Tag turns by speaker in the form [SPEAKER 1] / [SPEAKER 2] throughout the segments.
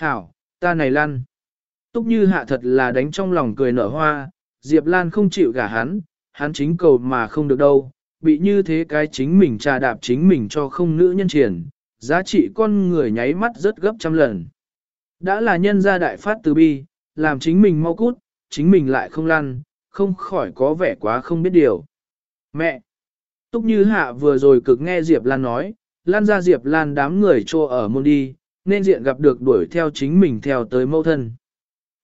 [SPEAKER 1] Hảo, ta này lăn. Túc như hạ thật là đánh trong lòng cười nở hoa, Diệp Lan không chịu gả hắn, hắn chính cầu mà không được đâu, bị như thế cái chính mình trà đạp chính mình cho không nữ nhân triển, giá trị con người nháy mắt rất gấp trăm lần. Đã là nhân gia đại phát từ bi, làm chính mình mau cút, chính mình lại không lăn, không khỏi có vẻ quá không biết điều. Mẹ! Túc Như Hạ vừa rồi cực nghe Diệp Lan nói, lan ra Diệp Lan đám người trô ở môn đi, nên diện gặp được đuổi theo chính mình theo tới mâu thân.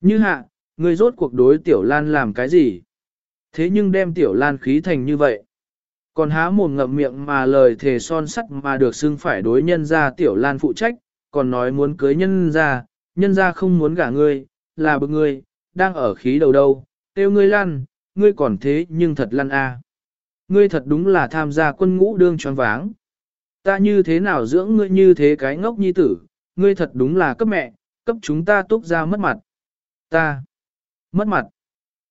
[SPEAKER 1] Như Hạ, người rốt cuộc đối Tiểu Lan làm cái gì? Thế nhưng đem Tiểu Lan khí thành như vậy. Còn há mồm ngậm miệng mà lời thề son sắt mà được xưng phải đối nhân ra Tiểu Lan phụ trách, còn nói muốn cưới nhân ra, nhân ra không muốn gả ngươi, là bực ngươi, đang ở khí đầu đâu, tiêu ngươi lan, ngươi còn thế nhưng thật lăn a. Ngươi thật đúng là tham gia quân ngũ đương choáng váng. Ta như thế nào dưỡng ngươi như thế cái ngốc nhi tử, ngươi thật đúng là cấp mẹ, cấp chúng ta túc ra mất mặt. Ta, mất mặt.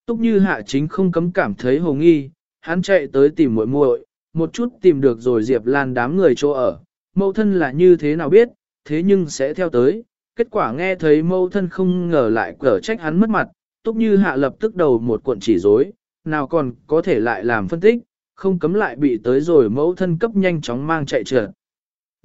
[SPEAKER 1] Túc như hạ chính không cấm cảm thấy hồ nghi, hắn chạy tới tìm muội muội, một chút tìm được rồi Diệp Lan đám người chỗ ở, mẫu thân là như thế nào biết, thế nhưng sẽ theo tới, kết quả nghe thấy mẫu thân không ngờ lại cở trách hắn mất mặt, túc như hạ lập tức đầu một cuộn chỉ rối, nào còn có thể lại làm phân tích, không cấm lại bị tới rồi mẫu thân cấp nhanh chóng mang chạy trượt.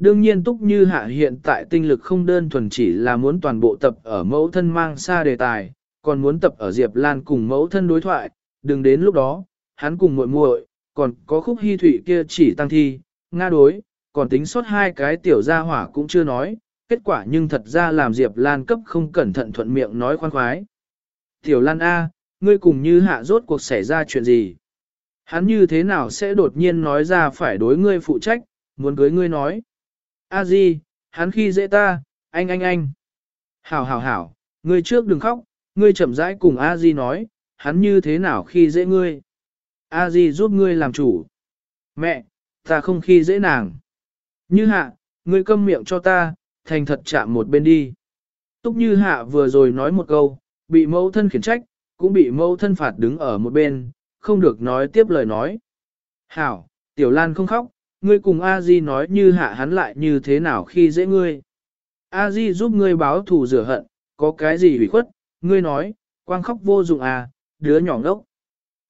[SPEAKER 1] Đương nhiên túc như hạ hiện tại tinh lực không đơn thuần chỉ là muốn toàn bộ tập ở mẫu thân mang xa đề tài, còn muốn tập ở Diệp Lan cùng mẫu thân đối thoại, đừng đến lúc đó, hắn cùng muội muội, còn có khúc hy thủy kia chỉ tăng thi, nga đối, còn tính sót hai cái tiểu gia hỏa cũng chưa nói, kết quả nhưng thật ra làm Diệp Lan cấp không cẩn thận thuận miệng nói khoan khoái. Tiểu Lan A, ngươi cùng như hạ rốt cuộc xảy ra chuyện gì? Hắn như thế nào sẽ đột nhiên nói ra phải đối ngươi phụ trách, muốn cưới ngươi nói. A Di, hắn khi dễ ta, anh anh anh. Hảo hảo hảo, ngươi trước đừng khóc, ngươi chậm rãi cùng A Di nói, hắn như thế nào khi dễ ngươi. A Di giúp ngươi làm chủ. Mẹ, ta không khi dễ nàng. Như hạ, ngươi câm miệng cho ta, thành thật chạm một bên đi. Túc như hạ vừa rồi nói một câu, bị mẫu thân khiển trách, cũng bị mẫu thân phạt đứng ở một bên, không được nói tiếp lời nói. Hảo, tiểu lan không khóc, ngươi cùng A Di nói như hạ hắn lại như thế nào khi dễ ngươi. A Di giúp ngươi báo thù rửa hận, có cái gì hủy khuất, ngươi nói, quang khóc vô dụng à, đứa nhỏ ngốc.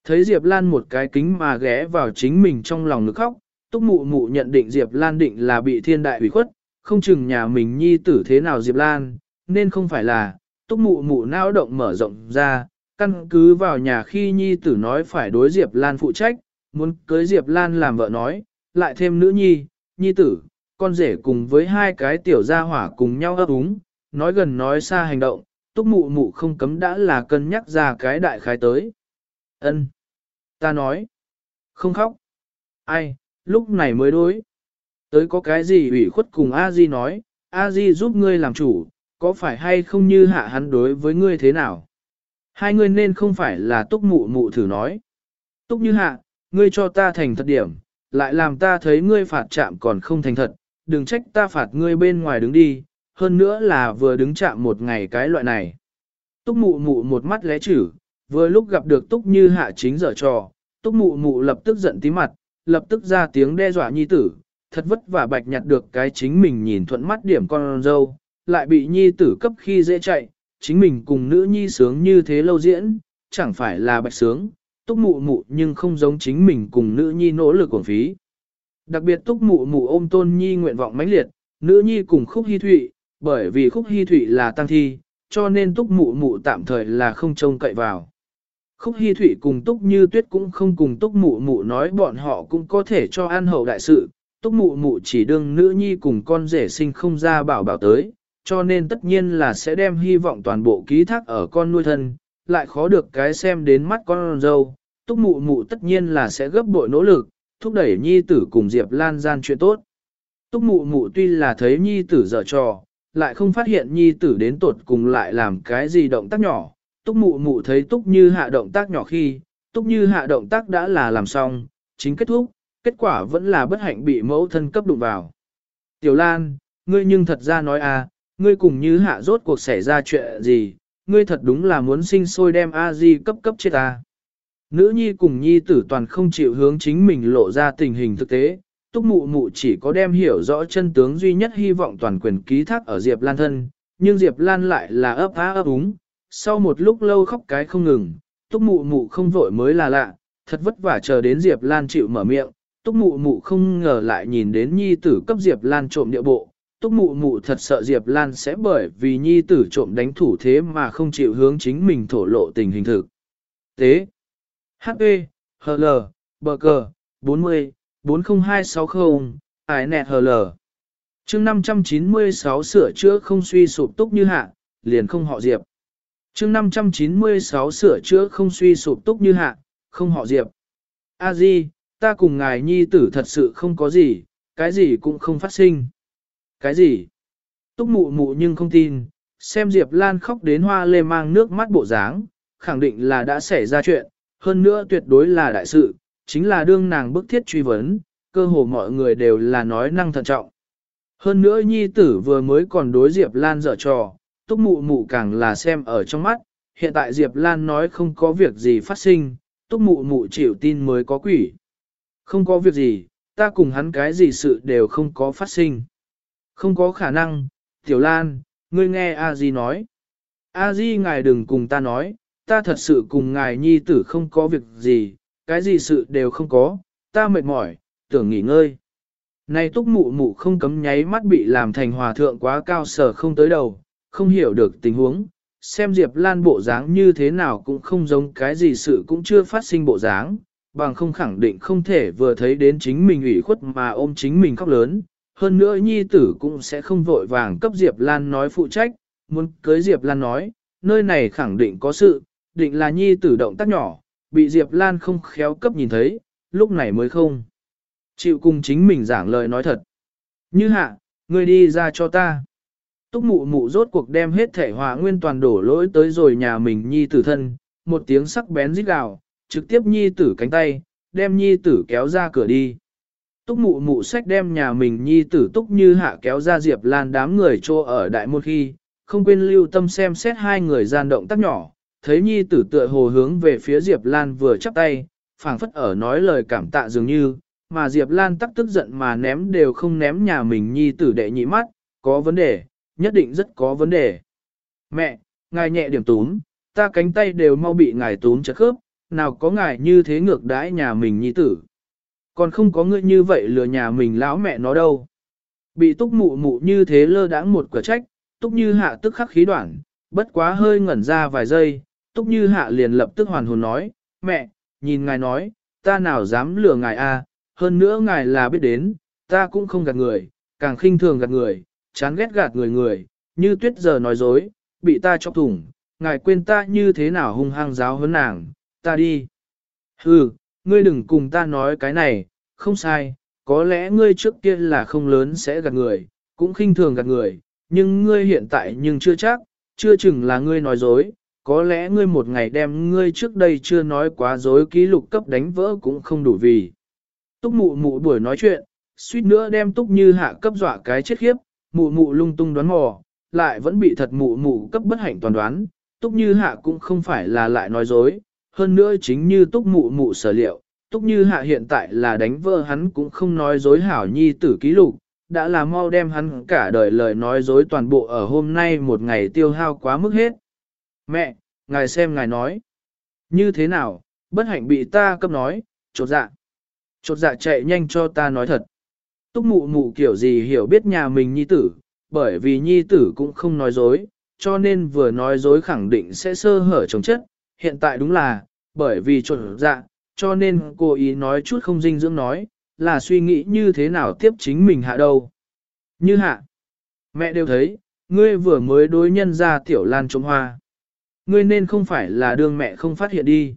[SPEAKER 1] Thấy Diệp Lan một cái kính mà ghé vào chính mình trong lòng nước khóc, túc mụ mụ nhận định Diệp Lan định là bị thiên đại hủy khuất, không chừng nhà mình nhi tử thế nào Diệp Lan, nên không phải là, túc mụ mụ não động mở rộng ra, căn cứ vào nhà khi nhi tử nói phải đối Diệp Lan phụ trách, muốn cưới Diệp Lan làm vợ nói, lại thêm nữ nhi, nhi tử, con rể cùng với hai cái tiểu gia hỏa cùng nhau ấp úng, nói gần nói xa hành động, túc mụ mụ không cấm đã là cân nhắc ra cái đại khái tới. ân Ta nói. Không khóc. Ai, lúc này mới đối. Tới có cái gì ủy khuất cùng A-di nói, A-di giúp ngươi làm chủ, có phải hay không như hạ hắn đối với ngươi thế nào? Hai ngươi nên không phải là túc mụ mụ thử nói. Túc như hạ, ngươi cho ta thành thật điểm, lại làm ta thấy ngươi phạt chạm còn không thành thật, đừng trách ta phạt ngươi bên ngoài đứng đi, hơn nữa là vừa đứng chạm một ngày cái loại này. Túc mụ mụ một mắt lé chử, vừa lúc gặp được túc như hạ chính dở trò, túc mụ mụ lập tức giận tí mặt, lập tức ra tiếng đe dọa nhi tử, thật vất vả bạch nhặt được cái chính mình nhìn thuận mắt điểm con dâu, lại bị nhi tử cấp khi dễ chạy, chính mình cùng nữ nhi sướng như thế lâu diễn, chẳng phải là bạch sướng, túc mụ mụ nhưng không giống chính mình cùng nữ nhi nỗ lực quảng phí. Đặc biệt túc mụ mụ ôm tôn nhi nguyện vọng mãnh liệt, nữ nhi cùng khúc hy thụy, bởi vì khúc hy thụy là tăng thi, cho nên túc mụ mụ tạm thời là không trông cậy vào. Khúc hy thụy cùng túc như tuyết cũng không cùng túc mụ mụ nói bọn họ cũng có thể cho an hậu đại sự, túc mụ mụ chỉ đương nữ nhi cùng con rể sinh không ra bảo bảo tới, cho nên tất nhiên là sẽ đem hy vọng toàn bộ ký thác ở con nuôi thân, lại khó được cái xem đến mắt con dâu, túc mụ mụ tất nhiên là sẽ gấp bội nỗ lực, thúc đẩy nhi tử cùng Diệp Lan gian chuyện tốt. Túc mụ mụ tuy là thấy nhi tử dở trò, lại không phát hiện nhi tử đến tột cùng lại làm cái gì động tác nhỏ. Túc mụ mụ thấy túc như hạ động tác nhỏ khi, túc như hạ động tác đã là làm xong, chính kết thúc, kết quả vẫn là bất hạnh bị mẫu thân cấp đụng vào. Tiểu Lan, ngươi nhưng thật ra nói à, ngươi cùng như hạ rốt cuộc xảy ra chuyện gì, ngươi thật đúng là muốn sinh sôi đem A-di cấp cấp chết ta. Nữ nhi cùng nhi tử toàn không chịu hướng chính mình lộ ra tình hình thực tế, túc mụ mụ chỉ có đem hiểu rõ chân tướng duy nhất hy vọng toàn quyền ký thác ở Diệp Lan thân, nhưng Diệp Lan lại là ấp á ấp úng, sau một lúc lâu khóc cái không ngừng, túc mụ mụ không vội mới là lạ, thật vất vả chờ đến Diệp Lan chịu mở miệng, túc mụ mụ không ngờ lại nhìn đến nhi tử cấp Diệp Lan trộm địa bộ. Túc mụ mụ thật sợ Diệp Lan sẽ bởi vì nhi tử trộm đánh thủ thế mà không chịu hướng chính mình thổ lộ tình hình thực. Tế HP, HL, bờ cờ, 40, 40260, ải nẹt HL. chương 596 sửa chữa không suy sụp túc như hạ, liền không họ Diệp. chương 596 sửa chữa không suy sụp túc như hạ, không họ Diệp. A Di, ta cùng ngài nhi tử thật sự không có gì, cái gì cũng không phát sinh. Cái gì? Túc mụ mụ nhưng không tin, xem Diệp Lan khóc đến hoa lê mang nước mắt bộ dáng, khẳng định là đã xảy ra chuyện, hơn nữa tuyệt đối là đại sự, chính là đương nàng bức thiết truy vấn, cơ hồ mọi người đều là nói năng thận trọng. Hơn nữa nhi tử vừa mới còn đối Diệp Lan dở trò, túc mụ mụ càng là xem ở trong mắt, hiện tại Diệp Lan nói không có việc gì phát sinh, túc mụ mụ chịu tin mới có quỷ. Không có việc gì, ta cùng hắn cái gì sự đều không có phát sinh. Không có khả năng, Tiểu Lan, ngươi nghe A Di nói. A Di ngài đừng cùng ta nói, ta thật sự cùng ngài nhi tử không có việc gì, cái gì sự đều không có, ta mệt mỏi, tưởng nghỉ ngơi. Này túc mụ mụ không cấm nháy mắt bị làm thành hòa thượng quá cao sở không tới đầu, không hiểu được tình huống, xem Diệp Lan bộ dáng như thế nào cũng không giống cái gì sự cũng chưa phát sinh bộ dáng, bằng không khẳng định không thể vừa thấy đến chính mình ủy khuất mà ôm chính mình khóc lớn. Hơn nữa nhi tử cũng sẽ không vội vàng cấp Diệp Lan nói phụ trách, muốn cưới Diệp Lan nói, nơi này khẳng định có sự, định là nhi tử động tác nhỏ, bị Diệp Lan không khéo cấp nhìn thấy, lúc này mới không. Chịu cùng chính mình giảng lời nói thật. Như hạ, ngươi đi ra cho ta. Túc mụ mụ rốt cuộc đem hết thể hòa nguyên toàn đổ lỗi tới rồi nhà mình nhi tử thân, một tiếng sắc bén rít gào, trực tiếp nhi tử cánh tay, đem nhi tử kéo ra cửa đi. Túc mụ mụ sách đem nhà mình nhi tử túc như hạ kéo ra Diệp Lan đám người trô ở đại môn khi, không quên lưu tâm xem xét hai người gian động tác nhỏ, thấy nhi tử tựa hồ hướng về phía Diệp Lan vừa chắp tay, phảng phất ở nói lời cảm tạ dường như, mà Diệp Lan tắc tức giận mà ném đều không ném nhà mình nhi tử đệ nhị mắt, có vấn đề, nhất định rất có vấn đề. Mẹ, ngài nhẹ điểm túm, ta cánh tay đều mau bị ngài túm chật khớp, nào có ngài như thế ngược đãi nhà mình nhi tử. Còn không có ngươi như vậy lừa nhà mình lão mẹ nó đâu. Bị túc mụ mụ như thế lơ đãng một cửa trách, túc như hạ tức khắc khí đoạn, bất quá hơi ngẩn ra vài giây, túc như hạ liền lập tức hoàn hồn nói, mẹ, nhìn ngài nói, ta nào dám lừa ngài a? hơn nữa ngài là biết đến, ta cũng không gạt người, càng khinh thường gạt người, chán ghét gạt người người, như tuyết giờ nói dối, bị ta chọc thủng, ngài quên ta như thế nào hung hăng giáo hơn nàng, ta đi. Hừ, ngươi đừng cùng ta nói cái này, không sai, có lẽ ngươi trước kia là không lớn sẽ gạt người, cũng khinh thường gạt người, nhưng ngươi hiện tại nhưng chưa chắc, chưa chừng là ngươi nói dối, có lẽ ngươi một ngày đem ngươi trước đây chưa nói quá dối ký lục cấp đánh vỡ cũng không đủ vì. Túc mụ mụ buổi nói chuyện, suýt nữa đem túc như hạ cấp dọa cái chết khiếp, mụ mụ lung tung đoán mò, lại vẫn bị thật mụ mụ cấp bất hạnh toàn đoán, túc như hạ cũng không phải là lại nói dối, hơn nữa chính như túc mụ mụ sở liệu, túc như hạ hiện tại là đánh vỡ hắn cũng không nói dối hảo nhi tử ký lục, đã là mau đem hắn cả đời lời nói dối toàn bộ ở hôm nay một ngày tiêu hao quá mức hết. Mẹ, ngài xem ngài nói. Như thế nào, bất hạnh bị ta cấp nói, chột dạ. Chột dạ chạy nhanh cho ta nói thật. Túc mụ mụ kiểu gì hiểu biết nhà mình nhi tử, bởi vì nhi tử cũng không nói dối, cho nên vừa nói dối khẳng định sẽ sơ hở chống chất. Hiện tại đúng là, bởi vì chột dạ, cho nên cô ý nói chút không dinh dưỡng nói, là suy nghĩ như thế nào tiếp chính mình hạ đâu. Như hạ, mẹ đều thấy, ngươi vừa mới đối nhân ra tiểu lan trống hoa. Ngươi nên không phải là đương mẹ không phát hiện đi.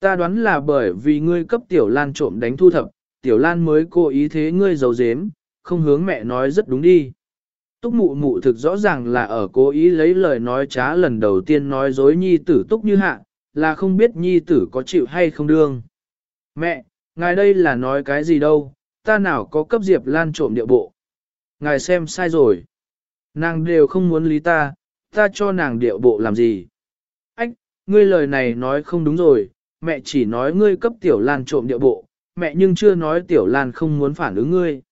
[SPEAKER 1] Ta đoán là bởi vì ngươi cấp tiểu lan trộm đánh thu thập, tiểu lan mới cố ý thế ngươi giấu giếm, không hướng mẹ nói rất đúng đi. Túc mụ mụ thực rõ ràng là ở cố ý lấy lời nói trá lần đầu tiên nói dối nhi tử túc như hạ, là không biết nhi tử có chịu hay không đương. Mẹ, ngài đây là nói cái gì đâu, ta nào có cấp Diệp Lan trộm địa bộ. Ngài xem sai rồi. Nàng đều không muốn lý ta, ta cho nàng điệu bộ làm gì. Ngươi lời này nói không đúng rồi, mẹ chỉ nói ngươi cấp Tiểu Lan trộm địa bộ, mẹ nhưng chưa nói Tiểu Lan không muốn phản ứng ngươi.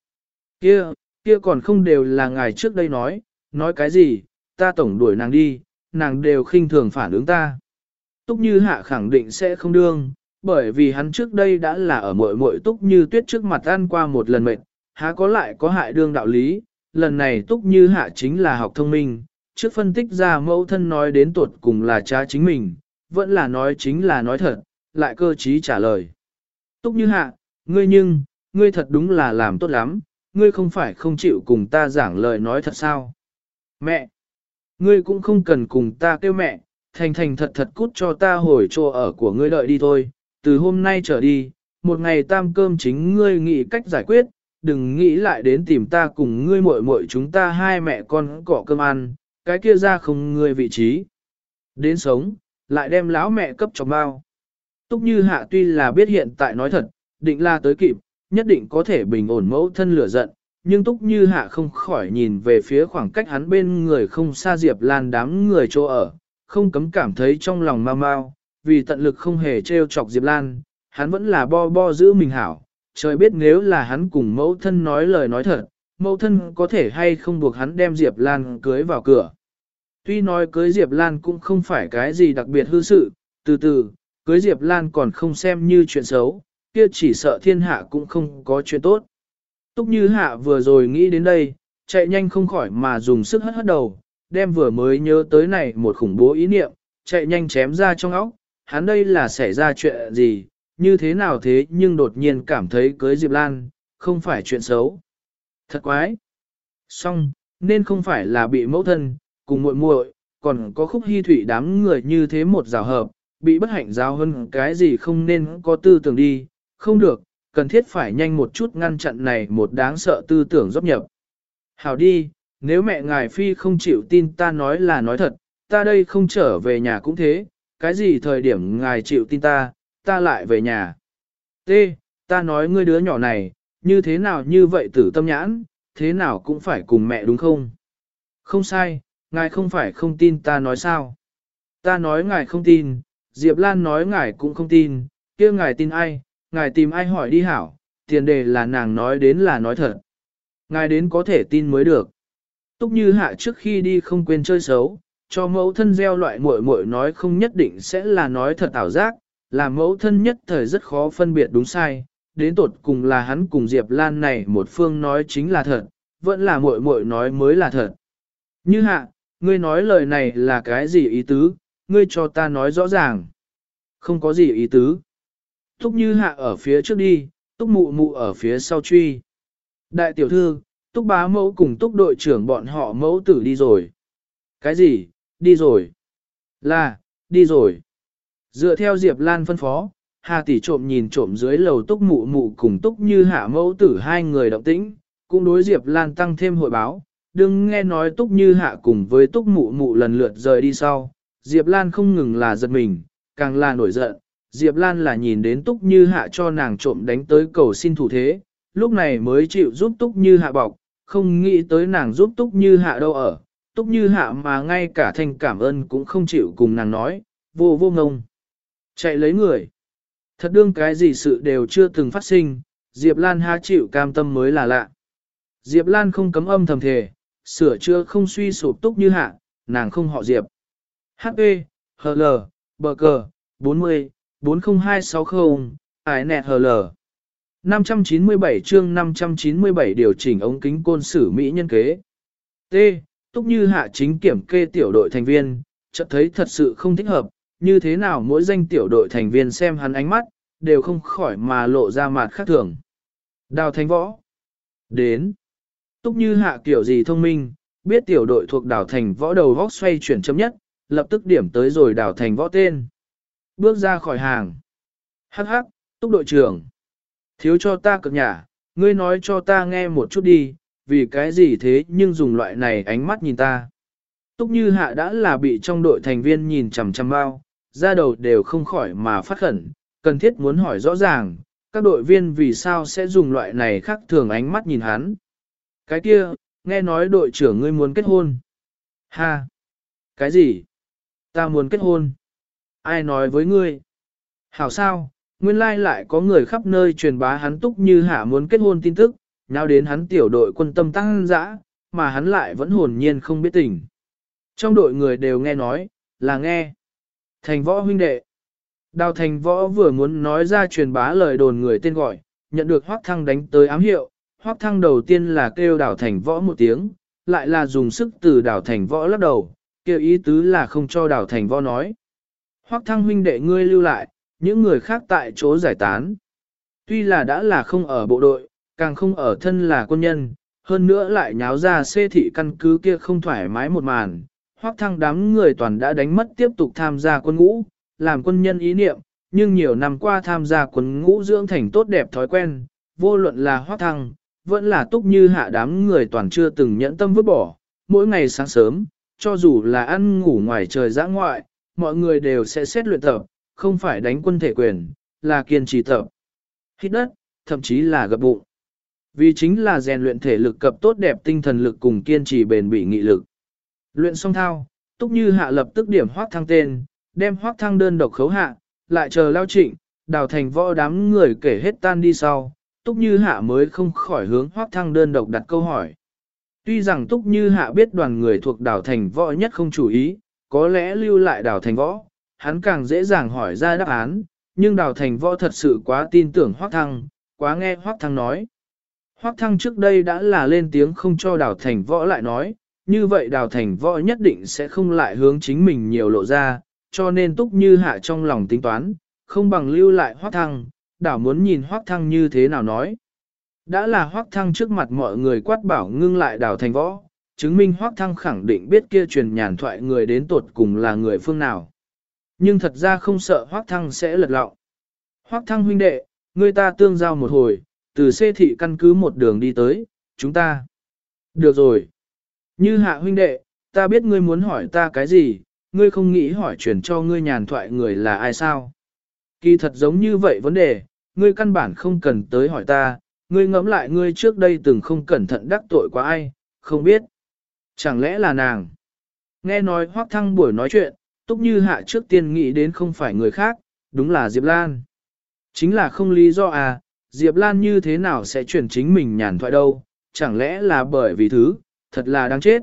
[SPEAKER 1] Kia, kia còn không đều là ngài trước đây nói, nói cái gì, ta tổng đuổi nàng đi, nàng đều khinh thường phản ứng ta. Túc Như Hạ khẳng định sẽ không đương, bởi vì hắn trước đây đã là ở mội mội Túc Như Tuyết trước mặt ăn qua một lần mệt, há có lại có hại đương đạo lý, lần này Túc Như Hạ chính là học thông minh, trước phân tích ra mẫu thân nói đến tuột cùng là cha chính mình, vẫn là nói chính là nói thật, lại cơ trí trả lời. Túc Như Hạ, ngươi nhưng, ngươi thật đúng là làm tốt lắm, ngươi không phải không chịu cùng ta giảng lời nói thật sao? Mẹ! Ngươi cũng không cần cùng ta kêu mẹ, thành thành thật thật cút cho ta hồi chỗ ở của ngươi đợi đi thôi, từ hôm nay trở đi, một ngày tam cơm chính ngươi nghĩ cách giải quyết, đừng nghĩ lại đến tìm ta cùng ngươi muội muội chúng ta hai mẹ con cỏ cơm ăn, cái kia ra không ngươi vị trí. Đến sống, lại đem lão mẹ cấp cho bao. Túc Như Hạ tuy là biết hiện tại nói thật, định là tới kịp, nhất định có thể bình ổn mẫu thân lửa giận, nhưng Túc Như Hạ không khỏi nhìn về phía khoảng cách hắn bên người không xa Diệp Lan đám người chỗ ở, không cấm cảm thấy trong lòng mau mau, vì tận lực không hề trêu chọc Diệp Lan, hắn vẫn là bo bo giữ mình hảo, trời biết nếu là hắn cùng mẫu thân nói lời nói thật, mẫu thân có thể hay không buộc hắn đem Diệp Lan cưới vào cửa. Tuy nói cưới Diệp Lan cũng không phải cái gì đặc biệt hư sự, từ từ, cưới Diệp Lan còn không xem như chuyện xấu, kia chỉ sợ thiên hạ cũng không có chuyện tốt. Túc Như Hạ vừa rồi nghĩ đến đây, chạy nhanh không khỏi mà dùng sức hất hất đầu, đem vừa mới nhớ tới này một khủng bố ý niệm, chạy nhanh chém ra trong óc, hắn đây là xảy ra chuyện gì, như thế nào thế nhưng đột nhiên cảm thấy cưới Diệp Lan, không phải chuyện xấu. Thật quái. Xong, nên không phải là bị mẫu thân, cùng muội muội, còn có khúc hy thủy đám người như thế một rào hợp, bị bất hạnh giáo hơn cái gì không nên có tư tưởng đi, không được, cần thiết phải nhanh một chút ngăn chặn này một đáng sợ tư tưởng dốc nhập. Hảo đi, nếu mẹ ngài phi không chịu tin ta nói là nói thật, ta đây không trở về nhà cũng thế, cái gì thời điểm ngài chịu tin ta, ta lại về nhà. T, ta nói ngươi đứa nhỏ này, như thế nào như vậy tử tâm nhãn, thế nào cũng phải cùng mẹ đúng không? Không sai, ngài không phải không tin ta nói sao? Ta nói ngài không tin, Diệp Lan nói ngài cũng không tin, kia ngài tin ai, ngài tìm ai hỏi đi hảo, tiền đề là nàng nói đến là nói thật. Ngài đến có thể tin mới được. Túc như hạ trước khi đi không quên chơi xấu, cho mẫu thân gieo loại muội muội nói không nhất định sẽ là nói thật ảo giác, làm mẫu thân nhất thời rất khó phân biệt đúng sai, đến tột cùng là hắn cùng Diệp Lan này một phương nói chính là thật, vẫn là muội muội nói mới là thật. Như hạ, ngươi nói lời này là cái gì ý tứ, ngươi cho ta nói rõ ràng. Không có gì ý tứ. Túc như hạ ở phía trước đi, túc mụ mụ ở phía sau truy. Đại tiểu thư, túc bá mẫu cùng túc đội trưởng bọn họ mẫu tử đi rồi. Cái gì, đi rồi? Là, đi rồi. Dựa theo Diệp Lan phân phó, Hà tỷ trộm nhìn trộm dưới lầu túc mụ mụ cùng túc như hạ mẫu tử hai người động tĩnh, cũng đối Diệp Lan tăng thêm hội báo. Đừng nghe nói túc như hạ cùng với túc mụ mụ lần lượt rời đi sau, Diệp Lan không ngừng là giật mình, càng là nổi giận. Diệp Lan là nhìn đến túc như hạ cho nàng trộm đánh tới cầu xin thủ thế, lúc này mới chịu giúp túc như hạ bọc, không nghĩ tới nàng giúp túc như hạ đâu ở, túc như hạ mà ngay cả thanh cảm ơn cũng không chịu cùng nàng nói, vô vô ngông. Chạy lấy người. Thật đương cái gì sự đều chưa từng phát sinh, Diệp Lan há chịu cam tâm mới là lạ. Diệp Lan không cấm âm thầm thề, sửa chữa không suy sụp túc như hạ, nàng không họ Diệp. HP, HL, bờ cờ, 40, 40260, ải nẹt HL. 597 chương 597 điều chỉnh ống kính côn sử Mỹ nhân kế. T. Túc như hạ chính kiểm kê tiểu đội thành viên, chợt thấy thật sự không thích hợp, như thế nào mỗi danh tiểu đội thành viên xem hắn ánh mắt, đều không khỏi mà lộ ra mặt khác thường. Đào thánh võ. Đến. Túc như hạ kiểu gì thông minh, biết tiểu đội thuộc đảo thành võ đầu vóc xoay chuyển chấm nhất, lập tức điểm tới rồi đảo thành võ tên. Bước ra khỏi hàng. Hắc hắc, túc đội trưởng. Thiếu cho ta cực nhả, ngươi nói cho ta nghe một chút đi, vì cái gì thế nhưng dùng loại này ánh mắt nhìn ta. Túc như hạ đã là bị trong đội thành viên nhìn chằm chằm bao, ra đầu đều không khỏi mà phát khẩn, cần thiết muốn hỏi rõ ràng, các đội viên vì sao sẽ dùng loại này khác thường ánh mắt nhìn hắn. Cái kia, nghe nói đội trưởng ngươi muốn kết hôn. Ha! Cái gì? Ta muốn kết hôn. Ai nói với ngươi? Hảo sao, nguyên lai lại có người khắp nơi truyền bá hắn túc như hạ muốn kết hôn tin tức, nào đến hắn tiểu đội quân tâm tăng dã, mà hắn lại vẫn hồn nhiên không biết tình. Trong đội người đều nghe nói, là nghe. Thành võ huynh đệ. Đào thành võ vừa muốn nói ra truyền bá lời đồn người tên gọi, nhận được hoác thăng đánh tới ám hiệu. Hoác thăng đầu tiên là kêu đảo thành võ một tiếng, lại là dùng sức từ đảo thành võ lắc đầu, kêu ý tứ là không cho đảo thành võ nói. Hoác thăng huynh đệ ngươi lưu lại, những người khác tại chỗ giải tán. Tuy là đã là không ở bộ đội, càng không ở thân là quân nhân, hơn nữa lại nháo ra xê thị căn cứ kia không thoải mái một màn. Hoác thăng đám người toàn đã đánh mất tiếp tục tham gia quân ngũ, làm quân nhân ý niệm, nhưng nhiều năm qua tham gia quân ngũ dưỡng thành tốt đẹp thói quen, vô luận là hoác thăng, vẫn là túc như hạ đám người toàn chưa từng nhẫn tâm vứt bỏ. Mỗi ngày sáng sớm, cho dù là ăn ngủ ngoài trời giã ngoại, mọi người đều sẽ xét luyện tập, không phải đánh quân thể quyền, là kiên trì tập. Hít đất, thậm chí là gập bụng. Vì chính là rèn luyện thể lực cập tốt đẹp tinh thần lực cùng kiên trì bền bỉ nghị lực. Luyện xong thao, Túc Như Hạ lập tức điểm hoác thăng tên, đem hoác thăng đơn độc khấu hạ, lại chờ lao trịnh, đào thành võ đám người kể hết tan đi sau, Túc Như Hạ mới không khỏi hướng hoác thăng đơn độc đặt câu hỏi. Tuy rằng Túc Như Hạ biết đoàn người thuộc đào thành võ nhất không chủ ý, có lẽ lưu lại đào thành võ, hắn càng dễ dàng hỏi ra đáp án, nhưng đào thành võ thật sự quá tin tưởng hoác thăng, quá nghe hoác thăng nói. Hoác thăng trước đây đã là lên tiếng không cho đào thành võ lại nói, như vậy đào thành võ nhất định sẽ không lại hướng chính mình nhiều lộ ra, cho nên túc như hạ trong lòng tính toán, không bằng lưu lại hoác thăng, đảo muốn nhìn hoác thăng như thế nào nói. Đã là hoác thăng trước mặt mọi người quát bảo ngưng lại đào thành võ, chứng minh hoác thăng khẳng định biết kia truyền nhàn thoại người đến tột cùng là người phương nào. Nhưng thật ra không sợ hoác thăng sẽ lật lọng. Hoác thăng huynh đệ, người ta tương giao một hồi, từ xê thị căn cứ một đường đi tới, chúng ta. Được rồi. Như hạ huynh đệ, ta biết ngươi muốn hỏi ta cái gì, ngươi không nghĩ hỏi chuyển cho ngươi nhàn thoại người là ai sao. Kỳ thật giống như vậy vấn đề, ngươi căn bản không cần tới hỏi ta, ngươi ngẫm lại ngươi trước đây từng không cẩn thận đắc tội quá ai, không biết. Chẳng lẽ là nàng? Nghe nói hoác thăng buổi nói chuyện, túc như hạ trước tiên nghĩ đến không phải người khác, đúng là Diệp Lan. Chính là không lý do à, Diệp Lan như thế nào sẽ chuyển chính mình nhàn thoại đâu, chẳng lẽ là bởi vì thứ, thật là đáng chết.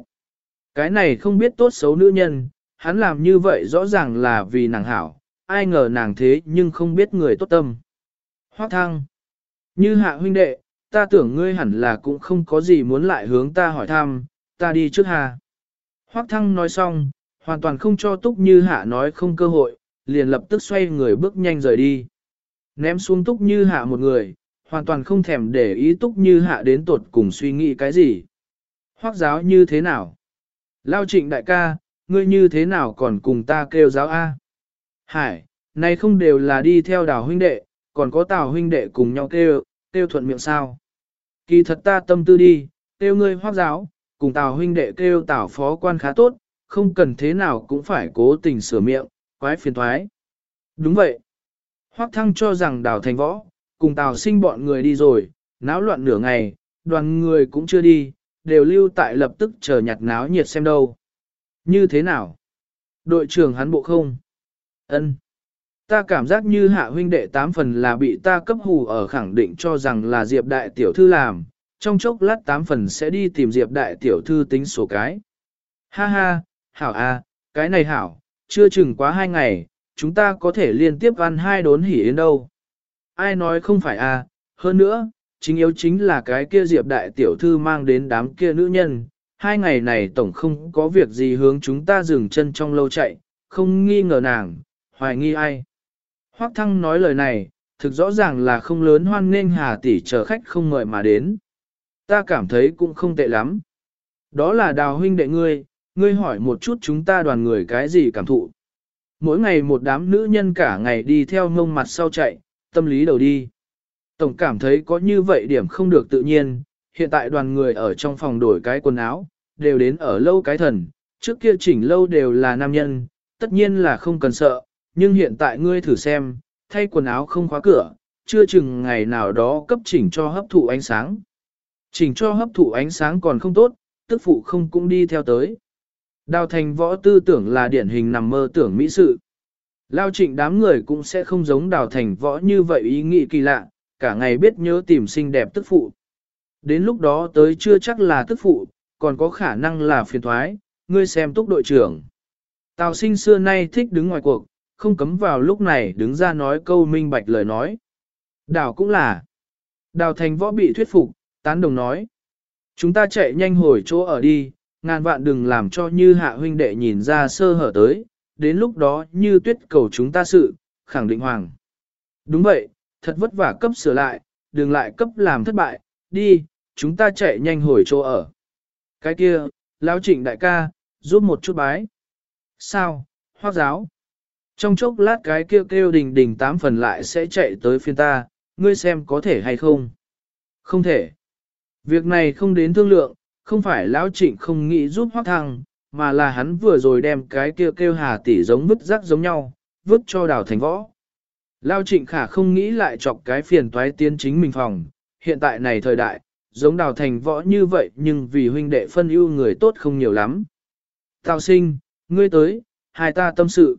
[SPEAKER 1] Cái này không biết tốt xấu nữ nhân, hắn làm như vậy rõ ràng là vì nàng hảo, ai ngờ nàng thế nhưng không biết người tốt tâm. Hoác thăng, như hạ huynh đệ, ta tưởng ngươi hẳn là cũng không có gì muốn lại hướng ta hỏi thăm, ta đi trước hà. Hoác thăng nói xong, hoàn toàn không cho túc như hạ nói không cơ hội, liền lập tức xoay người bước nhanh rời đi. Ném xuống túc như hạ một người, hoàn toàn không thèm để ý túc như hạ đến tột cùng suy nghĩ cái gì. Hoác giáo như thế nào? Lao trịnh đại ca, ngươi như thế nào còn cùng ta kêu giáo A? Hải, này không đều là đi theo đào huynh đệ, còn có tào huynh đệ cùng nhau kêu, kêu thuận miệng sao? Kỳ thật ta tâm tư đi, kêu ngươi hoác giáo, cùng tào huynh đệ kêu tào phó quan khá tốt, không cần thế nào cũng phải cố tình sửa miệng, quái phiền thoái. Đúng vậy. Hoác thăng cho rằng đào thành võ, cùng tào sinh bọn người đi rồi, náo loạn nửa ngày, đoàn người cũng chưa đi, đều lưu tại lập tức chờ nhặt náo nhiệt xem đâu. Như thế nào? Đội trưởng hắn bộ không? ân Ta cảm giác như hạ huynh đệ tám phần là bị ta cấp hù ở khẳng định cho rằng là Diệp đại tiểu thư làm, trong chốc lát tám phần sẽ đi tìm Diệp đại tiểu thư tính số cái. Ha ha, hảo a, cái này hảo, chưa chừng quá hai ngày, chúng ta có thể liên tiếp ăn hai đốn hỉ đến đâu. Ai nói không phải a, hơn nữa, chính yếu chính là cái kia Diệp đại tiểu thư mang đến đám kia nữ nhân, hai ngày này tổng không có việc gì hướng chúng ta dừng chân trong lâu chạy, không nghi ngờ nàng, hoài nghi ai. Hoắc Thăng nói lời này, thực rõ ràng là không lớn hoan nghênh Hà tỷ chờ khách không mời mà đến. Ta cảm thấy cũng không tệ lắm. Đó là đào huynh đệ ngươi, ngươi hỏi một chút chúng ta đoàn người cái gì cảm thụ. Mỗi ngày một đám nữ nhân cả ngày đi theo ngông mặt sau chạy, tâm lý đầu đi. Tổng cảm thấy có như vậy điểm không được tự nhiên, hiện tại đoàn người ở trong phòng đổi cái quần áo, đều đến ở lâu cái thần, trước kia chỉnh lâu đều là nam nhân, tất nhiên là không cần sợ, nhưng hiện tại ngươi thử xem, thay quần áo không khóa cửa, chưa chừng ngày nào đó cấp chỉnh cho hấp thụ ánh sáng. Chỉnh cho hấp thụ ánh sáng còn không tốt, tức phụ không cũng đi theo tới. Đào thành võ tư tưởng là điển hình nằm mơ tưởng mỹ sự. Lao trịnh đám người cũng sẽ không giống đào thành võ như vậy ý nghĩ kỳ lạ, cả ngày biết nhớ tìm xinh đẹp tức phụ. Đến lúc đó tới chưa chắc là tức phụ, còn có khả năng là phiền thoái, ngươi xem túc đội trưởng. Tào sinh xưa nay thích đứng ngoài cuộc, không cấm vào lúc này đứng ra nói câu minh bạch lời nói. Đào cũng là. Đào thành võ bị thuyết phục, tán đồng nói. Chúng ta chạy nhanh hồi chỗ ở đi, ngàn vạn đừng làm cho như hạ huynh đệ nhìn ra sơ hở tới, đến lúc đó như tuyết cầu chúng ta sự, khẳng định hoàng. Đúng vậy, thật vất vả cấp sửa lại, đừng lại cấp làm thất bại, đi, chúng ta chạy nhanh hồi chỗ ở. Cái kia, lão trịnh đại ca, giúp một chút bái. Sao, hoác giáo. Trong chốc lát cái kêu kêu đình đình tám phần lại sẽ chạy tới phiên ta, ngươi xem có thể hay không. Không thể. Việc này không đến thương lượng, không phải lão trịnh không nghĩ giúp hoác thăng, mà là hắn vừa rồi đem cái kêu kêu hà tỷ giống vứt rác giống nhau, vứt cho đào thành võ. Lao trịnh khả không nghĩ lại chọc cái phiền toái tiến chính mình phòng, hiện tại này thời đại, giống đào thành võ như vậy nhưng vì huynh đệ phân ưu người tốt không nhiều lắm. Tào sinh, ngươi tới, hai ta tâm sự.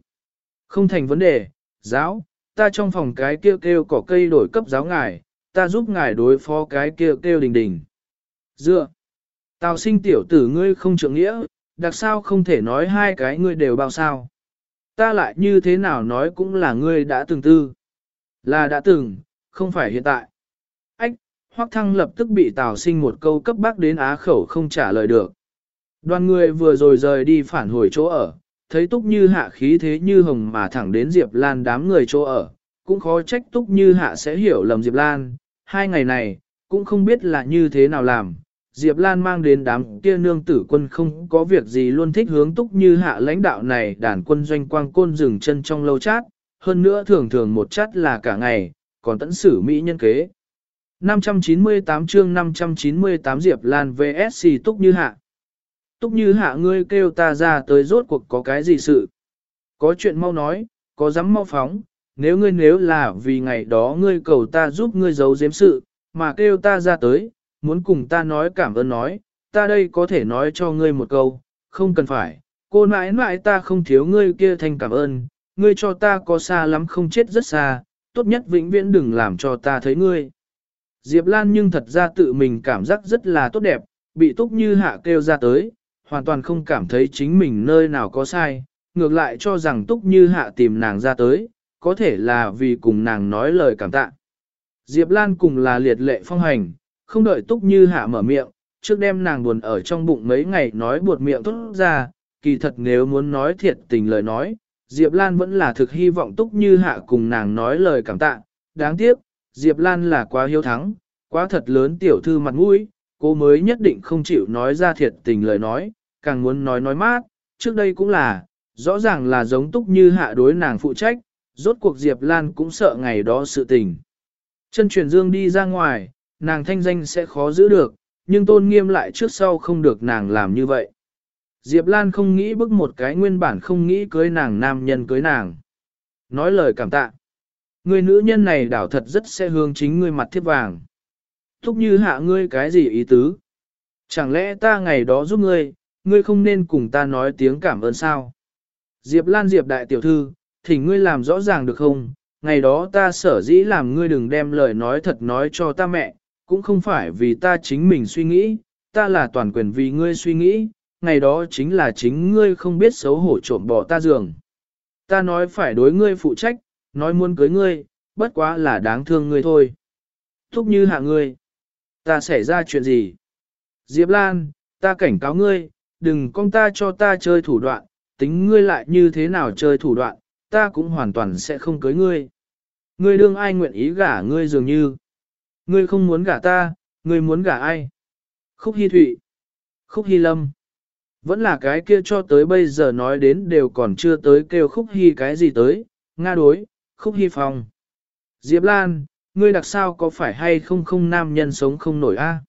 [SPEAKER 1] Không thành vấn đề, giáo, ta trong phòng cái kêu kêu cỏ cây đổi cấp giáo ngài, ta giúp ngài đối phó cái kêu kêu đình đình. Dựa, tào sinh tiểu tử ngươi không trưởng nghĩa, đặc sao không thể nói hai cái ngươi đều bao sao. Ta lại như thế nào nói cũng là ngươi đã từng tư. Là đã từng, không phải hiện tại. Ách, Hoắc Thăng lập tức bị Tào Sinh một câu cấp bác đến á khẩu không trả lời được. Đoàn người vừa rồi rời đi phản hồi chỗ ở, thấy Túc Như Hạ khí thế như hồng mà thẳng đến Diệp Lan đám người chỗ ở, cũng khó trách Túc Như Hạ sẽ hiểu lầm Diệp Lan. Hai ngày này, cũng không biết là như thế nào làm, Diệp Lan mang đến đám kia nương tử quân không có việc gì luôn thích hướng túc như hạ lãnh đạo này đàn quân doanh quang côn dừng chân trong lâu chát, hơn nữa thường thường một chát là cả ngày, còn tẫn xử Mỹ nhân kế. 598 chương 598 Diệp Lan VSC Túc Như Hạ Túc Như Hạ ngươi kêu ta ra tới rốt cuộc có cái gì sự? Có chuyện mau nói, có dám mau phóng, nếu ngươi nếu là vì ngày đó ngươi cầu ta giúp ngươi giấu giếm sự, mà kêu ta ra tới, muốn cùng ta nói cảm ơn nói, ta đây có thể nói cho ngươi một câu, không cần phải, cô mãi mãi ta không thiếu ngươi kia thành cảm ơn, ngươi cho ta có xa lắm không chết rất xa, tốt nhất vĩnh viễn đừng làm cho ta thấy ngươi. Diệp Lan nhưng thật ra tự mình cảm giác rất là tốt đẹp, bị túc như hạ kêu ra tới, hoàn toàn không cảm thấy chính mình nơi nào có sai, ngược lại cho rằng túc như hạ tìm nàng ra tới, có thể là vì cùng nàng nói lời cảm tạ. Diệp Lan cùng là liệt lệ phong hành, không đợi túc như hạ mở miệng, trước đem nàng buồn ở trong bụng mấy ngày nói buột miệng tốt ra, kỳ thật nếu muốn nói thiệt tình lời nói, Diệp Lan vẫn là thực hy vọng túc như hạ cùng nàng nói lời cảm tạ, đáng tiếc, Diệp Lan là quá hiếu thắng, quá thật lớn tiểu thư mặt mũi, cô mới nhất định không chịu nói ra thiệt tình lời nói, càng muốn nói nói mát, trước đây cũng là, rõ ràng là giống túc như hạ đối nàng phụ trách, rốt cuộc Diệp Lan cũng sợ ngày đó sự tình. Chân truyền dương đi ra ngoài, nàng thanh danh sẽ khó giữ được, nhưng tôn nghiêm lại trước sau không được nàng làm như vậy. Diệp Lan không nghĩ bức một cái nguyên bản không nghĩ cưới nàng nam nhân cưới nàng. Nói lời cảm tạ. Người nữ nhân này đảo thật rất sẽ hướng chính ngươi mặt thiếp vàng. Thúc như hạ ngươi cái gì ý tứ? Chẳng lẽ ta ngày đó giúp ngươi, ngươi không nên cùng ta nói tiếng cảm ơn sao? Diệp Lan Diệp đại tiểu thư, thỉnh ngươi làm rõ ràng được không? Ngày đó ta sở dĩ làm ngươi đừng đem lời nói thật nói cho ta mẹ, cũng không phải vì ta chính mình suy nghĩ, ta là toàn quyền vì ngươi suy nghĩ, ngày đó chính là chính ngươi không biết xấu hổ trộm bỏ ta giường. Ta nói phải đối ngươi phụ trách, nói muốn cưới ngươi, bất quá là đáng thương ngươi thôi. Thúc như hạ ngươi, ta xảy ra chuyện gì? Diệp Lan, ta cảnh cáo ngươi, đừng con ta cho ta chơi thủ đoạn, tính ngươi lại như thế nào chơi thủ đoạn, ta cũng hoàn toàn sẽ không cưới ngươi. Ngươi đương ai nguyện ý gả ngươi dường như. Ngươi không muốn gả ta, ngươi muốn gả ai? Khúc hy Thụy. Khúc hy Lâm. Vẫn là cái kia cho tới bây giờ nói đến đều còn chưa tới kêu Khúc hy cái gì tới, Nga đối, Khúc hy Phong. Diệp Lan, ngươi đặc sao có phải hay không không nam nhân sống không nổi a?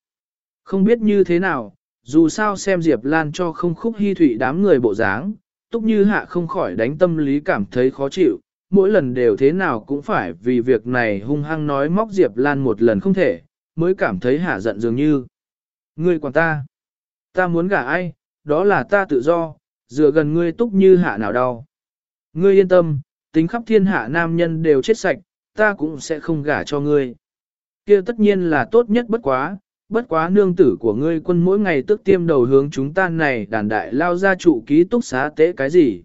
[SPEAKER 1] Không biết như thế nào, dù sao xem Diệp Lan cho không Khúc Hi thủy đám người bộ dáng, túc như hạ không khỏi đánh tâm lý cảm thấy khó chịu, mỗi lần đều thế nào cũng phải vì việc này hung hăng nói móc Diệp Lan một lần không thể, mới cảm thấy hạ giận dường như. Ngươi quản ta, ta muốn gả ai, đó là ta tự do, dựa gần ngươi túc như hạ nào đau. Ngươi yên tâm, tính khắp thiên hạ nam nhân đều chết sạch, ta cũng sẽ không gả cho ngươi. kia tất nhiên là tốt nhất bất quá, bất quá nương tử của ngươi quân mỗi ngày tức tiêm đầu hướng chúng ta này đàn đại lao ra trụ ký túc xá tế cái gì.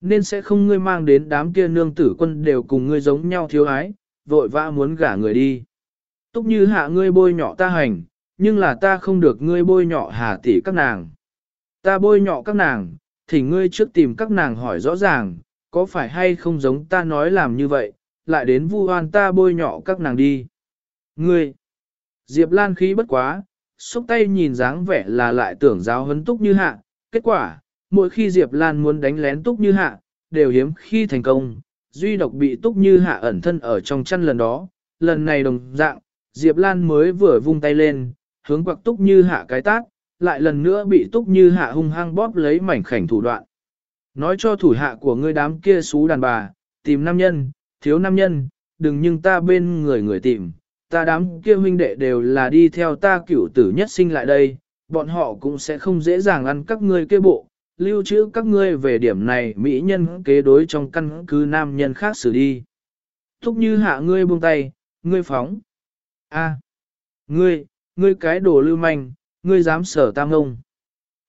[SPEAKER 1] Nên sẽ không ngươi mang đến đám kia nương tử quân đều cùng ngươi giống nhau thiếu ái, vội vã muốn gả người đi. Túc như hạ ngươi bôi nhọ ta hành, nhưng là ta không được ngươi bôi nhọ hà tỷ các nàng. Ta bôi nhọ các nàng, thì ngươi trước tìm các nàng hỏi rõ ràng, có phải hay không giống ta nói làm như vậy, lại đến vu oan ta bôi nhọ các nàng đi. Ngươi, Diệp Lan khí bất quá, xúc tay nhìn dáng vẻ là lại tưởng giáo hấn túc như hạ, kết quả, mỗi khi Diệp Lan muốn đánh lén túc như hạ, đều hiếm khi thành công, duy độc bị túc như hạ ẩn thân ở trong chăn lần đó, lần này đồng dạng, Diệp Lan mới vừa vung tay lên, hướng quặc túc như hạ cái tát, lại lần nữa bị túc như hạ hung hăng bóp lấy mảnh khảnh thủ đoạn. Nói cho thủ hạ của ngươi đám kia xú đàn bà, tìm nam nhân, thiếu nam nhân, đừng nhưng ta bên người người tìm, ta đám kia huynh đệ đều là đi theo ta cửu tử nhất sinh lại đây, bọn họ cũng sẽ không dễ dàng ăn các ngươi kia bộ, lưu trữ các ngươi về điểm này mỹ nhân kế đối trong căn cứ nam nhân khác xử đi. Thúc như hạ ngươi buông tay, ngươi phóng. a ngươi, ngươi cái đồ lưu manh, ngươi dám sở tam ông?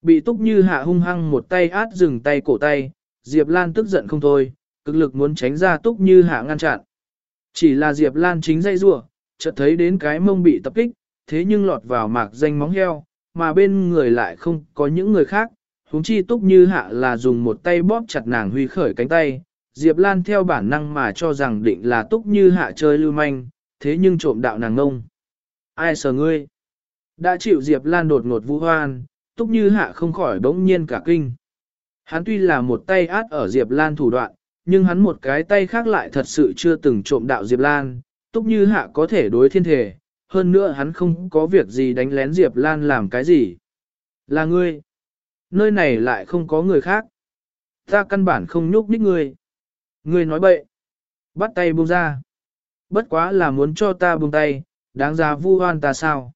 [SPEAKER 1] Bị túc như hạ hung hăng một tay át dừng tay cổ tay, Diệp Lan tức giận không thôi, cực lực muốn tránh ra túc như hạ ngăn chặn. Chỉ là Diệp Lan chính dây rủa chợt thấy đến cái mông bị tập kích, thế nhưng lọt vào mạc danh móng heo, mà bên người lại không có những người khác, huống chi túc như hạ là dùng một tay bóp chặt nàng huy khởi cánh tay. Diệp Lan theo bản năng mà cho rằng định là túc như hạ chơi lưu manh, thế nhưng trộm đạo nàng ngông. Ai sờ ngươi? Đã chịu Diệp Lan đột ngột vũ hoan, túc như hạ không khỏi bỗng nhiên cả kinh. Hắn tuy là một tay át ở Diệp Lan thủ đoạn, nhưng hắn một cái tay khác lại thật sự chưa từng trộm đạo Diệp Lan, túc như hạ có thể đối thiên thể, hơn nữa hắn không có việc gì đánh lén Diệp Lan làm cái gì. Là ngươi. Nơi này lại không có người khác. Ta căn bản không nhúc nhích ngươi. Ngươi nói bậy. Bắt tay buông ra. Bất quá là muốn cho ta buông tay, đáng ra vu hoan ta sao.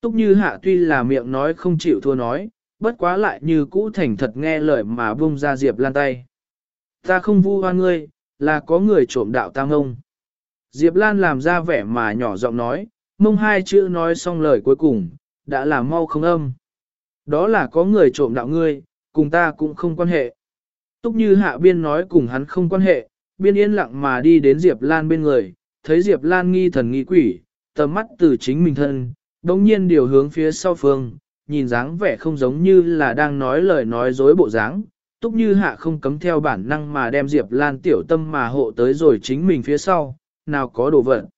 [SPEAKER 1] Túc như hạ tuy là miệng nói không chịu thua nói, bất quá lại như cũ thành thật nghe lời mà buông ra Diệp Lan tay. Ta không vu hoan ngươi, là có người trộm đạo ta ngông. Diệp Lan làm ra vẻ mà nhỏ giọng nói, mông hai chữ nói xong lời cuối cùng, đã là mau không âm. Đó là có người trộm đạo ngươi, cùng ta cũng không quan hệ. Túc như hạ biên nói cùng hắn không quan hệ, biên yên lặng mà đi đến Diệp Lan bên người, thấy Diệp Lan nghi thần nghi quỷ, tầm mắt từ chính mình thân, đồng nhiên điều hướng phía sau phương, nhìn dáng vẻ không giống như là đang nói lời nói dối bộ dáng. Túc như hạ không cấm theo bản năng mà đem Diệp Lan tiểu tâm mà hộ tới rồi chính mình phía sau, nào có đồ vật.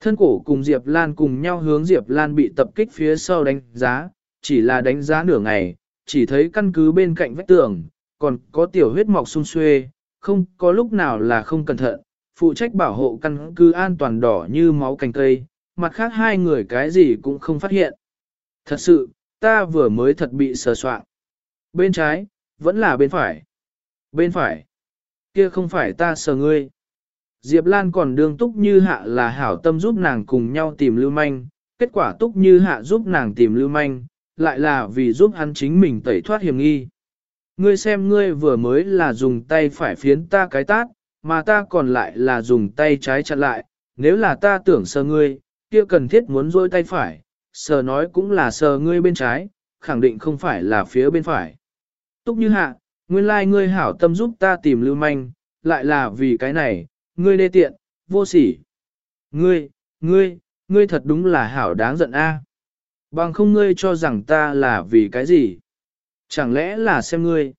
[SPEAKER 1] Thân cổ cùng Diệp Lan cùng nhau hướng Diệp Lan bị tập kích phía sau đánh giá, chỉ là đánh giá nửa ngày, chỉ thấy căn cứ bên cạnh vách tường, còn có tiểu huyết mọc sung xuê, không có lúc nào là không cẩn thận, phụ trách bảo hộ căn cứ an toàn đỏ như máu cành cây, mặt khác hai người cái gì cũng không phát hiện. Thật sự, ta vừa mới thật bị sờ soạn. Bên trái, vẫn là bên phải. Bên phải, kia không phải ta sờ ngươi. Diệp Lan còn đương túc như hạ là hảo tâm giúp nàng cùng nhau tìm lưu manh, kết quả túc như hạ giúp nàng tìm lưu manh, lại là vì giúp hắn chính mình tẩy thoát hiểm nghi. Ngươi xem ngươi vừa mới là dùng tay phải phiến ta cái tát, mà ta còn lại là dùng tay trái chặn lại, nếu là ta tưởng sờ ngươi, kia cần thiết muốn dôi tay phải, sờ nói cũng là sờ ngươi bên trái, khẳng định không phải là phía bên phải. Túc như hạ, nguyên lai like ngươi hảo tâm giúp ta tìm lưu manh, lại là vì cái này, ngươi đê tiện, vô sỉ. Ngươi, ngươi, ngươi thật đúng là hảo đáng giận a. Bằng không ngươi cho rằng ta là vì cái gì? Chẳng lẽ là xem ngươi?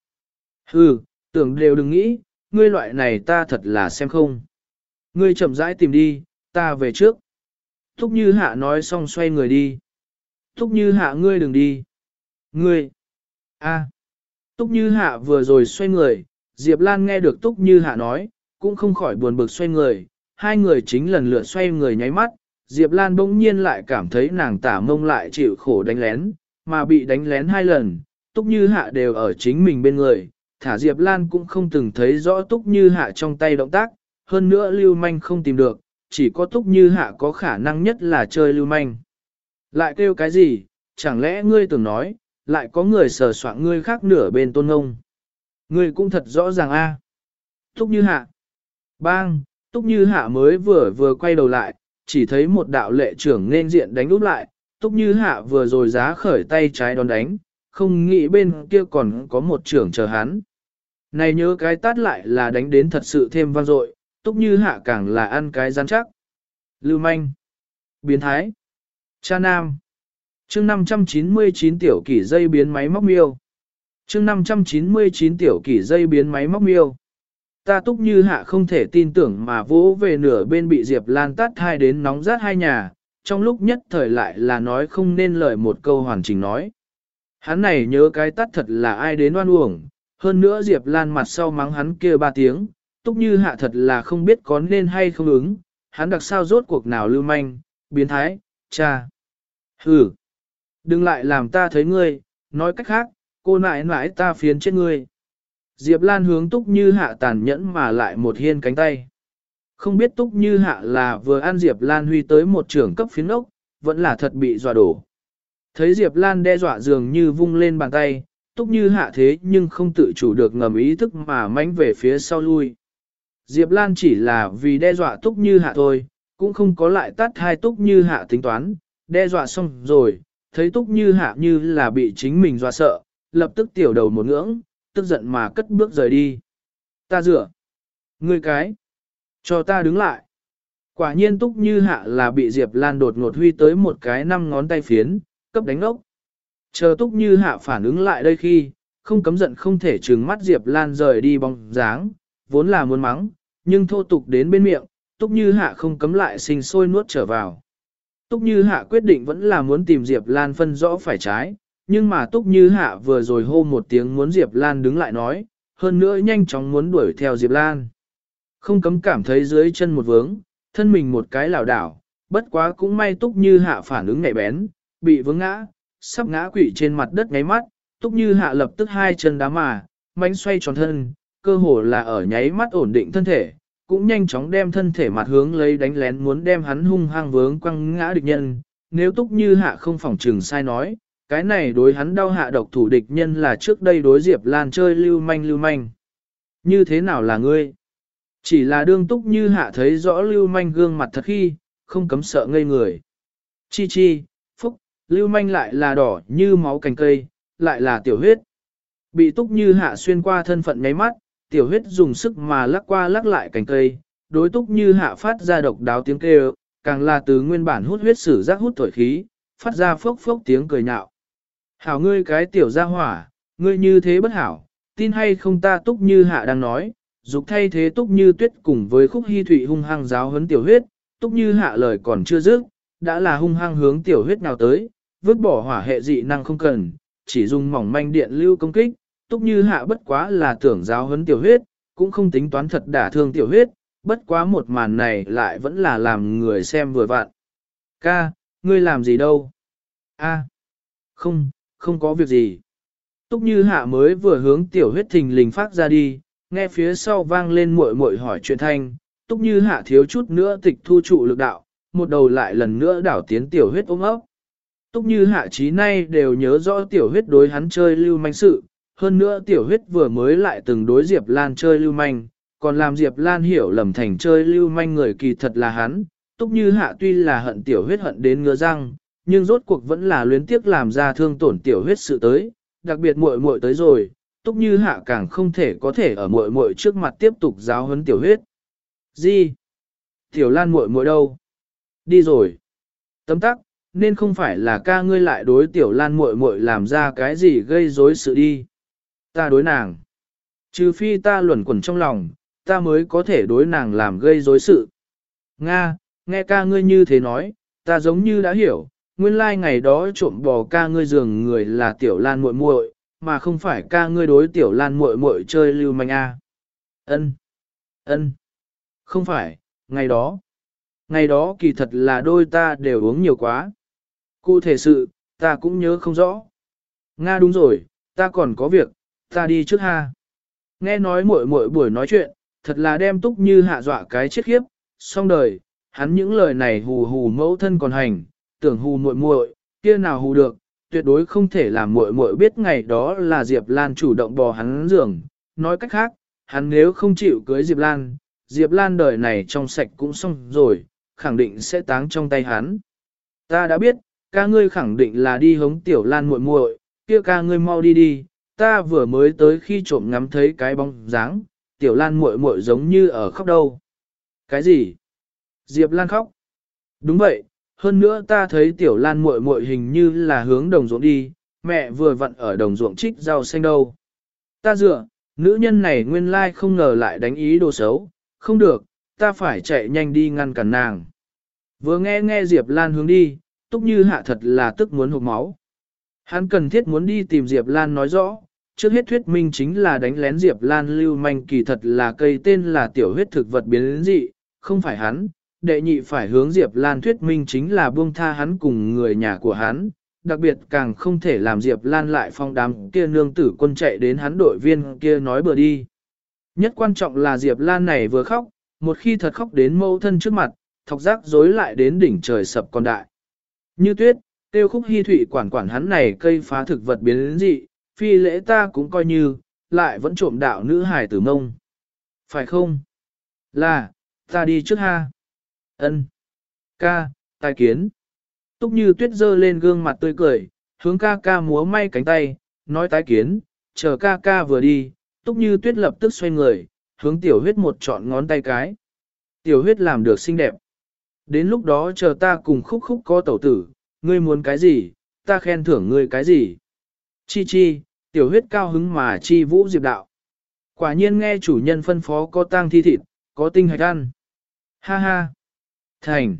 [SPEAKER 1] Hừ, tưởng đều đừng nghĩ, ngươi loại này ta thật là xem không. Ngươi chậm rãi tìm đi, ta về trước. Thúc như hạ nói xong xoay người đi. Thúc như hạ ngươi đừng đi. Ngươi. a. Túc như hạ vừa rồi xoay người, Diệp Lan nghe được Túc như hạ nói, cũng không khỏi buồn bực xoay người, hai người chính lần lượt xoay người nháy mắt, Diệp Lan bỗng nhiên lại cảm thấy nàng tả mông lại chịu khổ đánh lén, mà bị đánh lén hai lần, Túc Như Hạ đều ở chính mình bên người, thả Diệp Lan cũng không từng thấy rõ Túc Như Hạ trong tay động tác, hơn nữa Lưu Manh không tìm được, chỉ có Túc Như Hạ có khả năng nhất là chơi Lưu Manh. Lại kêu cái gì, chẳng lẽ ngươi tưởng nói, lại có người sờ soạn ngươi khác nửa bên tôn ngông. Ngươi cũng thật rõ ràng a. Túc Như Hạ. Bang, Túc Như Hạ mới vừa vừa quay đầu lại, chỉ thấy một đạo lệ trưởng nên diện đánh úp lại, Túc Như Hạ vừa rồi giá khởi tay trái đón đánh, không nghĩ bên kia còn có một trưởng chờ hắn. Này nhớ cái tát lại là đánh đến thật sự thêm vang dội, Túc Như Hạ càng là ăn cái rắn chắc. Lưu manh. Biến thái. Cha nam. chương 599 tiểu kỷ dây biến máy móc miêu. chương 599 tiểu kỷ dây biến máy móc miêu. Ta túc như hạ không thể tin tưởng mà vỗ về nửa bên bị Diệp Lan tát hai đến nóng rát hai nhà, trong lúc nhất thời lại là nói không nên lời một câu hoàn chỉnh nói. Hắn này nhớ cái tát thật là ai đến oan uổng, hơn nữa Diệp Lan mặt sau mắng hắn kia ba tiếng, túc như hạ thật là không biết có nên hay không ứng, hắn đặc sao rốt cuộc nào lưu manh, biến thái, cha. Hừ, đừng lại làm ta thấy ngươi, nói cách khác, cô nại nãi ta phiến chết ngươi. Diệp Lan hướng Túc Như Hạ tàn nhẫn mà lại một hiên cánh tay. Không biết Túc Như Hạ là vừa ăn Diệp Lan huy tới một trưởng cấp phiến ốc, vẫn là thật bị dọa đổ. Thấy Diệp Lan đe dọa dường như vung lên bàn tay, Túc Như Hạ thế nhưng không tự chủ được ngầm ý thức mà mánh về phía sau lui. Diệp Lan chỉ là vì đe dọa Túc Như Hạ thôi, cũng không có lại tắt hai Túc Như Hạ tính toán, đe dọa xong rồi, thấy Túc Như Hạ như là bị chính mình dọa sợ, lập tức tiểu đầu một ngưỡng, tức giận mà cất bước rời đi. Ta dựa. Ngươi cái. Cho ta đứng lại. Quả nhiên túc như hạ là bị Diệp Lan đột ngột huy tới một cái năm ngón tay phiến, cấp đánh ốc. Chờ túc như hạ phản ứng lại đây khi, không cấm giận không thể trừng mắt Diệp Lan rời đi bóng dáng, vốn là muốn mắng, nhưng thô tục đến bên miệng, túc như hạ không cấm lại sinh sôi nuốt trở vào. Túc như hạ quyết định vẫn là muốn tìm Diệp Lan phân rõ phải trái, nhưng mà Túc Như Hạ vừa rồi hô một tiếng muốn Diệp Lan đứng lại nói, hơn nữa nhanh chóng muốn đuổi theo Diệp Lan. Không cấm cảm thấy dưới chân một vướng, thân mình một cái lảo đảo, bất quá cũng may Túc Như Hạ phản ứng nhạy bén, bị vướng ngã, sắp ngã quỵ trên mặt đất ngáy mắt, Túc Như Hạ lập tức hai chân đá mà, mánh xoay tròn thân, cơ hồ là ở nháy mắt ổn định thân thể, cũng nhanh chóng đem thân thể mặt hướng lấy đánh lén muốn đem hắn hung hăng vướng quăng ngã địch nhân. Nếu Túc Như Hạ không phỏng trừng sai nói, cái này đối hắn đau hạ độc thủ địch nhân là trước đây đối Diệp Lan chơi lưu manh lưu manh. Như thế nào là ngươi? Chỉ là đương túc như hạ thấy rõ lưu manh gương mặt thật khi, không cấm sợ ngây người. Chi chi, phúc, lưu manh lại là đỏ như máu cành cây, lại là tiểu huyết. Bị túc như hạ xuyên qua thân phận nháy mắt, tiểu huyết dùng sức mà lắc qua lắc lại cành cây, đối túc như hạ phát ra độc đáo tiếng kêu, càng là từ nguyên bản hút huyết sử giác hút thổi khí, phát ra phốc phốc tiếng cười nhạo. Hảo ngươi cái tiểu gia hỏa, ngươi như thế bất hảo, tin hay không ta túc như hạ đang nói, dục thay thế túc như tuyết cùng với khúc hy thụy hung hăng giáo huấn tiểu huyết, túc như hạ lời còn chưa dứt, đã là hung hăng hướng tiểu huyết nào tới, vứt bỏ hỏa hệ dị năng không cần, chỉ dùng mỏng manh điện lưu công kích, túc như hạ bất quá là tưởng giáo huấn tiểu huyết, cũng không tính toán thật đả thương tiểu huyết, bất quá một màn này lại vẫn là làm người xem vừa vặn. Ca, ngươi làm gì đâu? A, không, không có việc gì. Túc như hạ mới vừa hướng tiểu huyết thình lình phát ra đi, nghe phía sau vang lên muội muội hỏi chuyện thanh, túc như hạ thiếu chút nữa tịch thu trụ lực đạo, một đầu lại lần nữa đảo tiến tiểu huyết ôm ấp. Túc như hạ trí nay đều nhớ rõ tiểu huyết đối hắn chơi lưu manh sự, hơn nữa tiểu huyết vừa mới lại từng đối Diệp Lan chơi lưu manh, còn làm Diệp Lan hiểu lầm thành chơi lưu manh người kỳ thật là hắn. Túc như hạ tuy là hận tiểu huyết hận đến ngứa răng, nhưng rốt cuộc vẫn là luyến tiếc làm ra thương tổn tiểu huyết sự tới, đặc biệt muội muội tới rồi, túc như hạ càng không thể có thể ở muội muội trước mặt tiếp tục giáo huấn tiểu huyết. Gì? Tiểu lan muội muội đâu? Đi rồi. Tấm tắc, nên không phải là ca ngươi lại đối tiểu lan muội muội làm ra cái gì gây rối sự đi. Ta đối nàng. Trừ phi ta luẩn quẩn trong lòng, ta mới có thể đối nàng làm gây rối sự. Nga, nghe ca ngươi như thế nói, ta giống như đã hiểu, nguyên lai like ngày đó trộm bò ca ngươi giường người là tiểu lan muội muội, mà không phải ca ngươi đối tiểu lan muội muội chơi lưu manh a. Ân, ân, không phải, ngày đó, ngày đó kỳ thật là đôi ta đều uống nhiều quá. Cụ thể sự, ta cũng nhớ không rõ. Nga đúng rồi, ta còn có việc, ta đi trước ha. Nghe nói muội muội buổi nói chuyện, thật là đem túc như hạ dọa cái chết khiếp, xong đời, hắn những lời này hù hù mẫu thân còn hành, tưởng hù muội muội, kia nào hù được, tuyệt đối không thể làm muội muội biết ngày đó là Diệp Lan chủ động bò hắn giường. Nói cách khác, hắn nếu không chịu cưới Diệp Lan, Diệp Lan đời này trong sạch cũng xong rồi, khẳng định sẽ táng trong tay hắn. Ta đã biết, ca ngươi khẳng định là đi hống tiểu lan muội muội, kia ca ngươi mau đi đi, ta vừa mới tới khi trộm ngắm thấy cái bóng dáng, tiểu lan muội muội giống như ở khóc đâu. Cái gì? Diệp Lan khóc. Đúng vậy, hơn nữa ta thấy tiểu lan muội muội hình như là hướng đồng ruộng đi, mẹ vừa vặn ở đồng ruộng trích rau xanh đâu. Ta dựa, nữ nhân này nguyên lai không ngờ lại đánh ý đồ xấu, không được, ta phải chạy nhanh đi ngăn cản nàng. Vừa nghe nghe Diệp Lan hướng đi, túc như hạ thật là tức muốn hụt máu. Hắn cần thiết muốn đi tìm Diệp Lan nói rõ, trước hết thuyết minh chính là đánh lén Diệp Lan lưu manh kỳ thật là cây tên là tiểu huyết thực vật biến dị, không phải hắn, đệ nhị phải hướng Diệp Lan thuyết minh chính là buông tha hắn cùng người nhà của hắn, đặc biệt càng không thể làm Diệp Lan lại phong đám kia nương tử quân chạy đến hắn đội viên kia nói bừa đi. Nhất quan trọng là Diệp Lan này vừa khóc, một khi thật khóc đến mâu thân trước mặt, thọc giác dối lại đến đỉnh trời sập con đại. Như tuyết, tiêu khúc hy thủy quản quản hắn này cây phá thực vật biến đến dị, phi lễ ta cũng coi như, lại vẫn trộm đạo nữ hài tử mông. Phải không? Là, ta đi trước ha ân Ca, tai kiến. Túc như tuyết dơ lên gương mặt tươi cười, hướng ca ca múa may cánh tay, nói tái kiến, chờ ca ca vừa đi, túc như tuyết lập tức xoay người, hướng tiểu huyết một trọn ngón tay cái. Tiểu huyết làm được xinh đẹp. Đến lúc đó chờ ta cùng khúc khúc có tẩu tử, ngươi muốn cái gì, ta khen thưởng ngươi cái gì. Chi chi, tiểu huyết cao hứng mà chi vũ diệp đạo. Quả nhiên nghe chủ nhân phân phó có tang thi thịt, có tinh hạch ăn. Ha ha. Thành.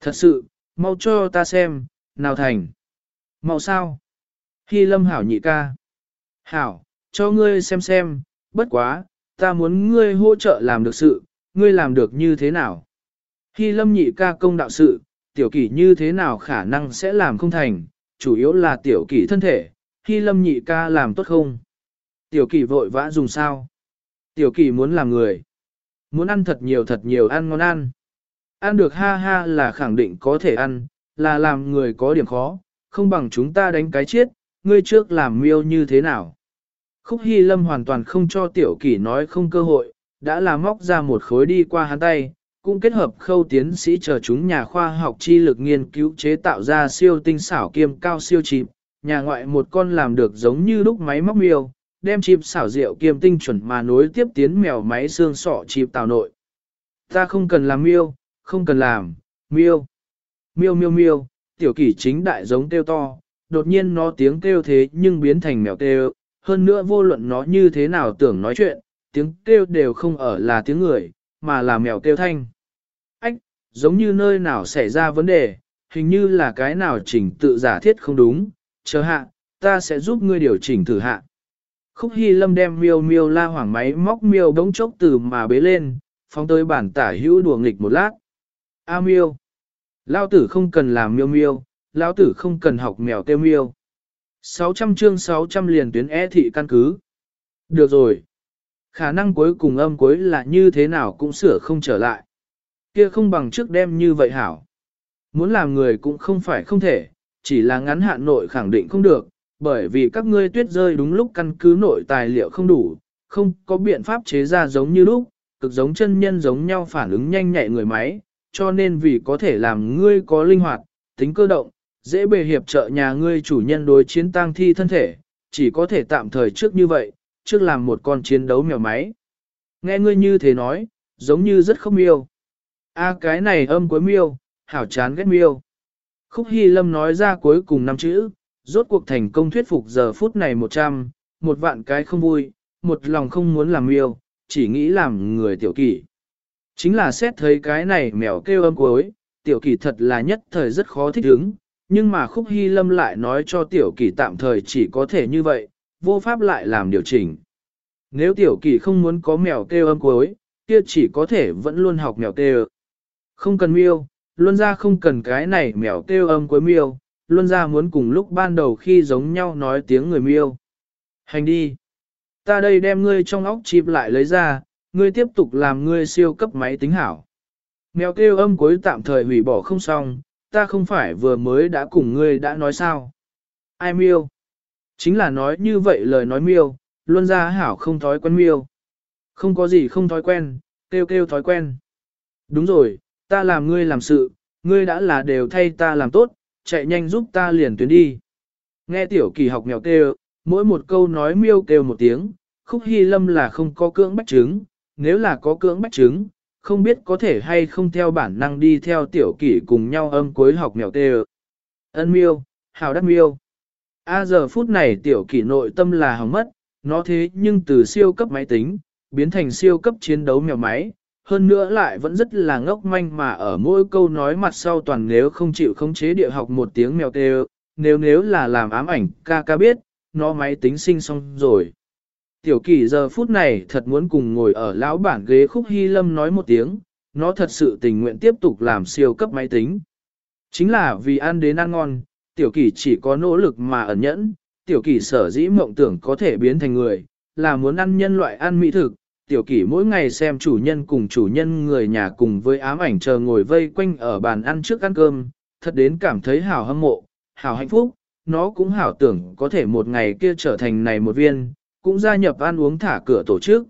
[SPEAKER 1] Thật sự, mau cho ta xem, nào thành. Mau sao? Hy lâm hảo nhị ca. Hảo, cho ngươi xem xem, bất quá, ta muốn ngươi hỗ trợ làm được sự, ngươi làm được như thế nào? Hy lâm nhị ca công đạo sự, tiểu kỷ như thế nào khả năng sẽ làm không thành, chủ yếu là tiểu kỷ thân thể, Hy lâm nhị ca làm tốt không? Tiểu kỷ vội vã dùng sao? Tiểu kỷ muốn làm người. Muốn ăn thật nhiều thật nhiều ăn ngon ăn. Ăn được ha ha là khẳng định có thể ăn, là làm người có điểm khó, không bằng chúng ta đánh cái chết, ngươi trước làm miêu như thế nào. Khúc Hy Lâm hoàn toàn không cho tiểu kỷ nói không cơ hội, đã làm móc ra một khối đi qua hắn tay, cũng kết hợp khâu tiến sĩ chờ chúng nhà khoa học chi lực nghiên cứu chế tạo ra siêu tinh xảo kiêm cao siêu chịp, nhà ngoại một con làm được giống như lúc máy móc miêu, đem chịp xảo rượu kiêm tinh chuẩn mà nối tiếp tiến mèo máy xương sọ chịp tạo nội. Ta không cần làm miêu, không cần làm, miêu. Miêu miêu miêu, tiểu kỷ chính đại giống kêu to, đột nhiên nó tiếng kêu thế nhưng biến thành mèo kêu, hơn nữa vô luận nó như thế nào tưởng nói chuyện, tiếng kêu đều không ở là tiếng người, mà là mèo kêu thanh. Ách, giống như nơi nào xảy ra vấn đề, hình như là cái nào chỉnh tự giả thiết không đúng, chờ hạ, ta sẽ giúp ngươi điều chỉnh thử hạ. Khúc Hy Lâm đem miêu miêu la hoảng máy móc miêu đống chốc từ mà bế lên, phóng tới bản tả hữu đùa nghịch một lát. A miêu. Lao tử không cần làm miêu miêu, lão tử không cần học mèo tiêu miêu. 600 chương 600 liền tuyến e thị căn cứ. Được rồi. Khả năng cuối cùng âm cuối là như thế nào cũng sửa không trở lại. Kia không bằng trước đem như vậy hảo. Muốn làm người cũng không phải không thể, chỉ là ngắn hạn nội khẳng định không được, bởi vì các ngươi tuyết rơi đúng lúc căn cứ nội tài liệu không đủ, không có biện pháp chế ra giống như lúc, cực giống chân nhân giống nhau phản ứng nhanh nhạy người máy, cho nên vì có thể làm ngươi có linh hoạt, tính cơ động, dễ bề hiệp trợ nhà ngươi chủ nhân đối chiến tăng thi thân thể, chỉ có thể tạm thời trước như vậy, trước làm một con chiến đấu mèo máy. Nghe ngươi như thế nói, giống như rất không miêu. A cái này âm cuối miêu, hảo chán ghét miêu. Khúc Hy Lâm nói ra cuối cùng năm chữ, rốt cuộc thành công thuyết phục giờ phút này một trăm, một vạn cái không vui, một lòng không muốn làm miêu, chỉ nghĩ làm người tiểu kỷ. Chính là xét thấy cái này mèo kêu âm cuối, tiểu kỳ thật là nhất thời rất khó thích ứng, nhưng mà khúc hy lâm lại nói cho tiểu kỳ tạm thời chỉ có thể như vậy, vô pháp lại làm điều chỉnh. Nếu tiểu kỳ không muốn có mèo kêu âm cuối, kia chỉ có thể vẫn luôn học mèo kêu. Không cần miêu, luôn ra không cần cái này mèo kêu âm cuối miêu, luôn ra muốn cùng lúc ban đầu khi giống nhau nói tiếng người miêu. Hành đi. Ta đây đem ngươi trong óc chip lại lấy ra, ngươi tiếp tục làm ngươi siêu cấp máy tính hảo. Mèo kêu âm cuối tạm thời hủy bỏ không xong, ta không phải vừa mới đã cùng ngươi đã nói sao. Ai miêu? Chính là nói như vậy lời nói miêu, luôn ra hảo không thói quen miêu. Không có gì không thói quen, kêu kêu thói quen. Đúng rồi, ta làm ngươi làm sự, ngươi đã là đều thay ta làm tốt, chạy nhanh giúp ta liền tuyến đi. Nghe tiểu kỳ học mèo kêu, mỗi một câu nói miêu kêu một tiếng, khúc hy lâm là không có cưỡng bách chứng, nếu là có cưỡng bách chứng, không biết có thể hay không theo bản năng đi theo tiểu kỷ cùng nhau âm cuối học mèo tê Ân miêu, hào đắc miêu. A giờ phút này tiểu kỷ nội tâm là hỏng mất, nó thế nhưng từ siêu cấp máy tính, biến thành siêu cấp chiến đấu mèo máy, hơn nữa lại vẫn rất là ngốc manh mà ở mỗi câu nói mặt sau toàn nếu không chịu khống chế địa học một tiếng mèo tê nếu nếu là làm ám ảnh ca ca biết, nó máy tính sinh xong rồi. Tiểu kỳ giờ phút này thật muốn cùng ngồi ở lão bản ghế khúc hy lâm nói một tiếng, nó thật sự tình nguyện tiếp tục làm siêu cấp máy tính. Chính là vì ăn đến ăn ngon, tiểu kỳ chỉ có nỗ lực mà ẩn nhẫn, tiểu kỳ sở dĩ mộng tưởng có thể biến thành người, là muốn ăn nhân loại ăn mỹ thực. Tiểu kỷ mỗi ngày xem chủ nhân cùng chủ nhân người nhà cùng với ám ảnh chờ ngồi vây quanh ở bàn ăn trước ăn cơm, thật đến cảm thấy hào hâm mộ, hào hạnh phúc, nó cũng hảo tưởng có thể một ngày kia trở thành này một viên, cũng gia nhập ăn uống thả cửa tổ chức.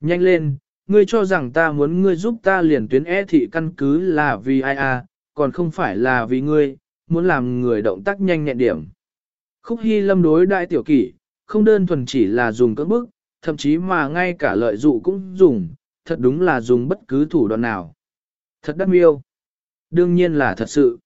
[SPEAKER 1] Nhanh lên, ngươi cho rằng ta muốn ngươi giúp ta liền tuyến e thị căn cứ là vì ai à, còn không phải là vì ngươi, muốn làm người động tác nhanh nhẹn điểm. Khúc Hy lâm đối đại tiểu kỷ, không đơn thuần chỉ là dùng cưỡng bức, thậm chí mà ngay cả lợi dụ cũng dùng, thật đúng là dùng bất cứ thủ đoạn nào. Thật đắc miêu. Đương nhiên là thật sự.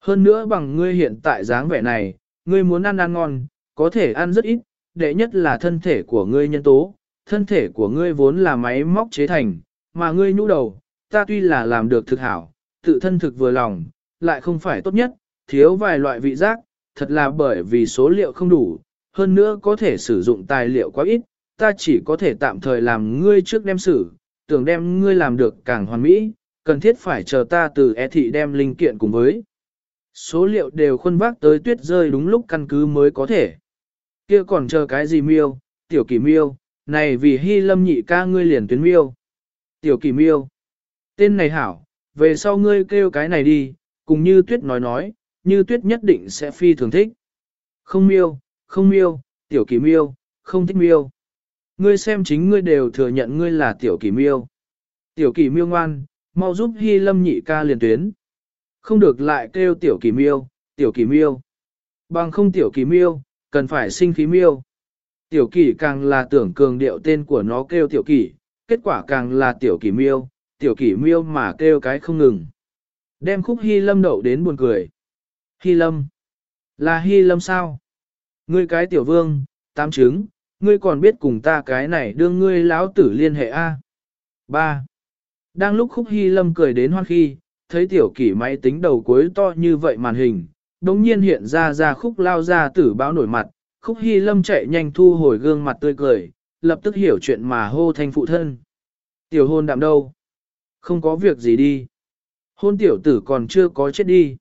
[SPEAKER 1] Hơn nữa bằng ngươi hiện tại dáng vẻ này, ngươi muốn ăn ăn ngon, có thể ăn rất ít, đệ nhất là thân thể của ngươi nhân tố, thân thể của ngươi vốn là máy móc chế thành, mà ngươi nhũ đầu, ta tuy là làm được thực hảo, tự thân thực vừa lòng, lại không phải tốt nhất, thiếu vài loại vị giác, thật là bởi vì số liệu không đủ, hơn nữa có thể sử dụng tài liệu quá ít, ta chỉ có thể tạm thời làm ngươi trước đem xử, tưởng đem ngươi làm được càng hoàn mỹ, cần thiết phải chờ ta từ e thị đem linh kiện cùng với. Số liệu đều khuân vác tới tuyết rơi đúng lúc căn cứ mới có thể kia còn chờ cái gì miêu, tiểu kỳ miêu, này vì hy lâm nhị ca ngươi liền tuyến miêu. Tiểu kỳ miêu, tên này hảo, về sau ngươi kêu cái này đi, cùng như tuyết nói nói, như tuyết nhất định sẽ phi thường thích. Không miêu, không miêu, tiểu kỳ miêu, không thích miêu. Ngươi xem chính ngươi đều thừa nhận ngươi là tiểu kỳ miêu. Tiểu kỳ miêu ngoan, mau giúp hy lâm nhị ca liền tuyến. Không được lại kêu tiểu kỳ miêu, tiểu kỳ miêu. Bằng không tiểu kỳ miêu, cần phải sinh khí miêu. Tiểu kỷ càng là tưởng cường điệu tên của nó kêu tiểu kỷ, kết quả càng là tiểu kỷ miêu, tiểu kỷ miêu mà kêu cái không ngừng. Đem khúc hy lâm đậu đến buồn cười. Hy lâm? Là hy lâm sao? Ngươi cái tiểu vương, tám trứng, ngươi còn biết cùng ta cái này đương ngươi lão tử liên hệ A. 3. Đang lúc khúc hy lâm cười đến hoan khi, thấy tiểu kỷ máy tính đầu cuối to như vậy màn hình, đống nhiên hiện ra ra khúc lao ra tử báo nổi mặt, khúc hy lâm chạy nhanh thu hồi gương mặt tươi cười, lập tức hiểu chuyện mà hô thanh phụ thân. Tiểu hôn đạm đâu? Không có việc gì đi. Hôn tiểu tử còn chưa có chết đi.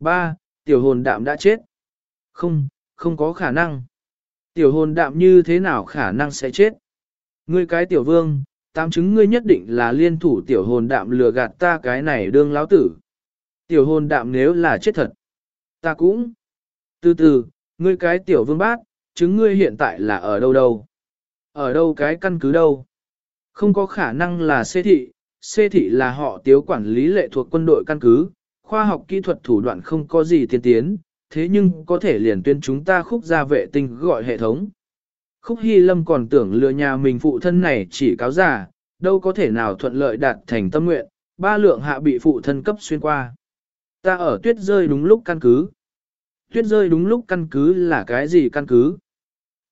[SPEAKER 1] Ba, tiểu hồn đạm đã chết. Không, không có khả năng. Tiểu hồn đạm như thế nào khả năng sẽ chết? Ngươi cái tiểu vương, tám chứng ngươi nhất định là liên thủ tiểu hồn đạm lừa gạt ta cái này đương lão tử. Tiểu hồn đạm nếu là chết thật ta cũng. Từ từ, ngươi cái tiểu vương bát, chứng ngươi hiện tại là ở đâu đâu? Ở đâu cái căn cứ đâu? Không có khả năng là xê thị, xê thị là họ tiếu quản lý lệ thuộc quân đội căn cứ, khoa học kỹ thuật thủ đoạn không có gì tiên tiến, thế nhưng có thể liền tuyên chúng ta khúc ra vệ tinh gọi hệ thống. Khúc Hy Lâm còn tưởng lừa nhà mình phụ thân này chỉ cáo giả, đâu có thể nào thuận lợi đạt thành tâm nguyện, ba lượng hạ bị phụ thân cấp xuyên qua. Ta ở tuyết rơi đúng lúc căn cứ. Tuyết rơi đúng lúc căn cứ là cái gì căn cứ?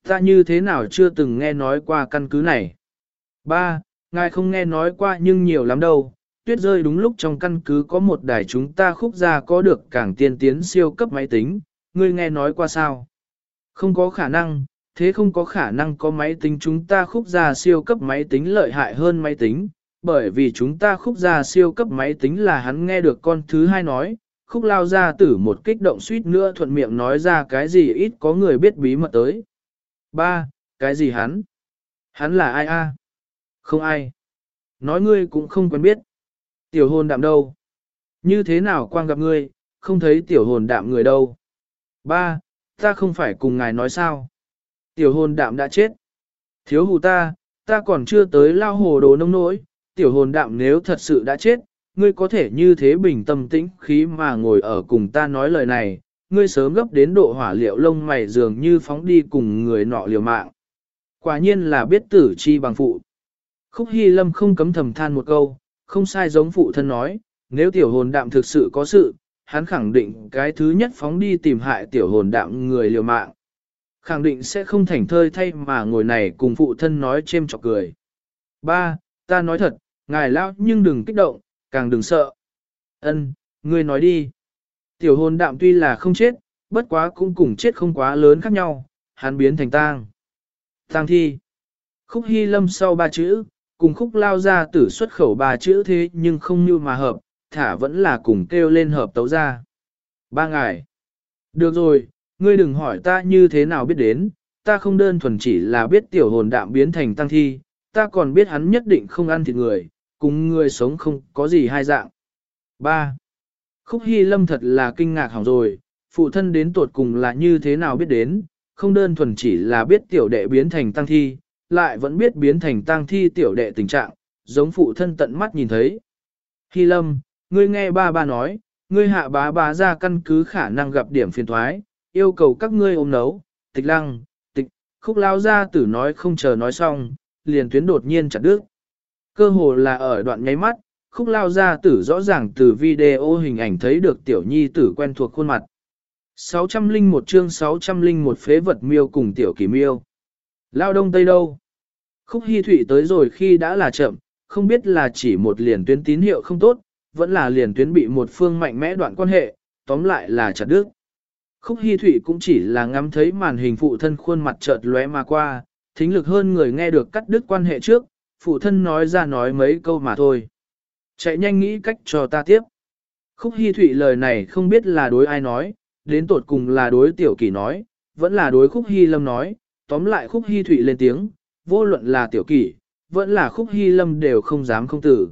[SPEAKER 1] Ta như thế nào chưa từng nghe nói qua căn cứ này? Ba, ngài không nghe nói qua nhưng nhiều lắm đâu. Tuyết rơi đúng lúc trong căn cứ có một đài chúng ta khúc ra có được càng tiên tiến siêu cấp máy tính. Ngươi nghe nói qua sao? Không có khả năng, thế không có khả năng có máy tính chúng ta khúc ra siêu cấp máy tính lợi hại hơn máy tính, bởi vì chúng ta khúc ra siêu cấp máy tính là hắn nghe được con thứ hai nói, khúc lao ra tử một kích động suýt nữa thuận miệng nói ra cái gì ít có người biết bí mật tới. Ba, cái gì hắn? Hắn là ai a? Không ai. Nói ngươi cũng không quen biết. Tiểu hồn đạm đâu? Như thế nào quang gặp ngươi, không thấy tiểu hồn đạm người đâu? Ba, ta không phải cùng ngài nói sao? Tiểu hồn đạm đã chết. Thiếu hù ta, ta còn chưa tới lao hồ đồ nông nỗi, tiểu hồn đạm nếu thật sự đã chết, ngươi có thể như thế bình tâm tĩnh khí mà ngồi ở cùng ta nói lời này, ngươi sớm gấp đến độ hỏa liệu lông mày dường như phóng đi cùng người nọ liều mạng. Quả nhiên là biết tử chi bằng phụ. Khúc Hy Lâm không cấm thầm than một câu, không sai giống phụ thân nói, nếu tiểu hồn đạm thực sự có sự, hắn khẳng định cái thứ nhất phóng đi tìm hại tiểu hồn đạm người liều mạng. Khẳng định sẽ không thành thơi thay mà ngồi này cùng phụ thân nói chêm chọc cười. Ba, ta nói thật, ngài lão nhưng đừng kích động, càng đừng sợ. Ân, ngươi nói đi. Tiểu hồn đạm tuy là không chết, bất quá cũng cùng chết không quá lớn khác nhau, hắn biến thành tang. Tang thi. Khúc hy lâm sau ba chữ, cùng khúc lao ra tử xuất khẩu ba chữ thế nhưng không như mà hợp, thả vẫn là cùng kêu lên hợp tấu ra. Ba ngày. Được rồi, ngươi đừng hỏi ta như thế nào biết đến, ta không đơn thuần chỉ là biết tiểu hồn đạm biến thành tăng thi, ta còn biết hắn nhất định không ăn thịt người, cùng người sống không có gì hai dạng. 3. Khúc Hy Lâm thật là kinh ngạc hỏng rồi, phụ thân đến tuột cùng là như thế nào biết đến, không đơn thuần chỉ là biết tiểu đệ biến thành tăng thi, lại vẫn biết biến thành tăng thi tiểu đệ tình trạng, giống phụ thân tận mắt nhìn thấy. Hy Lâm, ngươi nghe ba ba nói, ngươi hạ bá bá ra căn cứ khả năng gặp điểm phiền thoái, yêu cầu các ngươi ôm nấu, tịch lăng, tịch, khúc lao ra tử nói không chờ nói xong, liền tuyến đột nhiên chặt đứt. Cơ hồ là ở đoạn nháy mắt, khúc lao ra tử rõ ràng từ video hình ảnh thấy được tiểu nhi tử quen thuộc khuôn mặt. 601 chương 601 phế vật miêu cùng tiểu kỳ miêu. Lao đông tây đâu? Khúc hy thủy tới rồi khi đã là chậm, không biết là chỉ một liền tuyến tín hiệu không tốt, vẫn là liền tuyến bị một phương mạnh mẽ đoạn quan hệ, tóm lại là chặt đứt. Khúc Hi Thụy cũng chỉ là ngắm thấy màn hình phụ thân khuôn mặt chợt lóe mà qua, thính lực hơn người nghe được cắt đứt quan hệ trước, phụ thân nói ra nói mấy câu mà thôi. Chạy nhanh nghĩ cách cho ta tiếp. Khúc Hi Thụy lời này không biết là đối ai nói, đến tột cùng là đối tiểu kỳ nói, vẫn là đối Khúc Hi Lâm nói, tóm lại Khúc Hi Thụy lên tiếng, vô luận là tiểu kỳ, vẫn là Khúc Hi Lâm đều không dám không tử.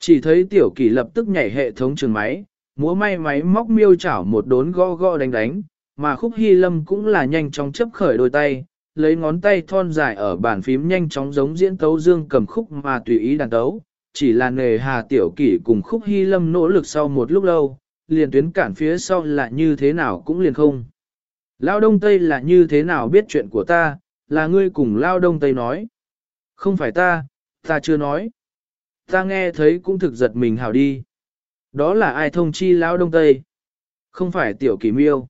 [SPEAKER 1] Chỉ thấy tiểu kỳ lập tức nhảy hệ thống trường máy, múa may máy móc miêu chảo một đốn go go đánh đánh, mà khúc Hi lâm cũng là nhanh chóng chấp khởi đôi tay, lấy ngón tay thon dài ở bàn phím nhanh chóng giống diễn tấu dương cầm khúc mà tùy ý đàn tấu, chỉ là nghề hà tiểu kỷ cùng khúc hy lâm nỗ lực sau một lúc lâu, liền tuyến cản phía sau là như thế nào cũng liền không. Lao Đông Tây là như thế nào biết chuyện của ta, là ngươi cùng Lao Đông Tây nói. Không phải ta, ta chưa nói. Ta nghe thấy cũng thực giật mình hảo đi. Đó là ai thông chi lao đông tây? Không phải tiểu kỷ miêu.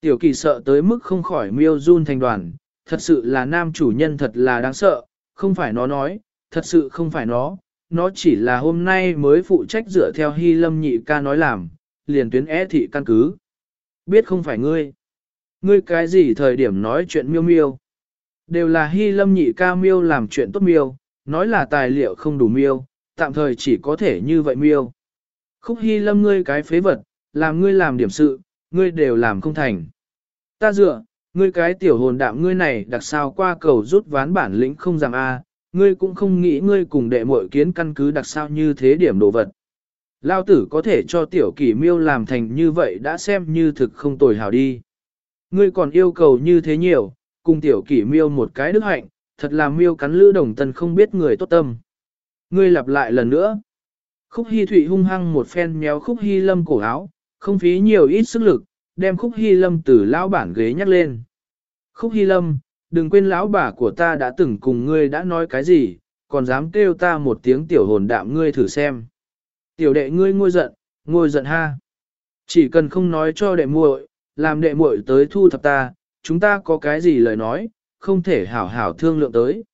[SPEAKER 1] Tiểu kỳ sợ tới mức không khỏi miêu run thành đoàn, thật sự là nam chủ nhân thật là đáng sợ, không phải nó nói, thật sự không phải nó, nó chỉ là hôm nay mới phụ trách dựa theo hy lâm nhị ca nói làm, liền tuyến é thị căn cứ. Biết không phải ngươi. Ngươi cái gì thời điểm nói chuyện miêu miêu. Đều là hy lâm nhị ca miêu làm chuyện tốt miêu, nói là tài liệu không đủ miêu, tạm thời chỉ có thể như vậy miêu. Khúc hy lâm ngươi cái phế vật, làm ngươi làm điểm sự, ngươi đều làm không thành. Ta dựa, ngươi cái tiểu hồn đạm ngươi này đặc sao qua cầu rút ván bản lĩnh không rằng a, ngươi cũng không nghĩ ngươi cùng đệ muội kiến căn cứ đặc sao như thế điểm đồ vật. Lao tử có thể cho tiểu kỷ miêu làm thành như vậy đã xem như thực không tồi hào đi. Ngươi còn yêu cầu như thế nhiều, cùng tiểu kỷ miêu một cái đức hạnh, thật là miêu cắn lữ đồng tân không biết người tốt tâm. Ngươi lặp lại lần nữa. Khúc Hy Thụy hung hăng một phen méo Khúc Hy Lâm cổ áo, không phí nhiều ít sức lực, đem Khúc Hi Lâm từ lão bản ghế nhắc lên. Khúc Hi Lâm, đừng quên lão bà của ta đã từng cùng ngươi đã nói cái gì, còn dám kêu ta một tiếng tiểu hồn đạm ngươi thử xem. Tiểu đệ ngươi ngôi giận, ngôi giận ha. Chỉ cần không nói cho đệ muội, làm đệ muội tới thu thập ta, chúng ta có cái gì lời nói, không thể hảo hảo thương lượng tới.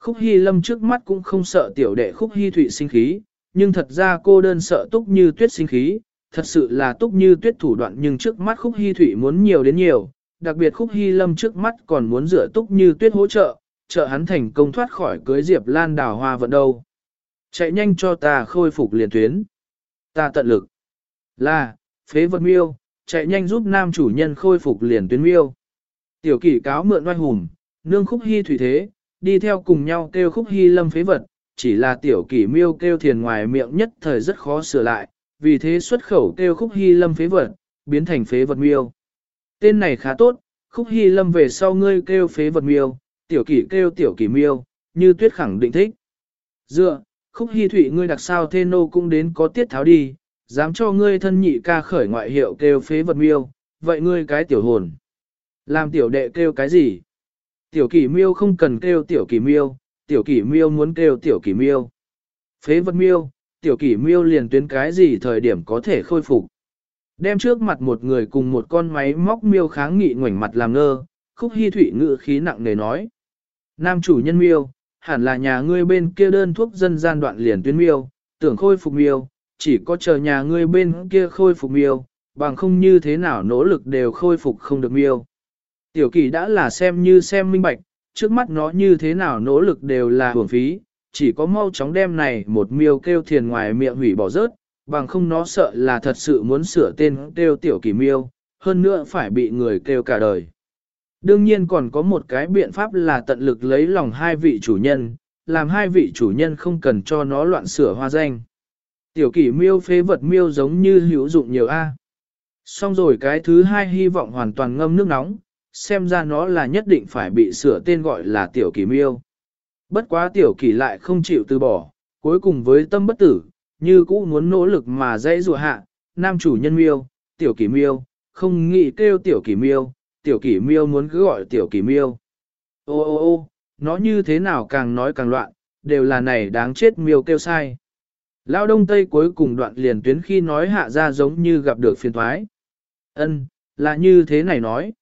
[SPEAKER 1] Khúc Hi Lâm trước mắt cũng không sợ tiểu đệ Khúc Hi Thụy sinh khí, nhưng thật ra cô đơn sợ túc như tuyết sinh khí, thật sự là túc như tuyết thủ đoạn nhưng trước mắt khúc hy thủy muốn nhiều đến nhiều, đặc biệt khúc hy lâm trước mắt còn muốn rửa túc như tuyết hỗ trợ, trợ hắn thành công thoát khỏi cưới diệp lan đào hoa vận đâu. Chạy nhanh cho ta khôi phục liền tuyến. Ta tận lực. Là, phế vật miêu, chạy nhanh giúp nam chủ nhân khôi phục liền tuyến miêu. Tiểu kỷ cáo mượn oai hùng, nương khúc hy thủy thế, đi theo cùng nhau kêu khúc hy lâm phế vật, chỉ là tiểu kỷ miêu kêu thiền ngoài miệng nhất thời rất khó sửa lại, vì thế xuất khẩu kêu khúc hy lâm phế vật, biến thành phế vật miêu. Tên này khá tốt, khúc hy lâm về sau ngươi kêu phế vật miêu, tiểu kỷ kêu tiểu kỷ miêu, như tuyết khẳng định thích. Dựa, Khúc hy Thụy ngươi đặc sao thê nô cũng đến có tiết tháo đi, dám cho ngươi thân nhị ca khởi ngoại hiệu kêu phế vật miêu, vậy ngươi cái tiểu hồn. Làm tiểu đệ kêu cái gì? Tiểu kỷ miêu không cần kêu tiểu kỷ miêu, tiểu kỷ miêu muốn kêu tiểu kỷ miêu. Phế vật miêu, tiểu kỷ miêu liền tuyến cái gì thời điểm có thể khôi phục. Đem trước mặt một người cùng một con máy móc miêu kháng nghị ngoảnh mặt làm ngơ, khúc hy thủy ngự khí nặng nề nói. Nam chủ nhân miêu, hẳn là nhà ngươi bên kia đơn thuốc dân gian đoạn liền tuyến miêu, tưởng khôi phục miêu, chỉ có chờ nhà ngươi bên kia khôi phục miêu, bằng không như thế nào nỗ lực đều khôi phục không được miêu. Tiểu kỳ đã là xem như xem minh bạch, trước mắt nó như thế nào nỗ lực đều là hưởng phí, chỉ có mau chóng đem này một miêu kêu thiền ngoài miệng hủy bỏ rớt, bằng không nó sợ là thật sự muốn sửa tên kêu tiểu kỳ miêu, hơn nữa phải bị người kêu cả đời. Đương nhiên còn có một cái biện pháp là tận lực lấy lòng hai vị chủ nhân, làm hai vị chủ nhân không cần cho nó loạn sửa hoa danh. Tiểu kỷ miêu phế vật miêu giống như hữu dụng nhiều A. Xong rồi cái thứ hai hy vọng hoàn toàn ngâm nước nóng, xem ra nó là nhất định phải bị sửa tên gọi là tiểu kỷ miêu. Bất quá tiểu kỷ lại không chịu từ bỏ, cuối cùng với tâm bất tử, như cũ muốn nỗ lực mà dãy rùa hạ, nam chủ nhân miêu, tiểu kỷ miêu, không nghĩ kêu tiểu kỷ miêu, tiểu kỷ miêu muốn cứ gọi tiểu kỷ miêu. Ô ô ô, nó như thế nào càng nói càng loạn, đều là này đáng chết miêu kêu sai. Lao đông tây cuối cùng đoạn liền tuyến khi nói hạ ra giống như gặp được phiền thoái. Ân, là như thế này nói.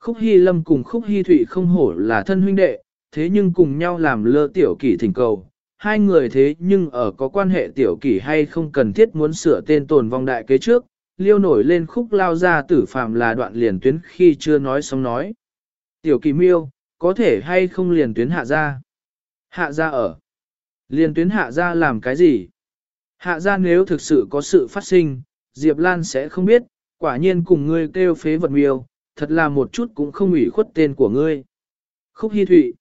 [SPEAKER 1] Khúc Hy Lâm cùng Khúc Hy Thụy không hổ là thân huynh đệ, thế nhưng cùng nhau làm lơ tiểu kỷ thỉnh cầu. Hai người thế nhưng ở có quan hệ tiểu kỷ hay không cần thiết muốn sửa tên tồn vong đại kế trước, liêu nổi lên khúc lao ra tử phạm là đoạn liền tuyến khi chưa nói xong nói. Tiểu kỳ miêu, có thể hay không liền tuyến hạ ra? Hạ ra ở. Liền tuyến hạ ra làm cái gì? Hạ ra nếu thực sự có sự phát sinh, Diệp Lan sẽ không biết, quả nhiên cùng ngươi kêu phế vật miêu, thật là một chút cũng không ủy khuất tên của ngươi. Khúc Hi Thụy,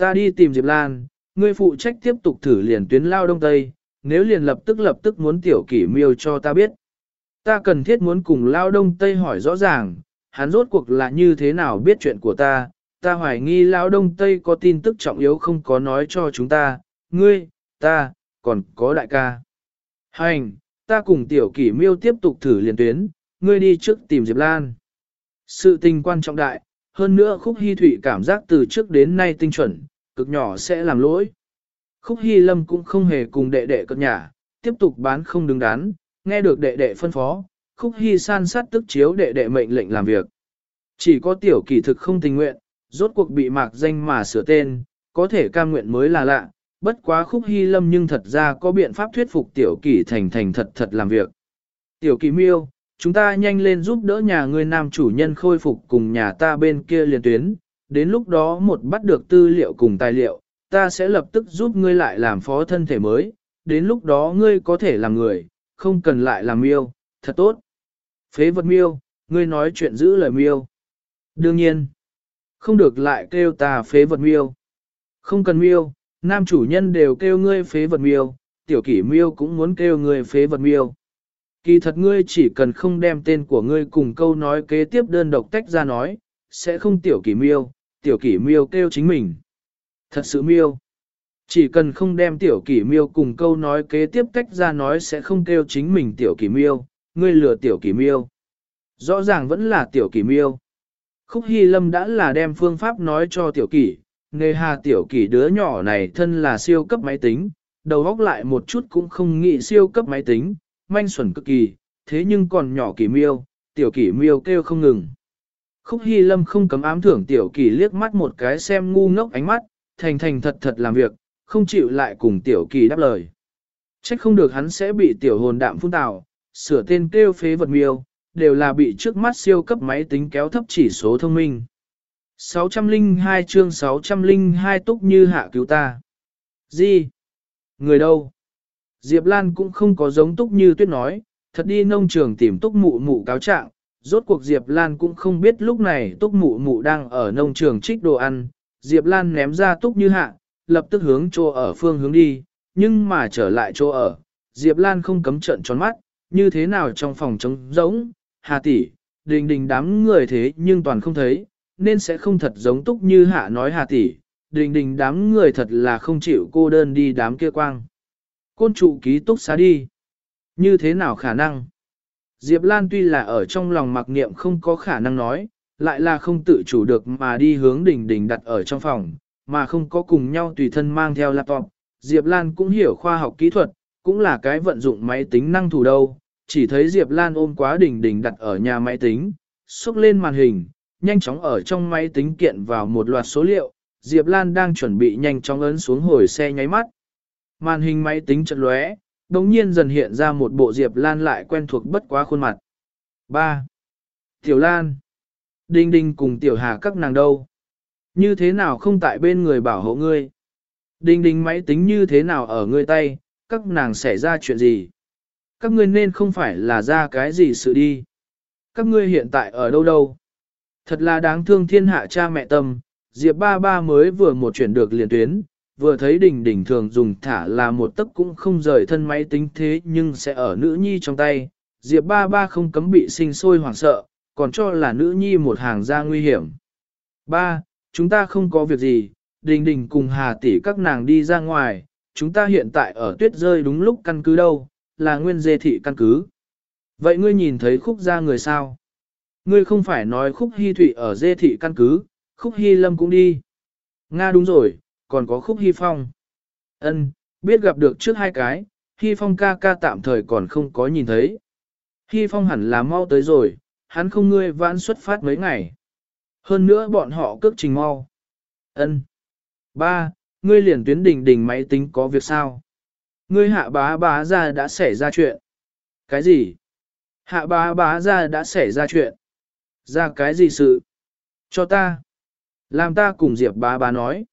[SPEAKER 1] ta đi tìm Diệp Lan, ngươi phụ trách tiếp tục thử liền tuyến lao đông tây, nếu liền lập tức lập tức muốn tiểu kỷ miêu cho ta biết. Ta cần thiết muốn cùng lao đông tây hỏi rõ ràng, hắn rốt cuộc là như thế nào biết chuyện của ta, ta hoài nghi lao đông tây có tin tức trọng yếu không có nói cho chúng ta, ngươi, ta, còn có đại ca. Hành, ta cùng tiểu kỷ miêu tiếp tục thử liền tuyến, ngươi đi trước tìm Diệp Lan. Sự tình quan trọng đại, hơn nữa khúc hy thủy cảm giác từ trước đến nay tinh chuẩn, cực nhỏ sẽ làm lỗi. Khúc hy lâm cũng không hề cùng đệ đệ cập nhà, tiếp tục bán không đứng đắn, nghe được đệ đệ phân phó, khúc hy san sát tức chiếu đệ đệ mệnh lệnh làm việc. Chỉ có tiểu kỳ thực không tình nguyện, rốt cuộc bị mạc danh mà sửa tên, có thể cam nguyện mới là lạ, bất quá khúc hy lâm nhưng thật ra có biện pháp thuyết phục tiểu kỳ thành thành thật thật làm việc. Tiểu kỳ miêu, chúng ta nhanh lên giúp đỡ nhà ngươi nam chủ nhân khôi phục cùng nhà ta bên kia liền tuyến, đến lúc đó một bắt được tư liệu cùng tài liệu, ta sẽ lập tức giúp ngươi lại làm phó thân thể mới, đến lúc đó ngươi có thể làm người, không cần lại làm miêu, thật tốt. Phế vật miêu, ngươi nói chuyện giữ lời miêu. Đương nhiên, không được lại kêu ta phế vật miêu. Không cần miêu, nam chủ nhân đều kêu ngươi phế vật miêu, tiểu kỷ miêu cũng muốn kêu ngươi phế vật miêu. Kỳ thật ngươi chỉ cần không đem tên của ngươi cùng câu nói kế tiếp đơn độc tách ra nói, sẽ không tiểu kỷ miêu, tiểu kỷ miêu kêu chính mình. Thật sự miêu. Chỉ cần không đem tiểu kỷ miêu cùng câu nói kế tiếp tách ra nói sẽ không kêu chính mình tiểu kỷ miêu, ngươi lừa tiểu kỷ miêu. Rõ ràng vẫn là tiểu kỷ miêu. Khúc Hy Lâm đã là đem phương pháp nói cho tiểu kỷ, nề hà tiểu kỷ đứa nhỏ này thân là siêu cấp máy tính, đầu góc lại một chút cũng không nghĩ siêu cấp máy tính, manh xuẩn cực kỳ, thế nhưng còn nhỏ kỷ miêu, tiểu kỷ miêu kêu không ngừng. Khúc Hy Lâm không cấm ám thưởng tiểu kỷ liếc mắt một cái xem ngu ngốc ánh mắt, thành thành thật thật làm việc, không chịu lại cùng tiểu kỳ đáp lời. Trách không được hắn sẽ bị tiểu hồn đạm phun tạo, sửa tên kêu phế vật miêu, đều là bị trước mắt siêu cấp máy tính kéo thấp chỉ số thông minh. 602 chương 602 túc như hạ cứu ta. Gì? Người đâu? Diệp Lan cũng không có giống túc như tuyết nói, thật đi nông trường tìm túc mụ mụ cáo trạng. Rốt cuộc Diệp Lan cũng không biết lúc này túc mụ mụ đang ở nông trường trích đồ ăn. Diệp Lan ném ra túc như hạ, lập tức hướng chỗ ở phương hướng đi, nhưng mà trở lại chỗ ở, Diệp Lan không cấm trận tròn mắt, như thế nào trong phòng trống rỗng, hà tỷ, đình đình đám người thế nhưng toàn không thấy, nên sẽ không thật giống túc như hạ nói hà tỷ, đình đình đám người thật là không chịu cô đơn đi đám kia quang côn trụ ký túc xá đi. Như thế nào khả năng? Diệp Lan tuy là ở trong lòng mặc niệm không có khả năng nói, lại là không tự chủ được mà đi hướng đỉnh đỉnh đặt ở trong phòng, mà không có cùng nhau tùy thân mang theo laptop. Diệp Lan cũng hiểu khoa học kỹ thuật, cũng là cái vận dụng máy tính năng thủ đâu, chỉ thấy Diệp Lan ôm quá đỉnh đỉnh đặt ở nhà máy tính, xúc lên màn hình, nhanh chóng ở trong máy tính kiện vào một loạt số liệu, Diệp Lan đang chuẩn bị nhanh chóng ấn xuống hồi xe nháy mắt. Màn hình máy tính chật lóe, đồng nhiên dần hiện ra một bộ Diệp Lan lại quen thuộc bất quá khuôn mặt. 3. Tiểu Lan Đinh Đinh cùng Tiểu Hà các nàng đâu? Như thế nào không tại bên người bảo hộ ngươi? Đinh Đinh máy tính như thế nào ở ngươi tay, các nàng xảy ra chuyện gì? Các ngươi nên không phải là ra cái gì sự đi. Các ngươi hiện tại ở đâu đâu? Thật là đáng thương thiên hạ cha mẹ tâm, Diệp ba ba mới vừa một chuyển được liền tuyến, vừa thấy đình đình thường dùng thả là một tấc cũng không rời thân máy tính thế nhưng sẽ ở nữ nhi trong tay. Diệp ba ba không cấm bị sinh sôi hoảng sợ, còn cho là nữ nhi một hàng gia nguy hiểm. Ba, chúng ta không có việc gì, đình đình cùng hà tỷ các nàng đi ra ngoài, chúng ta hiện tại ở tuyết rơi đúng lúc căn cứ đâu, là nguyên dê thị căn cứ. Vậy ngươi nhìn thấy khúc gia người sao? Ngươi không phải nói khúc hy thụy ở dê thị căn cứ, khúc hy lâm cũng đi. Nga đúng rồi, còn có khúc hy phong. Ân, biết gặp được trước hai cái, hy phong ca ca tạm thời còn không có nhìn thấy. Hy phong hẳn là mau tới rồi, hắn không ngươi vãn xuất phát mấy ngày. Hơn nữa bọn họ cước trình mau. Ân. Ba, ngươi liền tuyến đỉnh đỉnh máy tính có việc sao? Ngươi hạ bá bá ra đã xảy ra chuyện. Cái gì? Hạ bá bá ra đã xảy ra chuyện. Ra cái gì sự? Cho ta. Làm ta cùng Diệp bá bá nói.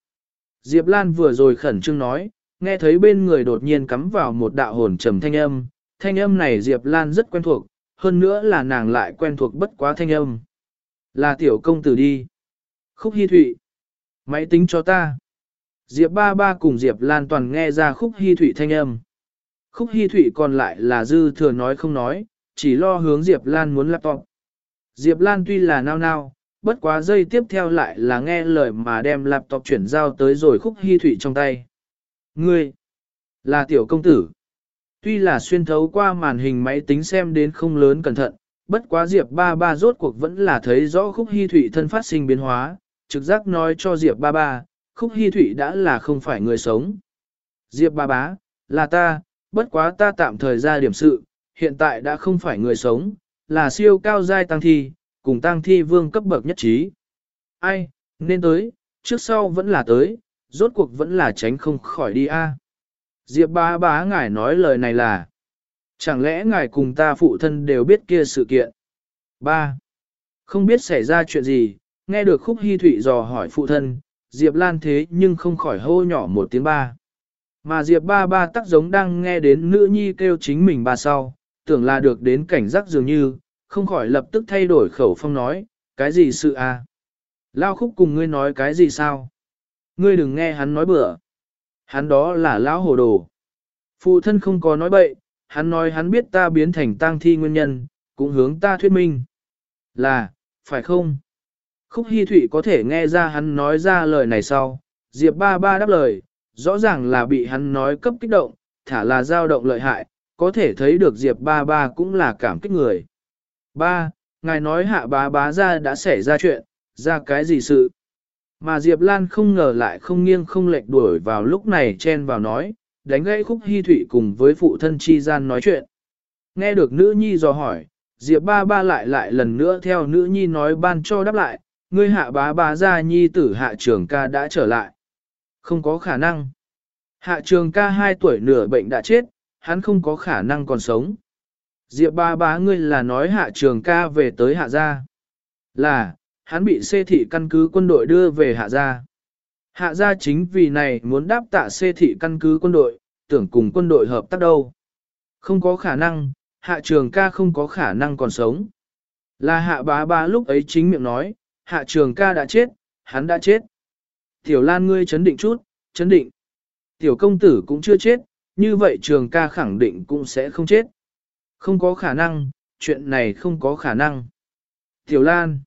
[SPEAKER 1] Diệp Lan vừa rồi khẩn trương nói, nghe thấy bên người đột nhiên cắm vào một đạo hồn trầm thanh âm. Thanh âm này Diệp Lan rất quen thuộc, hơn nữa là nàng lại quen thuộc bất quá thanh âm. Là tiểu công tử đi. Khúc Hi Thụy. Máy tính cho ta. Diệp ba ba cùng Diệp Lan toàn nghe ra khúc Hi Thụy thanh âm. Khúc Hi Thụy còn lại là dư thừa nói không nói, chỉ lo hướng Diệp Lan muốn laptop. Diệp Lan tuy là nao nao, bất quá dây tiếp theo lại là nghe lời mà đem laptop chuyển giao tới rồi khúc hy thủy trong tay. Ngươi, là tiểu công tử. Tuy là xuyên thấu qua màn hình máy tính xem đến không lớn cẩn thận, bất quá Diệp ba ba rốt cuộc vẫn là thấy rõ khúc hy thủy thân phát sinh biến hóa, trực giác nói cho Diệp ba ba, khúc hy thủy đã là không phải người sống. Diệp ba bá, là ta, bất quá ta tạm thời ra điểm sự, hiện tại đã không phải người sống, là siêu cao giai tăng thi, cùng tang thi vương cấp bậc nhất trí. Ai, nên tới, trước sau vẫn là tới, rốt cuộc vẫn là tránh không khỏi đi a. Diệp bá bá ngài nói lời này là, chẳng lẽ ngài cùng ta phụ thân đều biết kia sự kiện? Ba, Không biết xảy ra chuyện gì, nghe được khúc hy thụy dò hỏi phụ thân, Diệp Lan thế nhưng không khỏi hô nhỏ một tiếng ba. Mà Diệp ba ba tắc giống đang nghe đến nữ nhi kêu chính mình ba sau, tưởng là được đến cảnh giác dường như, không khỏi lập tức thay đổi khẩu phong nói, cái gì sự à? Lao khúc cùng ngươi nói cái gì sao? Ngươi đừng nghe hắn nói bừa. Hắn đó là lão hồ đồ. Phụ thân không có nói bậy, hắn nói hắn biết ta biến thành tang thi nguyên nhân, cũng hướng ta thuyết minh. Là, phải không? Khúc Hi Thụy có thể nghe ra hắn nói ra lời này sau, Diệp ba ba đáp lời, rõ ràng là bị hắn nói cấp kích động, thả là dao động lợi hại, có thể thấy được Diệp ba ba cũng là cảm kích người. Ba, ngài nói hạ bá bá ra đã xảy ra chuyện, ra cái gì sự? Mà Diệp Lan không ngờ lại không nghiêng không lệch đuổi vào lúc này chen vào nói, đánh gãy khúc hy thủy cùng với phụ thân chi gian nói chuyện. Nghe được nữ nhi dò hỏi, Diệp ba ba lại lại lần nữa theo nữ nhi nói ban cho đáp lại, ngươi hạ bá bá ra nhi tử hạ trường ca đã trở lại. Không có khả năng. Hạ trường ca 2 tuổi nửa bệnh đã chết, hắn không có khả năng còn sống. Diệp ba bá ngươi là nói hạ trường ca về tới hạ gia. Là, hắn bị xê thị căn cứ quân đội đưa về hạ gia. Hạ gia chính vì này muốn đáp tạ xê thị căn cứ quân đội, tưởng cùng quân đội hợp tác đâu. Không có khả năng, hạ trường ca không có khả năng còn sống. Là hạ bá bá lúc ấy chính miệng nói, hạ trường ca đã chết, hắn đã chết. Tiểu Lan ngươi chấn định chút, chấn định. Tiểu công tử cũng chưa chết, như vậy trường ca khẳng định cũng sẽ không chết. Không có khả năng, chuyện này không có khả năng. Tiểu Lan.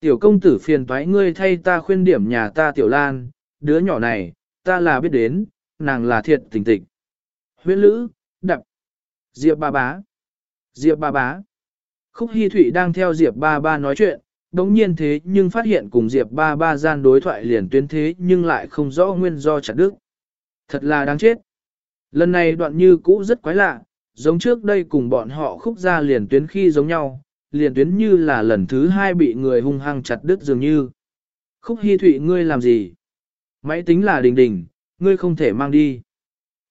[SPEAKER 1] Tiểu công tử phiền toái ngươi thay ta khuyên điểm nhà ta Tiểu Lan, đứa nhỏ này, ta là biết đến, nàng là thiệt tình tịch. Huyễn lữ, đập. Diệp ba bá. Diệp ba bá. Khúc Hi Thụy đang theo Diệp ba ba nói chuyện, đống nhiên thế nhưng phát hiện cùng Diệp ba ba gian đối thoại liền tuyến thế nhưng lại không rõ nguyên do chặt đức. Thật là đáng chết. Lần này đoạn như cũ rất quái lạ, giống trước đây cùng bọn họ khúc ra liền tuyến khi giống nhau, liền tuyến như là lần thứ hai bị người hung hăng chặt đứt dường như. Khúc Hi Thụy ngươi làm gì? Máy tính là đình đình, ngươi không thể mang đi.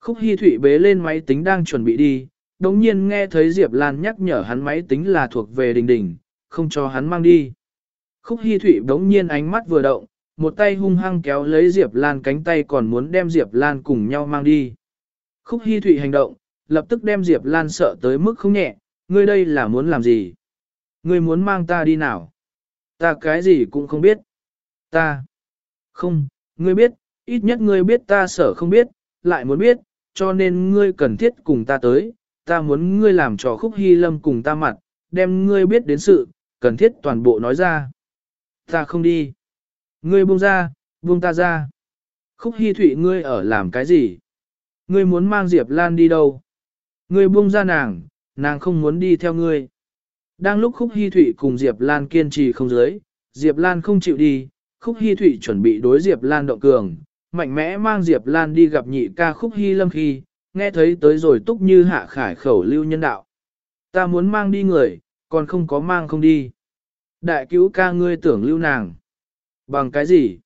[SPEAKER 1] Khúc Hi Thụy bế lên máy tính đang chuẩn bị đi, đồng nhiên nghe thấy Diệp Lan nhắc nhở hắn máy tính là thuộc về đình đình, không cho hắn mang đi. Khúc Hi Thụy đống nhiên ánh mắt vừa động, một tay hung hăng kéo lấy Diệp Lan cánh tay còn muốn đem Diệp Lan cùng nhau mang đi. Khúc Hi Thụy hành động, lập tức đem Diệp Lan sợ tới mức không nhẹ, ngươi đây là muốn làm gì? Ngươi muốn mang ta đi nào? Ta cái gì cũng không biết. Ta. Không, ngươi biết, ít nhất ngươi biết ta sợ không biết, lại muốn biết, cho nên ngươi cần thiết cùng ta tới, ta muốn ngươi làm trò khúc hy lâm cùng ta mặt, đem ngươi biết đến sự, cần thiết toàn bộ nói ra. Ta không đi. Ngươi buông ra, buông ta ra. Khúc hy thụy ngươi ở làm cái gì? Ngươi muốn mang Diệp Lan đi đâu? Ngươi buông ra nàng, nàng không muốn đi theo ngươi. Đang lúc Khúc Hi Thụy cùng Diệp Lan kiên trì không dưới, Diệp Lan không chịu đi, Khúc Hi Thụy chuẩn bị đối Diệp Lan động cường, mạnh mẽ mang Diệp Lan đi gặp nhị ca Khúc Hi Lâm khi, nghe thấy tới rồi túc như hạ khải khẩu lưu nhân đạo. Ta muốn mang đi người, còn không có mang không đi. Đại cứu ca ngươi tưởng lưu nàng. Bằng cái gì?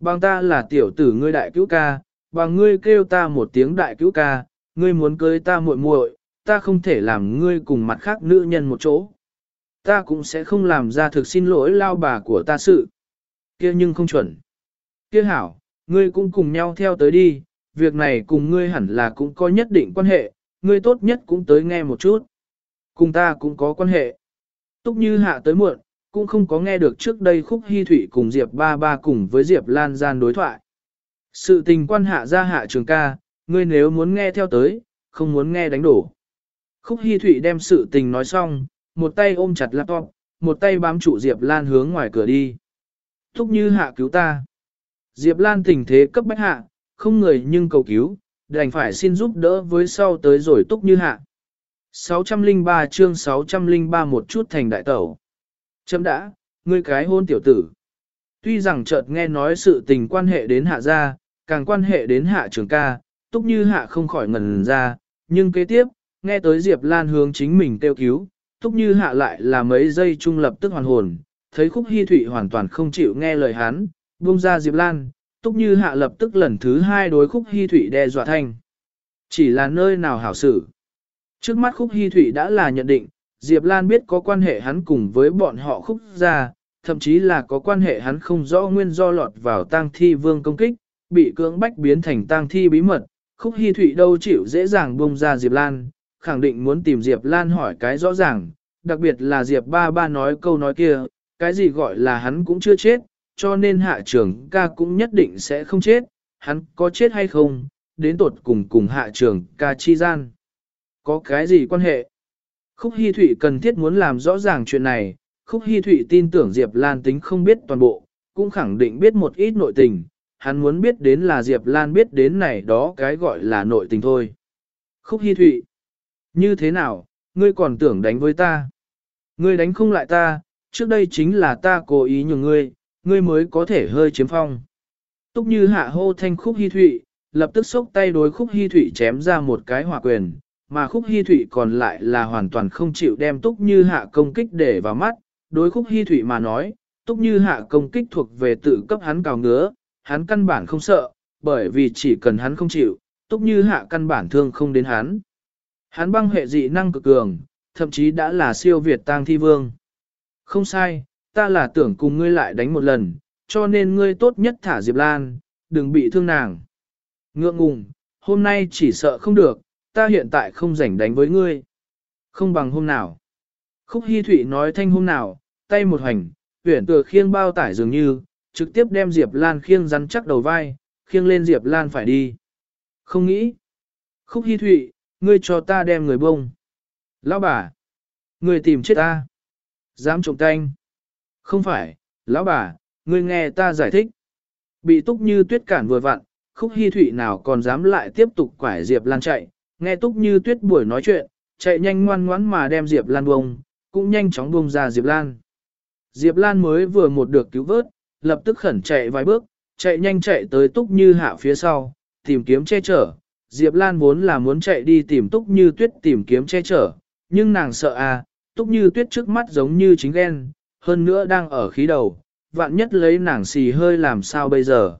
[SPEAKER 1] Bằng ta là tiểu tử ngươi đại cứu ca, bằng ngươi kêu ta một tiếng đại cứu ca, ngươi muốn cưới ta muội muội, ta không thể làm ngươi cùng mặt khác nữ nhân một chỗ. Ta cũng sẽ không làm ra thực xin lỗi lao bà của ta sự. kia nhưng không chuẩn. kia hảo, ngươi cũng cùng nhau theo tới đi, việc này cùng ngươi hẳn là cũng có nhất định quan hệ, ngươi tốt nhất cũng tới nghe một chút. Cùng ta cũng có quan hệ. Túc như hạ tới muộn, cũng không có nghe được trước đây khúc hy thủy cùng Diệp ba ba cùng với Diệp Lan gian đối thoại. Sự tình quan hạ ra hạ trường ca, ngươi nếu muốn nghe theo tới, không muốn nghe đánh đổ. Khúc Hi Thụy đem sự tình nói xong, một tay ôm chặt laptop, một tay bám trụ Diệp Lan hướng ngoài cửa đi. Thúc như hạ cứu ta. Diệp Lan tình thế cấp bách hạ, không người nhưng cầu cứu, đành phải xin giúp đỡ với sau tới rồi túc như hạ. 603 chương 603 một chút thành đại tẩu. Chấm đã, ngươi cái hôn tiểu tử. Tuy rằng chợt nghe nói sự tình quan hệ đến hạ gia, càng quan hệ đến hạ trường ca, túc như hạ không khỏi ngần ra, nhưng kế tiếp, nghe tới Diệp Lan hướng chính mình kêu cứu, túc như hạ lại là mấy giây trung lập tức hoàn hồn, thấy khúc hy thụy hoàn toàn không chịu nghe lời hắn, buông ra Diệp Lan, túc như hạ lập tức lần thứ hai đối khúc hy thụy đe dọa thanh. Chỉ là nơi nào hảo xử. Trước mắt khúc hy thụy đã là nhận định, Diệp Lan biết có quan hệ hắn cùng với bọn họ khúc gia, thậm chí là có quan hệ hắn không rõ nguyên do lọt vào tang thi vương công kích, bị cưỡng bách biến thành tang thi bí mật, khúc Hi thụy đâu chịu dễ dàng buông ra Diệp Lan, khẳng định muốn tìm Diệp Lan hỏi cái rõ ràng, đặc biệt là Diệp ba ba nói câu nói kia, cái gì gọi là hắn cũng chưa chết, cho nên hạ trưởng ca cũng nhất định sẽ không chết, hắn có chết hay không, đến tột cùng cùng hạ trưởng ca chi gian. Có cái gì quan hệ? Khúc Hi Thụy cần thiết muốn làm rõ ràng chuyện này, Khúc Hi Thụy tin tưởng Diệp Lan tính không biết toàn bộ, cũng khẳng định biết một ít nội tình, hắn muốn biết đến là Diệp Lan biết đến này đó cái gọi là nội tình thôi. Khúc Hi Thụy như thế nào, ngươi còn tưởng đánh với ta? Ngươi đánh không lại ta, trước đây chính là ta cố ý nhường ngươi, ngươi mới có thể hơi chiếm phong. Túc như hạ hô thanh khúc Hi thụy, lập tức xốc tay đối khúc Hi thụy chém ra một cái hỏa quyền, mà khúc hy thụy còn lại là hoàn toàn không chịu đem túc như hạ công kích để vào mắt. Đối khúc hy thụy mà nói, túc như hạ công kích thuộc về tự cấp hắn cào ngứa, hắn căn bản không sợ, bởi vì chỉ cần hắn không chịu, túc như hạ căn bản thương không đến hắn. Hắn băng hệ dị năng cực cường, thậm chí đã là siêu việt tang thi vương. Không sai, ta là tưởng cùng ngươi lại đánh một lần, cho nên ngươi tốt nhất thả Diệp Lan, đừng bị thương nàng. Ngượng ngùng, hôm nay chỉ sợ không được, ta hiện tại không rảnh đánh với ngươi. Không bằng hôm nào. Khúc Hi Thụy nói thanh hôm nào, tay một hành, tuyển tựa khiêng bao tải dường như, trực tiếp đem Diệp Lan khiêng rắn chắc đầu vai, khiêng lên Diệp Lan phải đi. Không nghĩ. Khúc Hi Thụy, ngươi cho ta đem người bông. Lão bà, ngươi tìm chết ta. Dám trộm canh. Không phải, lão bà, ngươi nghe ta giải thích. Bị túc như tuyết cản vừa vặn, khúc Hi thụy nào còn dám lại tiếp tục quải Diệp Lan chạy, nghe Túc Như Tuyết buổi nói chuyện, chạy nhanh ngoan ngoãn mà đem Diệp Lan bông, cũng nhanh chóng bông ra Diệp Lan. Diệp Lan mới vừa một được cứu vớt, lập tức khẩn chạy vài bước, chạy nhanh chạy tới Túc Như Hạ phía sau, tìm kiếm che chở. Diệp Lan vốn là muốn chạy đi tìm Túc Như Tuyết tìm kiếm che chở, nhưng nàng sợ à, Túc Như Tuyết trước mắt giống như chính ghen, hơn nữa đang ở khí đầu, vạn nhất lấy nàng xì hơi làm sao bây giờ.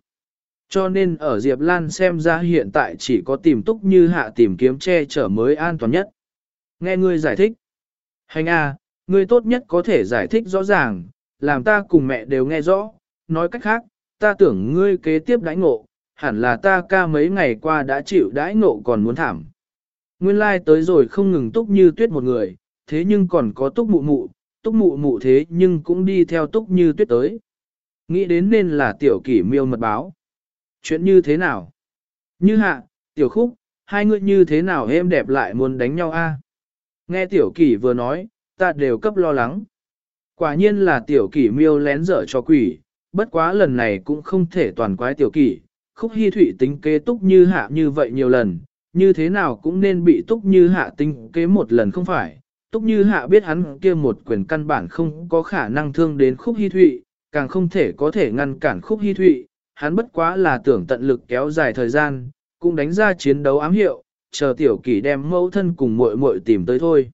[SPEAKER 1] Cho nên ở Diệp Lan xem ra hiện tại chỉ có tìm Túc Như Hạ tìm kiếm che chở mới an toàn nhất. Nghe ngươi giải thích. Hành à, ngươi tốt nhất có thể giải thích rõ ràng, làm ta cùng mẹ đều nghe rõ, nói cách khác, ta tưởng ngươi kế tiếp đãi ngộ, hẳn là ta ca mấy ngày qua đã chịu đãi ngộ còn muốn thảm. Nguyên lai like tới rồi không ngừng túc như tuyết một người, thế nhưng còn có túc mụ mụ, túc mụ mụ thế nhưng cũng đi theo túc như tuyết tới. Nghĩ đến nên là tiểu kỷ miêu mật báo. Chuyện như thế nào? Như hạ, tiểu khúc, hai người như thế nào êm đẹp lại muốn đánh nhau a? Nghe tiểu kỷ vừa nói, ta đều cấp lo lắng. Quả nhiên là tiểu kỷ miêu lén dở cho quỷ, bất quá lần này cũng không thể toàn quái tiểu kỷ. Khúc hy thủy tính kế túc như hạ như vậy nhiều lần, như thế nào cũng nên bị túc như hạ tính kế một lần không phải. Túc như hạ biết hắn kia một quyền căn bản không có khả năng thương đến khúc hy thụy, càng không thể có thể ngăn cản khúc hy thụy, hắn bất quá là tưởng tận lực kéo dài thời gian, cũng đánh ra chiến đấu ám hiệu, chờ tiểu kỷ đem mẫu thân cùng muội muội tìm tới thôi.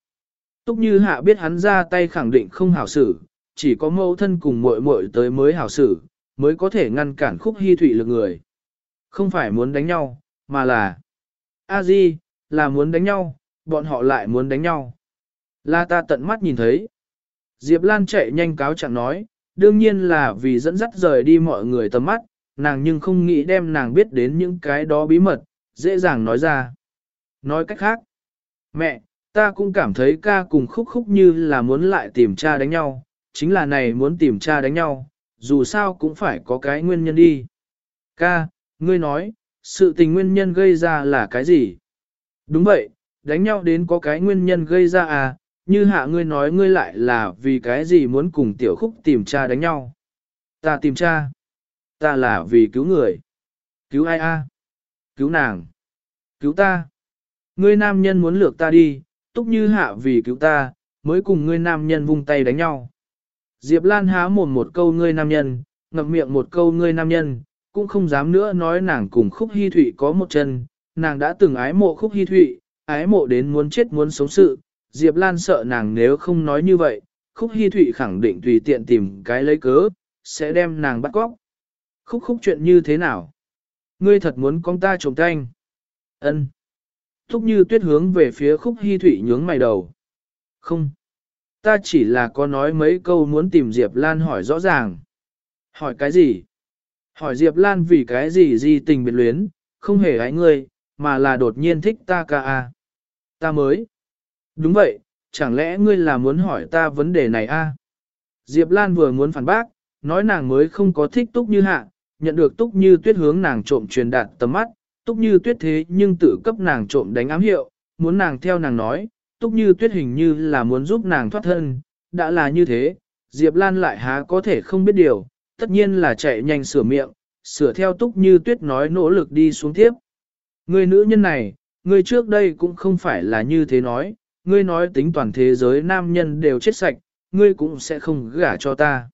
[SPEAKER 1] Túc như hạ biết hắn ra tay khẳng định không hảo xử, chỉ có mẫu thân cùng muội muội tới mới hảo xử, mới có thể ngăn cản khúc hy thụy lực người. Không phải muốn đánh nhau, mà là a di là muốn đánh nhau, bọn họ lại muốn đánh nhau. Là ta tận mắt nhìn thấy. Diệp Lan chạy nhanh cáo chẳng nói, đương nhiên là vì dẫn dắt rời đi mọi người tầm mắt, nàng nhưng không nghĩ đem nàng biết đến những cái đó bí mật, dễ dàng nói ra. Nói cách khác, mẹ, ta cũng cảm thấy ca cùng khúc khúc như là muốn lại tìm cha đánh nhau, chính là này muốn tìm cha đánh nhau, dù sao cũng phải có cái nguyên nhân đi. Ca, ngươi nói, sự tình nguyên nhân gây ra là cái gì? Đúng vậy, đánh nhau đến có cái nguyên nhân gây ra à, như hạ ngươi nói ngươi lại là vì cái gì muốn cùng tiểu khúc tìm cha đánh nhau. Ta tìm cha. Ta là vì cứu người. Cứu ai a? Cứu nàng. Cứu ta. Ngươi nam nhân muốn lược ta đi, túc như hạ vì cứu ta, mới cùng ngươi nam nhân vung tay đánh nhau. Diệp Lan há mồm một câu ngươi nam nhân, ngậm miệng một câu ngươi nam nhân, cũng không dám nữa nói nàng cùng khúc hy thụy có một chân, nàng đã từng ái mộ khúc hy thụy, ái mộ đến muốn chết muốn sống sự, Diệp Lan sợ nàng nếu không nói như vậy, khúc hy thụy khẳng định tùy tiện tìm cái lấy cớ, sẽ đem nàng bắt cóc. Khúc khúc chuyện như thế nào? Ngươi thật muốn con ta trồng canh. Ân. Thúc như tuyết hướng về phía khúc hy thụy nhướng mày đầu. Không. Ta chỉ là có nói mấy câu muốn tìm Diệp Lan hỏi rõ ràng. Hỏi cái gì? Hỏi Diệp Lan vì cái gì gì tình biệt luyến, không hề ái ngươi, mà là đột nhiên thích ta ca à? Ta mới. Đúng vậy, chẳng lẽ ngươi là muốn hỏi ta vấn đề này a? Diệp Lan vừa muốn phản bác, nói nàng mới không có thích túc như hạ, nhận được túc như tuyết hướng nàng trộm truyền đạt tầm mắt, túc như tuyết thế nhưng tự cấp nàng trộm đánh ám hiệu, muốn nàng theo nàng nói, túc như tuyết hình như là muốn giúp nàng thoát thân, đã là như thế, Diệp Lan lại há có thể không biết điều, tất nhiên là chạy nhanh sửa miệng, sửa theo túc như tuyết nói nỗ lực đi xuống tiếp. Người nữ nhân này, người trước đây cũng không phải là như thế nói, ngươi nói tính toàn thế giới nam nhân đều chết sạch, ngươi cũng sẽ không gả cho ta.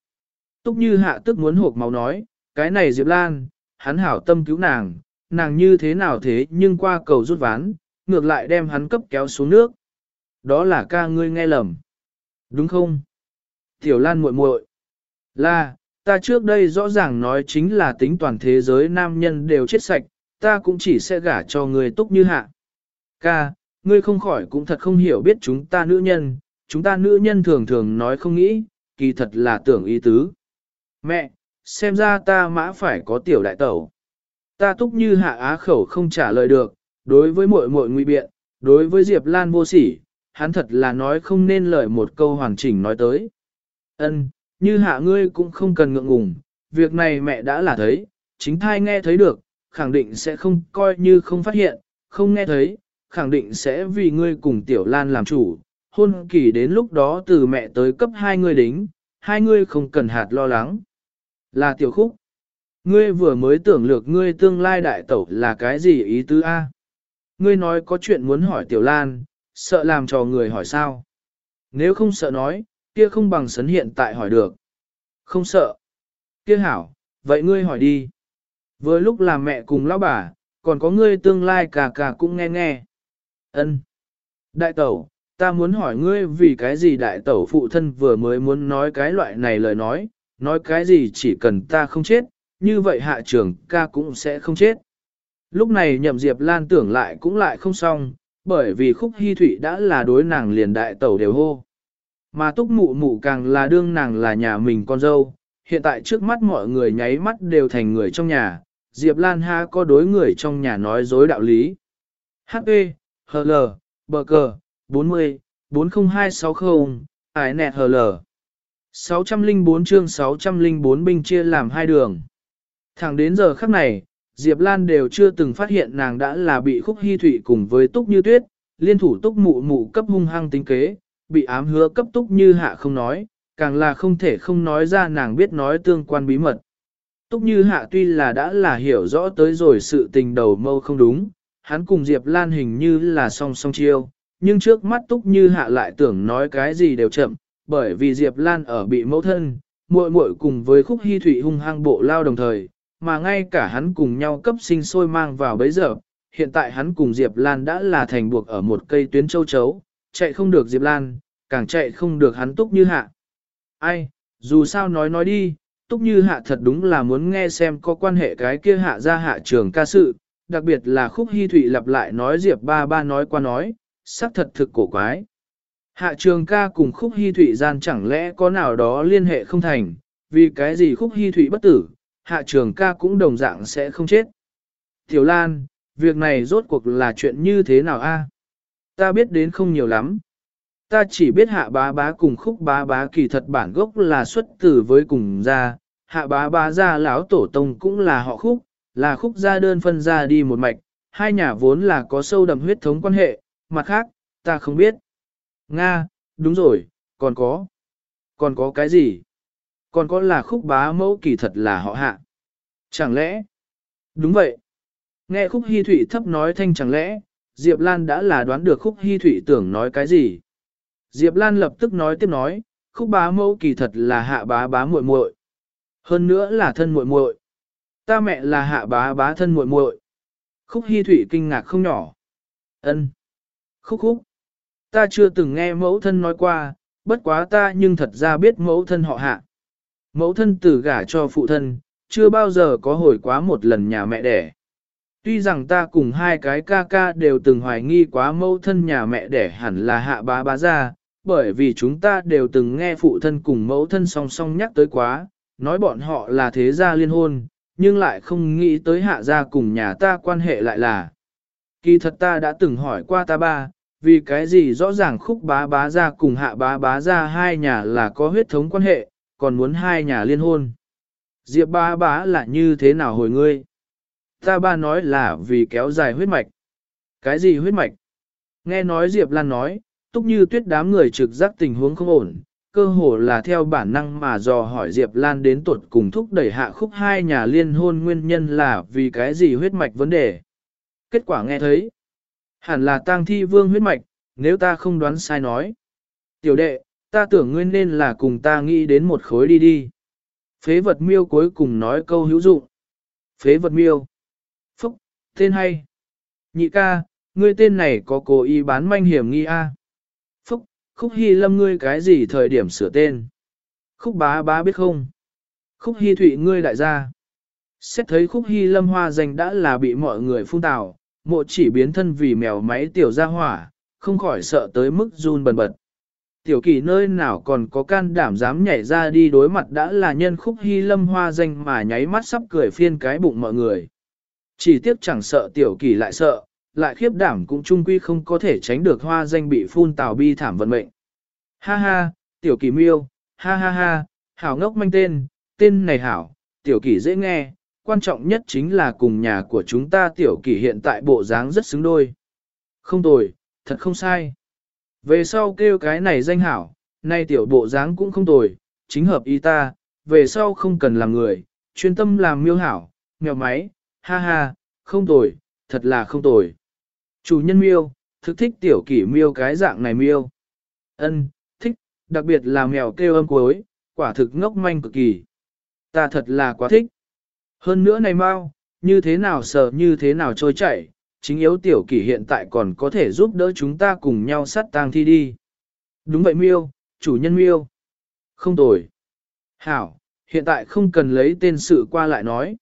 [SPEAKER 1] Túc như hạ tức muốn hộp máu nói, cái này Diệp Lan, hắn hảo tâm cứu nàng, nàng như thế nào thế nhưng qua cầu rút ván, ngược lại đem hắn cấp kéo xuống nước. Đó là ca ngươi nghe lầm. Đúng không? Tiểu Lan muội muội Là, ta trước đây rõ ràng nói chính là tính toàn thế giới nam nhân đều chết sạch, ta cũng chỉ sẽ gả cho người túc như hạ. Ca, ngươi không khỏi cũng thật không hiểu biết chúng ta nữ nhân, chúng ta nữ nhân thường thường nói không nghĩ, kỳ thật là tưởng ý tứ. Mẹ, xem ra ta mã phải có tiểu đại tẩu. Ta túc như hạ á khẩu không trả lời được, đối với muội muội nguy biện, đối với Diệp Lan vô sỉ, hắn thật là nói không nên lời một câu hoàn chỉnh nói tới. Ân, như hạ ngươi cũng không cần ngượng ngùng, việc này mẹ đã là thấy, chính thai nghe thấy được, khẳng định sẽ không coi như không phát hiện, không nghe thấy, khẳng định sẽ vì ngươi cùng Tiểu Lan làm chủ, hôn kỳ đến lúc đó từ mẹ tới cấp hai ngươi đính, hai ngươi không cần hạt lo lắng. Là Tiểu Khúc. Ngươi vừa mới tưởng lược ngươi tương lai đại tẩu là cái gì ý tứ A? Ngươi nói có chuyện muốn hỏi Tiểu Lan, sợ làm cho người hỏi sao. Nếu không sợ nói, kia không bằng sấn hiện tại hỏi được. Không sợ. Kia hảo, vậy ngươi hỏi đi. Vừa lúc là mẹ cùng lão bà, còn có ngươi tương lai cả cả cũng nghe nghe. Ân. Đại tẩu, ta muốn hỏi ngươi vì cái gì đại tẩu phụ thân vừa mới muốn nói cái loại này lời nói, nói cái gì chỉ cần ta không chết, như vậy hạ trưởng ca cũng sẽ không chết. Lúc này nhậm diệp lan tưởng lại cũng lại không xong, bởi vì khúc hy thụy đã là đối nàng liền đại tẩu đều hô. Mà túc mụ mụ càng là đương nàng là nhà mình con dâu, hiện tại trước mắt mọi người nháy mắt đều thành người trong nhà, Diệp Lan ha có đối người trong nhà nói dối đạo lý. H.E. H.L. Bờ cờ, 40, 40260, ải nẹt H.L. 604 chương 604 binh chia làm hai đường. Thẳng đến giờ khắc này, Diệp Lan đều chưa từng phát hiện nàng đã là bị khúc hy thủy cùng với túc như tuyết, liên thủ túc mụ mụ cấp hung hăng tính kế, bị ám hứa cấp túc như hạ không nói, càng là không thể không nói ra nàng biết nói tương quan bí mật. Túc như hạ tuy là đã là hiểu rõ tới rồi sự tình đầu mâu không đúng, hắn cùng Diệp Lan hình như là song song chiêu, nhưng trước mắt Túc như hạ lại tưởng nói cái gì đều chậm, bởi vì Diệp Lan ở bị mẫu thân, muội muội cùng với khúc hy thủy hung hăng bộ lao đồng thời, mà ngay cả hắn cùng nhau cấp sinh sôi mang vào bấy giờ, hiện tại hắn cùng Diệp Lan đã là thành buộc ở một cây tuyến châu chấu, chạy không được Diệp Lan, càng chạy không được hắn túc như hạ. Ai, dù sao nói nói đi, túc như hạ thật đúng là muốn nghe xem có quan hệ cái kia hạ ra hạ trường ca sự, đặc biệt là khúc hy thụy lặp lại nói Diệp ba ba nói qua nói, xác thật thực cổ quái. Hạ trường ca cùng khúc hy thụy gian chẳng lẽ có nào đó liên hệ không thành, vì cái gì khúc hy thụy bất tử, hạ trường ca cũng đồng dạng sẽ không chết. Tiểu Lan, việc này rốt cuộc là chuyện như thế nào a? Ta biết đến không nhiều lắm. Ta chỉ biết hạ bá bá cùng khúc bá bá kỳ thật bản gốc là xuất tử với cùng gia, hạ bá bá gia lão tổ tông cũng là họ khúc, là khúc gia đơn phân ra đi một mạch, hai nhà vốn là có sâu đậm huyết thống quan hệ, mặt khác, ta không biết. Nga, đúng rồi, còn có. Còn có cái gì? Còn có là khúc bá mẫu kỳ thật là họ hạ. Chẳng lẽ? Đúng vậy. Nghe khúc hy thủy thấp nói thanh chẳng lẽ, Diệp Lan đã là đoán được khúc hy thủy tưởng nói cái gì. Diệp Lan lập tức nói tiếp nói, khúc bá mẫu kỳ thật là hạ bá bá muội muội, Hơn nữa là thân muội muội. Ta mẹ là hạ bá bá thân muội muội. Khúc hy thủy kinh ngạc không nhỏ. ân Khúc khúc. Ta chưa từng nghe mẫu thân nói qua, bất quá ta nhưng thật ra biết mẫu thân họ hạ. Mẫu thân tử gả cho phụ thân, chưa bao giờ có hồi quá một lần nhà mẹ đẻ. Tuy rằng ta cùng hai cái ca ca đều từng hoài nghi quá mẫu thân nhà mẹ đẻ hẳn là hạ bá bá ra, bởi vì chúng ta đều từng nghe phụ thân cùng mẫu thân song song nhắc tới quá, nói bọn họ là thế gia liên hôn, nhưng lại không nghĩ tới hạ gia cùng nhà ta quan hệ lại là. Kỳ thật ta đã từng hỏi qua ta ba, vì cái gì rõ ràng khúc bá bá ra cùng hạ bá bá ra hai nhà là có huyết thống quan hệ, còn muốn hai nhà liên hôn. Diệp ba bá là như thế nào hồi ngươi? Ta ba nói là vì kéo dài huyết mạch. Cái gì huyết mạch? Nghe nói Diệp Lan nói, túc như tuyết đám người trực giác tình huống không ổn, cơ hồ là theo bản năng mà dò hỏi Diệp Lan đến tuột cùng thúc đẩy hạ khúc hai nhà liên hôn nguyên nhân là vì cái gì huyết mạch vấn đề. Kết quả nghe thấy, hẳn là tang thi vương huyết mạch, nếu ta không đoán sai nói. Tiểu đệ, ta tưởng ngươi nên là cùng ta nghĩ đến một khối đi đi. Phế vật miêu cuối cùng nói câu hữu dụng. Phế vật miêu. Phúc, tên hay. Nhị ca, ngươi tên này có cố ý bán manh hiểm nghi a. Phúc, khúc hy lâm ngươi cái gì thời điểm sửa tên. Khúc bá bá biết không? Khúc hy thụy ngươi đại gia. Xét thấy khúc hy lâm hoa danh đã là bị mọi người phun tào, mộ chỉ biến thân vì mèo máy tiểu ra hỏa, không khỏi sợ tới mức run bần bật. Tiểu kỳ nơi nào còn có can đảm dám nhảy ra đi đối mặt đã là nhân khúc hy lâm hoa danh mà nháy mắt sắp cười phiên cái bụng mọi người. Chỉ tiếc chẳng sợ tiểu kỳ lại sợ, lại khiếp đảm cũng trung quy không có thể tránh được hoa danh bị phun tào bi thảm vận mệnh. Ha ha, tiểu kỳ miêu, ha ha ha, hảo ngốc manh tên, tên này hảo, tiểu kỳ dễ nghe, quan trọng nhất chính là cùng nhà của chúng ta tiểu kỳ hiện tại bộ dáng rất xứng đôi. Không tồi, thật không sai. Về sau kêu cái này danh hảo, nay tiểu bộ dáng cũng không tồi, chính hợp ý ta, về sau không cần làm người, chuyên tâm làm miêu hảo, mèo máy, ha ha, không tồi, thật là không tồi. Chủ nhân miêu, thực thích tiểu kỷ miêu cái dạng này miêu. Ân, thích, đặc biệt là mèo kêu âm cuối, quả thực ngốc manh cực kỳ. Ta thật là quá thích. Hơn nữa này mau, như thế nào sợ như thế nào trôi chảy, chính yếu tiểu kỷ hiện tại còn có thể giúp đỡ chúng ta cùng nhau sát tang thi đi. Đúng vậy miêu, chủ nhân miêu. Không tồi. Hảo, hiện tại không cần lấy tên sự qua lại nói.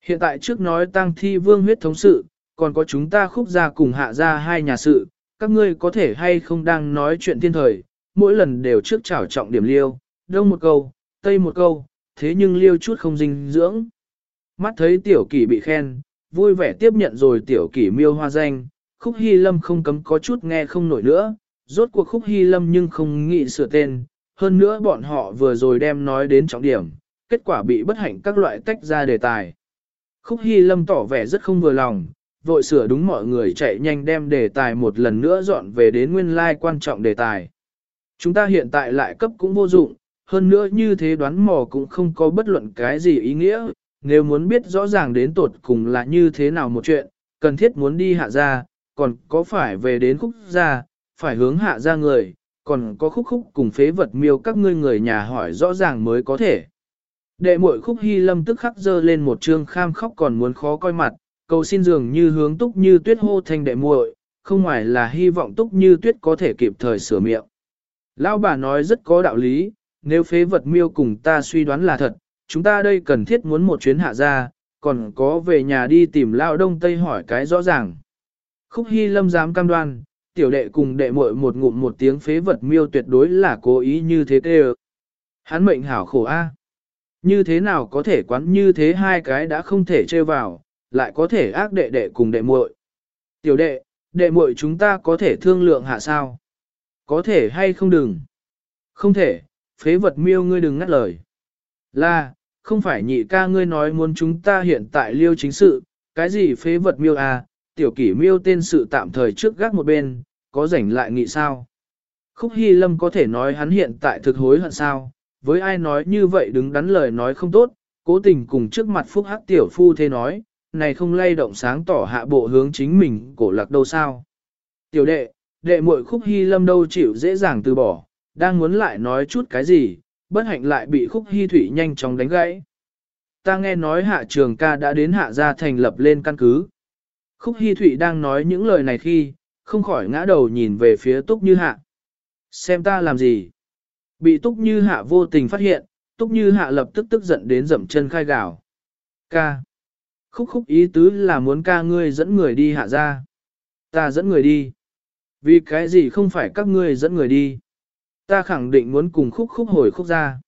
[SPEAKER 1] Hiện tại trước nói tang thi vương huyết thống sự, còn có chúng ta khúc ra cùng hạ ra hai nhà sự, các ngươi có thể hay không đang nói chuyện thiên thời, mỗi lần đều trước trảo trọng điểm liêu, đông một câu, tây một câu, thế nhưng liêu chút không dinh dưỡng. Mắt thấy tiểu kỷ bị khen, vui vẻ tiếp nhận rồi tiểu kỷ miêu hoa danh, khúc hy lâm không cấm có chút nghe không nổi nữa, rốt cuộc khúc hy lâm nhưng không nghĩ sửa tên, hơn nữa bọn họ vừa rồi đem nói đến trọng điểm, kết quả bị bất hạnh các loại tách ra đề tài. Khúc hy lâm tỏ vẻ rất không vừa lòng, vội sửa đúng mọi người chạy nhanh đem đề tài một lần nữa dọn về đến nguyên lai like quan trọng đề tài. Chúng ta hiện tại lại cấp cũng vô dụng, hơn nữa như thế đoán mò cũng không có bất luận cái gì ý nghĩa, nếu muốn biết rõ ràng đến tột cùng là như thế nào một chuyện, cần thiết muốn đi hạ ra, còn có phải về đến khúc ra, phải hướng hạ ra người, còn có khúc khúc cùng phế vật miêu các ngươi người nhà hỏi rõ ràng mới có thể. Đệ muội khúc hy lâm tức khắc dơ lên một trương kham khóc còn muốn khó coi mặt, cầu xin dường như hướng túc như tuyết hô thanh đệ muội, không ngoài là hy vọng túc như tuyết có thể kịp thời sửa miệng. Lão bà nói rất có đạo lý, nếu phế vật miêu cùng ta suy đoán là thật, chúng ta đây cần thiết muốn một chuyến hạ ra, còn có về nhà đi tìm lao Đông Tây hỏi cái rõ ràng. Khúc Hy Lâm dám cam đoan, tiểu đệ cùng đệ muội một ngụm một tiếng phế vật miêu tuyệt đối là cố ý như thế tê Hắn mệnh hảo khổ a. Như thế nào có thể quán như thế hai cái đã không thể chơi vào, lại có thể ác đệ đệ cùng đệ muội. Tiểu đệ, đệ muội chúng ta có thể thương lượng hạ sao? Có thể hay không đừng? Không thể, phế vật miêu ngươi đừng ngắt lời. Là, không phải nhị ca ngươi nói muốn chúng ta hiện tại liêu chính sự, cái gì phế vật miêu à, tiểu kỷ miêu tên sự tạm thời trước gác một bên, có rảnh lại nghị sao? Khúc Hy Lâm có thể nói hắn hiện tại thực hối hận sao, với ai nói như vậy đứng đắn lời nói không tốt, cố tình cùng trước mặt Phúc Hắc tiểu phu thế nói, này không lay động sáng tỏ hạ bộ hướng chính mình cổ lạc đâu sao. Tiểu đệ, đệ muội Khúc Hy Lâm đâu chịu dễ dàng từ bỏ, đang muốn lại nói chút cái gì, bất hạnh lại bị Khúc Hy Thủy nhanh chóng đánh gãy. Ta nghe nói hạ trường ca đã đến hạ gia thành lập lên căn cứ. Khúc Hy Thụy đang nói những lời này khi, không khỏi ngã đầu nhìn về phía Túc Như Hạ. Xem ta làm gì? Bị Túc Như Hạ vô tình phát hiện, Túc Như Hạ lập tức tức giận đến dậm chân khai gào. Ca. Khúc khúc ý tứ là muốn ca ngươi dẫn người đi hạ ra. Ta dẫn người đi. Vì cái gì không phải các ngươi dẫn người đi. Ta khẳng định muốn cùng khúc khúc hồi khúc ra.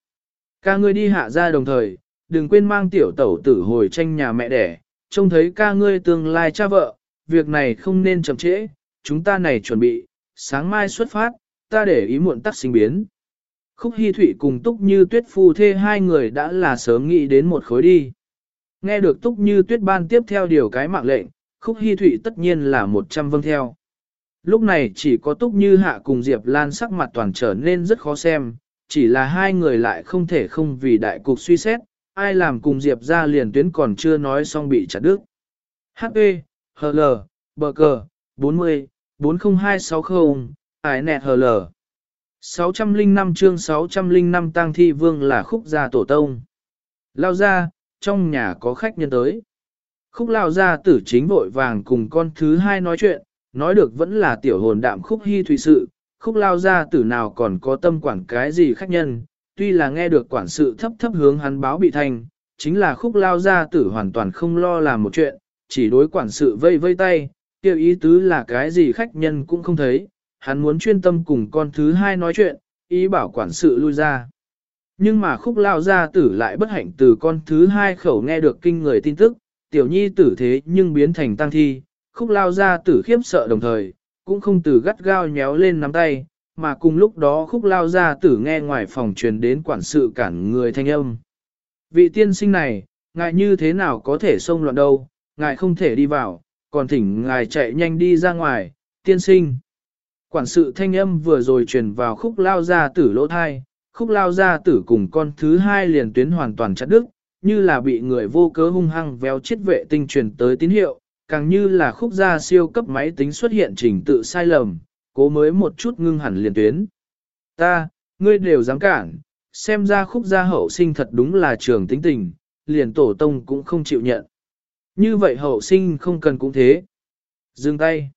[SPEAKER 1] Ca ngươi đi hạ ra đồng thời, đừng quên mang tiểu tẩu tử hồi tranh nhà mẹ đẻ, trông thấy ca ngươi tương lai cha vợ, việc này không nên chậm trễ, chúng ta này chuẩn bị, sáng mai xuất phát, ta để ý muộn tắc sinh biến. Khúc Hi Thụy cùng Túc Như Tuyết phu thê hai người đã là sớm nghĩ đến một khối đi. Nghe được Túc Như Tuyết ban tiếp theo điều cái mạng lệnh, Khúc Hi Thụy tất nhiên là một trăm vâng theo. Lúc này chỉ có Túc Như Hạ cùng Diệp Lan sắc mặt toàn trở nên rất khó xem, chỉ là hai người lại không thể không vì đại cục suy xét, ai làm cùng Diệp ra liền tuyến còn chưa nói xong bị chặt đứt. HP, HL, bờ cờ, 40, 40260, ải nẹt HL. 605 chương 605 tang thi vương là khúc gia tổ tông. Lao ra, trong nhà có khách nhân tới. Khúc lao ra tử chính vội vàng cùng con thứ hai nói chuyện, nói được vẫn là tiểu hồn đạm khúc hy thủy sự, khúc lao ra tử nào còn có tâm quản cái gì khách nhân, tuy là nghe được quản sự thấp thấp hướng hắn báo bị thành, chính là khúc lao gia tử hoàn toàn không lo làm một chuyện, chỉ đối quản sự vây vây tay, kêu ý tứ là cái gì khách nhân cũng không thấy, hắn muốn chuyên tâm cùng con thứ hai nói chuyện, ý bảo quản sự lui ra. Nhưng mà khúc lao gia tử lại bất hạnh từ con thứ hai khẩu nghe được kinh người tin tức, tiểu nhi tử thế nhưng biến thành tăng thi, khúc lao gia tử khiếp sợ đồng thời, cũng không từ gắt gao nhéo lên nắm tay, mà cùng lúc đó khúc lao gia tử nghe ngoài phòng truyền đến quản sự cản người thanh âm. Vị tiên sinh này, ngài như thế nào có thể xông loạn đâu, ngài không thể đi vào, còn thỉnh ngài chạy nhanh đi ra ngoài, tiên sinh. Quản sự thanh âm vừa rồi truyền vào khúc lao gia tử lỗ thai, khúc lao gia tử cùng con thứ hai liền tuyến hoàn toàn chặt đứt, như là bị người vô cớ hung hăng véo chết vệ tinh truyền tới tín hiệu, càng như là khúc gia siêu cấp máy tính xuất hiện trình tự sai lầm, cố mới một chút ngưng hẳn liền tuyến. Ta, ngươi đều dám cản, xem ra khúc gia hậu sinh thật đúng là trường tính tình, liền tổ tông cũng không chịu nhận. Như vậy hậu sinh không cần cũng thế. Dừng tay.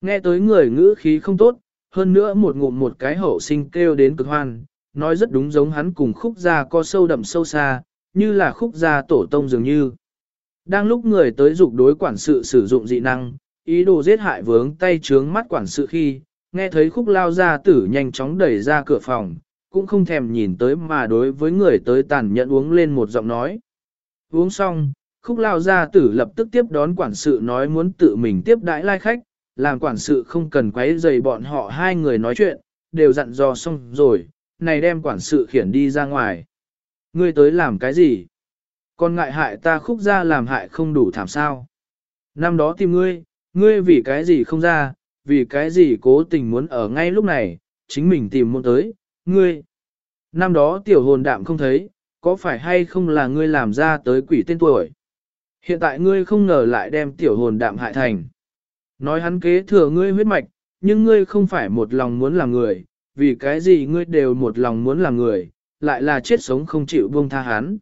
[SPEAKER 1] Nghe tới người ngữ khí không tốt, hơn nữa một ngụm một cái hậu sinh kêu đến cực hoan, nói rất đúng giống hắn cùng khúc gia có sâu đậm sâu xa, như là khúc gia tổ tông dường như. Đang lúc người tới dục đối quản sự sử dụng dị năng, ý đồ giết hại vướng tay trướng mắt quản sự khi, nghe thấy khúc lao gia tử nhanh chóng đẩy ra cửa phòng, cũng không thèm nhìn tới mà đối với người tới tàn nhẫn uống lên một giọng nói. Uống xong, khúc lao gia tử lập tức tiếp đón quản sự nói muốn tự mình tiếp đãi lai khách, làm quản sự không cần quấy rầy bọn họ hai người nói chuyện, đều dặn dò xong rồi, này đem quản sự khiển đi ra ngoài. Ngươi tới làm cái gì? Còn ngại hại ta khúc ra làm hại không đủ thảm sao? Năm đó tìm ngươi, ngươi vì cái gì không ra, vì cái gì cố tình muốn ở ngay lúc này, chính mình tìm muốn tới, ngươi. Năm đó tiểu hồn đạm không thấy, có phải hay không là ngươi làm ra tới quỷ tên tuổi? Hiện tại ngươi không ngờ lại đem tiểu hồn đạm hại thành. Nói hắn kế thừa ngươi huyết mạch, nhưng ngươi không phải một lòng muốn làm người, vì cái gì ngươi đều một lòng muốn làm người, lại là chết sống không chịu buông tha hắn.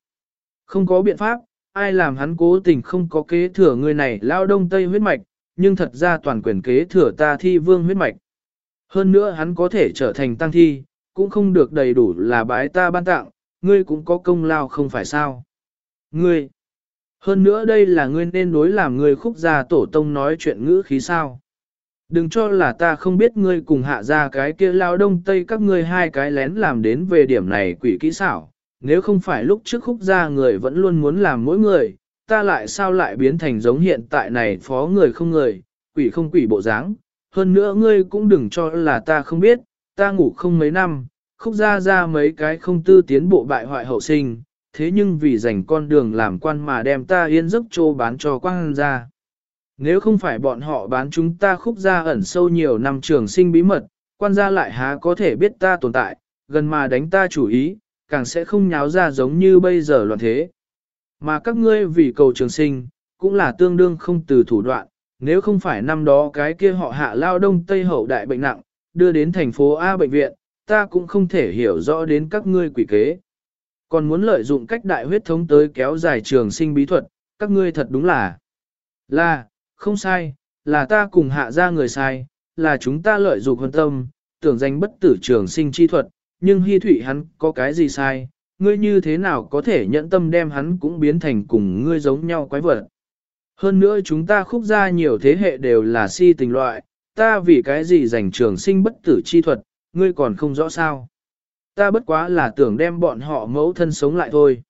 [SPEAKER 1] Không có biện pháp, ai làm hắn cố tình không có kế thừa người này lao đông tây huyết mạch, nhưng thật ra toàn quyền kế thừa ta thi vương huyết mạch. Hơn nữa hắn có thể trở thành tăng thi, cũng không được đầy đủ là bái ta ban tặng, ngươi cũng có công lao không phải sao. Ngươi, hơn nữa đây là ngươi nên đối làm ngươi khúc gia tổ tông nói chuyện ngữ khí sao. Đừng cho là ta không biết ngươi cùng hạ ra cái kia lao đông tây các ngươi hai cái lén làm đến về điểm này quỷ kỹ xảo. Nếu không phải lúc trước khúc gia người vẫn luôn muốn làm mỗi người, ta lại sao lại biến thành giống hiện tại này phó người không người, quỷ không quỷ bộ dáng. Hơn nữa ngươi cũng đừng cho là ta không biết, ta ngủ không mấy năm, khúc gia ra mấy cái không tư tiến bộ bại hoại hậu sinh, thế nhưng vì dành con đường làm quan mà đem ta yên giấc trô bán cho quang ra. Nếu không phải bọn họ bán chúng ta khúc ra ẩn sâu nhiều năm trường sinh bí mật, quan gia lại há có thể biết ta tồn tại, gần mà đánh ta chủ ý, càng sẽ không nháo ra giống như bây giờ loạn thế. Mà các ngươi vì cầu trường sinh, cũng là tương đương không từ thủ đoạn, nếu không phải năm đó cái kia họ hạ lao đông tây hậu đại bệnh nặng, đưa đến thành phố A bệnh viện, ta cũng không thể hiểu rõ đến các ngươi quỷ kế. Còn muốn lợi dụng cách đại huyết thống tới kéo dài trường sinh bí thuật, các ngươi thật đúng là là, không sai, là ta cùng hạ ra người sai, là chúng ta lợi dụng hơn tâm, tưởng danh bất tử trường sinh chi thuật, nhưng hy thủy hắn có cái gì sai, ngươi như thế nào có thể nhận tâm đem hắn cũng biến thành cùng ngươi giống nhau quái vật. Hơn nữa chúng ta khúc ra nhiều thế hệ đều là si tình loại, ta vì cái gì giành trường sinh bất tử chi thuật, ngươi còn không rõ sao. Ta bất quá là tưởng đem bọn họ mẫu thân sống lại thôi.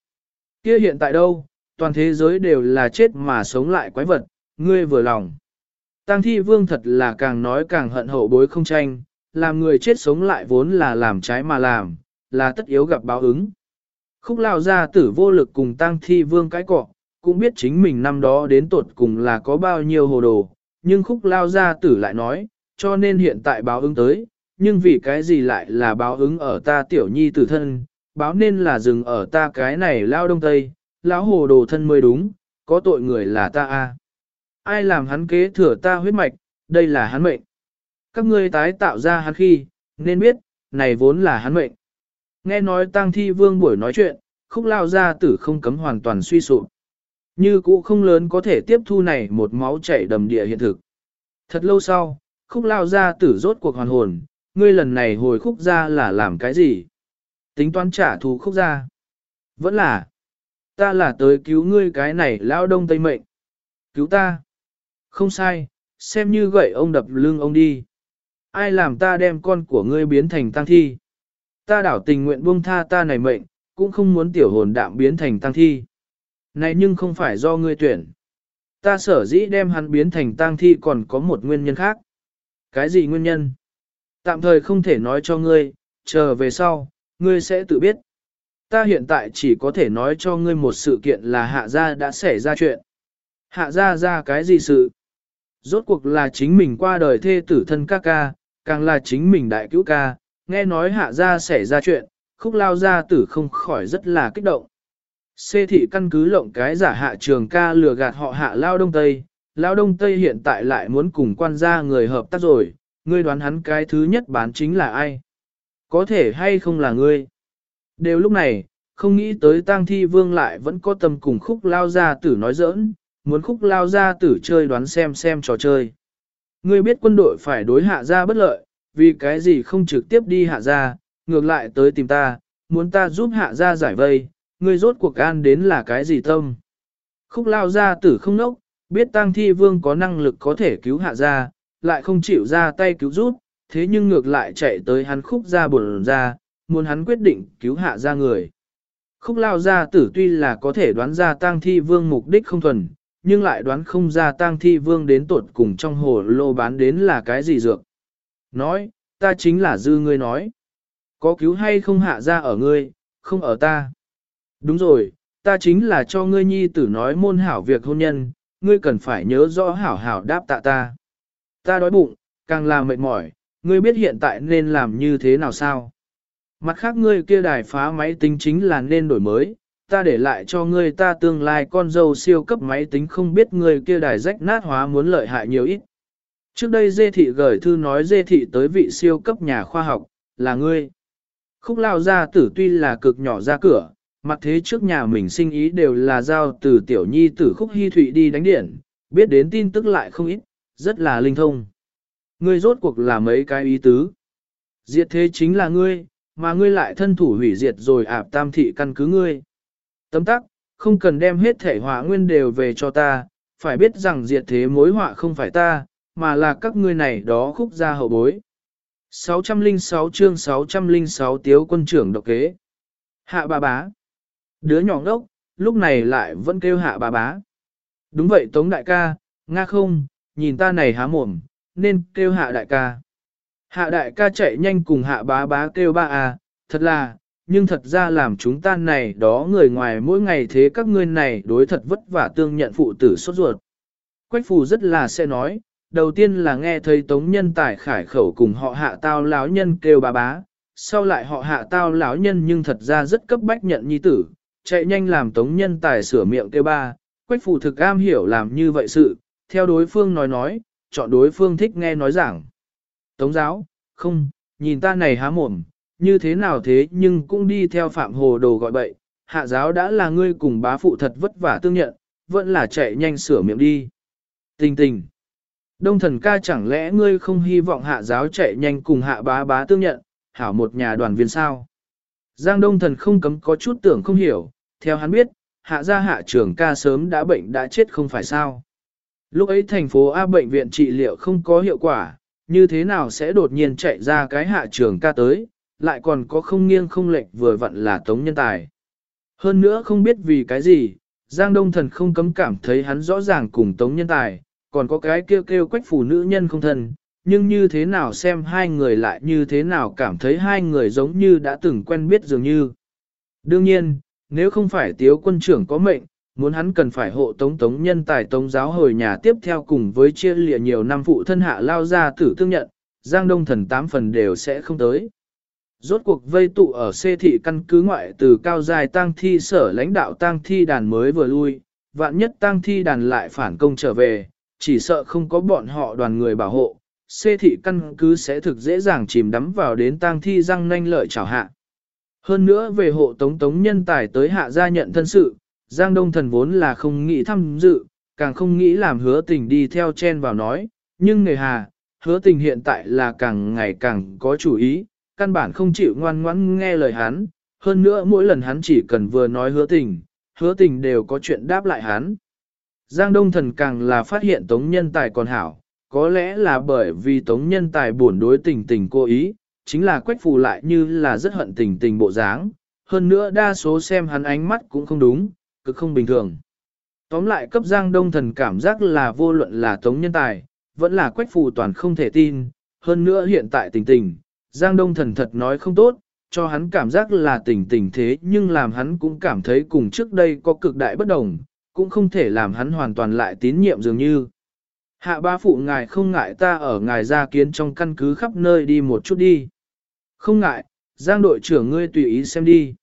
[SPEAKER 1] Kia hiện tại đâu, toàn thế giới đều là chết mà sống lại quái vật, ngươi vừa lòng. Tăng thi vương thật là càng nói càng hận hậu bối không tranh, làm người chết sống lại vốn là làm trái mà làm, là tất yếu gặp báo ứng. Khúc lao gia tử vô lực cùng tăng thi vương cái cọ, cũng biết chính mình năm đó đến tột cùng là có bao nhiêu hồ đồ, nhưng khúc lao gia tử lại nói, cho nên hiện tại báo ứng tới, nhưng vì cái gì lại là báo ứng ở ta tiểu nhi tử thân, báo nên là dừng ở ta cái này lao đông tây, lão hồ đồ thân mới đúng, có tội người là ta a ai làm hắn kế thừa ta huyết mạch, đây là hắn mệnh. Các ngươi tái tạo ra hắn khi, nên biết, này vốn là hắn mệnh. Nghe nói tang thi vương buổi nói chuyện, khúc lao ra tử không cấm hoàn toàn suy sụp. Như cũ không lớn có thể tiếp thu này một máu chảy đầm địa hiện thực. Thật lâu sau, khúc lao ra tử rốt cuộc hoàn hồn, ngươi lần này hồi khúc ra là làm cái gì? Tính toán trả thù khúc ra. Vẫn là, ta là tới cứu ngươi cái này lao đông tây mệnh. Cứu ta. Không sai, xem như gậy ông đập lưng ông đi. Ai làm ta đem con của ngươi biến thành tăng thi? Ta đảo tình nguyện buông tha ta này mệnh, cũng không muốn tiểu hồn đạm biến thành tăng thi. Này nhưng không phải do ngươi tuyển. Ta sở dĩ đem hắn biến thành tăng thi còn có một nguyên nhân khác. Cái gì nguyên nhân? Tạm thời không thể nói cho ngươi, chờ về sau, ngươi sẽ tự biết. Ta hiện tại chỉ có thể nói cho ngươi một sự kiện là hạ gia đã xảy ra chuyện. Hạ gia ra cái gì sự? Rốt cuộc là chính mình qua đời thê tử thân ca ca, càng là chính mình đại cứu ca, nghe nói hạ gia xảy ra chuyện, khúc lao gia tử không khỏi rất là kích động. Xê thị căn cứ lộng cái giả hạ trường ca lừa gạt họ hạ lao đông tây, lao Đông Tây hiện tại lại muốn cùng quan gia người hợp tác rồi, ngươi đoán hắn cái thứ nhất bán chính là ai? Có thể hay không là ngươi? Đều lúc này, không nghĩ tới tang thi vương lại vẫn có tâm cùng khúc lao gia tử nói giỡn, muốn khúc lao gia tử chơi đoán xem xem trò chơi. Ngươi biết quân đội phải đối hạ gia bất lợi, vì cái gì không trực tiếp đi hạ gia, ngược lại tới tìm ta, muốn ta giúp hạ gia giải vây, ngươi rốt cuộc an đến là cái gì tâm. Khúc lao gia tử không nốc, biết tang thi vương có năng lực có thể cứu hạ gia, lại không chịu ra tay cứu giúp, thế nhưng ngược lại chạy tới hắn khúc gia buồn ra, muốn hắn quyết định cứu hạ gia người. Khúc lao gia tử tuy là có thể đoán ra tang thi vương mục đích không thuần, nhưng lại đoán không ra tang thi vương đến tột cùng trong hồ lô bán đến là cái gì dược. Nói, ta chính là dư ngươi nói. Có cứu hay không hạ ra ở ngươi, không ở ta. Đúng rồi, ta chính là cho ngươi nhi tử nói môn hảo việc hôn nhân, ngươi cần phải nhớ rõ hảo hảo đáp tạ ta. Ta đói bụng, càng làm mệt mỏi, ngươi biết hiện tại nên làm như thế nào sao? Mặt khác ngươi kia đài phá máy tính chính là nên đổi mới, ta để lại cho ngươi ta tương lai con dâu siêu cấp máy tính không biết ngươi kia đài rách nát hóa muốn lợi hại nhiều ít. Trước đây dê thị gửi thư nói dê thị tới vị siêu cấp nhà khoa học, là ngươi. Khúc lao gia tử tuy là cực nhỏ ra cửa, mặt thế trước nhà mình sinh ý đều là giao từ tiểu nhi tử khúc hy thụy đi đánh điện, biết đến tin tức lại không ít, rất là linh thông. Ngươi rốt cuộc là mấy cái ý tứ. Diệt thế chính là ngươi, mà ngươi lại thân thủ hủy diệt rồi ạp tam thị căn cứ ngươi. Tấm tắc, không cần đem hết thể họa nguyên đều về cho ta, phải biết rằng diệt thế mối họa không phải ta, mà là các ngươi này đó khúc ra hậu bối. 606 chương 606 tiếu quân trưởng độc kế. Hạ bà bá. Đứa nhỏ ngốc, lúc này lại vẫn kêu hạ bà bá. Đúng vậy Tống đại ca, Nga không, nhìn ta này há mồm, nên kêu hạ đại ca. Hạ đại ca chạy nhanh cùng hạ bá bá kêu ba à, thật là, nhưng thật ra làm chúng ta này đó người ngoài mỗi ngày thế các ngươi này đối thật vất vả tương nhận phụ tử sốt ruột. Quách phù rất là sẽ nói, đầu tiên là nghe thấy tống nhân tài khải khẩu cùng họ hạ tao lão nhân kêu bà bá, sau lại họ hạ tao lão nhân nhưng thật ra rất cấp bách nhận nhi tử, chạy nhanh làm tống nhân tài sửa miệng kêu ba, quách phù thực am hiểu làm như vậy sự, theo đối phương nói nói, chọn đối phương thích nghe nói giảng. Tống giáo, không, nhìn ta này há mồm, như thế nào thế nhưng cũng đi theo phạm hồ đồ gọi bậy, hạ giáo đã là ngươi cùng bá phụ thật vất vả tương nhận, vẫn là chạy nhanh sửa miệng đi. Tình tình. Đông thần ca chẳng lẽ ngươi không hy vọng hạ giáo chạy nhanh cùng hạ bá bá tương nhận, hảo một nhà đoàn viên sao? Giang đông thần không cấm có chút tưởng không hiểu, theo hắn biết, hạ gia hạ trưởng ca sớm đã bệnh đã chết không phải sao. Lúc ấy thành phố A bệnh viện trị liệu không có hiệu quả, như thế nào sẽ đột nhiên chạy ra cái hạ trưởng ca tới, lại còn có không nghiêng không lệch vừa vặn là tống nhân tài. Hơn nữa không biết vì cái gì, Giang Đông Thần không cấm cảm thấy hắn rõ ràng cùng tống nhân tài, còn có cái kêu kêu quách phủ nữ nhân không thân, nhưng như thế nào xem hai người lại như thế nào cảm thấy hai người giống như đã từng quen biết dường như. Đương nhiên, nếu không phải tiếu quân trưởng có mệnh, muốn hắn cần phải hộ tống tống nhân tài tống giáo hồi nhà tiếp theo cùng với chia lịa nhiều năm phụ thân hạ lao ra tử tương nhận, Giang Đông Thần tám phần đều sẽ không tới. Rốt cuộc vây tụ ở xê thị căn cứ ngoại từ cao dài tang thi sở lãnh đạo tang thi đàn mới vừa lui, vạn nhất tang thi đàn lại phản công trở về, chỉ sợ không có bọn họ đoàn người bảo hộ, xê thị căn cứ sẽ thực dễ dàng chìm đắm vào đến tang thi răng nanh lợi chảo hạ. Hơn nữa về hộ tống tống nhân tài tới hạ gia nhận thân sự, Giang Đông Thần vốn là không nghĩ tham dự, càng không nghĩ làm hứa tình đi theo chen vào nói, nhưng người hà, hứa tình hiện tại là càng ngày càng có chủ ý, căn bản không chịu ngoan ngoãn nghe lời hắn, hơn nữa mỗi lần hắn chỉ cần vừa nói hứa tình, hứa tình đều có chuyện đáp lại hắn. Giang Đông Thần càng là phát hiện Tống Nhân Tài còn hảo, có lẽ là bởi vì Tống Nhân Tài buồn đối tình tình cô ý, chính là quách phù lại như là rất hận tình tình bộ dáng, hơn nữa đa số xem hắn ánh mắt cũng không đúng, cực không bình thường. Tóm lại cấp Giang Đông Thần cảm giác là vô luận là Tống Nhân Tài, vẫn là quách phù toàn không thể tin, hơn nữa hiện tại tình tình, Giang Đông Thần thật nói không tốt, cho hắn cảm giác là tình tình thế nhưng làm hắn cũng cảm thấy cùng trước đây có cực đại bất đồng, cũng không thể làm hắn hoàn toàn lại tín nhiệm dường như. Hạ ba phụ ngài không ngại ta ở ngài gia kiến trong căn cứ khắp nơi đi một chút đi. Không ngại, Giang đội trưởng ngươi tùy ý xem đi.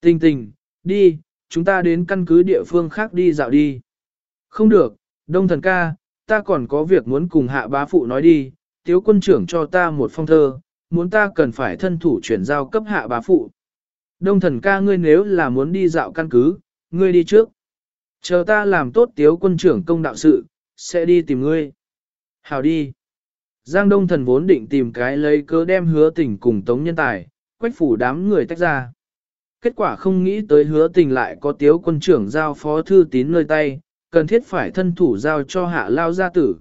[SPEAKER 1] Tình tình, đi, chúng ta đến căn cứ địa phương khác đi dạo đi. Không được, đông thần ca, ta còn có việc muốn cùng hạ bá phụ nói đi, tiếu quân trưởng cho ta một phong thơ, muốn ta cần phải thân thủ chuyển giao cấp hạ bá phụ. Đông thần ca ngươi nếu là muốn đi dạo căn cứ, ngươi đi trước. Chờ ta làm tốt tiếu quân trưởng công đạo sự, sẽ đi tìm ngươi. Hào đi. Giang Đông thần vốn định tìm cái lấy cớ đem hứa tình cùng tống nhân tài, quách phủ đám người tách ra. Kết quả không nghĩ tới hứa tình lại có tiếu quân trưởng giao phó thư tín nơi tay, cần thiết phải thân thủ giao cho hạ lao gia tử.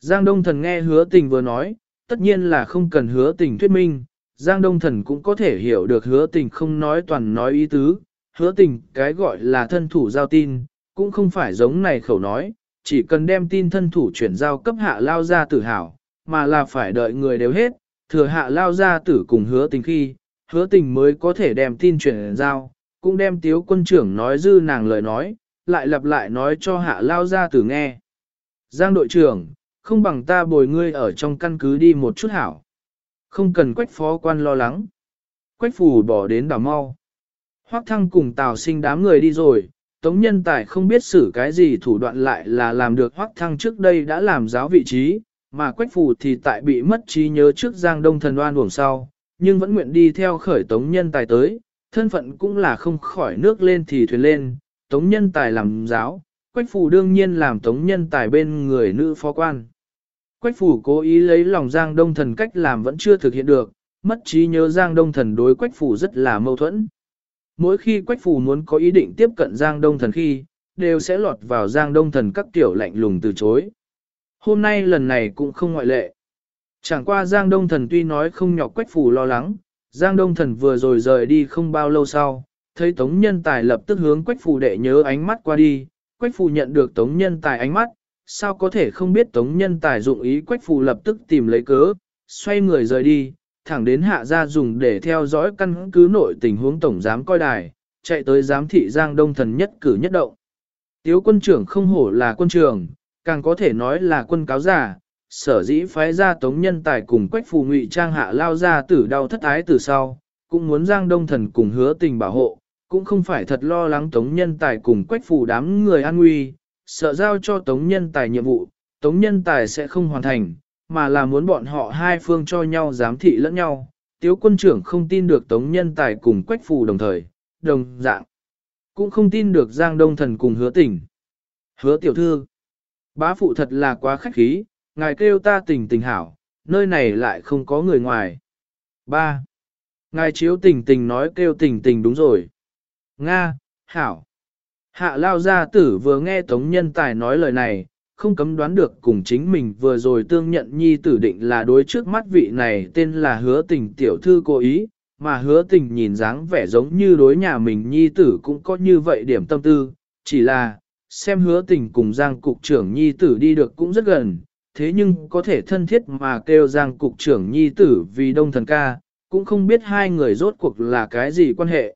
[SPEAKER 1] Giang Đông thần nghe hứa tình vừa nói, tất nhiên là không cần hứa tình thuyết minh, Giang Đông thần cũng có thể hiểu được hứa tình không nói toàn nói ý tứ, hứa tình cái gọi là thân thủ giao tin, cũng không phải giống này khẩu nói, chỉ cần đem tin thân thủ chuyển giao cấp hạ lao gia tử hảo, mà là phải đợi người đều hết, thừa hạ lao gia tử cùng hứa tình khi, hứa tình mới có thể đem tin chuyển giao, cũng đem tiếu quân trưởng nói dư nàng lời nói, lại lặp lại nói cho hạ lao gia tử nghe. Giang đội trưởng, không bằng ta bồi ngươi ở trong căn cứ đi một chút hảo. Không cần quách phó quan lo lắng. Quách phủ bỏ đến đảo mau. Hoác thăng cùng tào sinh đám người đi rồi, tống nhân tài không biết xử cái gì thủ đoạn lại là làm được hoác thăng trước đây đã làm giáo vị trí, mà quách phủ thì tại bị mất trí nhớ trước giang đông thần oan uổng sau, nhưng vẫn nguyện đi theo khởi tống nhân tài tới, thân phận cũng là không khỏi nước lên thì thuyền lên, tống nhân tài làm giáo, quách phủ đương nhiên làm tống nhân tài bên người nữ phó quan. Quách phủ cố ý lấy lòng Giang Đông Thần cách làm vẫn chưa thực hiện được, mất trí nhớ Giang Đông Thần đối Quách phủ rất là mâu thuẫn. Mỗi khi Quách phủ muốn có ý định tiếp cận Giang Đông Thần khi, đều sẽ lọt vào Giang Đông Thần các tiểu lạnh lùng từ chối. Hôm nay lần này cũng không ngoại lệ. Chẳng qua Giang Đông Thần tuy nói không nhọc Quách phủ lo lắng, Giang Đông Thần vừa rồi rời đi không bao lâu sau, thấy Tống Nhân Tài lập tức hướng Quách phủ đệ nhớ ánh mắt qua đi, Quách phủ nhận được Tống Nhân Tài ánh mắt, sao có thể không biết Tống Nhân Tài dụng ý Quách Phù lập tức tìm lấy cớ, xoay người rời đi, thẳng đến hạ gia dùng để theo dõi căn cứ nội tình huống tổng giám coi đài, chạy tới giám thị Giang Đông Thần nhất cử nhất động. Tiếu quân trưởng không hổ là quân trưởng, càng có thể nói là quân cáo giả, sở dĩ phái ra Tống Nhân Tài cùng Quách Phù ngụy trang hạ lao ra tử đau thất ái từ sau, cũng muốn Giang Đông Thần cùng hứa tình bảo hộ, cũng không phải thật lo lắng Tống Nhân Tài cùng Quách Phù đám người an nguy, sợ giao cho Tống Nhân Tài nhiệm vụ, Tống Nhân Tài sẽ không hoàn thành, mà là muốn bọn họ hai phương cho nhau giám thị lẫn nhau. Tiếu quân trưởng không tin được Tống Nhân Tài cùng Quách Phù đồng thời, đồng dạng. Cũng không tin được Giang Đông Thần cùng hứa tình. Hứa tiểu thư. Bá phụ thật là quá khách khí, ngài kêu ta tình tình hảo, nơi này lại không có người ngoài. 3. Ngài chiếu tình tình nói kêu tình tình đúng rồi. Nga, hảo. Hạ lao gia tử vừa nghe Tống Nhân Tài nói lời này, không cấm đoán được cùng chính mình vừa rồi tương nhận nhi tử định là đối trước mắt vị này tên là hứa tình tiểu thư cố ý, mà hứa tình nhìn dáng vẻ giống như đối nhà mình nhi tử cũng có như vậy điểm tâm tư, chỉ là xem hứa tình cùng Giang cục trưởng nhi tử đi được cũng rất gần, thế nhưng có thể thân thiết mà kêu Giang cục trưởng nhi tử vì đông thần ca, cũng không biết hai người rốt cuộc là cái gì quan hệ.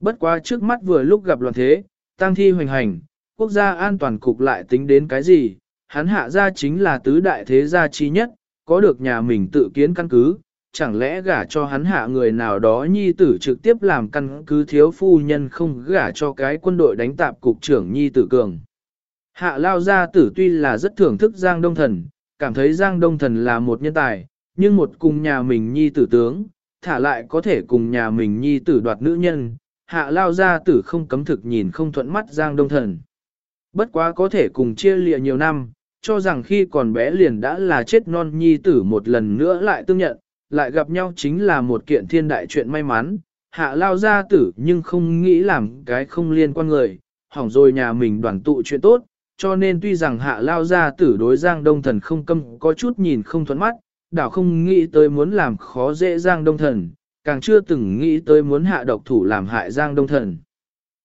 [SPEAKER 1] Bất quá trước mắt vừa lúc gặp loạn thế, tăng thi hoành hành, quốc gia an toàn cục lại tính đến cái gì, hắn hạ gia chính là tứ đại thế gia chi nhất, có được nhà mình tự kiến căn cứ, chẳng lẽ gả cho hắn hạ người nào đó nhi tử trực tiếp làm căn cứ thiếu phu nhân không gả cho cái quân đội đánh tạp cục trưởng nhi tử cường. Hạ lao gia tử tuy là rất thưởng thức Giang Đông Thần, cảm thấy Giang Đông Thần là một nhân tài, nhưng một cùng nhà mình nhi tử tướng, thả lại có thể cùng nhà mình nhi tử đoạt nữ nhân, hạ lao gia tử không cấm thực nhìn không thuận mắt Giang Đông Thần. Bất quá có thể cùng chia lịa nhiều năm, cho rằng khi còn bé liền đã là chết non nhi tử một lần nữa lại tương nhận, lại gặp nhau chính là một kiện thiên đại chuyện may mắn, hạ lao gia tử nhưng không nghĩ làm cái không liên quan người, hỏng rồi nhà mình đoàn tụ chuyện tốt, cho nên tuy rằng hạ lao gia tử đối Giang Đông Thần không câm có chút nhìn không thuận mắt, đảo không nghĩ tới muốn làm khó dễ Giang Đông Thần, càng chưa từng nghĩ tới muốn hạ độc thủ làm hại Giang Đông Thần.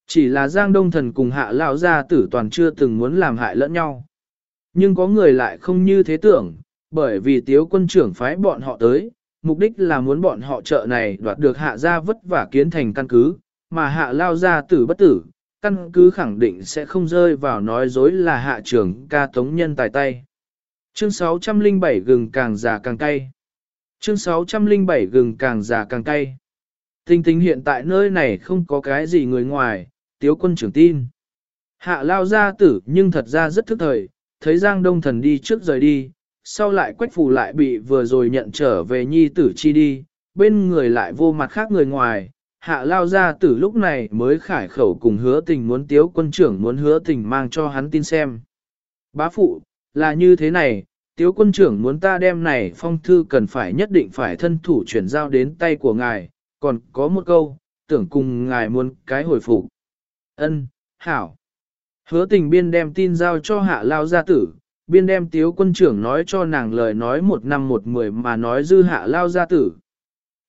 [SPEAKER 1] Chỉ là Giang Đông Thần cùng hạ lão gia tử toàn chưa từng muốn làm hại lẫn nhau. Nhưng có người lại không như thế tưởng, bởi vì tiếu quân trưởng phái bọn họ tới, mục đích là muốn bọn họ trợ này đoạt được hạ gia vất vả kiến thành căn cứ, mà hạ lao gia tử bất tử, căn cứ khẳng định sẽ không rơi vào nói dối là hạ trưởng ca tống nhân tài tay. Chương 607 gừng càng già càng cay. Chương 607 gừng càng già càng cay. Tình tình hiện tại nơi này không có cái gì người ngoài, tiếu quân trưởng tin. Hạ lao gia tử nhưng thật ra rất thức thời, thấy Giang Đông Thần đi trước rời đi, sau lại quách phù lại bị vừa rồi nhận trở về nhi tử chi đi, bên người lại vô mặt khác người ngoài, hạ lao ra tử lúc này mới khải khẩu cùng hứa tình muốn tiếu quân trưởng muốn hứa tình mang cho hắn tin xem. Bá phụ, là như thế này, tiếu quân trưởng muốn ta đem này phong thư cần phải nhất định phải thân thủ chuyển giao đến tay của ngài, còn có một câu, tưởng cùng ngài muốn cái hồi phục. Ân, hảo. Hứa tình biên đem tin giao cho hạ lao gia tử, biên đem tiếu quân trưởng nói cho nàng lời nói một năm một mười mà nói dư hạ lao gia tử.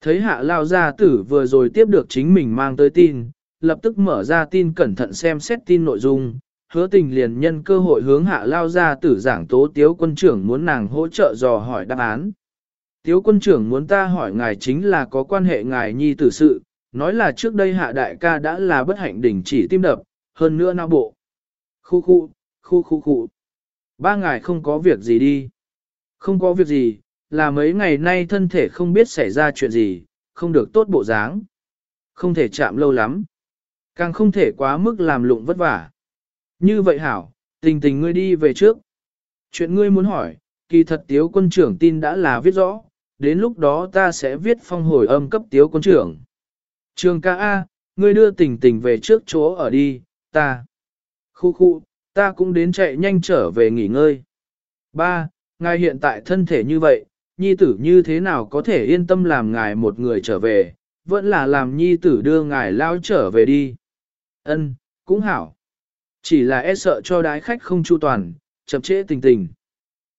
[SPEAKER 1] Thấy hạ lao gia tử vừa rồi tiếp được chính mình mang tới tin, lập tức mở ra tin cẩn thận xem xét tin nội dung, hứa tình liền nhân cơ hội hướng hạ lao ra tử giảng tố tiếu quân trưởng muốn nàng hỗ trợ dò hỏi đáp án. Tiếu quân trưởng muốn ta hỏi ngài chính là có quan hệ ngài nhi tử sự, nói là trước đây hạ đại ca đã là bất hạnh đỉnh chỉ tim đập, hơn nữa não bộ. Khu khu, khu khu khu. Ba ngài không có việc gì đi. Không có việc gì, là mấy ngày nay thân thể không biết xảy ra chuyện gì, không được tốt bộ dáng. Không thể chạm lâu lắm. Càng không thể quá mức làm lụng vất vả. Như vậy hảo, tình tình ngươi đi về trước. Chuyện ngươi muốn hỏi, kỳ thật tiếu quân trưởng tin đã là viết rõ, đến lúc đó ta sẽ viết phong hồi âm cấp tiếu quân trưởng. Trường ca A, ngươi đưa tình tình về trước chỗ ở đi, ta. Khu khu, ta cũng đến chạy nhanh trở về nghỉ ngơi. Ba, ngài hiện tại thân thể như vậy, nhi tử như thế nào có thể yên tâm làm ngài một người trở về, vẫn là làm nhi tử đưa ngài lao trở về đi. Ân, cũng hảo. Chỉ là e sợ cho đái khách không chu toàn, chậm trễ tình tình.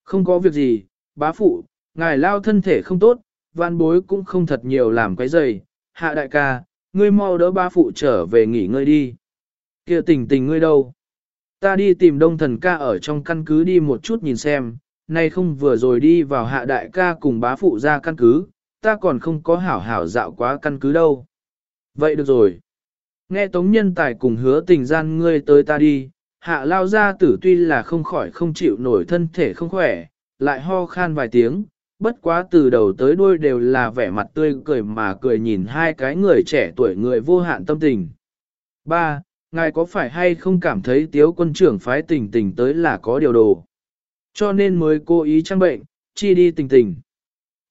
[SPEAKER 1] Không có việc gì, bá phụ, ngài lao thân thể không tốt, văn bối cũng không thật nhiều làm cái dày. Hạ đại ca, ngươi mau đỡ bá phụ trở về nghỉ ngơi đi. kia tình tình ngươi đâu? Ta đi tìm đông thần ca ở trong căn cứ đi một chút nhìn xem, nay không vừa rồi đi vào hạ đại ca cùng bá phụ ra căn cứ, ta còn không có hảo hảo dạo quá căn cứ đâu. Vậy được rồi. Nghe Tống Nhân Tài cùng hứa tình gian ngươi tới ta đi, hạ lao ra tử tuy là không khỏi không chịu nổi thân thể không khỏe, lại ho khan vài tiếng, bất quá từ đầu tới đuôi đều là vẻ mặt tươi cười mà cười nhìn hai cái người trẻ tuổi người vô hạn tâm tình. Ba, Ngài có phải hay không cảm thấy tiếu quân trưởng phái tình tình tới là có điều đồ? Cho nên mới cố ý trang bệnh, chi đi tình tình.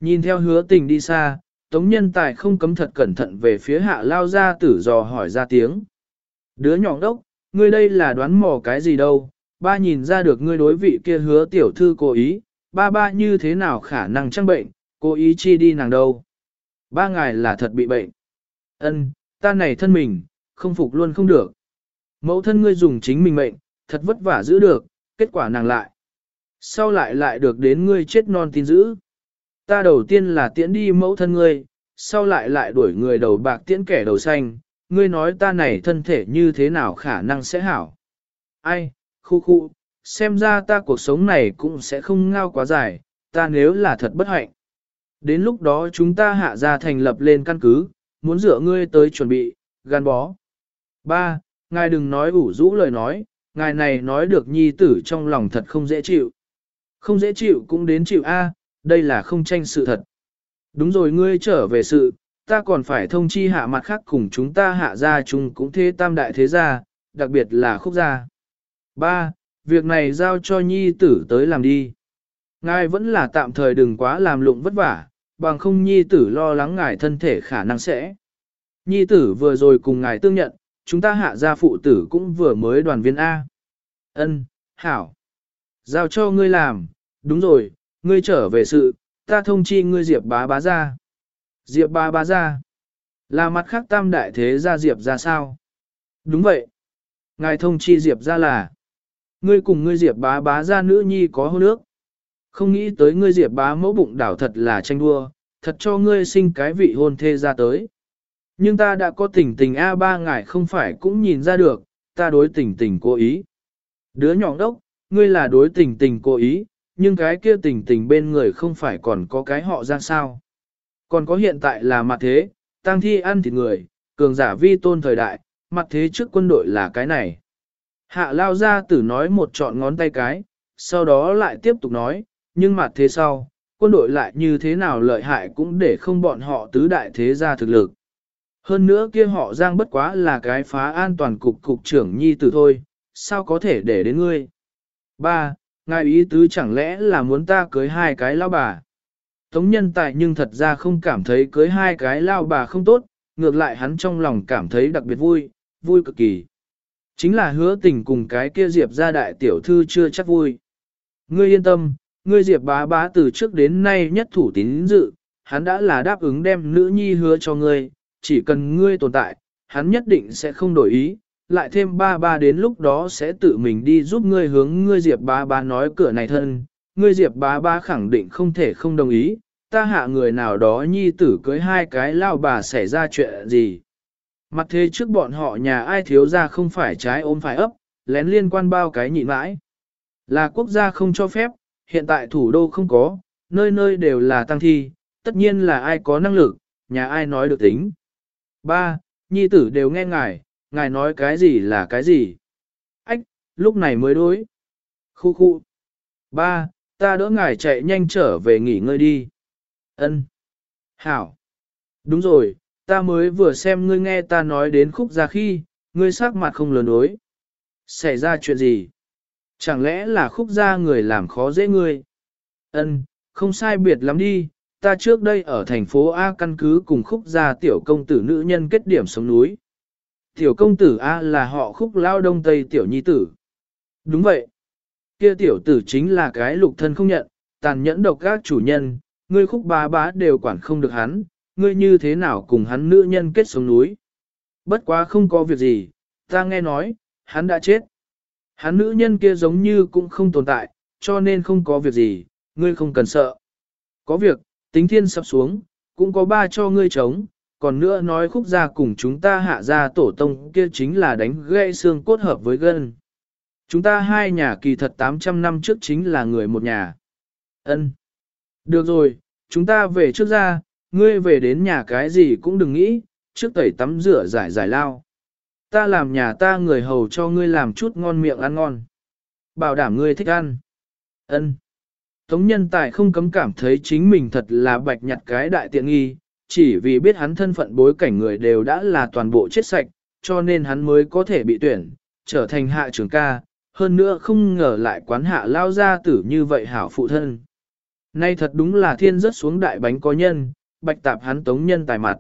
[SPEAKER 1] Nhìn theo hứa tình đi xa, Tống nhân tài không cấm thật cẩn thận về phía hạ lao ra tử dò hỏi ra tiếng. Đứa nhỏ đốc, ngươi đây là đoán mò cái gì đâu, ba nhìn ra được ngươi đối vị kia hứa tiểu thư cố ý, ba ba như thế nào khả năng trang bệnh, cố ý chi đi nàng đâu. Ba ngài là thật bị bệnh. Ân, ta này thân mình, không phục luôn không được. Mẫu thân ngươi dùng chính mình mệnh, thật vất vả giữ được, kết quả nàng lại. Sau lại lại được đến ngươi chết non tin giữ. Ta đầu tiên là tiễn đi mẫu thân ngươi, sau lại lại đuổi người đầu bạc tiễn kẻ đầu xanh, ngươi nói ta này thân thể như thế nào khả năng sẽ hảo. Ai, khu khu, xem ra ta cuộc sống này cũng sẽ không ngao quá dài, ta nếu là thật bất hạnh. Đến lúc đó chúng ta hạ ra thành lập lên căn cứ, muốn dựa ngươi tới chuẩn bị, gan bó. Ba, ngài đừng nói ủ rũ lời nói, ngài này nói được nhi tử trong lòng thật không dễ chịu. Không dễ chịu cũng đến chịu A, đây là không tranh sự thật. Đúng rồi ngươi trở về sự, ta còn phải thông chi hạ mặt khác cùng chúng ta hạ gia chung cũng thế tam đại thế gia, đặc biệt là khúc gia. Ba, Việc này giao cho nhi tử tới làm đi. Ngài vẫn là tạm thời đừng quá làm lụng vất vả, bằng không nhi tử lo lắng ngài thân thể khả năng sẽ. Nhi tử vừa rồi cùng ngài tương nhận, chúng ta hạ gia phụ tử cũng vừa mới đoàn viên A. Ân, hảo. Giao cho ngươi làm, đúng rồi, ngươi trở về sự, ta thông chi ngươi Diệp bá bá ra. Diệp bá bá ra. Là mặt khác tam đại thế gia Diệp ra sao? Đúng vậy. Ngài thông chi Diệp ra là. Ngươi cùng ngươi Diệp bá bá ra nữ nhi có hôn nước. Không nghĩ tới ngươi Diệp bá mẫu bụng đảo thật là tranh đua, thật cho ngươi sinh cái vị hôn thê ra tới. Nhưng ta đã có tình tình A ba ngài không phải cũng nhìn ra được, ta đối tình tình cố ý. Đứa nhỏ đốc, ngươi là đối tình tình cố ý, nhưng cái kia tình tình bên người không phải còn có cái họ ra sao. Còn có hiện tại là mặt thế, tăng thi ăn thịt người, cường giả vi tôn thời đại, mặt thế trước quân đội là cái này. Hạ lao ra tử nói một trọn ngón tay cái, sau đó lại tiếp tục nói, nhưng mặt thế sau, quân đội lại như thế nào lợi hại cũng để không bọn họ tứ đại thế ra thực lực. Hơn nữa kia họ giang bất quá là cái phá an toàn cục cục trưởng nhi tử thôi, sao có thể để đến ngươi. Ba, ngài ý tứ chẳng lẽ là muốn ta cưới hai cái lao bà. Tống nhân tài nhưng thật ra không cảm thấy cưới hai cái lao bà không tốt, ngược lại hắn trong lòng cảm thấy đặc biệt vui, vui cực kỳ. Chính là hứa tình cùng cái kia Diệp ra đại tiểu thư chưa chắc vui. Ngươi yên tâm, ngươi Diệp bá bá từ trước đến nay nhất thủ tín dự, hắn đã là đáp ứng đem nữ nhi hứa cho ngươi, chỉ cần ngươi tồn tại, hắn nhất định sẽ không đổi ý, lại thêm ba ba đến lúc đó sẽ tự mình đi giúp ngươi hướng ngươi Diệp ba ba nói cửa này thân, ngươi Diệp ba ba khẳng định không thể không đồng ý, ta hạ người nào đó nhi tử cưới hai cái lao bà xảy ra chuyện gì. Mặt thế trước bọn họ nhà ai thiếu ra không phải trái ôm phải ấp, lén liên quan bao cái nhịn mãi. Là quốc gia không cho phép, hiện tại thủ đô không có, nơi nơi đều là tăng thi, tất nhiên là ai có năng lực, nhà ai nói được tính. Ba, nhi tử đều nghe ngài, ngài nói cái gì là cái gì. Ách, lúc này mới đối. Khu khu. Ba, ta đỡ ngài chạy nhanh trở về nghỉ ngơi đi. Ân. Hảo. Đúng rồi, ta mới vừa xem ngươi nghe ta nói đến khúc ra khi, ngươi sắc mặt không lớn đối. Xảy ra chuyện gì? Chẳng lẽ là khúc gia người làm khó dễ ngươi? Ân, không sai biệt lắm đi, ta trước đây ở thành phố A căn cứ cùng khúc gia tiểu công tử nữ nhân kết điểm sống núi. Tiểu công tử A là họ khúc lao đông tây tiểu nhi tử. Đúng vậy. Kia tiểu tử chính là cái lục thân không nhận, tàn nhẫn độc các chủ nhân, ngươi khúc bá bá đều quản không được hắn, ngươi như thế nào cùng hắn nữ nhân kết sống núi. Bất quá không có việc gì, ta nghe nói, hắn đã chết. Hắn nữ nhân kia giống như cũng không tồn tại, cho nên không có việc gì, ngươi không cần sợ. Có việc, tính thiên sắp xuống, cũng có ba cho ngươi chống, còn nữa nói khúc ra cùng chúng ta hạ ra tổ tông kia chính là đánh gãy xương cốt hợp với gân. Chúng ta hai nhà kỳ thật 800 năm trước chính là người một nhà. Ân. Được rồi, chúng ta về trước ra, ngươi về đến nhà cái gì cũng đừng nghĩ, trước tẩy tắm rửa giải giải lao ta làm nhà ta người hầu cho ngươi làm chút ngon miệng ăn ngon. Bảo đảm ngươi thích ăn. Ân. Tống nhân tài không cấm cảm thấy chính mình thật là bạch nhặt cái đại tiện nghi, chỉ vì biết hắn thân phận bối cảnh người đều đã là toàn bộ chết sạch, cho nên hắn mới có thể bị tuyển, trở thành hạ trưởng ca, hơn nữa không ngờ lại quán hạ lao ra tử như vậy hảo phụ thân. Nay thật đúng là thiên rớt xuống đại bánh có nhân, bạch tạp hắn tống nhân tài mặt.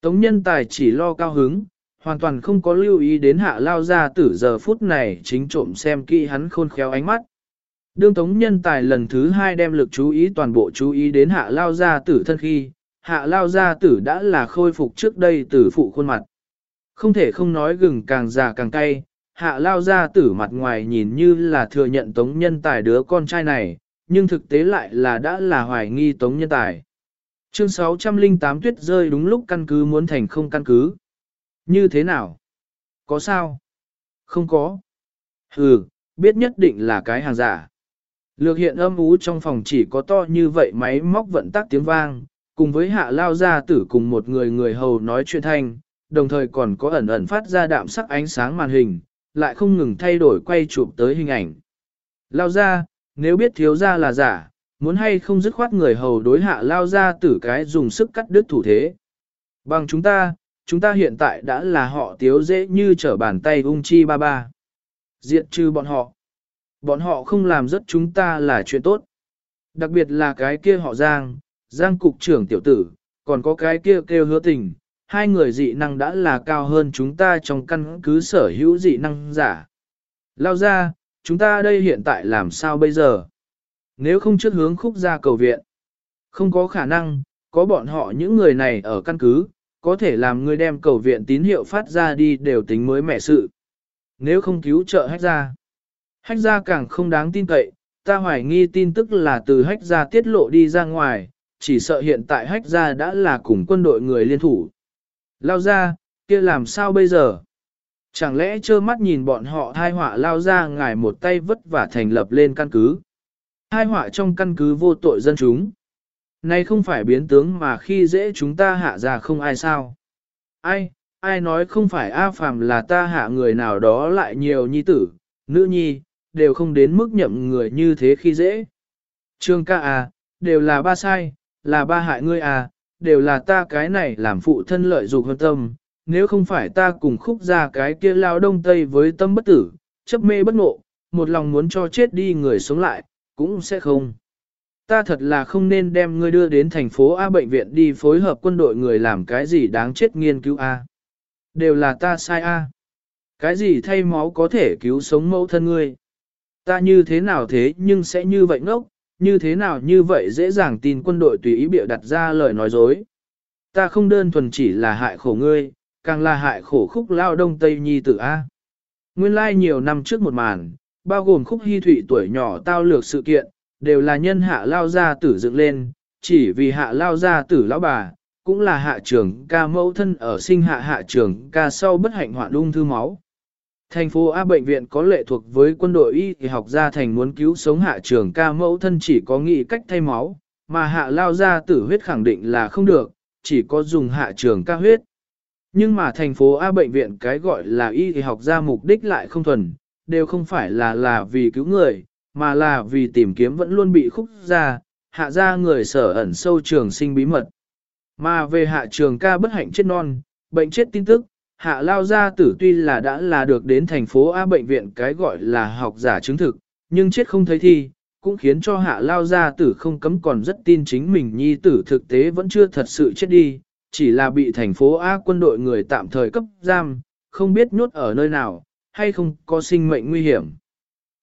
[SPEAKER 1] Tống nhân tài chỉ lo cao hứng, hoàn toàn không có lưu ý đến hạ lao ra tử giờ phút này chính trộm xem kỹ hắn khôn khéo ánh mắt. Đương tống nhân tài lần thứ hai đem lực chú ý toàn bộ chú ý đến hạ lao ra tử thân khi, hạ lao gia tử đã là khôi phục trước đây tử phụ khuôn mặt. Không thể không nói gừng càng già càng cay, hạ lao gia tử mặt ngoài nhìn như là thừa nhận tống nhân tài đứa con trai này, nhưng thực tế lại là đã là hoài nghi tống nhân tài. Chương 608 tuyết rơi đúng lúc căn cứ muốn thành không căn cứ. Như thế nào? Có sao? Không có. Ừ, biết nhất định là cái hàng giả. Lược hiện âm ú trong phòng chỉ có to như vậy máy móc vận tác tiếng vang, cùng với hạ lao ra tử cùng một người người hầu nói chuyện thanh, đồng thời còn có ẩn ẩn phát ra đạm sắc ánh sáng màn hình, lại không ngừng thay đổi quay chụp tới hình ảnh. Lao ra, nếu biết thiếu ra là giả, muốn hay không dứt khoát người hầu đối hạ lao ra tử cái dùng sức cắt đứt thủ thế. Bằng chúng ta, chúng ta hiện tại đã là họ tiếu dễ như trở bàn tay ung chi ba ba. Diệt trừ bọn họ. Bọn họ không làm rất chúng ta là chuyện tốt. Đặc biệt là cái kia họ Giang, Giang cục trưởng tiểu tử, còn có cái kia kêu hứa tình, hai người dị năng đã là cao hơn chúng ta trong căn cứ sở hữu dị năng giả. Lao ra, chúng ta đây hiện tại làm sao bây giờ? Nếu không trước hướng khúc ra cầu viện, không có khả năng, có bọn họ những người này ở căn cứ, có thể làm người đem cầu viện tín hiệu phát ra đi đều tính mới mẻ sự. Nếu không cứu trợ hách ra, hách ra càng không đáng tin cậy, ta hoài nghi tin tức là từ hách ra tiết lộ đi ra ngoài, chỉ sợ hiện tại hách ra đã là cùng quân đội người liên thủ. Lao ra, kia làm sao bây giờ? Chẳng lẽ trơ mắt nhìn bọn họ thai họa lao ra ngài một tay vất vả thành lập lên căn cứ? Thai họa trong căn cứ vô tội dân chúng. Này không phải biến tướng mà khi dễ chúng ta hạ ra không ai sao. Ai, ai nói không phải A Phàm là ta hạ người nào đó lại nhiều nhi tử, nữ nhi, đều không đến mức nhậm người như thế khi dễ. Trương ca à, đều là ba sai, là ba hại ngươi à, đều là ta cái này làm phụ thân lợi dục hơn tâm, nếu không phải ta cùng khúc ra cái kia lao đông tây với tâm bất tử, chấp mê bất ngộ, một lòng muốn cho chết đi người sống lại, cũng sẽ không. Ta thật là không nên đem ngươi đưa đến thành phố A bệnh viện đi phối hợp quân đội người làm cái gì đáng chết nghiên cứu A. Đều là ta sai A. Cái gì thay máu có thể cứu sống mẫu thân ngươi. Ta như thế nào thế nhưng sẽ như vậy ngốc, như thế nào như vậy dễ dàng tin quân đội tùy ý bịa đặt ra lời nói dối. Ta không đơn thuần chỉ là hại khổ ngươi, càng là hại khổ khúc lao đông tây nhi tử A. Nguyên lai like nhiều năm trước một màn, bao gồm khúc hy thụy tuổi nhỏ tao lược sự kiện, đều là nhân hạ lao gia tử dựng lên, chỉ vì hạ lao gia tử lão bà, cũng là hạ trưởng ca mẫu thân ở sinh hạ hạ trưởng ca sau bất hạnh hoạn ung thư máu. Thành phố A bệnh viện có lệ thuộc với quân đội y thì học gia thành muốn cứu sống hạ trưởng ca mẫu thân chỉ có nghĩ cách thay máu, mà hạ lao ra tử huyết khẳng định là không được, chỉ có dùng hạ trưởng ca huyết. Nhưng mà thành phố A bệnh viện cái gọi là y thì học gia mục đích lại không thuần, đều không phải là là vì cứu người, mà là vì tìm kiếm vẫn luôn bị khúc ra, hạ ra người sở ẩn sâu trường sinh bí mật. Mà về hạ trường ca bất hạnh chết non, bệnh chết tin tức, hạ lao gia tử tuy là đã là được đến thành phố A bệnh viện cái gọi là học giả chứng thực, nhưng chết không thấy thi, cũng khiến cho hạ lao gia tử không cấm còn rất tin chính mình nhi tử thực tế vẫn chưa thật sự chết đi, chỉ là bị thành phố A quân đội người tạm thời cấp giam, không biết nhốt ở nơi nào, hay không có sinh mệnh nguy hiểm.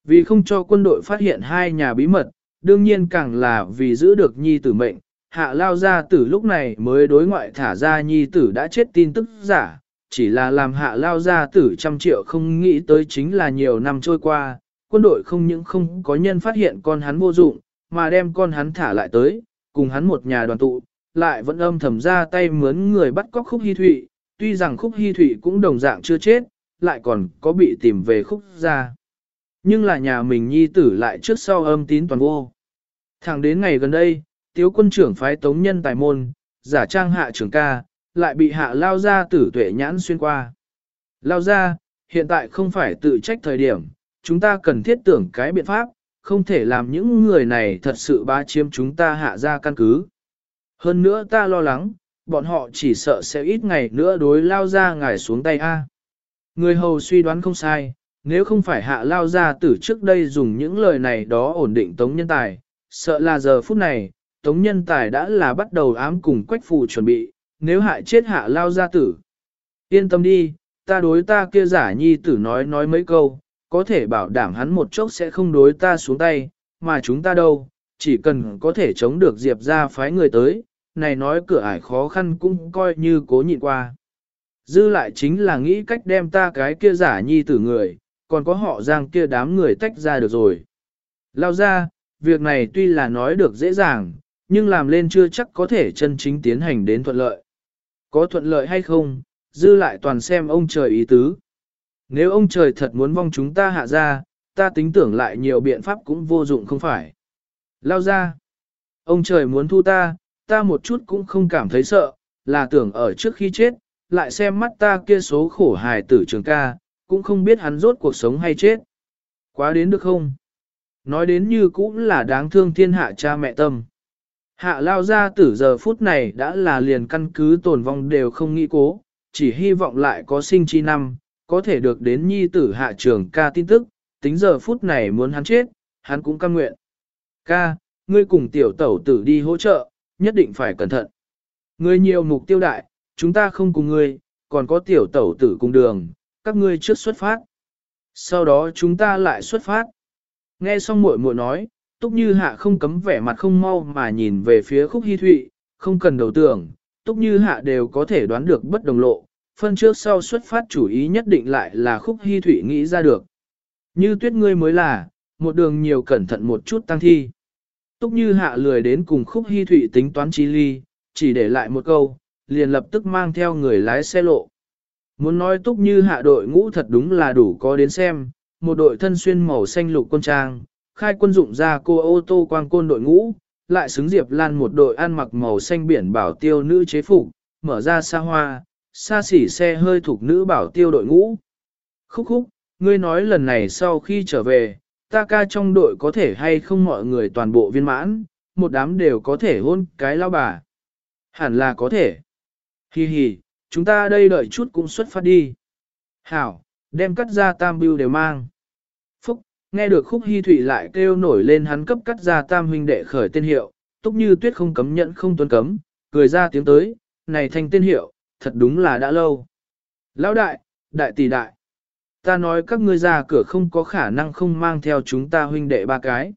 [SPEAKER 1] Vì không cho quân đội phát hiện hai nhà bí mật, đương nhiên càng là vì giữ được nhi tử mệnh, hạ lao gia tử lúc này mới đối ngoại thả ra nhi tử đã chết tin tức giả, chỉ là làm hạ lao gia tử trăm triệu không nghĩ tới chính là nhiều năm trôi qua, quân đội không những không có nhân phát hiện con hắn vô dụng, mà đem con hắn thả lại tới, cùng hắn một nhà đoàn tụ, lại vẫn âm thầm ra tay mướn người bắt cóc khúc hy thụy, tuy rằng khúc hy thụy cũng đồng dạng chưa chết, lại còn có bị tìm về khúc ra. Nhưng là nhà mình nhi tử lại trước sau âm tín toàn vô. Thẳng đến ngày gần đây, tiếu quân trưởng phái tống nhân tài môn, giả trang hạ trưởng ca, lại bị hạ lao ra tử tuệ nhãn xuyên qua. Lao ra, hiện tại không phải tự trách thời điểm, chúng ta cần thiết tưởng cái biện pháp, không thể làm những người này thật sự bá chiếm chúng ta hạ ra căn cứ. Hơn nữa ta lo lắng, bọn họ chỉ sợ sẽ ít ngày nữa đối lao ra ngài xuống tay A. Người hầu suy đoán không sai, nếu không phải hạ lao ra tử trước đây dùng những lời này đó ổn định tống nhân tài, sợ là giờ phút này, tống nhân tài đã là bắt đầu ám cùng quách phù chuẩn bị, nếu hại chết hạ lao gia tử. Yên tâm đi, ta đối ta kia giả nhi tử nói nói mấy câu, có thể bảo đảm hắn một chốc sẽ không đối ta xuống tay, mà chúng ta đâu, chỉ cần có thể chống được Diệp ra phái người tới, này nói cửa ải khó khăn cũng coi như cố nhịn qua. Dư lại chính là nghĩ cách đem ta cái kia giả nhi tử người, còn có họ giang kia đám người tách ra được rồi. Lao ra, việc này tuy là nói được dễ dàng, nhưng làm lên chưa chắc có thể chân chính tiến hành đến thuận lợi. Có thuận lợi hay không, dư lại toàn xem ông trời ý tứ. Nếu ông trời thật muốn vong chúng ta hạ ra, ta tính tưởng lại nhiều biện pháp cũng vô dụng không phải. Lao ra, ông trời muốn thu ta, ta một chút cũng không cảm thấy sợ, là tưởng ở trước khi chết, lại xem mắt ta kia số khổ hài tử trường ca, cũng không biết hắn rốt cuộc sống hay chết. Quá đến được không? Nói đến như cũng là đáng thương thiên hạ cha mẹ tâm. Hạ lao ra tử giờ phút này đã là liền căn cứ tồn vong đều không nghĩ cố, chỉ hy vọng lại có sinh chi năm, có thể được đến nhi tử hạ trường ca tin tức, tính giờ phút này muốn hắn chết, hắn cũng cam nguyện. Ca, ngươi cùng tiểu tẩu tử đi hỗ trợ, nhất định phải cẩn thận. Ngươi nhiều mục tiêu đại, chúng ta không cùng ngươi, còn có tiểu tẩu tử cùng đường, các ngươi trước xuất phát. Sau đó chúng ta lại xuất phát. Nghe xong muội muội nói, Túc Như Hạ không cấm vẻ mặt không mau mà nhìn về phía khúc hy thụy, không cần đầu tưởng, Túc Như Hạ đều có thể đoán được bất đồng lộ, phân trước sau xuất phát chủ ý nhất định lại là khúc hy thụy nghĩ ra được. Như tuyết ngươi mới là, một đường nhiều cẩn thận một chút tăng thi. Túc Như Hạ lười đến cùng khúc hy thụy tính toán chi ly, chỉ để lại một câu, liền lập tức mang theo người lái xe lộ. Muốn nói túc như hạ đội ngũ thật đúng là đủ có đến xem, một đội thân xuyên màu xanh lục quân trang, khai quân dụng ra cô ô tô quang côn đội ngũ, lại xứng Diệp Lan một đội ăn mặc màu xanh biển bảo tiêu nữ chế phục, mở ra xa hoa, xa xỉ xe hơi thuộc nữ bảo tiêu đội ngũ. Khúc khúc, ngươi nói lần này sau khi trở về, ta ca trong đội có thể hay không mọi người toàn bộ viên mãn, một đám đều có thể hôn cái lao bà. Hẳn là có thể. Hi hi, chúng ta đây đợi chút cũng xuất phát đi. Hảo, đem cắt ra tam bưu đều mang. Nghe được khúc hy thủy lại kêu nổi lên hắn cấp cắt ra tam huynh đệ khởi tên hiệu, túc như tuyết không cấm nhận không tuân cấm, cười ra tiếng tới, này thành tên hiệu, thật đúng là đã lâu. Lão đại, đại tỷ đại, ta nói các ngươi ra cửa không có khả năng không mang theo chúng ta huynh đệ ba cái.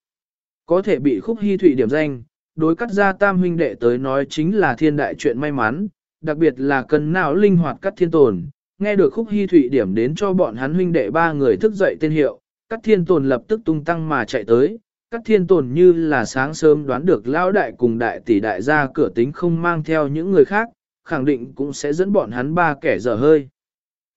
[SPEAKER 1] Có thể bị khúc hy thủy điểm danh, đối cắt ra tam huynh đệ tới nói chính là thiên đại chuyện may mắn, đặc biệt là cần não linh hoạt cắt thiên tồn. Nghe được khúc hy thủy điểm đến cho bọn hắn huynh đệ ba người thức dậy tên hiệu, Cát thiên tồn lập tức tung tăng mà chạy tới. Cát thiên tồn như là sáng sớm đoán được lão đại cùng đại tỷ đại ra cửa tính không mang theo những người khác, khẳng định cũng sẽ dẫn bọn hắn ba kẻ dở hơi.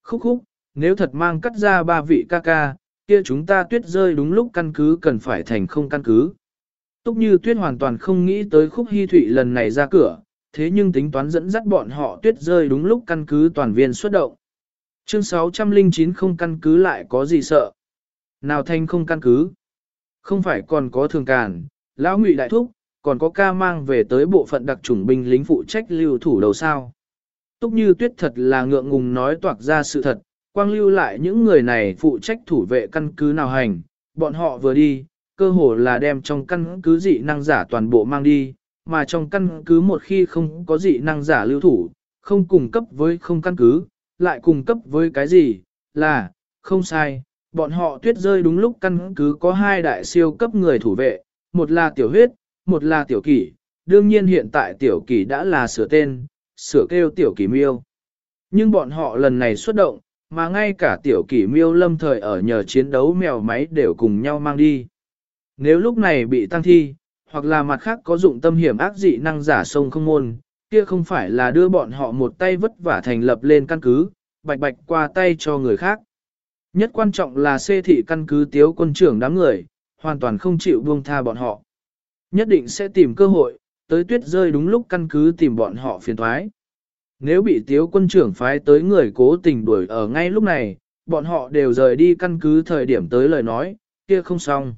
[SPEAKER 1] Khúc khúc, nếu thật mang cắt ra ba vị ca ca, kia chúng ta tuyết rơi đúng lúc căn cứ cần phải thành không căn cứ. Túc như tuyết hoàn toàn không nghĩ tới khúc hy thụy lần này ra cửa, thế nhưng tính toán dẫn dắt bọn họ tuyết rơi đúng lúc căn cứ toàn viên xuất động. Chương 609 không căn cứ lại có gì sợ. Nào thanh không căn cứ. Không phải còn có thường càn, lão ngụy đại thúc, còn có ca mang về tới bộ phận đặc chủng binh lính phụ trách lưu thủ đầu sao. Túc như tuyết thật là ngượng ngùng nói toạc ra sự thật, quang lưu lại những người này phụ trách thủ vệ căn cứ nào hành, bọn họ vừa đi, cơ hồ là đem trong căn cứ dị năng giả toàn bộ mang đi, mà trong căn cứ một khi không có dị năng giả lưu thủ, không cung cấp với không căn cứ, lại cung cấp với cái gì, là, không sai, bọn họ tuyết rơi đúng lúc căn cứ có hai đại siêu cấp người thủ vệ, một là tiểu huyết, một là tiểu kỷ, đương nhiên hiện tại tiểu kỷ đã là sửa tên, sửa kêu tiểu kỷ miêu. Nhưng bọn họ lần này xuất động, mà ngay cả tiểu kỷ miêu lâm thời ở nhờ chiến đấu mèo máy đều cùng nhau mang đi. Nếu lúc này bị tăng thi, hoặc là mặt khác có dụng tâm hiểm ác dị năng giả sông không môn, kia không phải là đưa bọn họ một tay vất vả thành lập lên căn cứ, bạch bạch qua tay cho người khác. Nhất quan trọng là xê thị căn cứ tiếu quân trưởng đám người, hoàn toàn không chịu buông tha bọn họ. Nhất định sẽ tìm cơ hội, tới tuyết rơi đúng lúc căn cứ tìm bọn họ phiền thoái. Nếu bị tiếu quân trưởng phái tới người cố tình đuổi ở ngay lúc này, bọn họ đều rời đi căn cứ thời điểm tới lời nói, kia không xong.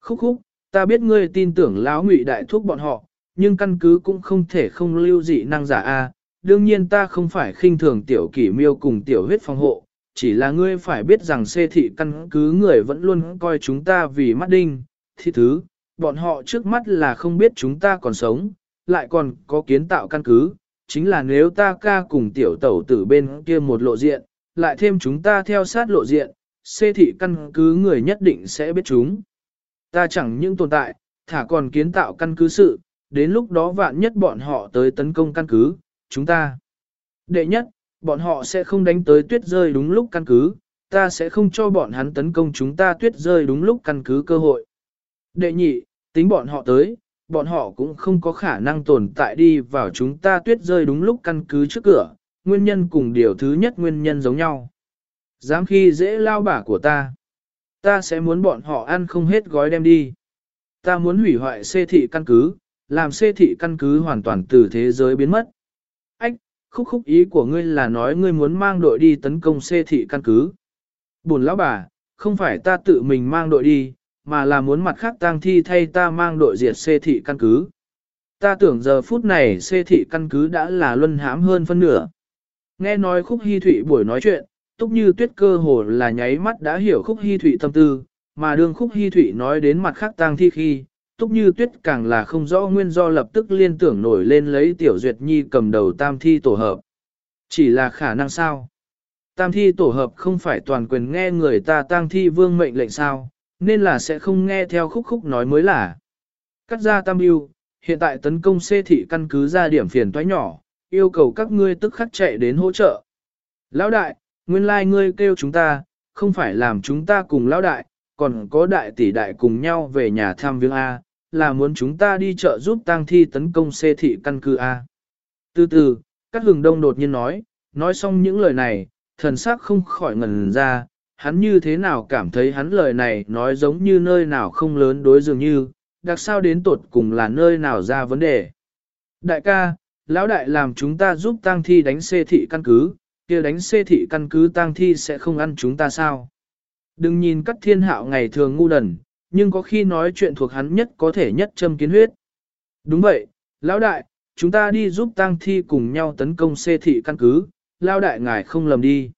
[SPEAKER 1] Khúc khúc, ta biết ngươi tin tưởng lão ngụy đại thuốc bọn họ, nhưng căn cứ cũng không thể không lưu dị năng giả a. đương nhiên ta không phải khinh thường tiểu kỷ miêu cùng tiểu huyết phòng hộ, chỉ là ngươi phải biết rằng xê thị căn cứ người vẫn luôn coi chúng ta vì mắt đinh. Thì thứ, bọn họ trước mắt là không biết chúng ta còn sống, lại còn có kiến tạo căn cứ, chính là nếu ta ca cùng tiểu tẩu tử bên kia một lộ diện, lại thêm chúng ta theo sát lộ diện, xê thị căn cứ người nhất định sẽ biết chúng. Ta chẳng những tồn tại, thả còn kiến tạo căn cứ sự, đến lúc đó vạn nhất bọn họ tới tấn công căn cứ, chúng ta. Đệ nhất, bọn họ sẽ không đánh tới tuyết rơi đúng lúc căn cứ, ta sẽ không cho bọn hắn tấn công chúng ta tuyết rơi đúng lúc căn cứ cơ hội. Đệ nhị, tính bọn họ tới, bọn họ cũng không có khả năng tồn tại đi vào chúng ta tuyết rơi đúng lúc căn cứ trước cửa, nguyên nhân cùng điều thứ nhất nguyên nhân giống nhau. Dám khi dễ lao bả của ta. Ta sẽ muốn bọn họ ăn không hết gói đem đi. Ta muốn hủy hoại xê thị căn cứ, làm xê thị căn cứ hoàn toàn từ thế giới biến mất. Khúc khúc ý của ngươi là nói ngươi muốn mang đội đi tấn công xê thị căn cứ. Bổn lão bà, không phải ta tự mình mang đội đi, mà là muốn mặt khác tang thi thay ta mang đội diệt xê thị căn cứ. Ta tưởng giờ phút này xê thị căn cứ đã là luân hãm hơn phân nửa. Nghe nói khúc hy thụy buổi nói chuyện, Túc như tuyết cơ hồ là nháy mắt đã hiểu khúc hy thụy tâm tư, mà đương khúc hy thụy nói đến mặt khác tang thi khi, Túc như tuyết càng là không rõ nguyên do lập tức liên tưởng nổi lên lấy tiểu duyệt nhi cầm đầu tam thi tổ hợp. Chỉ là khả năng sao? Tam thi tổ hợp không phải toàn quyền nghe người ta tang thi vương mệnh lệnh sao, nên là sẽ không nghe theo khúc khúc nói mới là. Cắt ra tam yêu, hiện tại tấn công xê thị căn cứ ra điểm phiền toái nhỏ, yêu cầu các ngươi tức khắc chạy đến hỗ trợ. Lão đại, nguyên lai like ngươi kêu chúng ta, không phải làm chúng ta cùng lão đại, còn có đại tỷ đại cùng nhau về nhà thăm viếng A, là muốn chúng ta đi chợ giúp tang thi tấn công xê thị căn cứ A. Từ từ, các hừng đông đột nhiên nói, nói xong những lời này, thần sắc không khỏi ngẩn ra, hắn như thế nào cảm thấy hắn lời này nói giống như nơi nào không lớn đối dường như, đặc sao đến tột cùng là nơi nào ra vấn đề. Đại ca, lão đại làm chúng ta giúp tang thi đánh xê thị căn cứ, kia đánh xê thị căn cứ tang thi sẽ không ăn chúng ta sao. Đừng nhìn các thiên hạo ngày thường ngu đần, nhưng có khi nói chuyện thuộc hắn nhất có thể nhất châm kiến huyết. Đúng vậy, lão đại, chúng ta đi giúp tang thi cùng nhau tấn công xê thị căn cứ, lão đại ngài không lầm đi.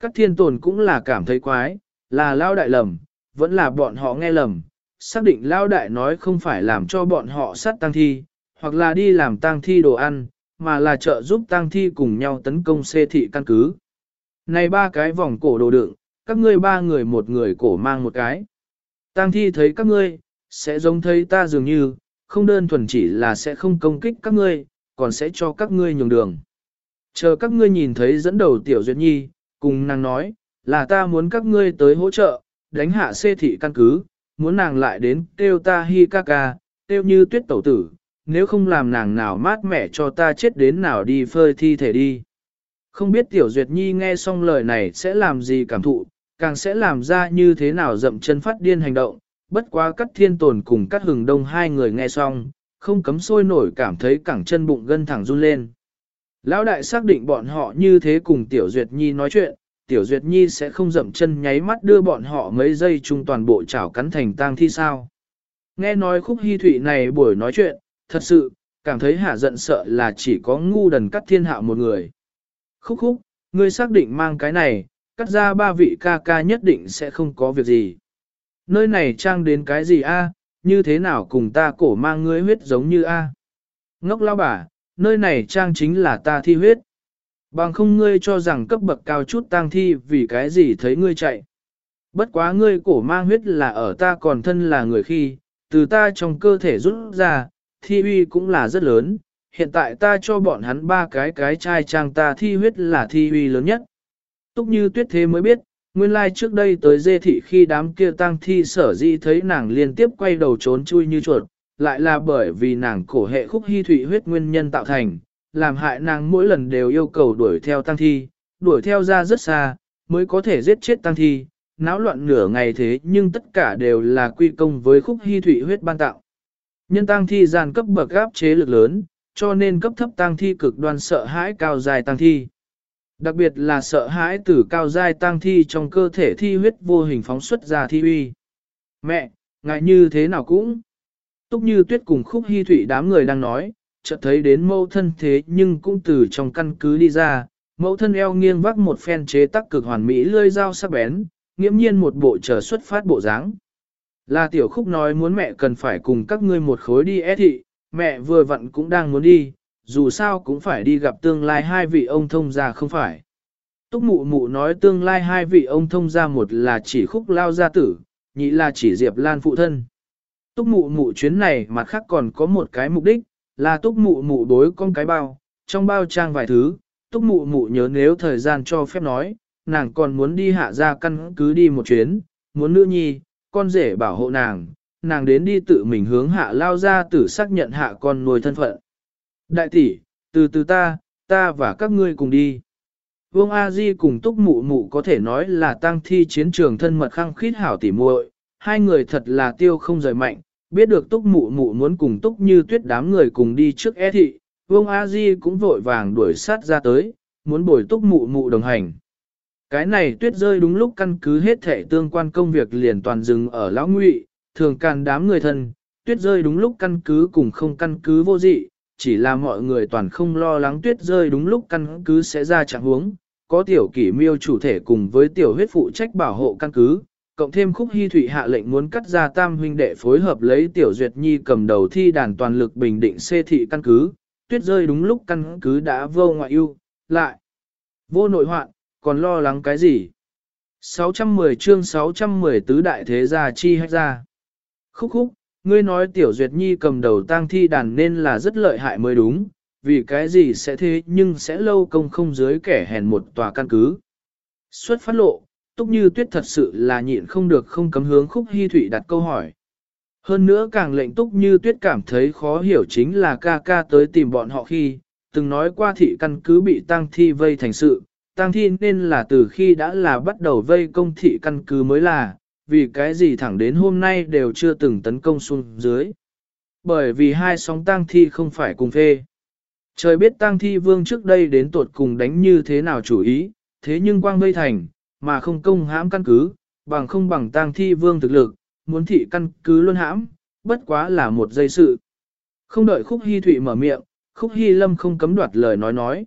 [SPEAKER 1] Các thiên tồn cũng là cảm thấy quái, là lão đại lầm, vẫn là bọn họ nghe lầm, xác định Lão đại nói không phải làm cho bọn họ sát tang thi, hoặc là đi làm tang thi đồ ăn, mà là trợ giúp tang thi cùng nhau tấn công xê thị căn cứ. Này ba cái vòng cổ đồ đựng, các ngươi ba người một người cổ mang một cái. Tang thi thấy các ngươi, sẽ giống thấy ta dường như, không đơn thuần chỉ là sẽ không công kích các ngươi, còn sẽ cho các ngươi nhường đường. Chờ các ngươi nhìn thấy dẫn đầu tiểu duyệt nhi, cùng nàng nói, là ta muốn các ngươi tới hỗ trợ, đánh hạ xê thị căn cứ, muốn nàng lại đến kêu ta hi ca ca, kêu như tuyết tẩu tử, nếu không làm nàng nào mát mẻ cho ta chết đến nào đi phơi thi thể đi. Không biết tiểu duyệt nhi nghe xong lời này sẽ làm gì cảm thụ, càng sẽ làm ra như thế nào dậm chân phát điên hành động, bất quá cắt thiên tồn cùng cắt hừng đông hai người nghe xong, không cấm sôi nổi cảm thấy cẳng chân bụng gân thẳng run lên. Lão đại xác định bọn họ như thế cùng Tiểu Duyệt Nhi nói chuyện, Tiểu Duyệt Nhi sẽ không dậm chân nháy mắt đưa bọn họ mấy giây chung toàn bộ chảo cắn thành tang thi sao. Nghe nói khúc hy thụy này buổi nói chuyện, thật sự, cảm thấy hạ giận sợ là chỉ có ngu đần cắt thiên hạ một người. Khúc khúc, ngươi xác định mang cái này, cắt ra ba vị ca ca nhất định sẽ không có việc gì. Nơi này trang đến cái gì a? như thế nào cùng ta cổ mang ngươi huyết giống như a? Ngốc lao bà, nơi này trang chính là ta thi huyết. Bằng không ngươi cho rằng cấp bậc cao chút tang thi vì cái gì thấy ngươi chạy. Bất quá ngươi cổ mang huyết là ở ta còn thân là người khi, từ ta trong cơ thể rút ra, thi uy cũng là rất lớn. Hiện tại ta cho bọn hắn ba cái cái chai trang ta thi huyết là thi uy lớn nhất. Túc như tuyết thế mới biết, nguyên lai like trước đây tới dê thị khi đám kia tang thi sở di thấy nàng liên tiếp quay đầu trốn chui như chuột, lại là bởi vì nàng cổ hệ khúc hy thủy huyết nguyên nhân tạo thành, làm hại nàng mỗi lần đều yêu cầu đuổi theo tăng thi, đuổi theo ra rất xa, mới có thể giết chết tăng thi, náo loạn nửa ngày thế nhưng tất cả đều là quy công với khúc hy thủy huyết ban tạo. Nhân tăng thi giàn cấp bậc gáp chế lực lớn, cho nên cấp thấp tăng thi cực đoan sợ hãi cao dài tăng thi. Đặc biệt là sợ hãi từ cao giai tăng thi trong cơ thể thi huyết vô hình phóng xuất ra thi uy. Mẹ, ngại như thế nào cũng. Túc như tuyết cùng khúc hy thụy đám người đang nói, chợt thấy đến mẫu thân thế nhưng cũng từ trong căn cứ đi ra, mẫu thân eo nghiêng vác một phen chế tác cực hoàn mỹ lươi dao sắc bén, nghiễm nhiên một bộ trở xuất phát bộ dáng. Là tiểu khúc nói muốn mẹ cần phải cùng các ngươi một khối đi é thị, mẹ vừa vặn cũng đang muốn đi, dù sao cũng phải đi gặp tương lai hai vị ông thông gia không phải. Túc mụ mụ nói tương lai hai vị ông thông gia một là chỉ khúc lao gia tử, nhị là chỉ diệp lan phụ thân. Túc mụ mụ chuyến này mặt khác còn có một cái mục đích, là túc mụ mụ đối con cái bao, trong bao trang vài thứ, túc mụ mụ nhớ nếu thời gian cho phép nói, nàng còn muốn đi hạ ra căn cứ đi một chuyến, muốn nữ nhi, con rể bảo hộ nàng, nàng đến đi tự mình hướng hạ lao ra tử xác nhận hạ con nuôi thân phận. Đại tỷ, từ từ ta, ta và các ngươi cùng đi. Vương A Di cùng túc mụ mụ có thể nói là tăng thi chiến trường thân mật khăng khít hảo tỉ muội, hai người thật là tiêu không rời mạnh, biết được túc mụ mụ muốn cùng túc như tuyết đám người cùng đi trước e thị, vương A Di cũng vội vàng đuổi sát ra tới, muốn bồi túc mụ mụ đồng hành. Cái này tuyết rơi đúng lúc căn cứ hết thể tương quan công việc liền toàn dừng ở lão ngụy, thường càn đám người thân, tuyết rơi đúng lúc căn cứ cùng không căn cứ vô dị, chỉ là mọi người toàn không lo lắng tuyết rơi đúng lúc căn cứ sẽ ra trạng huống, có tiểu kỷ miêu chủ thể cùng với tiểu huyết phụ trách bảo hộ căn cứ, cộng thêm khúc hy thụy hạ lệnh muốn cắt ra tam huynh đệ phối hợp lấy tiểu duyệt nhi cầm đầu thi đàn toàn lực bình định xê thị căn cứ, tuyết rơi đúng lúc căn cứ đã vô ngoại ưu, lại vô nội hoạn, còn lo lắng cái gì? 610 chương 610 tứ đại thế gia chi hết ra. Khúc khúc, ngươi nói tiểu duyệt nhi cầm đầu tang thi đàn nên là rất lợi hại mới đúng, vì cái gì sẽ thế nhưng sẽ lâu công không dưới kẻ hèn một tòa căn cứ. Xuất phát lộ, Túc Như Tuyết thật sự là nhịn không được không cấm hướng Khúc Hi Thụy đặt câu hỏi. Hơn nữa càng lệnh Túc Như Tuyết cảm thấy khó hiểu chính là ca ca tới tìm bọn họ khi, từng nói qua thị căn cứ bị tang thi vây thành sự, tang thi nên là từ khi đã là bắt đầu vây công thị căn cứ mới là, vì cái gì thẳng đến hôm nay đều chưa từng tấn công xuống dưới. Bởi vì hai sóng tang thi không phải cùng phê. Trời biết tang thi vương trước đây đến tuột cùng đánh như thế nào chủ ý, thế nhưng quang vây thành, mà không công hãm căn cứ, bằng không bằng tang thi vương thực lực, muốn thị căn cứ luôn hãm, bất quá là một giây sự. Không đợi Khúc Hy Thụy mở miệng, Khúc Hy Lâm không cấm đoạt lời nói nói.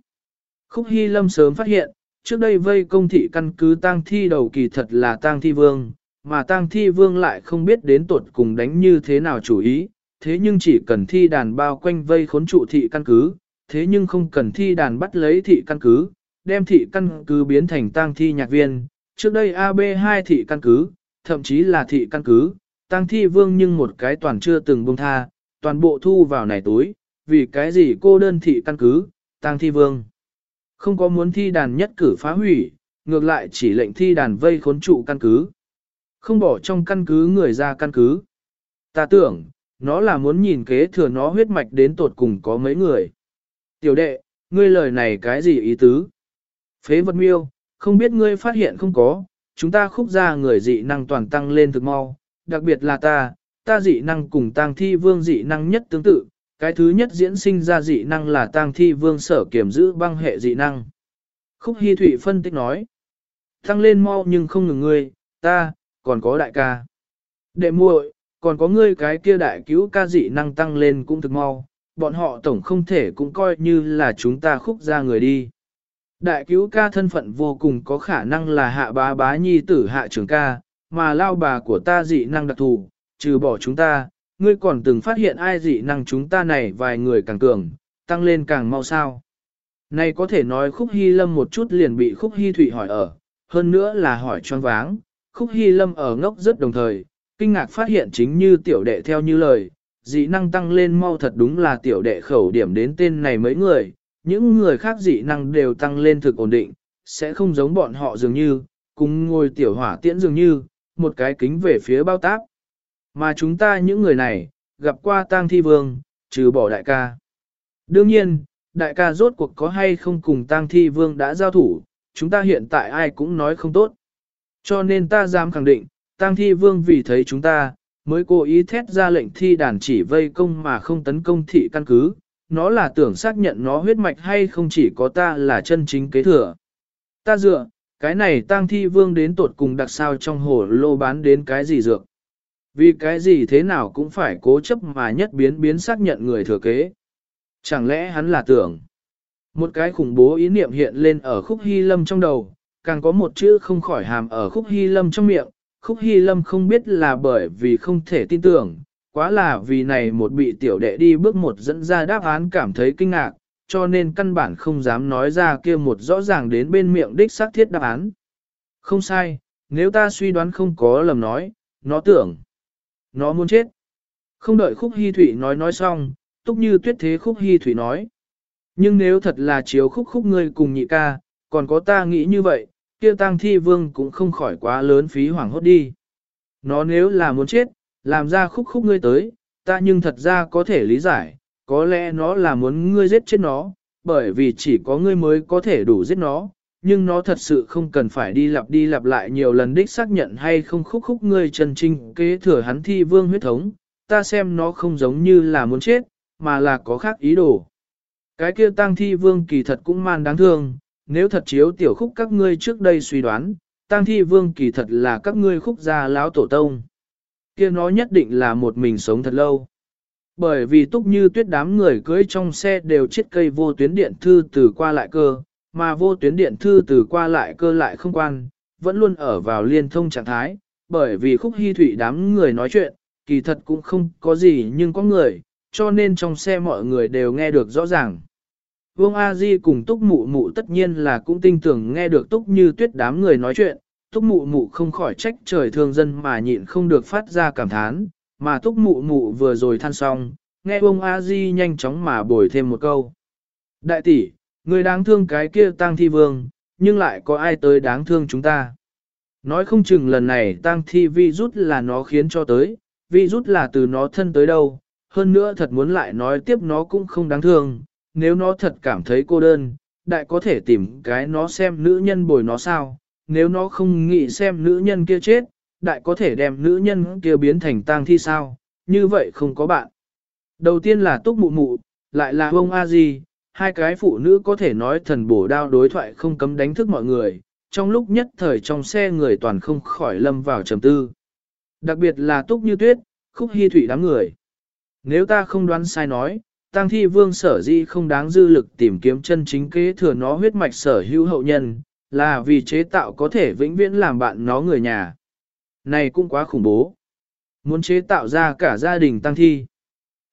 [SPEAKER 1] Khúc Hy Lâm sớm phát hiện, trước đây vây công thị căn cứ tang thi đầu kỳ thật là tang thi vương, mà tang thi vương lại không biết đến tuột cùng đánh như thế nào chủ ý, thế nhưng chỉ cần thi đàn bao quanh vây khốn trụ thị căn cứ, thế nhưng không cần thi đàn bắt lấy thị căn cứ, đem thị căn cứ biến thành tang thi nhạc viên, trước đây AB2 thị căn cứ, thậm chí là thị căn cứ, tang thi vương nhưng một cái toàn chưa từng buông tha, toàn bộ thu vào này túi, vì cái gì cô đơn thị căn cứ, tang thi vương. Không có muốn thi đàn nhất cử phá hủy, ngược lại chỉ lệnh thi đàn vây khốn trụ căn cứ. Không bỏ trong căn cứ người ra căn cứ. Ta tưởng, nó là muốn nhìn kế thừa nó huyết mạch đến tột cùng có mấy người. Tiểu đệ, ngươi lời này cái gì ý tứ? Phế vật miêu, không biết ngươi phát hiện không có, chúng ta khúc ra người dị năng toàn tăng lên thực mau, đặc biệt là ta, ta dị năng cùng tang thi vương dị năng nhất tương tự, cái thứ nhất diễn sinh ra dị năng là tang thi vương sở kiểm giữ băng hệ dị năng. Khúc Hi Thụy phân tích nói, tăng lên mau nhưng không ngừng ngươi, ta, còn có đại ca. Đệ muội, còn có ngươi cái kia đại cứu ca dị năng tăng lên cũng thực mau, bọn họ tổng không thể cũng coi như là chúng ta khúc ra người đi. Đại cứu ca thân phận vô cùng có khả năng là hạ bá bá nhi tử hạ trưởng ca, mà lao bà của ta dị năng đặc thù, trừ bỏ chúng ta, ngươi còn từng phát hiện ai dị năng chúng ta này vài người càng cường, tăng lên càng mau sao. Này có thể nói khúc hy lâm một chút liền bị khúc hy thủy hỏi ở, hơn nữa là hỏi choáng váng, khúc hy lâm ở ngốc rất đồng thời, kinh ngạc phát hiện chính như tiểu đệ theo như lời, dị năng tăng lên mau thật đúng là tiểu đệ khẩu điểm đến tên này mấy người, những người khác dị năng đều tăng lên thực ổn định, sẽ không giống bọn họ dường như, cùng ngồi tiểu hỏa tiễn dường như, một cái kính về phía bao tác. Mà chúng ta những người này, gặp qua tang thi vương, trừ bỏ đại ca. Đương nhiên, đại ca rốt cuộc có hay không cùng tang thi vương đã giao thủ, chúng ta hiện tại ai cũng nói không tốt. Cho nên ta dám khẳng định, tăng thi vương vì thấy chúng ta, mới cố ý thét ra lệnh thi đàn chỉ vây công mà không tấn công thị căn cứ, nó là tưởng xác nhận nó huyết mạch hay không chỉ có ta là chân chính kế thừa. Ta dựa, cái này tăng thi vương đến tột cùng đặc sao trong hồ lô bán đến cái gì dược. Vì cái gì thế nào cũng phải cố chấp mà nhất biến biến xác nhận người thừa kế. Chẳng lẽ hắn là tưởng. Một cái khủng bố ý niệm hiện lên ở khúc hy lâm trong đầu, càng có một chữ không khỏi hàm ở khúc hy lâm trong miệng. Khúc hy lâm không biết là bởi vì không thể tin tưởng, quá là vì này một bị tiểu đệ đi bước một dẫn ra đáp án cảm thấy kinh ngạc, cho nên căn bản không dám nói ra kia một rõ ràng đến bên miệng đích xác thiết đáp án. Không sai, nếu ta suy đoán không có lầm nói, nó tưởng, nó muốn chết. Không đợi khúc hy thủy nói nói xong, túc như tuyết thế khúc hy thủy nói. Nhưng nếu thật là chiếu khúc khúc ngươi cùng nhị ca, còn có ta nghĩ như vậy, kia tang thi vương cũng không khỏi quá lớn phí hoảng hốt đi. Nó nếu là muốn chết, làm ra khúc khúc ngươi tới, ta nhưng thật ra có thể lý giải, có lẽ nó là muốn ngươi giết chết nó, bởi vì chỉ có ngươi mới có thể đủ giết nó, nhưng nó thật sự không cần phải đi lặp đi lặp lại nhiều lần đích xác nhận hay không khúc khúc ngươi chân trinh kế thừa hắn thi vương huyết thống, ta xem nó không giống như là muốn chết, mà là có khác ý đồ. Cái kia tăng thi vương kỳ thật cũng man đáng thương, nếu thật chiếu tiểu khúc các ngươi trước đây suy đoán, tăng thi vương kỳ thật là các ngươi khúc gia lão tổ tông. Kia nó nhất định là một mình sống thật lâu. Bởi vì túc như tuyết đám người cưới trong xe đều chiết cây vô tuyến điện thư từ qua lại cơ, mà vô tuyến điện thư từ qua lại cơ lại không quan, vẫn luôn ở vào liên thông trạng thái, bởi vì khúc hy thủy đám người nói chuyện, kỳ thật cũng không có gì nhưng có người, cho nên trong xe mọi người đều nghe được rõ ràng. Vương A Di cùng Túc Mụ Mụ tất nhiên là cũng tinh tưởng nghe được Túc như tuyết đám người nói chuyện, Túc Mụ Mụ không khỏi trách trời thương dân mà nhịn không được phát ra cảm thán, mà Túc Mụ Mụ vừa rồi than xong, nghe Vương A Di nhanh chóng mà bồi thêm một câu. Đại tỷ, người đáng thương cái kia tang thi vương, nhưng lại có ai tới đáng thương chúng ta. Nói không chừng lần này tang thi vi rút là nó khiến cho tới, vi rút là từ nó thân tới đâu, hơn nữa thật muốn lại nói tiếp nó cũng không đáng thương, nếu nó thật cảm thấy cô đơn, đại có thể tìm cái nó xem nữ nhân bồi nó sao, nếu nó không nghĩ xem nữ nhân kia chết, đại có thể đem nữ nhân kia biến thành tang thi sao, như vậy không có bạn. Đầu tiên là túc mụ mụ, lại là ông a di, hai cái phụ nữ có thể nói thần bổ đao đối thoại không cấm đánh thức mọi người, trong lúc nhất thời trong xe người toàn không khỏi lâm vào trầm tư. Đặc biệt là túc như tuyết, khúc hy thủy đám người. Nếu ta không đoán sai nói, tăng thi vương sở di không đáng dư lực tìm kiếm chân chính kế thừa nó huyết mạch sở hữu hậu nhân, là vì chế tạo có thể vĩnh viễn làm bạn nó người nhà. này cũng quá khủng bố. Muốn chế tạo ra cả gia đình tăng thi.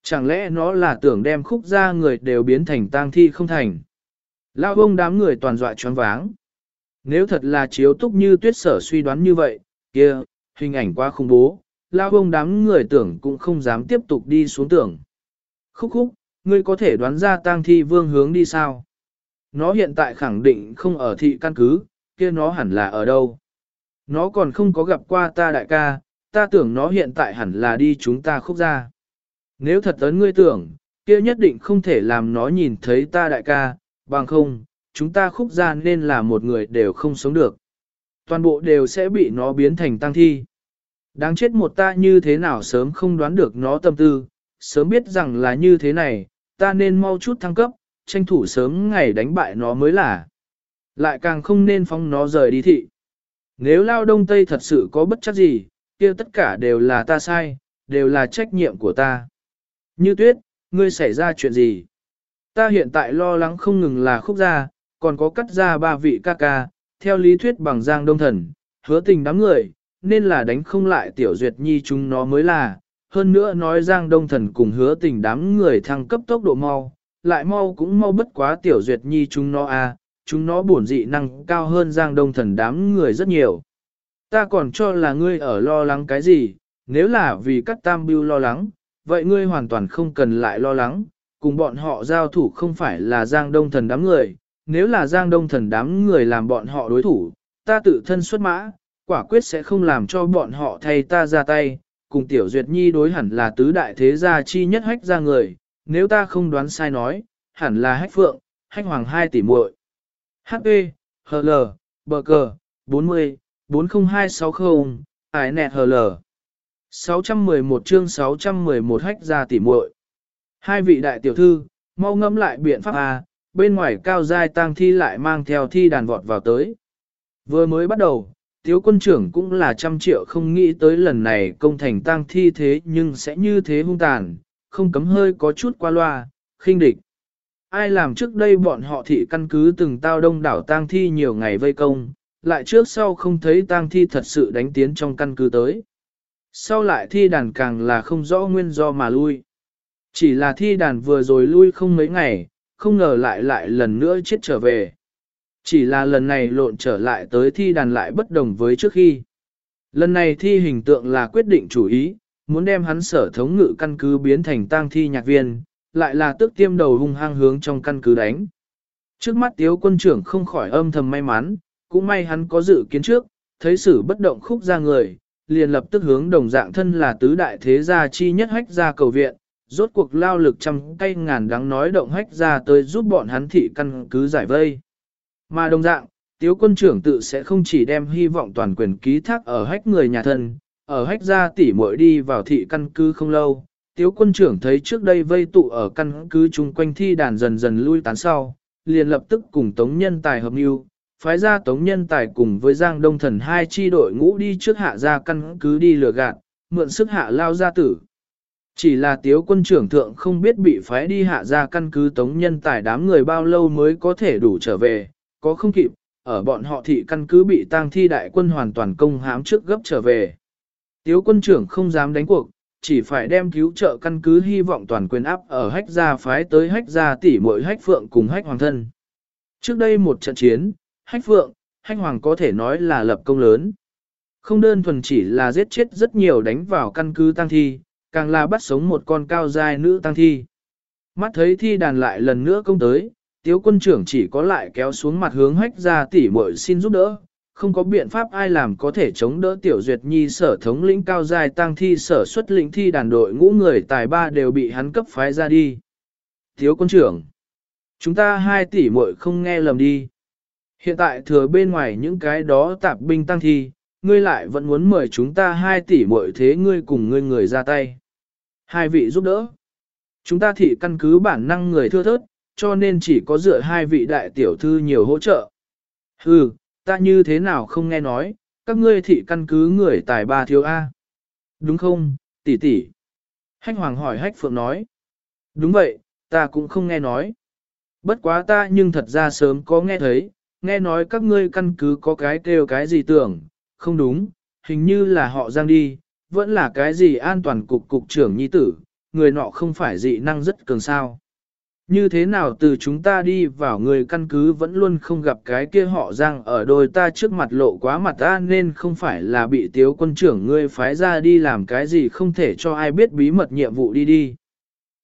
[SPEAKER 1] Chẳng lẽ nó là tưởng đem khúc gia người đều biến thành tang thi không thành. Lao bông đám người toàn dọa choáng váng. Nếu thật là chiếu túc như tuyết sở suy đoán như vậy, kia, hình ảnh quá khủng bố, lao bông đám người tưởng cũng không dám tiếp tục đi xuống tưởng. Khúc khúc, ngươi có thể đoán ra tang thi vương hướng đi sao? Nó hiện tại khẳng định không ở thị căn cứ, kia nó hẳn là ở đâu? Nó còn không có gặp qua ta đại ca, ta tưởng nó hiện tại hẳn là đi chúng ta khúc ra. Nếu thật tấn ngươi tưởng, kia nhất định không thể làm nó nhìn thấy ta đại ca, bằng không, chúng ta khúc ra nên là một người đều không sống được. Toàn bộ đều sẽ bị nó biến thành tăng thi. Đáng chết một ta như thế nào sớm không đoán được nó tâm tư, sớm biết rằng là như thế này, ta nên mau chút thăng cấp, tranh thủ sớm ngày đánh bại nó mới là. Lại càng không nên phóng nó rời đi thị. Nếu lao đông tây thật sự có bất chắc gì, kia tất cả đều là ta sai, đều là trách nhiệm của ta. Như tuyết, ngươi xảy ra chuyện gì? Ta hiện tại lo lắng không ngừng là khúc gia, còn có cắt ra ba vị ca ca, theo lý thuyết bằng giang đông thần, hứa tình đám người, nên là đánh không lại tiểu duyệt nhi chúng nó mới là. Hơn nữa nói giang đông thần cùng hứa tình đám người thăng cấp tốc độ mau, lại mau cũng mau bất quá tiểu duyệt nhi chúng nó a, à, chúng nó bổn dị năng cao hơn giang đông thần đám người rất nhiều. Ta còn cho là ngươi ở lo lắng cái gì, nếu là vì các tam bưu lo lắng, vậy ngươi hoàn toàn không cần lại lo lắng, cùng bọn họ giao thủ không phải là giang đông thần đám người, nếu là giang đông thần đám người làm bọn họ đối thủ, ta tự thân xuất mã, quả quyết sẽ không làm cho bọn họ thay ta ra tay, cùng tiểu duyệt nhi đối hẳn là tứ đại thế gia chi nhất hách ra người, nếu ta không đoán sai nói, hẳn là hách phượng, hách hoàng hai tỷ muội. HP, HL, bờ cờ, 40, 40260, ải nẹt HL. 611 chương 611 hách ra tỷ muội. Hai vị đại tiểu thư, mau ngẫm lại biện pháp A, bên ngoài cao giai tang thi lại mang theo thi đàn vọt vào tới. Vừa mới bắt đầu, tiếu quân trưởng cũng là trăm triệu không nghĩ tới lần này công thành tang thi thế nhưng sẽ như thế hung tàn, không cấm hơi có chút qua loa, khinh địch. Ai làm trước đây bọn họ thị căn cứ từng tao đông đảo tang thi nhiều ngày vây công, lại trước sau không thấy tang thi thật sự đánh tiến trong căn cứ tới. Sau lại thi đàn càng là không rõ nguyên do mà lui. Chỉ là thi đàn vừa rồi lui không mấy ngày, không ngờ lại lại lần nữa chết trở về. Chỉ là lần này lộn trở lại tới thi đàn lại bất đồng với trước khi. Lần này thi hình tượng là quyết định chủ ý, muốn đem hắn sở thống ngự căn cứ biến thành tang thi nhạc viên, lại là tức tiêm đầu hung hăng hướng trong căn cứ đánh. Trước mắt tiếu quân trưởng không khỏi âm thầm may mắn, cũng may hắn có dự kiến trước, thấy sự bất động khúc ra người, liền lập tức hướng đồng dạng thân là tứ đại thế gia chi nhất hách ra cầu viện, rốt cuộc lao lực trăm cây ngàn đắng nói động hách ra tới giúp bọn hắn thị căn cứ giải vây. Mà đồng dạng, tiếu quân trưởng tự sẽ không chỉ đem hy vọng toàn quyền ký thác ở hách người nhà thân, ở hách gia tỉ muội đi vào thị căn cứ không lâu. Tiếu quân trưởng thấy trước đây vây tụ ở căn cứ chung quanh thi đàn dần dần lui tán sau, liền lập tức cùng tống nhân tài hợp mưu, phái ra tống nhân tài cùng với Giang Đông Thần hai chi đội ngũ đi trước hạ ra căn cứ đi lừa gạt, mượn sức hạ lao gia tử. Chỉ là tiếu quân trưởng thượng không biết bị phái đi hạ ra căn cứ tống nhân tài đám người bao lâu mới có thể đủ trở về, có không kịp, ở bọn họ thị căn cứ bị tang thi đại quân hoàn toàn công hám trước gấp trở về. Tiếu quân trưởng không dám đánh cuộc, chỉ phải đem cứu trợ căn cứ hy vọng toàn quyền áp ở hách gia phái tới hách gia tỷ muội hách phượng cùng hách hoàng thân. Trước đây một trận chiến, hách phượng, hách hoàng có thể nói là lập công lớn. Không đơn thuần chỉ là giết chết rất nhiều đánh vào căn cứ tăng thi, càng là bắt sống một con cao dài nữ tăng thi. Mắt thấy thi đàn lại lần nữa công tới, tiếu quân trưởng chỉ có lại kéo xuống mặt hướng hách ra tỉ muội xin giúp đỡ, không có biện pháp ai làm có thể chống đỡ tiểu duyệt nhi sở thống lĩnh cao dài tăng thi sở xuất lĩnh thi đàn đội ngũ người tài ba đều bị hắn cấp phái ra đi. Tiếu quân trưởng, chúng ta hai tỷ muội không nghe lầm đi. Hiện tại thừa bên ngoài những cái đó tạp binh tăng thi, ngươi lại vẫn muốn mời chúng ta hai tỷ muội thế ngươi cùng ngươi người ra tay. Hai vị giúp đỡ. Chúng ta thị căn cứ bản năng người thưa thớt, cho nên chỉ có dựa hai vị đại tiểu thư nhiều hỗ trợ. Hừ, ta như thế nào không nghe nói, các ngươi thị căn cứ người tài ba thiếu A. Đúng không, tỷ tỷ? Hách hoàng hỏi hách phượng nói. Đúng vậy, ta cũng không nghe nói. Bất quá ta nhưng thật ra sớm có nghe thấy, nghe nói các ngươi căn cứ có cái kêu cái gì tưởng, không đúng, hình như là họ giang đi, vẫn là cái gì an toàn cục cục trưởng nhi tử, người nọ không phải dị năng rất cường sao. Như thế nào từ chúng ta đi vào người căn cứ vẫn luôn không gặp cái kia họ giang ở đôi ta trước mặt lộ quá mặt ta nên không phải là bị tiếu quân trưởng ngươi phái ra đi làm cái gì không thể cho ai biết bí mật nhiệm vụ đi đi.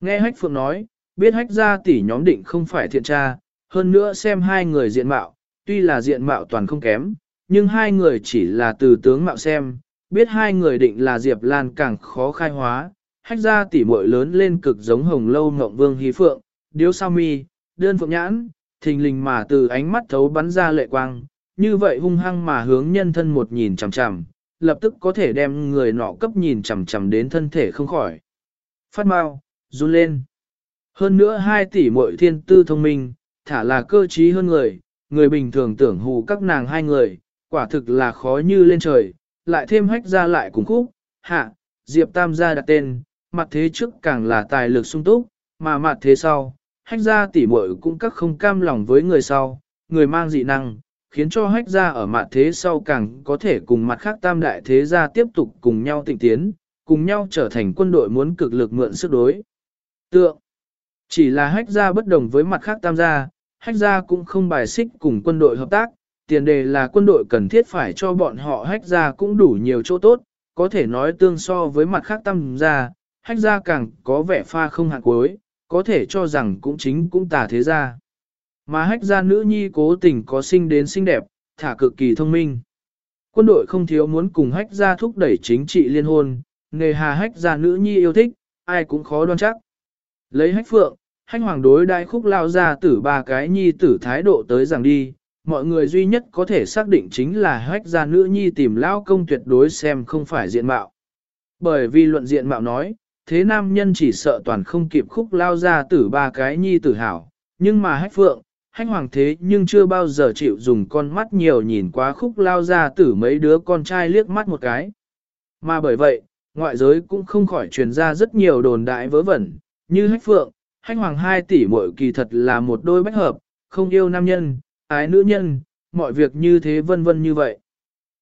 [SPEAKER 1] Nghe hách phượng nói, biết hách ra tỷ nhóm định không phải thiện tra, hơn nữa xem hai người diện mạo, tuy là diện mạo toàn không kém, nhưng hai người chỉ là từ tướng mạo xem, biết hai người định là Diệp Lan càng khó khai hóa, hách ra tỷ muội lớn lên cực giống hồng lâu ngộng vương hí phượng, điếu sao mi, đơn phượng nhãn, thình lình mà từ ánh mắt thấu bắn ra lệ quang, như vậy hung hăng mà hướng nhân thân một nhìn chằm chằm, lập tức có thể đem người nọ cấp nhìn chằm chằm đến thân thể không khỏi. Phát mau, run lên. Hơn nữa hai tỷ muội thiên tư thông minh, thả là cơ trí hơn người, người bình thường tưởng hù các nàng hai người, quả thực là khó như lên trời, lại thêm hách ra lại cùng khúc, hạ, Diệp Tam gia đặt tên, mặt thế trước càng là tài lực sung túc, mà mặt thế sau, hách ra tỉ muội cũng các không cam lòng với người sau, người mang dị năng, khiến cho hách ra ở mặt thế sau càng có thể cùng mặt khác tam đại thế gia tiếp tục cùng nhau tịnh tiến, cùng nhau trở thành quân đội muốn cực lực mượn sức đối. Tượng Chỉ là hách ra bất đồng với mặt khác tam gia, hách ra cũng không bài xích cùng quân đội hợp tác, tiền đề là quân đội cần thiết phải cho bọn họ hách ra cũng đủ nhiều chỗ tốt, có thể nói tương so với mặt khác tam gia, hách ra càng có vẻ pha không hạng cuối, có thể cho rằng cũng chính cũng tà thế gia. Mà hách gia nữ nhi cố tình có sinh đến xinh đẹp, thả cực kỳ thông minh. Quân đội không thiếu muốn cùng hách gia thúc đẩy chính trị liên hôn, nghề hà hách gia nữ nhi yêu thích, ai cũng khó đoán chắc. Lấy hách phượng, hách hoàng đối đại khúc lao ra tử ba cái nhi tử thái độ tới rằng đi, mọi người duy nhất có thể xác định chính là hách gia nữ nhi tìm lao công tuyệt đối xem không phải diện mạo. Bởi vì luận diện mạo nói, thế nam nhân chỉ sợ toàn không kịp khúc lao ra tử ba cái nhi tử hảo, nhưng mà hách phượng, hách hoàng thế nhưng chưa bao giờ chịu dùng con mắt nhiều nhìn quá khúc lao ra tử mấy đứa con trai liếc mắt một cái. Mà bởi vậy, ngoại giới cũng không khỏi truyền ra rất nhiều đồn đại vớ vẩn, như hách phượng, hách hoàng hai tỷ muội kỳ thật là một đôi bách hợp, không yêu nam nhân, ái nữ nhân, mọi việc như thế vân vân như vậy.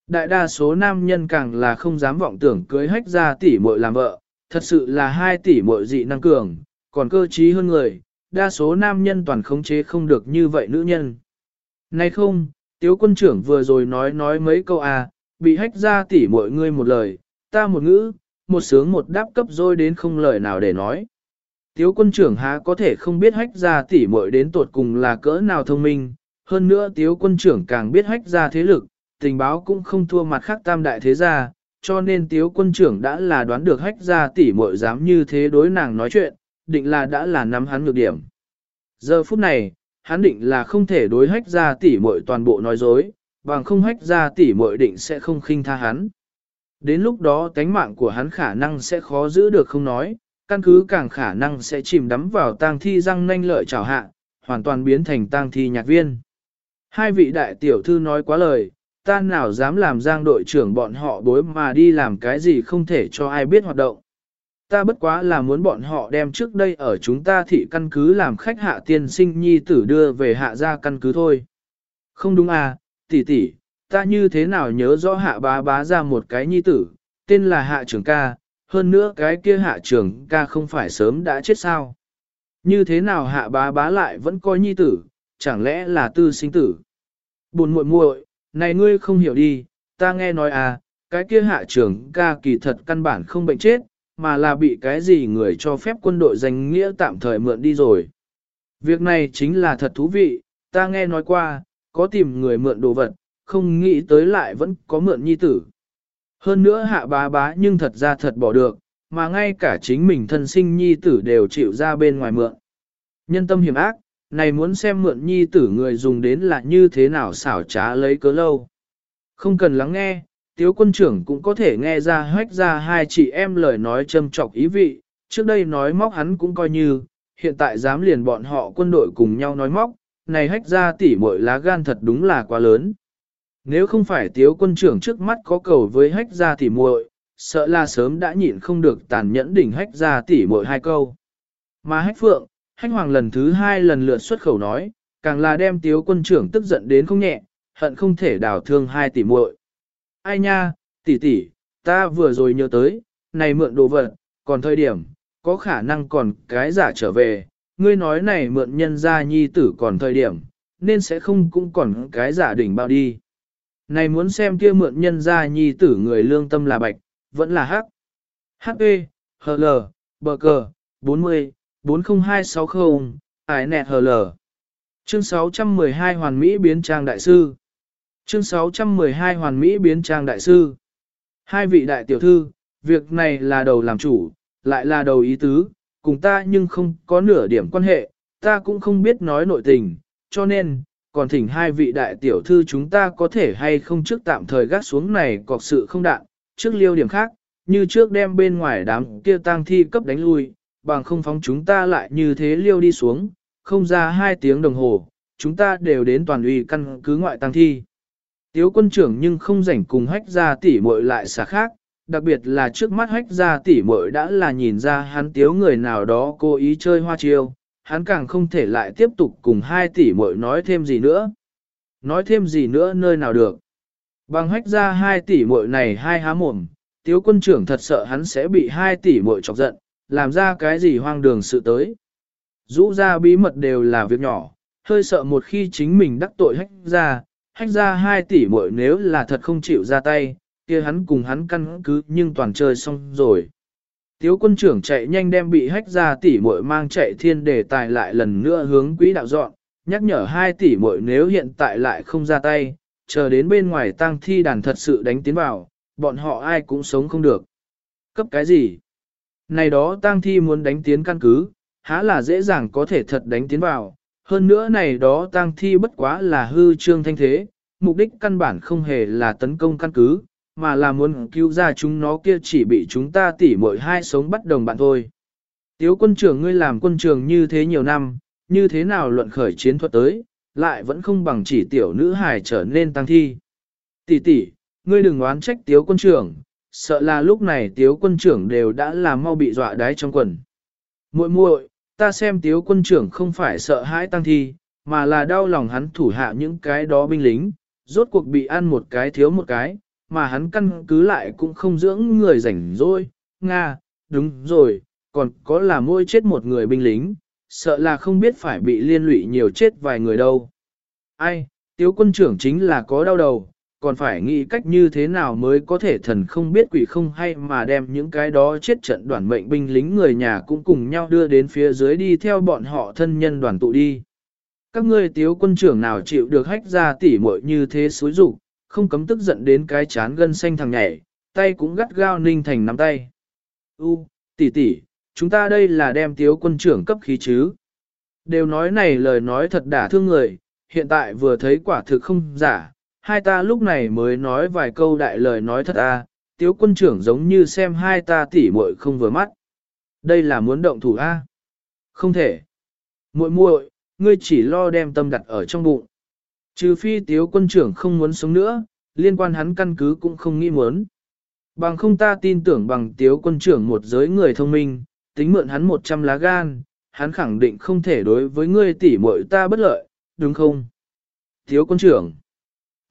[SPEAKER 1] Đại đa số nam nhân càng là không dám vọng tưởng cưới hách ra tỷ muội làm vợ, thật sự là hai tỷ muội dị năng cường, còn cơ trí hơn người, đa số nam nhân toàn khống chế không được như vậy nữ nhân. Này không, tiếu quân trưởng vừa rồi nói nói mấy câu à, bị hách ra tỷ muội ngươi một lời, ta một ngữ, một sướng một đáp cấp rồi đến không lời nào để nói. Tiếu quân trưởng há có thể không biết hách ra tỷ muội đến tột cùng là cỡ nào thông minh, hơn nữa tiếu quân trưởng càng biết hách ra thế lực, tình báo cũng không thua mặt khác tam đại thế gia, cho nên tiếu quân trưởng đã là đoán được hách ra tỷ muội dám như thế đối nàng nói chuyện, định là đã là nắm hắn ngược điểm. Giờ phút này, hắn định là không thể đối hách ra tỷ muội toàn bộ nói dối, bằng không hách ra tỷ muội định sẽ không khinh tha hắn. Đến lúc đó tánh mạng của hắn khả năng sẽ khó giữ được không nói, căn cứ càng khả năng sẽ chìm đắm vào tang thi răng nanh lợi trào hạ, hoàn toàn biến thành tang thi nhạc viên. Hai vị đại tiểu thư nói quá lời, ta nào dám làm giang đội trưởng bọn họ đối mà đi làm cái gì không thể cho ai biết hoạt động. Ta bất quá là muốn bọn họ đem trước đây ở chúng ta thị căn cứ làm khách hạ tiên sinh nhi tử đưa về hạ ra căn cứ thôi. Không đúng à, tỷ tỷ, ta như thế nào nhớ rõ hạ bá bá ra một cái nhi tử, tên là hạ trưởng ca, hơn nữa cái kia hạ trưởng ca không phải sớm đã chết sao. Như thế nào hạ bá bá lại vẫn coi nhi tử, chẳng lẽ là tư sinh tử. Buồn muội muội, này ngươi không hiểu đi, ta nghe nói à, cái kia hạ trưởng ca kỳ thật căn bản không bệnh chết, mà là bị cái gì người cho phép quân đội danh nghĩa tạm thời mượn đi rồi. Việc này chính là thật thú vị, ta nghe nói qua, có tìm người mượn đồ vật, không nghĩ tới lại vẫn có mượn nhi tử. Hơn nữa hạ bá bá nhưng thật ra thật bỏ được, mà ngay cả chính mình thân sinh nhi tử đều chịu ra bên ngoài mượn. Nhân tâm hiểm ác, này muốn xem mượn nhi tử người dùng đến là như thế nào xảo trá lấy cớ lâu. Không cần lắng nghe, tiếu quân trưởng cũng có thể nghe ra hách ra hai chị em lời nói châm trọc ý vị, trước đây nói móc hắn cũng coi như, hiện tại dám liền bọn họ quân đội cùng nhau nói móc, này hách ra tỉ muội lá gan thật đúng là quá lớn. Nếu không phải tiếu quân trưởng trước mắt có cầu với hách ra tỉ muội, sợ là sớm đã nhịn không được tàn nhẫn đỉnh hách ra tỉ muội hai câu. Mà hách phượng, hách hoàng lần thứ hai lần lượt xuất khẩu nói, càng là đem tiếu quân trưởng tức giận đến không nhẹ, hận không thể đào thương hai tỷ muội. Ai nha, Tỷ tỷ, ta vừa rồi nhớ tới, này mượn đồ vật, còn thời điểm, có khả năng còn cái giả trở về, ngươi nói này mượn nhân gia nhi tử còn thời điểm, nên sẽ không cũng còn cái giả đỉnh bao đi. Này muốn xem kia mượn nhân gia nhi tử người lương tâm là bạch, vẫn là hắc. HP, HL, bờ cờ, 40, 40260, ải nẹt HL. Chương 612 Hoàn Mỹ biến trang đại sư. Chương 612 Hoàn Mỹ biến trang đại sư. Hai vị đại tiểu thư, việc này là đầu làm chủ, lại là đầu ý tứ, cùng ta nhưng không có nửa điểm quan hệ, ta cũng không biết nói nội tình, cho nên, còn thỉnh hai vị đại tiểu thư chúng ta có thể hay không trước tạm thời gác xuống này cọc sự không đạn, trước liêu điểm khác, như trước đem bên ngoài đám kia tang thi cấp đánh lui, bằng không phóng chúng ta lại như thế liêu đi xuống, không ra hai tiếng đồng hồ, chúng ta đều đến toàn ủy căn cứ ngoại tăng thi. Tiếu quân trưởng nhưng không rảnh cùng hách ra tỉ muội lại xả khác, đặc biệt là trước mắt hách ra tỉ muội đã là nhìn ra hắn tiếu người nào đó cố ý chơi hoa chiêu, hắn càng không thể lại tiếp tục cùng hai tỷ muội nói thêm gì nữa. Nói thêm gì nữa nơi nào được. Bằng hách ra hai tỷ muội này hai há mồm, tiếu quân trưởng thật sợ hắn sẽ bị hai tỷ muội chọc giận, làm ra cái gì hoang đường sự tới. Rũ ra bí mật đều là việc nhỏ, hơi sợ một khi chính mình đắc tội hách ra, hách ra hai tỷ muội nếu là thật không chịu ra tay, kia hắn cùng hắn căn cứ nhưng toàn chơi xong rồi. Tiếu quân trưởng chạy nhanh đem bị hách ra tỷ muội mang chạy thiên đề tài lại lần nữa hướng quỹ đạo dọn, nhắc nhở hai tỷ muội nếu hiện tại lại không ra tay, chờ đến bên ngoài tang thi đàn thật sự đánh tiến vào, bọn họ ai cũng sống không được. Cấp cái gì? Này đó tang thi muốn đánh tiến căn cứ, há là dễ dàng có thể thật đánh tiến vào, hơn nữa này đó tang thi bất quá là hư trương thanh thế, mục đích căn bản không hề là tấn công căn cứ, mà là muốn cứu ra chúng nó kia chỉ bị chúng ta tỉ mỗi hai sống bắt đồng bạn thôi. Tiếu quân trưởng ngươi làm quân trường như thế nhiều năm, như thế nào luận khởi chiến thuật tới, lại vẫn không bằng chỉ tiểu nữ hài trở nên tăng thi. Tỷ tỷ, ngươi đừng oán trách tiếu quân trưởng, sợ là lúc này tiếu quân trưởng đều đã làm mau bị dọa đái trong quần. muội muội, ta xem tiếu quân trưởng không phải sợ hãi tăng thi, mà là đau lòng hắn thủ hạ những cái đó binh lính, rốt cuộc bị ăn một cái thiếu một cái, mà hắn căn cứ lại cũng không dưỡng người rảnh rỗi. Nga, đúng rồi, còn có là môi chết một người binh lính, sợ là không biết phải bị liên lụy nhiều chết vài người đâu. Ai, tiếu quân trưởng chính là có đau đầu, còn phải nghĩ cách như thế nào mới có thể thần không biết quỷ không hay mà đem những cái đó chết trận đoàn mệnh binh lính người nhà cũng cùng nhau đưa đến phía dưới đi theo bọn họ thân nhân đoàn tụ đi. Các ngươi tiếu quân trưởng nào chịu được hách ra tỉ muội như thế xối rủ, không cấm tức giận đến cái chán gân xanh thằng nhảy, tay cũng gắt gao ninh thành nắm tay. U, tỷ tỷ, chúng ta đây là đem tiếu quân trưởng cấp khí chứ. Đều nói này lời nói thật đả thương người, hiện tại vừa thấy quả thực không giả, hai ta lúc này mới nói vài câu đại lời nói thật a, tiếu quân trưởng giống như xem hai ta tỉ muội không vừa mắt. Đây là muốn động thủ a? Không thể. Muội muội, ngươi chỉ lo đem tâm đặt ở trong bụng. Trừ phi tiếu quân trưởng không muốn sống nữa, liên quan hắn căn cứ cũng không nghĩ muốn. Bằng không ta tin tưởng bằng tiếu quân trưởng một giới người thông minh, tính mượn hắn 100 lá gan, hắn khẳng định không thể đối với ngươi tỉ muội ta bất lợi, đúng không? Tiếu quân trưởng,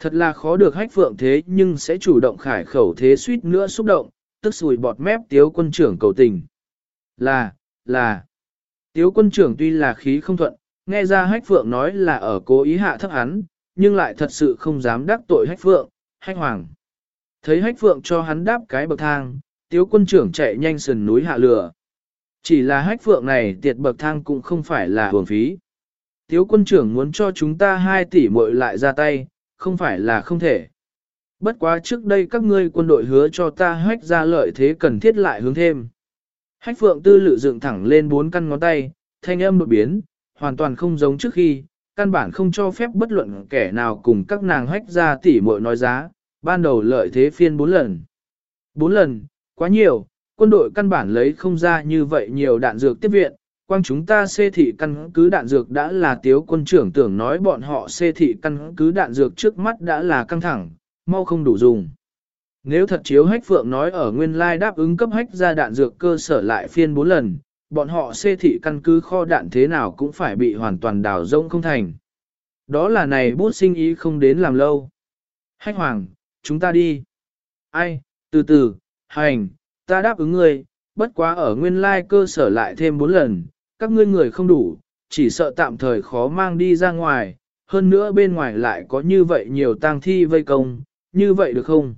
[SPEAKER 1] thật là khó được hách phượng thế nhưng sẽ chủ động khải khẩu thế suýt nữa xúc động, tức sùi bọt mép tiếu quân trưởng cầu tình. Là, là, tiếu quân trưởng tuy là khí không thuận, nghe ra hách phượng nói là ở cố ý hạ thấp hắn, nhưng lại thật sự không dám đắc tội hách phượng, hách hoàng. Thấy hách phượng cho hắn đáp cái bậc thang, tiếu quân trưởng chạy nhanh sườn núi hạ lửa. Chỉ là hách phượng này tiệt bậc thang cũng không phải là hưởng phí. Tiếu quân trưởng muốn cho chúng ta hai tỷ muội lại ra tay, không phải là không thể. Bất quá trước đây các ngươi quân đội hứa cho ta hách ra lợi thế cần thiết lại hướng thêm. Hách phượng tư lự dựng thẳng lên bốn căn ngón tay, thanh âm đột biến, hoàn toàn không giống trước khi, căn bản không cho phép bất luận kẻ nào cùng các nàng hách ra tỉ muội nói giá, ban đầu lợi thế phiên bốn lần. bốn lần, quá nhiều, quân đội căn bản lấy không ra như vậy nhiều đạn dược tiếp viện, quang chúng ta xê thị căn cứ đạn dược đã là tiếu quân trưởng tưởng nói bọn họ xê thị căn cứ đạn dược trước mắt đã là căng thẳng, mau không đủ dùng. Nếu thật chiếu hách phượng nói ở nguyên lai đáp ứng cấp hách ra đạn dược cơ sở lại phiên 4 lần, bọn họ xê thị căn cứ kho đạn thế nào cũng phải bị hoàn toàn đào rông không thành. Đó là này bút sinh ý không đến làm lâu. Hách hoàng, chúng ta đi. Ai, từ từ, hành, ta đáp ứng ngươi, bất quá ở nguyên lai cơ sở lại thêm 4 lần, các ngươi người không đủ, chỉ sợ tạm thời khó mang đi ra ngoài, hơn nữa bên ngoài lại có như vậy nhiều tang thi vây công, như vậy được không?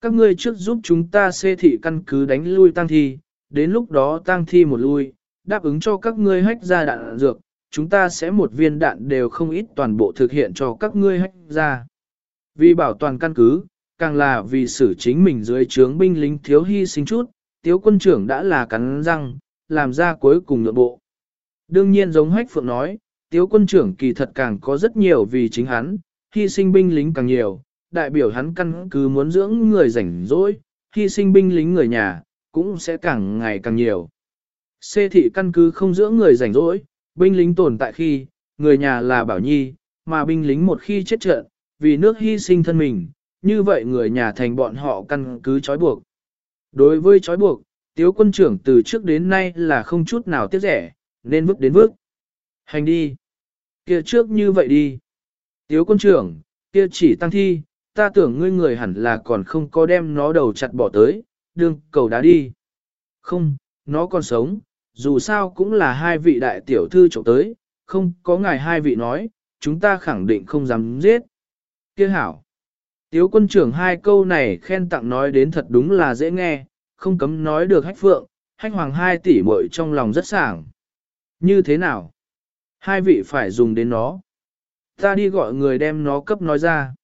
[SPEAKER 1] Các ngươi trước giúp chúng ta xê thị căn cứ đánh lui tang thi, đến lúc đó tang thi một lui, đáp ứng cho các ngươi hách ra đạn dược, chúng ta sẽ một viên đạn đều không ít toàn bộ thực hiện cho các ngươi hách ra. Vì bảo toàn căn cứ, càng là vì xử chính mình dưới trướng binh lính thiếu hy sinh chút, tiếu quân trưởng đã là cắn răng, làm ra cuối cùng nhượng bộ. Đương nhiên giống hách phượng nói, tiếu quân trưởng kỳ thật càng có rất nhiều vì chính hắn, hy sinh binh lính càng nhiều, đại biểu hắn căn cứ muốn dưỡng người rảnh rỗi, hy sinh binh lính người nhà, cũng sẽ càng ngày càng nhiều. Xê thị căn cứ không dưỡng người rảnh rỗi, binh lính tồn tại khi, người nhà là bảo nhi, mà binh lính một khi chết trận, vì nước hy sinh thân mình, như vậy người nhà thành bọn họ căn cứ trói buộc. Đối với trói buộc, tiếu quân trưởng từ trước đến nay là không chút nào tiếc rẻ, nên vứt đến vứt. Hành đi. kia trước như vậy đi. Tiếu quân trưởng, kia chỉ tăng thi, ta tưởng ngươi người hẳn là còn không có đem nó đầu chặt bỏ tới, đương cầu đá đi. Không, nó còn sống, dù sao cũng là hai vị đại tiểu thư trộm tới, không có ngài hai vị nói, chúng ta khẳng định không dám giết. Kia hảo. Tiếu quân trưởng hai câu này khen tặng nói đến thật đúng là dễ nghe, không cấm nói được hách phượng, hách hoàng hai tỷ muội trong lòng rất sảng. Như thế nào? Hai vị phải dùng đến nó. Ta đi gọi người đem nó cấp nói ra.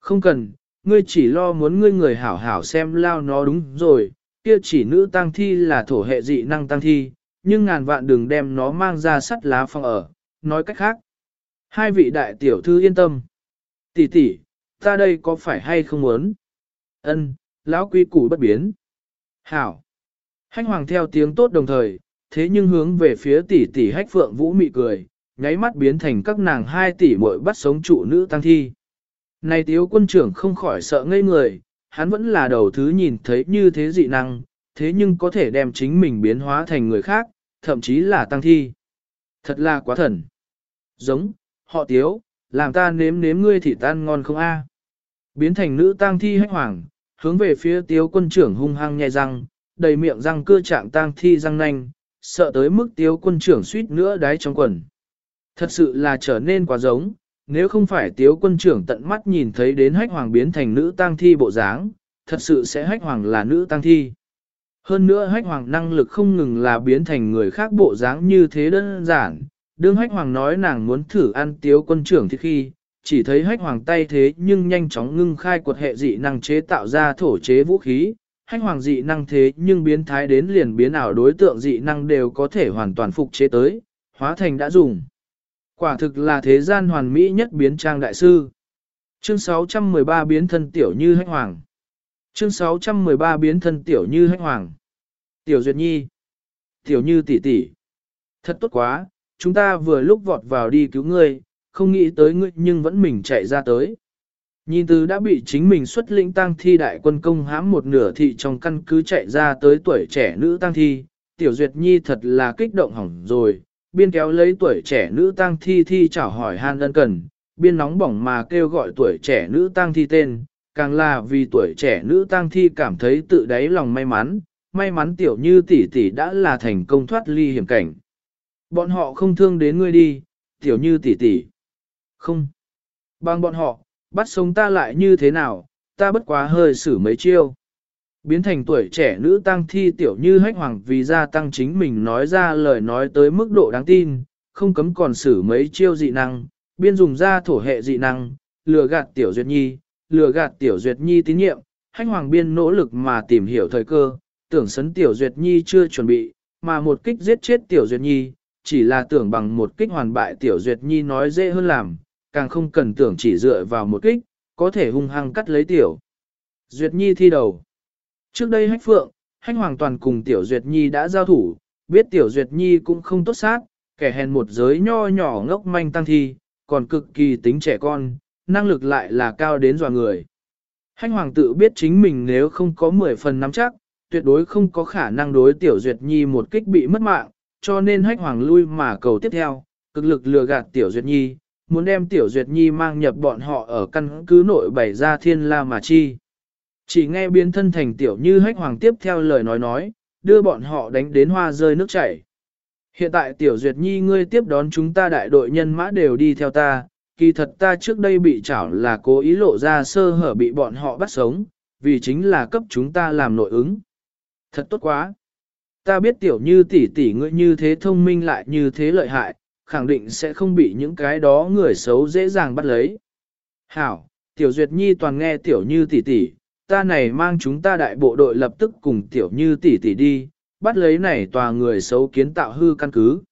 [SPEAKER 1] Không cần, ngươi chỉ lo muốn ngươi người hảo hảo xem lao nó đúng rồi, kia chỉ nữ tăng thi là thổ hệ dị năng tăng thi, nhưng ngàn vạn đừng đem nó mang ra sắt lá phong ở, nói cách khác. Hai vị đại tiểu thư yên tâm. Tỷ tỷ, ta đây có phải hay không muốn? Ân, lão quy củ bất biến. Hảo. Hách hoàng theo tiếng tốt đồng thời, thế nhưng hướng về phía tỷ tỷ hách phượng vũ mị cười, nháy mắt biến thành các nàng hai tỷ muội bắt sống trụ nữ tăng thi. Này tiếu quân trưởng không khỏi sợ ngây người, hắn vẫn là đầu thứ nhìn thấy như thế dị năng, thế nhưng có thể đem chính mình biến hóa thành người khác, thậm chí là tăng thi. Thật là quá thần. Giống, họ tiếu, làm ta nếm nếm ngươi thì tan ngon không a? Biến thành nữ tăng thi hách hoàng, hướng về phía tiếu quân trưởng hung hăng nhai răng, đầy miệng răng cưa trạng tang thi răng nanh, sợ tới mức tiếu quân trưởng suýt nữa đáy trong quần. Thật sự là trở nên quá giống, nếu không phải tiếu quân trưởng tận mắt nhìn thấy đến hách hoàng biến thành nữ tang thi bộ dáng, thật sự sẽ hách hoàng là nữ tang thi. Hơn nữa hách hoàng năng lực không ngừng là biến thành người khác bộ dáng như thế đơn giản. Đương hách hoàng nói nàng muốn thử ăn tiếu quân trưởng thì khi, chỉ thấy hách hoàng tay thế nhưng nhanh chóng ngưng khai quật hệ dị năng chế tạo ra thổ chế vũ khí. Hách hoàng dị năng thế nhưng biến thái đến liền biến ảo đối tượng dị năng đều có thể hoàn toàn phục chế tới, hóa thành đã dùng. Quả thực là thế gian hoàn mỹ nhất biến trang đại sư. Chương 613 biến thân tiểu như hách hoàng. Chương 613 biến thân tiểu như hách hoàng. Tiểu Duyệt Nhi. Tiểu như tỷ tỷ. Thật tốt quá, chúng ta vừa lúc vọt vào đi cứu ngươi, không nghĩ tới ngươi nhưng vẫn mình chạy ra tới. Nhìn từ đã bị chính mình xuất lĩnh tăng thi đại quân công hãm một nửa thị trong căn cứ chạy ra tới tuổi trẻ nữ tăng thi, Tiểu Duyệt Nhi thật là kích động hỏng rồi, biên kéo lấy tuổi trẻ nữ tăng thi thi chào hỏi han ân cần, biên nóng bỏng mà kêu gọi tuổi trẻ nữ tăng thi tên, càng là vì tuổi trẻ nữ tăng thi cảm thấy tự đáy lòng may mắn, may mắn tiểu như tỷ tỷ đã là thành công thoát ly hiểm cảnh. Bọn họ không thương đến ngươi đi, tiểu như tỷ tỷ. Không. Bằng bọn họ, bắt sống ta lại như thế nào, ta bất quá hơi xử mấy chiêu. Biến thành tuổi trẻ nữ tăng thi tiểu như hách hoàng vì gia tăng chính mình nói ra lời nói tới mức độ đáng tin, không cấm còn xử mấy chiêu dị năng, biên dùng ra thổ hệ dị năng, lừa gạt tiểu duyệt nhi, lừa gạt tiểu duyệt nhi tín nhiệm, hách hoàng biên nỗ lực mà tìm hiểu thời cơ, tưởng sấn tiểu duyệt nhi chưa chuẩn bị, mà một kích giết chết tiểu duyệt nhi, chỉ là tưởng bằng một kích hoàn bại tiểu duyệt nhi nói dễ hơn làm, càng không cần tưởng chỉ dựa vào một kích, có thể hung hăng cắt lấy tiểu. Duyệt nhi thi đầu. Trước đây hách phượng, hách hoàng toàn cùng tiểu duyệt nhi đã giao thủ, biết tiểu duyệt nhi cũng không tốt sát, kẻ hèn một giới nho nhỏ ngốc manh tăng thi, còn cực kỳ tính trẻ con, năng lực lại là cao đến dọa người. Hách hoàng tự biết chính mình nếu không có 10 phần nắm chắc, tuyệt đối không có khả năng đối tiểu duyệt nhi một kích bị mất mạng, cho nên hách hoàng lui mà cầu tiếp theo, cực lực lừa gạt tiểu duyệt nhi, muốn đem tiểu duyệt nhi mang nhập bọn họ ở căn cứ nội bảy ra thiên la mà chi. Chỉ nghe biến thân thành tiểu như hách hoàng tiếp theo lời nói nói, đưa bọn họ đánh đến hoa rơi nước chảy. Hiện tại tiểu duyệt nhi ngươi tiếp đón chúng ta đại đội nhân mã đều đi theo ta, kỳ thật ta trước đây bị chảo là cố ý lộ ra sơ hở bị bọn họ bắt sống, vì chính là cấp chúng ta làm nội ứng. Thật tốt quá. Ta biết tiểu như tỷ tỷ ngươi như thế thông minh lại như thế lợi hại, khẳng định sẽ không bị những cái đó người xấu dễ dàng bắt lấy. Hảo, tiểu duyệt nhi toàn nghe tiểu như tỷ tỷ, ta này mang chúng ta đại bộ đội lập tức cùng tiểu như tỷ tỷ đi, bắt lấy này tòa người xấu kiến tạo hư căn cứ.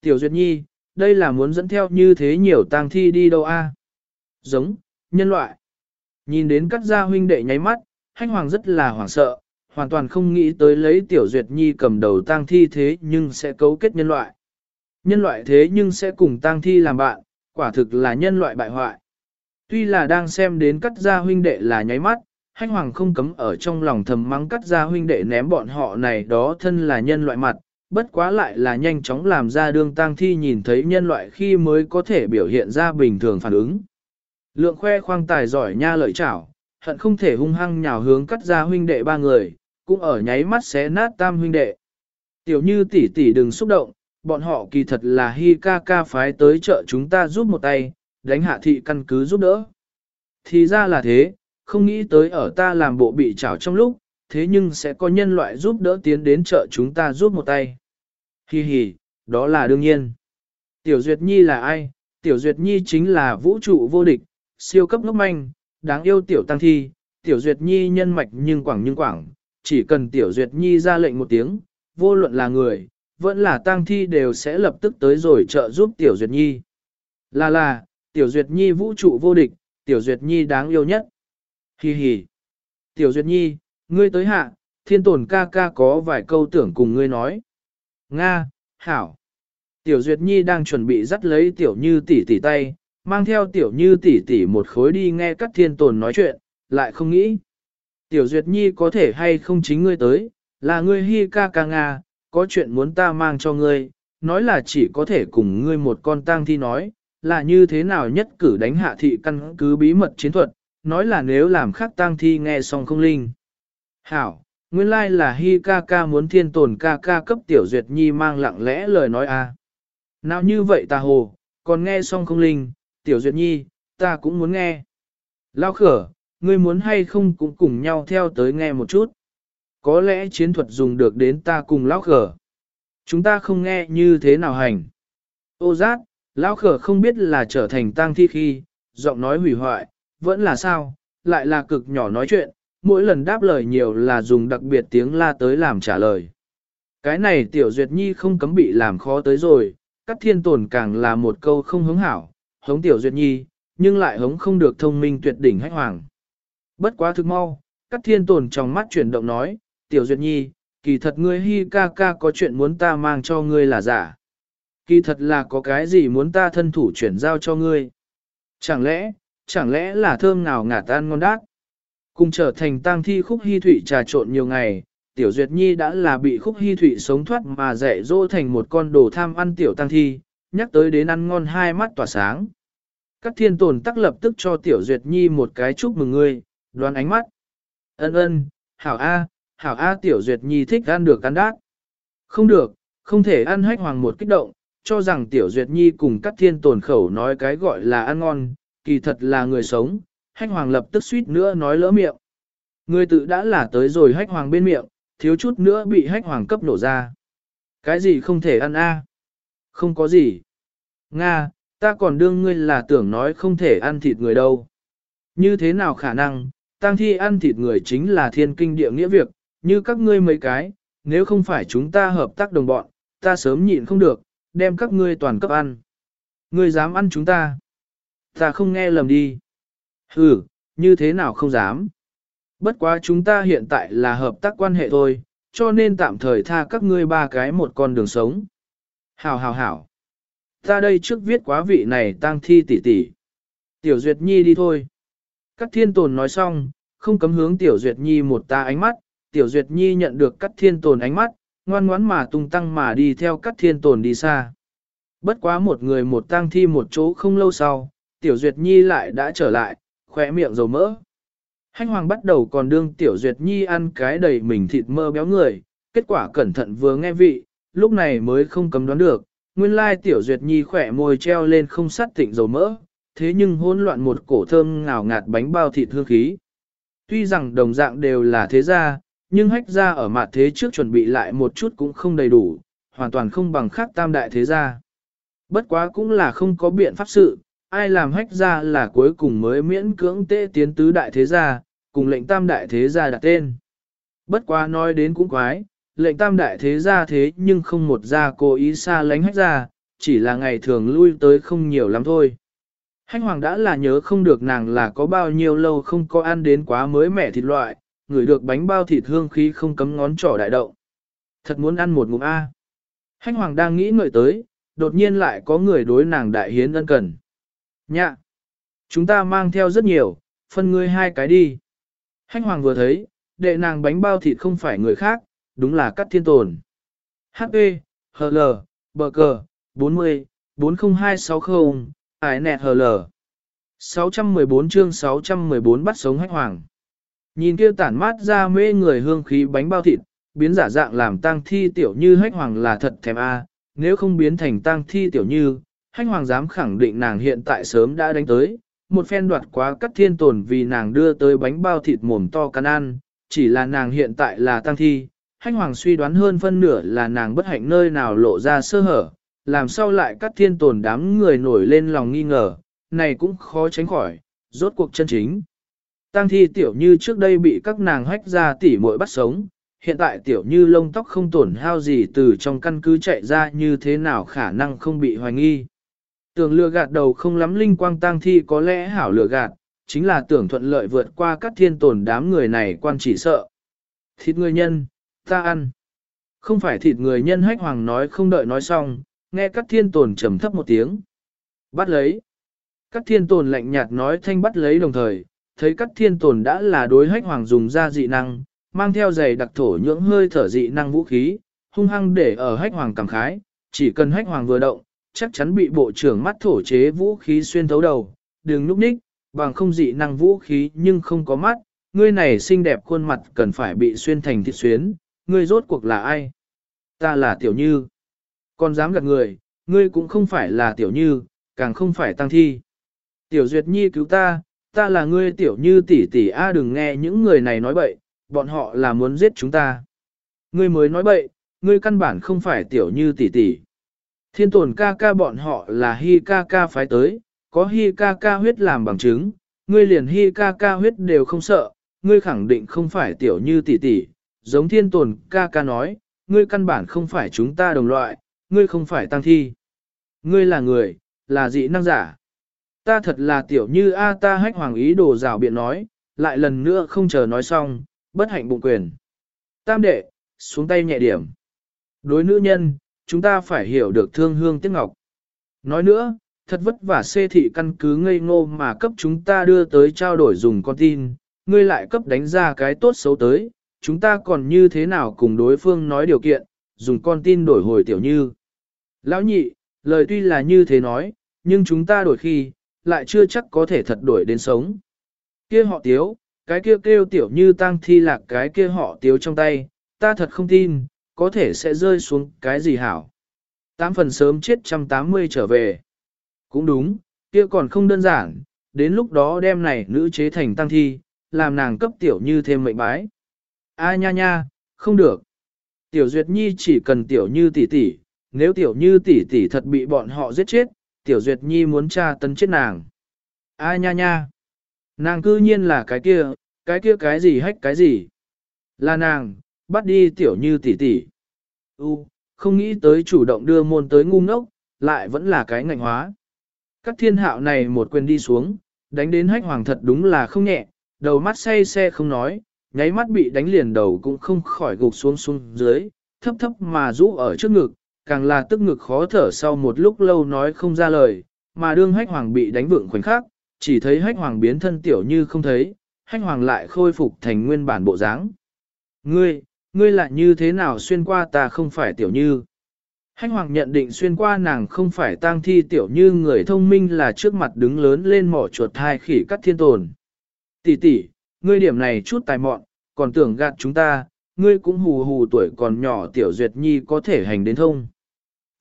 [SPEAKER 1] Tiểu duyệt nhi, đây là muốn dẫn theo như thế nhiều tang thi đi đâu a? Giống, nhân loại. Nhìn đến các gia huynh đệ nháy mắt, hanh hoàng rất là hoảng sợ, hoàn toàn không nghĩ tới lấy tiểu duyệt nhi cầm đầu tang thi thế nhưng sẽ cấu kết nhân loại. Nhân loại thế nhưng sẽ cùng tang thi làm bạn, quả thực là nhân loại bại hoại. Tuy là đang xem đến cắt gia huynh đệ là nháy mắt, hanh hoàng không cấm ở trong lòng thầm mắng cắt gia huynh đệ ném bọn họ này đó thân là nhân loại mặt, bất quá lại là nhanh chóng làm ra đương tang thi nhìn thấy nhân loại khi mới có thể biểu hiện ra bình thường phản ứng. Lượng khoe khoang tài giỏi nha lợi chảo, hận không thể hung hăng nhào hướng cắt gia huynh đệ ba người, cũng ở nháy mắt xé nát tam huynh đệ. Tiểu như tỷ tỷ đừng xúc động, bọn họ kỳ thật là hi ca ca phái tới chợ chúng ta giúp một tay, đánh hạ thị căn cứ giúp đỡ. Thì ra là thế, không nghĩ tới ở ta làm bộ bị trảo trong lúc, thế nhưng sẽ có nhân loại giúp đỡ tiến đến chợ chúng ta giúp một tay. Hi hi, đó là đương nhiên. Tiểu Duyệt Nhi là ai? Tiểu Duyệt Nhi chính là vũ trụ vô địch, siêu cấp ngốc manh, đáng yêu Tiểu Tăng Thi. Tiểu Duyệt Nhi nhân mạch nhưng quảng nhưng quảng, chỉ cần Tiểu Duyệt Nhi ra lệnh một tiếng, vô luận là người, vẫn là tang Thi đều sẽ lập tức tới rồi trợ giúp Tiểu Duyệt Nhi. Là là, Tiểu Duyệt Nhi vũ trụ vô địch, Tiểu Duyệt Nhi đáng yêu nhất. Hi hi. Tiểu Duyệt Nhi, ngươi tới hạ, thiên tồn ca ca có vài câu tưởng cùng ngươi nói. Nga, Hảo. Tiểu Duyệt Nhi đang chuẩn bị dắt lấy Tiểu Như tỷ tỷ tay, mang theo Tiểu Như tỷ tỷ một khối đi nghe các thiên tồn nói chuyện, lại không nghĩ. Tiểu Duyệt Nhi có thể hay không chính ngươi tới, là ngươi hi ca ca Nga, có chuyện muốn ta mang cho ngươi, nói là chỉ có thể cùng ngươi một con tang thi nói, là như thế nào nhất cử đánh hạ thị căn cứ bí mật chiến thuật, nói là nếu làm khác tang thi nghe xong không linh. Hảo, Nguyên lai là Hi ca ca muốn thiên tồn ca ca cấp tiểu duyệt nhi mang lặng lẽ lời nói a. À. Nào như vậy ta hồ, còn nghe xong không linh, tiểu duyệt nhi, ta cũng muốn nghe. Lao khở, ngươi muốn hay không cũng cùng nhau theo tới nghe một chút. Có lẽ chiến thuật dùng được đến ta cùng lão khở. Chúng ta không nghe như thế nào hành. Ô giác, lão khở không biết là trở thành tang thi khi, giọng nói hủy hoại, vẫn là sao, lại là cực nhỏ nói chuyện, mỗi lần đáp lời nhiều là dùng đặc biệt tiếng la tới làm trả lời. Cái này tiểu duyệt nhi không cấm bị làm khó tới rồi, cắt thiên tồn càng là một câu không hứng hảo, hống tiểu duyệt nhi, nhưng lại hống không được thông minh tuyệt đỉnh hách hoàng. Bất quá thực mau, cắt thiên tồn trong mắt chuyển động nói, tiểu duyệt nhi, kỳ thật ngươi hi ca ca có chuyện muốn ta mang cho ngươi là giả. Kỳ thật là có cái gì muốn ta thân thủ chuyển giao cho ngươi. Chẳng lẽ, chẳng lẽ là thơm nào ngả tan ngon đát. Cùng trở thành tang thi khúc hy thụy trà trộn nhiều ngày, tiểu duyệt nhi đã là bị khúc hy thụy sống thoát mà dạy dỗ thành một con đồ tham ăn tiểu tang thi, nhắc tới đến ăn ngon hai mắt tỏa sáng. Các thiên tồn tắc lập tức cho tiểu duyệt nhi một cái chúc mừng ngươi, đoán ánh mắt. Ân ân, hảo A, hảo A tiểu duyệt nhi thích ăn được ăn đát. Không được, không thể ăn hách hoàng một kích động, cho rằng tiểu duyệt nhi cùng các thiên tồn khẩu nói cái gọi là ăn ngon, kỳ thật là người sống, hách hoàng lập tức suýt nữa nói lỡ miệng. Người tự đã là tới rồi hách hoàng bên miệng, thiếu chút nữa bị hách hoàng cấp nổ ra. Cái gì không thể ăn a? Không có gì. Nga, ta còn đương ngươi là tưởng nói không thể ăn thịt người đâu. Như thế nào khả năng, tang thi ăn thịt người chính là thiên kinh địa nghĩa việc, như các ngươi mấy cái, nếu không phải chúng ta hợp tác đồng bọn, ta sớm nhịn không được, đem các ngươi toàn cấp ăn. Ngươi dám ăn chúng ta? Ta không nghe lầm đi. Ừ, như thế nào không dám. Bất quá chúng ta hiện tại là hợp tác quan hệ thôi, cho nên tạm thời tha các ngươi ba cái một con đường sống. Hảo hảo hảo. Ta đây trước viết quá vị này tang thi tỷ tỷ. Tiểu Duyệt Nhi đi thôi. Các thiên tồn nói xong, không cấm hướng Tiểu Duyệt Nhi một ta ánh mắt, Tiểu Duyệt Nhi nhận được cắt thiên tồn ánh mắt, ngoan ngoãn mà tung tăng mà đi theo cắt thiên tồn đi xa. Bất quá một người một tang thi một chỗ không lâu sau, Tiểu Duyệt Nhi lại đã trở lại, khỏe miệng dầu mỡ. Hanh hoàng bắt đầu còn đương tiểu duyệt nhi ăn cái đầy mình thịt mơ béo người, kết quả cẩn thận vừa nghe vị, lúc này mới không cấm đoán được, nguyên lai tiểu duyệt nhi khỏe môi treo lên không sát tịnh dầu mỡ, thế nhưng hỗn loạn một cổ thơm ngào ngạt bánh bao thịt hương khí. Tuy rằng đồng dạng đều là thế gia, nhưng hách gia ở mặt thế trước chuẩn bị lại một chút cũng không đầy đủ, hoàn toàn không bằng khác tam đại thế gia. Bất quá cũng là không có biện pháp sự, ai làm hách gia là cuối cùng mới miễn cưỡng tê tiến tứ đại thế gia, cùng lệnh tam đại thế gia đặt tên. Bất quá nói đến cũng quái, lệnh tam đại thế gia thế nhưng không một gia cố ý xa lánh hách gia, chỉ là ngày thường lui tới không nhiều lắm thôi. Hách hoàng đã là nhớ không được nàng là có bao nhiêu lâu không có ăn đến quá mới mẻ thịt loại, ngửi được bánh bao thịt hương khí không cấm ngón trỏ đại động. Thật muốn ăn một ngụm A. Hách hoàng đang nghĩ ngợi tới, đột nhiên lại có người đối nàng đại hiến ân cần. Nhạ! Chúng ta mang theo rất nhiều, phân ngươi hai cái đi. Hách hoàng vừa thấy, đệ nàng bánh bao thịt không phải người khác, đúng là cắt thiên tồn. HP, HL, bờ cờ, 40, 40260, ải nẹt H.L. 614 chương 614 bắt sống hách hoàng. Nhìn kia tản mát ra mê người hương khí bánh bao thịt, biến giả dạng làm tang thi tiểu như hách hoàng là thật thèm a nếu không biến thành tang thi tiểu như, hách hoàng dám khẳng định nàng hiện tại sớm đã đánh tới, một phen đoạt quá cắt thiên tồn vì nàng đưa tới bánh bao thịt mồm to cắn ăn, chỉ là nàng hiện tại là tang thi, hách hoàng suy đoán hơn phân nửa là nàng bất hạnh nơi nào lộ ra sơ hở, làm sao lại cắt thiên tồn đám người nổi lên lòng nghi ngờ, này cũng khó tránh khỏi, rốt cuộc chân chính. Tang thi tiểu như trước đây bị các nàng hách ra tỉ muội bắt sống, hiện tại tiểu như lông tóc không tổn hao gì từ trong căn cứ chạy ra như thế nào khả năng không bị hoài nghi. Tưởng lừa gạt đầu không lắm linh quang tang thi có lẽ hảo lừa gạt, chính là tưởng thuận lợi vượt qua các thiên tồn đám người này quan chỉ sợ. Thịt người nhân, ta ăn. Không phải thịt người nhân hách hoàng nói không đợi nói xong, nghe các thiên tồn trầm thấp một tiếng. Bắt lấy. Các thiên tồn lạnh nhạt nói thanh bắt lấy đồng thời, thấy các thiên tồn đã là đối hách hoàng dùng ra dị năng, mang theo giày đặc thổ nhưỡng hơi thở dị năng vũ khí, hung hăng để ở hách hoàng cảm khái, chỉ cần hách hoàng vừa động, chắc chắn bị bộ trưởng mắt thổ chế vũ khí xuyên thấu đầu, đừng núp ních, bằng không dị năng vũ khí nhưng không có mắt, ngươi này xinh đẹp khuôn mặt cần phải bị xuyên thành thịt xuyến, ngươi rốt cuộc là ai? Ta là tiểu như. Còn dám gạt người, ngươi cũng không phải là tiểu như, càng không phải tăng thi. Tiểu duyệt nhi cứu ta, ta là ngươi tiểu như tỷ tỷ a đừng nghe những người này nói bậy, bọn họ là muốn giết chúng ta. Ngươi mới nói bậy, ngươi căn bản không phải tiểu như tỷ tỷ. Thiên tồn ca ca bọn họ là hi ca ca phái tới, có hi ca ca huyết làm bằng chứng, ngươi liền hi ca ca huyết đều không sợ, ngươi khẳng định không phải tiểu như tỷ tỷ, giống thiên tồn ca ca nói, ngươi căn bản không phải chúng ta đồng loại, ngươi không phải tăng thi. Ngươi là người, là dị năng giả. Ta thật là tiểu như A ta hách hoàng ý đồ rào biện nói, lại lần nữa không chờ nói xong, bất hạnh bụng quyền. Tam đệ, xuống tay nhẹ điểm. Đối nữ nhân, chúng ta phải hiểu được thương hương tiếc ngọc. Nói nữa, thật vất vả xê thị căn cứ ngây ngô mà cấp chúng ta đưa tới trao đổi dùng con tin, ngươi lại cấp đánh ra cái tốt xấu tới, chúng ta còn như thế nào cùng đối phương nói điều kiện, dùng con tin đổi hồi tiểu như. Lão nhị, lời tuy là như thế nói, nhưng chúng ta đổi khi, lại chưa chắc có thể thật đổi đến sống. Kia họ tiếu, cái kia kêu tiểu như tang thi lạc cái kia họ tiếu trong tay, ta thật không tin, có thể sẽ rơi xuống cái gì hảo. Tám phần sớm chết trăm tám mươi trở về. Cũng đúng, kia còn không đơn giản, đến lúc đó đem này nữ chế thành tăng thi, làm nàng cấp tiểu như thêm mệnh bái. A nha nha, không được. Tiểu Duyệt Nhi chỉ cần tiểu như tỷ tỷ, nếu tiểu như tỷ tỷ thật bị bọn họ giết chết, tiểu Duyệt Nhi muốn tra tấn chết nàng. A nha nha. Nàng cư nhiên là cái kia, cái kia cái gì hách cái gì. Là nàng, bắt đi tiểu như tỷ tỷ. U, không nghĩ tới chủ động đưa môn tới ngu ngốc, lại vẫn là cái ngạnh hóa. Các thiên hạo này một quyền đi xuống, đánh đến hách hoàng thật đúng là không nhẹ, đầu mắt say xe không nói, nháy mắt bị đánh liền đầu cũng không khỏi gục xuống xuống dưới, thấp thấp mà rũ ở trước ngực, càng là tức ngực khó thở sau một lúc lâu nói không ra lời, mà đương hách hoàng bị đánh vượng khoảnh khắc, chỉ thấy hách hoàng biến thân tiểu như không thấy, hách hoàng lại khôi phục thành nguyên bản bộ dáng. Ngươi, ngươi lại như thế nào xuyên qua ta không phải tiểu như. Hách hoàng nhận định xuyên qua nàng không phải tang thi tiểu như người thông minh là trước mặt đứng lớn lên mỏ chuột hai khỉ cắt thiên tồn. Tỷ tỷ, ngươi điểm này chút tài mọn, còn tưởng gạt chúng ta, ngươi cũng hù hù tuổi còn nhỏ tiểu duyệt nhi có thể hành đến thông.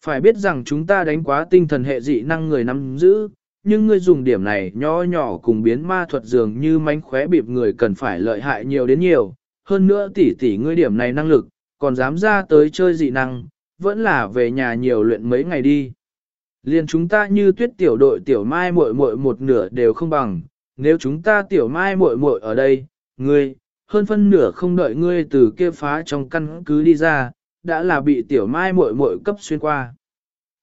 [SPEAKER 1] Phải biết rằng chúng ta đánh quá tinh thần hệ dị năng người nắm giữ, nhưng ngươi dùng điểm này nhỏ nhỏ cùng biến ma thuật dường như mánh khóe bịp người cần phải lợi hại nhiều đến nhiều. Hơn nữa tỷ tỷ ngươi điểm này năng lực, còn dám ra tới chơi dị năng, vẫn là về nhà nhiều luyện mấy ngày đi. Liên chúng ta như tuyết tiểu đội tiểu mai muội muội một nửa đều không bằng, nếu chúng ta tiểu mai muội muội ở đây, ngươi, hơn phân nửa không đợi ngươi từ kia phá trong căn cứ đi ra, đã là bị tiểu mai muội muội cấp xuyên qua.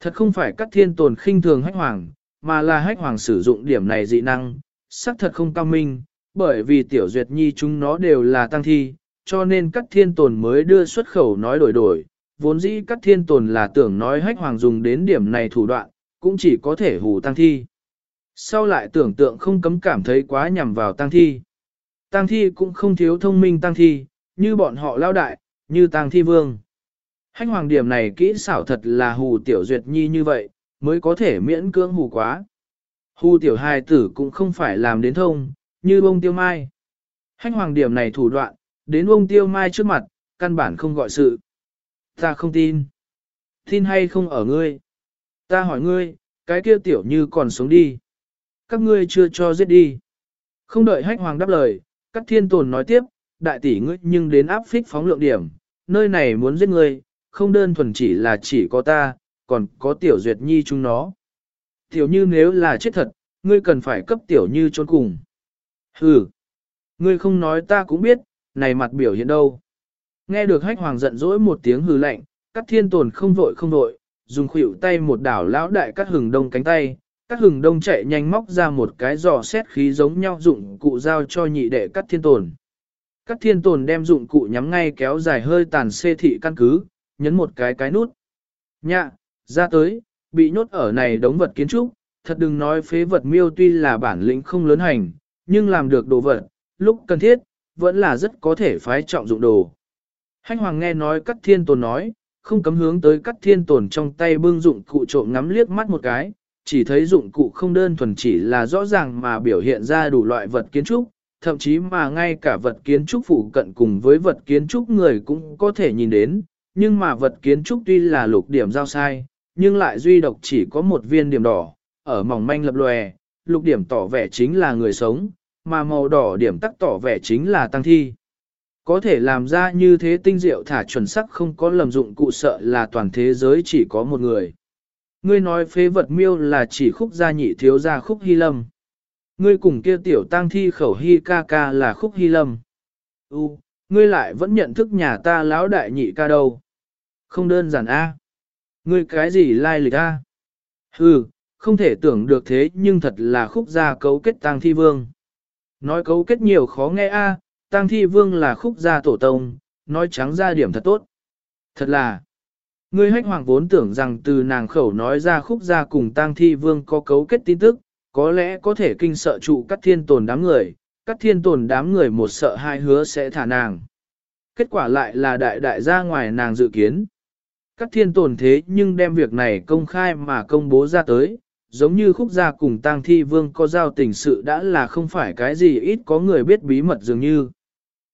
[SPEAKER 1] Thật không phải các thiên tồn khinh thường hách hoàng, mà là hách hoàng sử dụng điểm này dị năng, xác thật không cao minh, bởi vì tiểu duyệt nhi chúng nó đều là tăng thi, cho nên các thiên tồn mới đưa xuất khẩu nói đổi đổi. Vốn dĩ các thiên tồn là tưởng nói hách hoàng dùng đến điểm này thủ đoạn, cũng chỉ có thể hù tăng thi. Sau lại tưởng tượng không cấm cảm thấy quá nhằm vào tăng thi. Tang thi cũng không thiếu thông minh Tang thi, như bọn họ lao đại, như Tang thi vương. Hách hoàng điểm này kỹ xảo thật là hù tiểu duyệt nhi như vậy, mới có thể miễn cưỡng hù quá. Hù tiểu hài tử cũng không phải làm đến thông, như bông tiêu mai. Hách hoàng điểm này thủ đoạn, đến bông tiêu mai trước mặt, căn bản không gọi sự. Ta không tin. Tin hay không ở ngươi? Ta hỏi ngươi, cái kia tiểu như còn sống đi. Các ngươi chưa cho giết đi. Không đợi hách hoàng đáp lời, các thiên tồn nói tiếp, đại tỷ ngươi nhưng đến áp phích phóng lượng điểm, nơi này muốn giết ngươi, không đơn thuần chỉ là chỉ có ta, còn có tiểu duyệt nhi chúng nó. Tiểu như nếu là chết thật, ngươi cần phải cấp tiểu như trốn cùng. Hừ, ngươi không nói ta cũng biết, này mặt biểu hiện đâu. Nghe được hách hoàng giận dỗi một tiếng hừ lạnh, các thiên tồn không vội không vội, dùng khuỷu tay một đảo lão đại cắt hừng đông cánh tay, các hừng đông chạy nhanh móc ra một cái giò xét khí giống nhau dụng cụ giao cho nhị đệ cắt thiên tồn. Cắt thiên tồn đem dụng cụ nhắm ngay kéo dài hơi tàn xê thị căn cứ, nhấn một cái cái nút. Nhạ, ra tới, bị nhốt ở này đống vật kiến trúc, thật đừng nói phế vật miêu tuy là bản lĩnh không lớn hành, nhưng làm được đồ vật, lúc cần thiết, vẫn là rất có thể phái trọng dụng đồ. Hanh hoàng nghe nói cắt thiên tồn nói, không cấm hướng tới cắt thiên tồn trong tay bưng dụng cụ trộm ngắm liếc mắt một cái, chỉ thấy dụng cụ không đơn thuần chỉ là rõ ràng mà biểu hiện ra đủ loại vật kiến trúc, thậm chí mà ngay cả vật kiến trúc phụ cận cùng với vật kiến trúc người cũng có thể nhìn đến, nhưng mà vật kiến trúc tuy là lục điểm giao sai, nhưng lại duy độc chỉ có một viên điểm đỏ, ở mỏng manh lập lòe, lục điểm tỏ vẻ chính là người sống, mà màu đỏ điểm tắc tỏ vẻ chính là tăng thi. Có thể làm ra như thế tinh diệu thả chuẩn sắc không có lầm dụng cụ sợ là toàn thế giới chỉ có một người. Ngươi nói phế vật miêu là chỉ khúc gia nhị thiếu gia khúc hy lâm. Ngươi cùng kia tiểu tăng thi khẩu hy ca ca là khúc hy lâm. U, ngươi lại vẫn nhận thức nhà ta lão đại nhị ca đâu. Không đơn giản a. Ngươi cái gì lai lịch a? Hừ, không thể tưởng được thế nhưng thật là khúc gia cấu kết tăng thi vương. Nói cấu kết nhiều khó nghe a, tăng thi vương là khúc gia tổ tông, nói trắng ra điểm thật tốt. Thật là, ngươi hách hoàng vốn tưởng rằng từ nàng khẩu nói ra khúc gia cùng tang thi vương có cấu kết tin tức, có lẽ có thể kinh sợ trụ các thiên tồn đám người, các thiên tồn đám người một sợ hai hứa sẽ thả nàng. Kết quả lại là đại đại ra ngoài nàng dự kiến. Các thiên tồn thế nhưng đem việc này công khai mà công bố ra tới, giống như khúc gia cùng tang thi vương có giao tình sự đã là không phải cái gì ít có người biết bí mật dường như.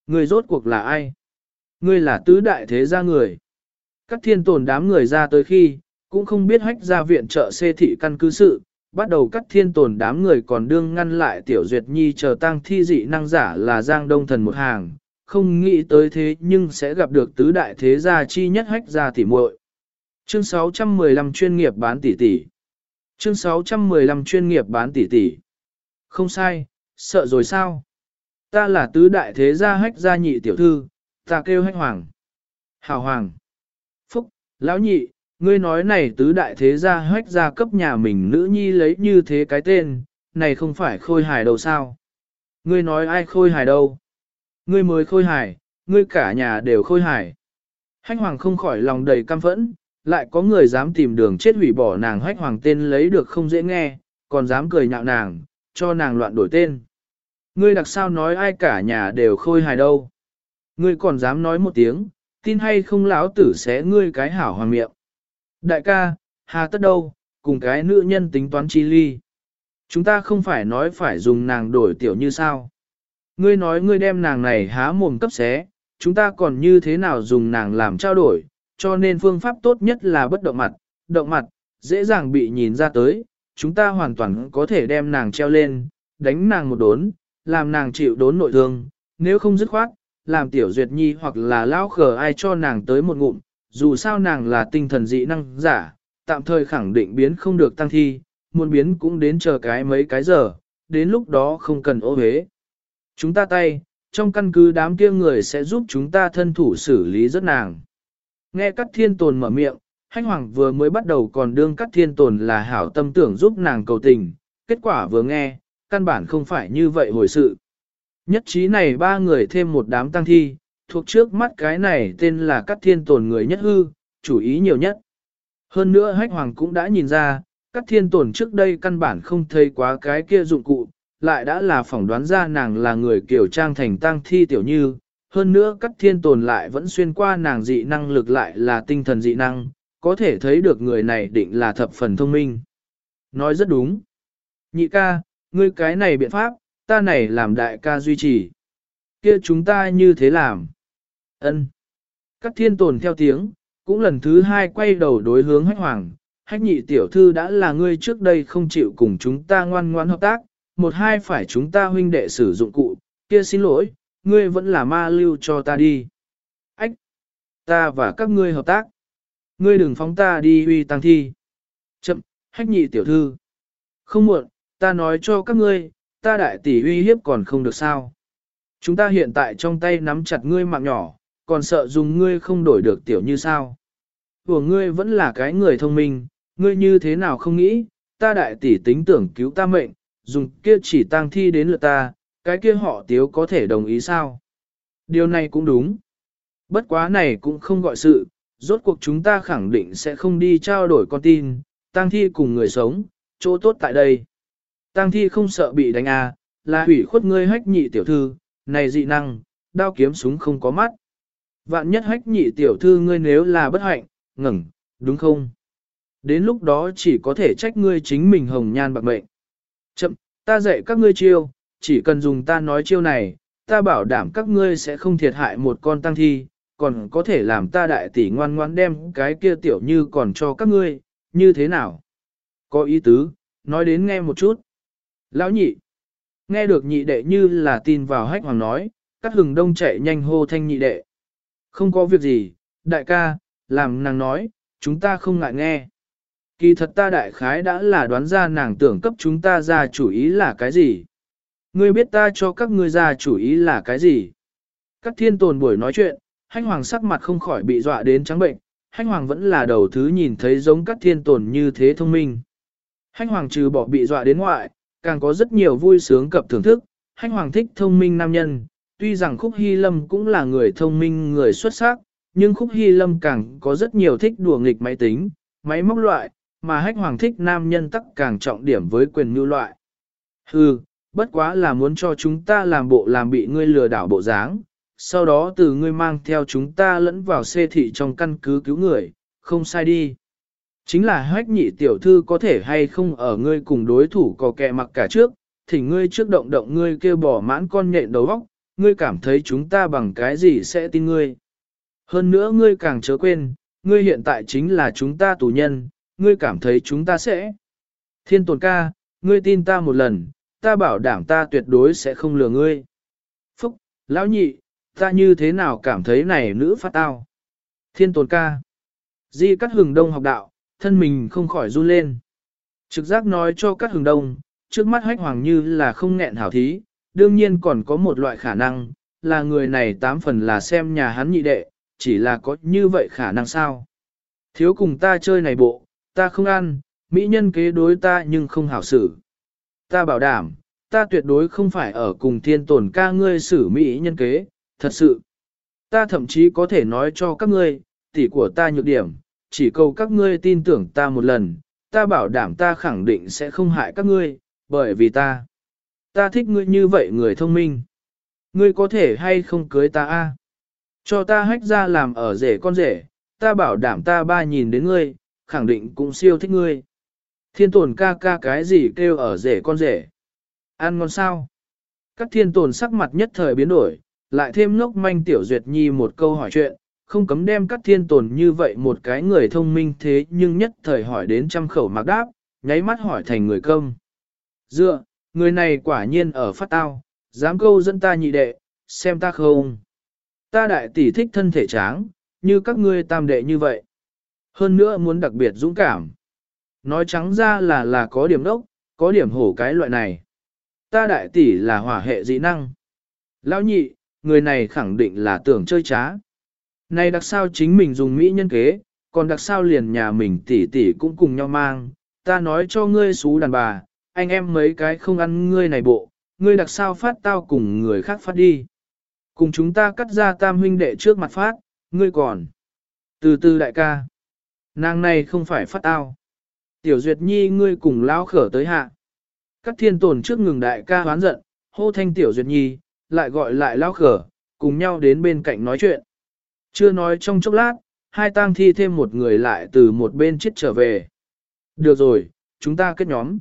[SPEAKER 1] Người rốt cuộc là ai? Ngươi là tứ đại thế gia người. Các thiên tồn đám người ra tới khi, cũng không biết hách ra viện trợ xê thị căn cứ sự, bắt đầu các thiên tồn đám người còn đương ngăn lại tiểu duyệt nhi chờ tăng thi dị năng giả là giang đông thần một hàng, không nghĩ tới thế nhưng sẽ gặp được tứ đại thế gia chi nhất hách gia tỉ muội. Chương 615 chuyên nghiệp bán tỷ tỷ. Chương 615 chuyên nghiệp bán tỷ tỷ. Không sai, sợ rồi sao? Ta là tứ đại thế gia hách gia nhị tiểu thư, ta kêu hách hoàng. Hào hoàng. Lão nhị, ngươi nói này tứ đại thế gia hách gia cấp nhà mình nữ nhi lấy như thế cái tên, này không phải khôi hài đâu sao? Ngươi nói ai khôi hài đâu? Ngươi mới khôi hài, ngươi cả nhà đều khôi hài. Hách hoàng không khỏi lòng đầy căm phẫn, lại có người dám tìm đường chết hủy bỏ nàng hách hoàng tên lấy được không dễ nghe, còn dám cười nhạo nàng, cho nàng loạn đổi tên. Ngươi đặc sao nói ai cả nhà đều khôi hài đâu. Ngươi còn dám nói một tiếng, tin hay không lão tử sẽ ngươi cái hảo hoàng miệng. Đại ca, hà tất đâu, cùng cái nữ nhân tính toán chi ly. Chúng ta không phải nói phải dùng nàng đổi tiểu như sao. Ngươi nói ngươi đem nàng này há mồm cấp xé, chúng ta còn như thế nào dùng nàng làm trao đổi, cho nên phương pháp tốt nhất là bất động mặt, động mặt, dễ dàng bị nhìn ra tới, chúng ta hoàn toàn có thể đem nàng treo lên, đánh nàng một đốn, làm nàng chịu đốn nội thương, nếu không dứt khoát, làm tiểu duyệt nhi hoặc là lão khờ ai cho nàng tới một ngụm, dù sao nàng là tinh thần dị năng giả, tạm thời khẳng định biến không được tăng thi, muốn biến cũng đến chờ cái mấy cái giờ, đến lúc đó không cần ô hế. Chúng ta tay, trong căn cứ đám kia người sẽ giúp chúng ta thân thủ xử lý rất nàng. Nghe các thiên tồn mở miệng, hanh hoàng vừa mới bắt đầu còn đương các thiên tồn là hảo tâm tưởng giúp nàng cầu tình, kết quả vừa nghe, căn bản không phải như vậy hồi sự. Nhất trí này ba người thêm một đám tăng thi, thuộc trước mắt cái này tên là các thiên tồn người nhất hư, chủ ý nhiều nhất. Hơn nữa hách hoàng cũng đã nhìn ra, các thiên tồn trước đây căn bản không thấy quá cái kia dụng cụ, lại đã là phỏng đoán ra nàng là người kiểu trang thành tăng thi tiểu như. Hơn nữa các thiên tồn lại vẫn xuyên qua nàng dị năng lực lại là tinh thần dị năng, có thể thấy được người này định là thập phần thông minh. Nói rất đúng. Nhị ca, ngươi cái này biện pháp, ta này làm đại ca duy trì. Kia chúng ta như thế làm. ân Các thiên tồn theo tiếng, cũng lần thứ hai quay đầu đối hướng hách hoàng. Hách nhị tiểu thư đã là ngươi trước đây không chịu cùng chúng ta ngoan ngoan hợp tác, một hai phải chúng ta huynh đệ sử dụng cụ, kia xin lỗi, ngươi vẫn là ma lưu cho ta đi. Ách! Ta và các ngươi hợp tác. Ngươi đừng phóng ta đi uy tăng thi. Chậm, hách nhị tiểu thư. Không muộn, ta nói cho các ngươi, ta đại tỷ uy hiếp còn không được sao. Chúng ta hiện tại trong tay nắm chặt ngươi mạng nhỏ, còn sợ dùng ngươi không đổi được tiểu như sao. Của ngươi vẫn là cái người thông minh, ngươi như thế nào không nghĩ, ta đại tỷ tính tưởng cứu ta mệnh, dùng kia chỉ tang thi đến lượt ta, cái kia họ tiếu có thể đồng ý sao? Điều này cũng đúng. Bất quá này cũng không gọi sự, rốt cuộc chúng ta khẳng định sẽ không đi trao đổi con tin, tang thi cùng người sống, chỗ tốt tại đây. Tang thi không sợ bị đánh à, là hủy khuất ngươi hách nhị tiểu thư, này dị năng, đao kiếm súng không có mắt. Vạn nhất hách nhị tiểu thư ngươi nếu là bất hạnh, ngẩng, đúng không? Đến lúc đó chỉ có thể trách ngươi chính mình hồng nhan bạc mệnh. Chậm, ta dạy các ngươi chiêu, chỉ cần dùng ta nói chiêu này, ta bảo đảm các ngươi sẽ không thiệt hại một con tăng thi, còn có thể làm ta đại tỷ ngoan ngoan đem cái kia tiểu như còn cho các ngươi, như thế nào? Có ý tứ, nói đến nghe một chút. Lão nhị, nghe được nhị đệ như là tin vào hách hoàng nói, các hừng đông chạy nhanh hô thanh nhị đệ. Không có việc gì, đại ca, làm nàng nói, chúng ta không ngại nghe. Kỳ thật ta đại khái đã là đoán ra nàng tưởng cấp chúng ta ra chủ ý là cái gì. Ngươi biết ta cho các ngươi ra chủ ý là cái gì. Các thiên tồn buổi nói chuyện, hách hoàng sắc mặt không khỏi bị dọa đến trắng bệnh, hách hoàng vẫn là đầu thứ nhìn thấy giống các thiên tồn như thế thông minh. hách hoàng trừ bỏ bị dọa đến ngoại, càng có rất nhiều vui sướng cập thưởng thức, hách hoàng thích thông minh nam nhân, tuy rằng khúc hy lâm cũng là người thông minh người xuất sắc, nhưng khúc hy lâm càng có rất nhiều thích đùa nghịch máy tính, máy móc loại, mà hách hoàng thích nam nhân tắc càng trọng điểm với quyền mưu loại. Hừ, bất quá là muốn cho chúng ta làm bộ làm bị ngươi lừa đảo bộ dáng, sau đó từ ngươi mang theo chúng ta lẫn vào xê thị trong căn cứ cứu người, không sai đi. Chính là hách nhị tiểu thư có thể hay không ở ngươi cùng đối thủ có kẹ mặc cả trước, thì ngươi trước động động ngươi kêu bỏ mãn con nhện đầu vóc, ngươi cảm thấy chúng ta bằng cái gì sẽ tin ngươi. Hơn nữa ngươi càng chớ quên, ngươi hiện tại chính là chúng ta tù nhân, ngươi cảm thấy chúng ta sẽ. Thiên tồn ca, ngươi tin ta một lần, ta bảo đảm ta tuyệt đối sẽ không lừa ngươi. Phúc, lão nhị, ta như thế nào cảm thấy này nữ phát tao. Thiên tồn ca. Di cắt hừng đông học đạo, thân mình không khỏi run lên. Trực giác nói cho các hừng đông, trước mắt hách hoàng như là không nghẹn hảo thí, đương nhiên còn có một loại khả năng, là người này tám phần là xem nhà hắn nhị đệ, chỉ là có như vậy khả năng sao. Thiếu cùng ta chơi này bộ, ta không ăn, mỹ nhân kế đối ta nhưng không hảo xử. Ta bảo đảm, ta tuyệt đối không phải ở cùng thiên tổn ca ngươi xử mỹ nhân kế, thật sự. Ta thậm chí có thể nói cho các ngươi, tỷ của ta nhược điểm, chỉ cầu các ngươi tin tưởng ta một lần, ta bảo đảm ta khẳng định sẽ không hại các ngươi, bởi vì ta, ta thích ngươi như vậy người thông minh. Ngươi có thể hay không cưới ta a? Cho ta hách ra làm ở rể con rể, ta bảo đảm ta ba nhìn đến ngươi, khẳng định cũng siêu thích ngươi. Thiên tồn ca ca cái gì kêu ở rể con rể. Ăn ngon sao? Các thiên tồn sắc mặt nhất thời biến đổi, lại thêm ngốc manh tiểu duyệt nhi một câu hỏi chuyện, không cấm đem các thiên tồn như vậy một cái người thông minh thế nhưng nhất thời hỏi đến trăm khẩu mặc đáp, nháy mắt hỏi thành người công. Dựa, người này quả nhiên ở phát tao, dám câu dẫn ta nhị đệ, xem ta không. Ta đại tỷ thích thân thể tráng, như các ngươi tam đệ như vậy. Hơn nữa muốn đặc biệt dũng cảm. Nói trắng ra là là có điểm đốc, có điểm hổ cái loại này. Ta đại tỷ là hỏa hệ dị năng. Lão nhị, người này khẳng định là tưởng chơi trá. Này đặc sao chính mình dùng mỹ nhân kế, còn đặc sao liền nhà mình tỷ tỷ cũng cùng nhau mang. Ta nói cho ngươi xú đàn bà, anh em mấy cái không ăn ngươi này bộ, ngươi đặc sao phát tao cùng người khác phát đi. Cùng chúng ta cắt ra tam huynh đệ trước mặt phát, ngươi còn. Từ từ đại ca. Nàng này không phải phát tao. Tiểu Duyệt Nhi ngươi cùng lao khở tới hạ. cắt thiên tồn trước ngừng đại ca hoán giận, hô thanh Tiểu Duyệt Nhi, lại gọi lại lao khở, cùng nhau đến bên cạnh nói chuyện. Chưa nói trong chốc lát, hai tang thi thêm một người lại từ một bên chết trở về. Được rồi, chúng ta kết nhóm.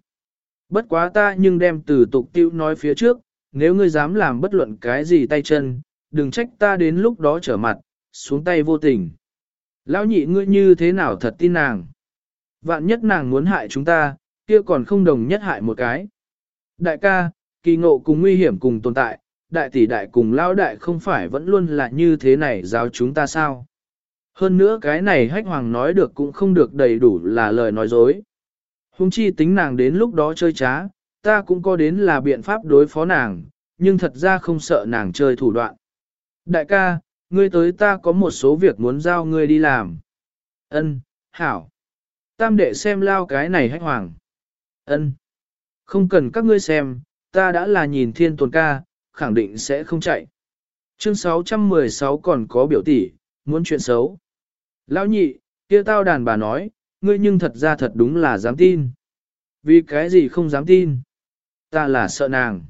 [SPEAKER 1] Bất quá ta nhưng đem từ tục tiêu nói phía trước, nếu ngươi dám làm bất luận cái gì tay chân, đừng trách ta đến lúc đó trở mặt, xuống tay vô tình. Lão nhị ngươi như thế nào thật tin nàng. Vạn nhất nàng muốn hại chúng ta, kia còn không đồng nhất hại một cái. Đại ca, kỳ ngộ cùng nguy hiểm cùng tồn tại, đại tỷ đại cùng lão đại không phải vẫn luôn là như thế này giáo chúng ta sao? Hơn nữa cái này hách hoàng nói được cũng không được đầy đủ là lời nói dối. Hùng chi tính nàng đến lúc đó chơi trá, ta cũng có đến là biện pháp đối phó nàng, nhưng thật ra không sợ nàng chơi thủ đoạn. Đại ca, ngươi tới ta có một số việc muốn giao ngươi đi làm. Ân, hảo. Tam đệ xem lao cái này hách hoàng. Ân, Không cần các ngươi xem, ta đã là nhìn thiên tồn ca, khẳng định sẽ không chạy. Chương 616 còn có biểu tỷ, muốn chuyện xấu. Lão nhị, kia tao đàn bà nói, ngươi nhưng thật ra thật đúng là dám tin. Vì cái gì không dám tin? Ta là sợ nàng.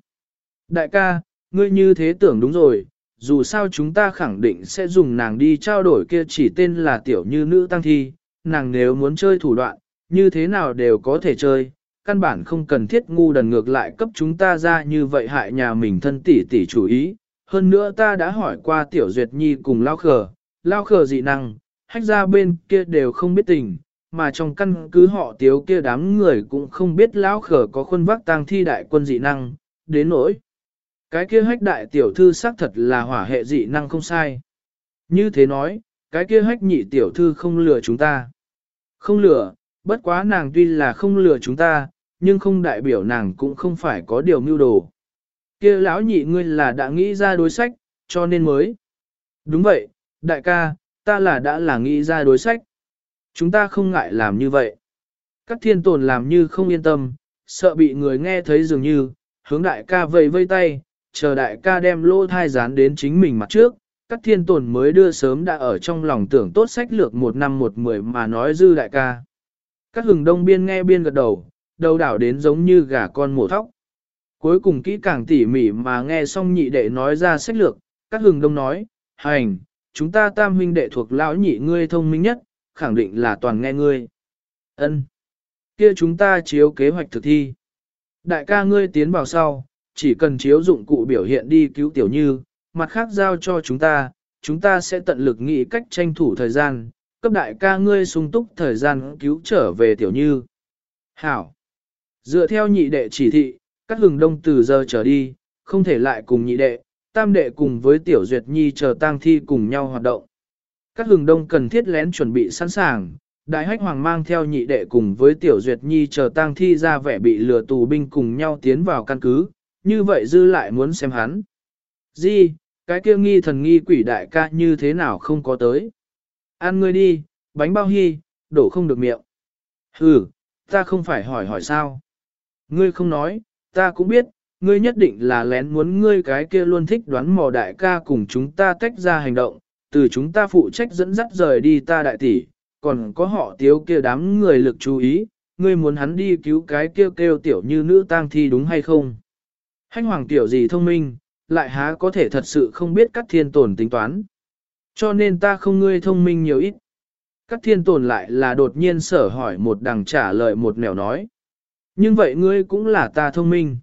[SPEAKER 1] Đại ca, ngươi như thế tưởng đúng rồi, dù sao chúng ta khẳng định sẽ dùng nàng đi trao đổi kia chỉ tên là tiểu như nữ tăng thi, nàng nếu muốn chơi thủ đoạn, như thế nào đều có thể chơi, căn bản không cần thiết ngu đần ngược lại cấp chúng ta ra như vậy hại nhà mình thân tỷ tỷ chủ ý. Hơn nữa ta đã hỏi qua tiểu duyệt nhi cùng lao khờ, lao khờ dị năng, hách ra bên kia đều không biết tình, mà trong căn cứ họ tiếu kia đám người cũng không biết lão khờ có khuôn vác tang thi đại quân dị năng, đến nỗi. Cái kia hách đại tiểu thư xác thật là hỏa hệ dị năng không sai. Như thế nói, cái kia hách nhị tiểu thư không lừa chúng ta. Không lừa, bất quá nàng tuy là không lừa chúng ta, nhưng không đại biểu nàng cũng không phải có điều mưu đồ. Kia lão nhị ngươi là đã nghĩ ra đối sách, cho nên mới. Đúng vậy, đại ca, ta là đã là nghĩ ra đối sách. Chúng ta không ngại làm như vậy. Các thiên tồn làm như không yên tâm, sợ bị người nghe thấy dường như, hướng đại ca vây vây tay, chờ đại ca đem lô thai dán đến chính mình mặt trước. Các thiên tồn mới đưa sớm đã ở trong lòng tưởng tốt sách lược một năm một mười mà nói dư đại ca. Các hừng đông biên nghe biên gật đầu, đầu đảo đến giống như gà con mổ thóc. Cuối cùng kỹ càng tỉ mỉ mà nghe xong nhị đệ nói ra sách lược, các hừng đông nói, hành, chúng ta tam huynh đệ thuộc lão nhị ngươi thông minh nhất, khẳng định là toàn nghe ngươi. Ân, kia chúng ta chiếu kế hoạch thực thi. Đại ca ngươi tiến vào sau, chỉ cần chiếu dụng cụ biểu hiện đi cứu tiểu như, mặt khác giao cho chúng ta, chúng ta sẽ tận lực nghĩ cách tranh thủ thời gian, cấp đại ca ngươi sung túc thời gian cứu trở về tiểu như. Hảo! Dựa theo nhị đệ chỉ thị, các hừng đông từ giờ trở đi, không thể lại cùng nhị đệ, tam đệ cùng với tiểu duyệt nhi chờ tang thi cùng nhau hoạt động. Các hừng đông cần thiết lén chuẩn bị sẵn sàng, đại hách hoàng mang theo nhị đệ cùng với tiểu duyệt nhi chờ tang thi ra vẻ bị lừa tù binh cùng nhau tiến vào căn cứ, như vậy dư lại muốn xem hắn. Di, cái kia nghi thần nghi quỷ đại ca như thế nào không có tới. Ăn ngươi đi, bánh bao hy, đổ không được miệng. Hừ, ta không phải hỏi hỏi sao. Ngươi không nói, ta cũng biết, ngươi nhất định là lén muốn ngươi cái kia luôn thích đoán mò đại ca cùng chúng ta tách ra hành động, từ chúng ta phụ trách dẫn dắt rời đi ta đại tỷ, còn có họ tiếu kia đám người lực chú ý, ngươi muốn hắn đi cứu cái kêu kêu tiểu như nữ tang thi đúng hay không? Hanh hoàng tiểu gì thông minh, lại há có thể thật sự không biết các thiên tổn tính toán. Cho nên ta không ngươi thông minh nhiều ít. Các thiên tồn lại là đột nhiên sở hỏi một đằng trả lời một nẻo nói. Nhưng vậy ngươi cũng là ta thông minh.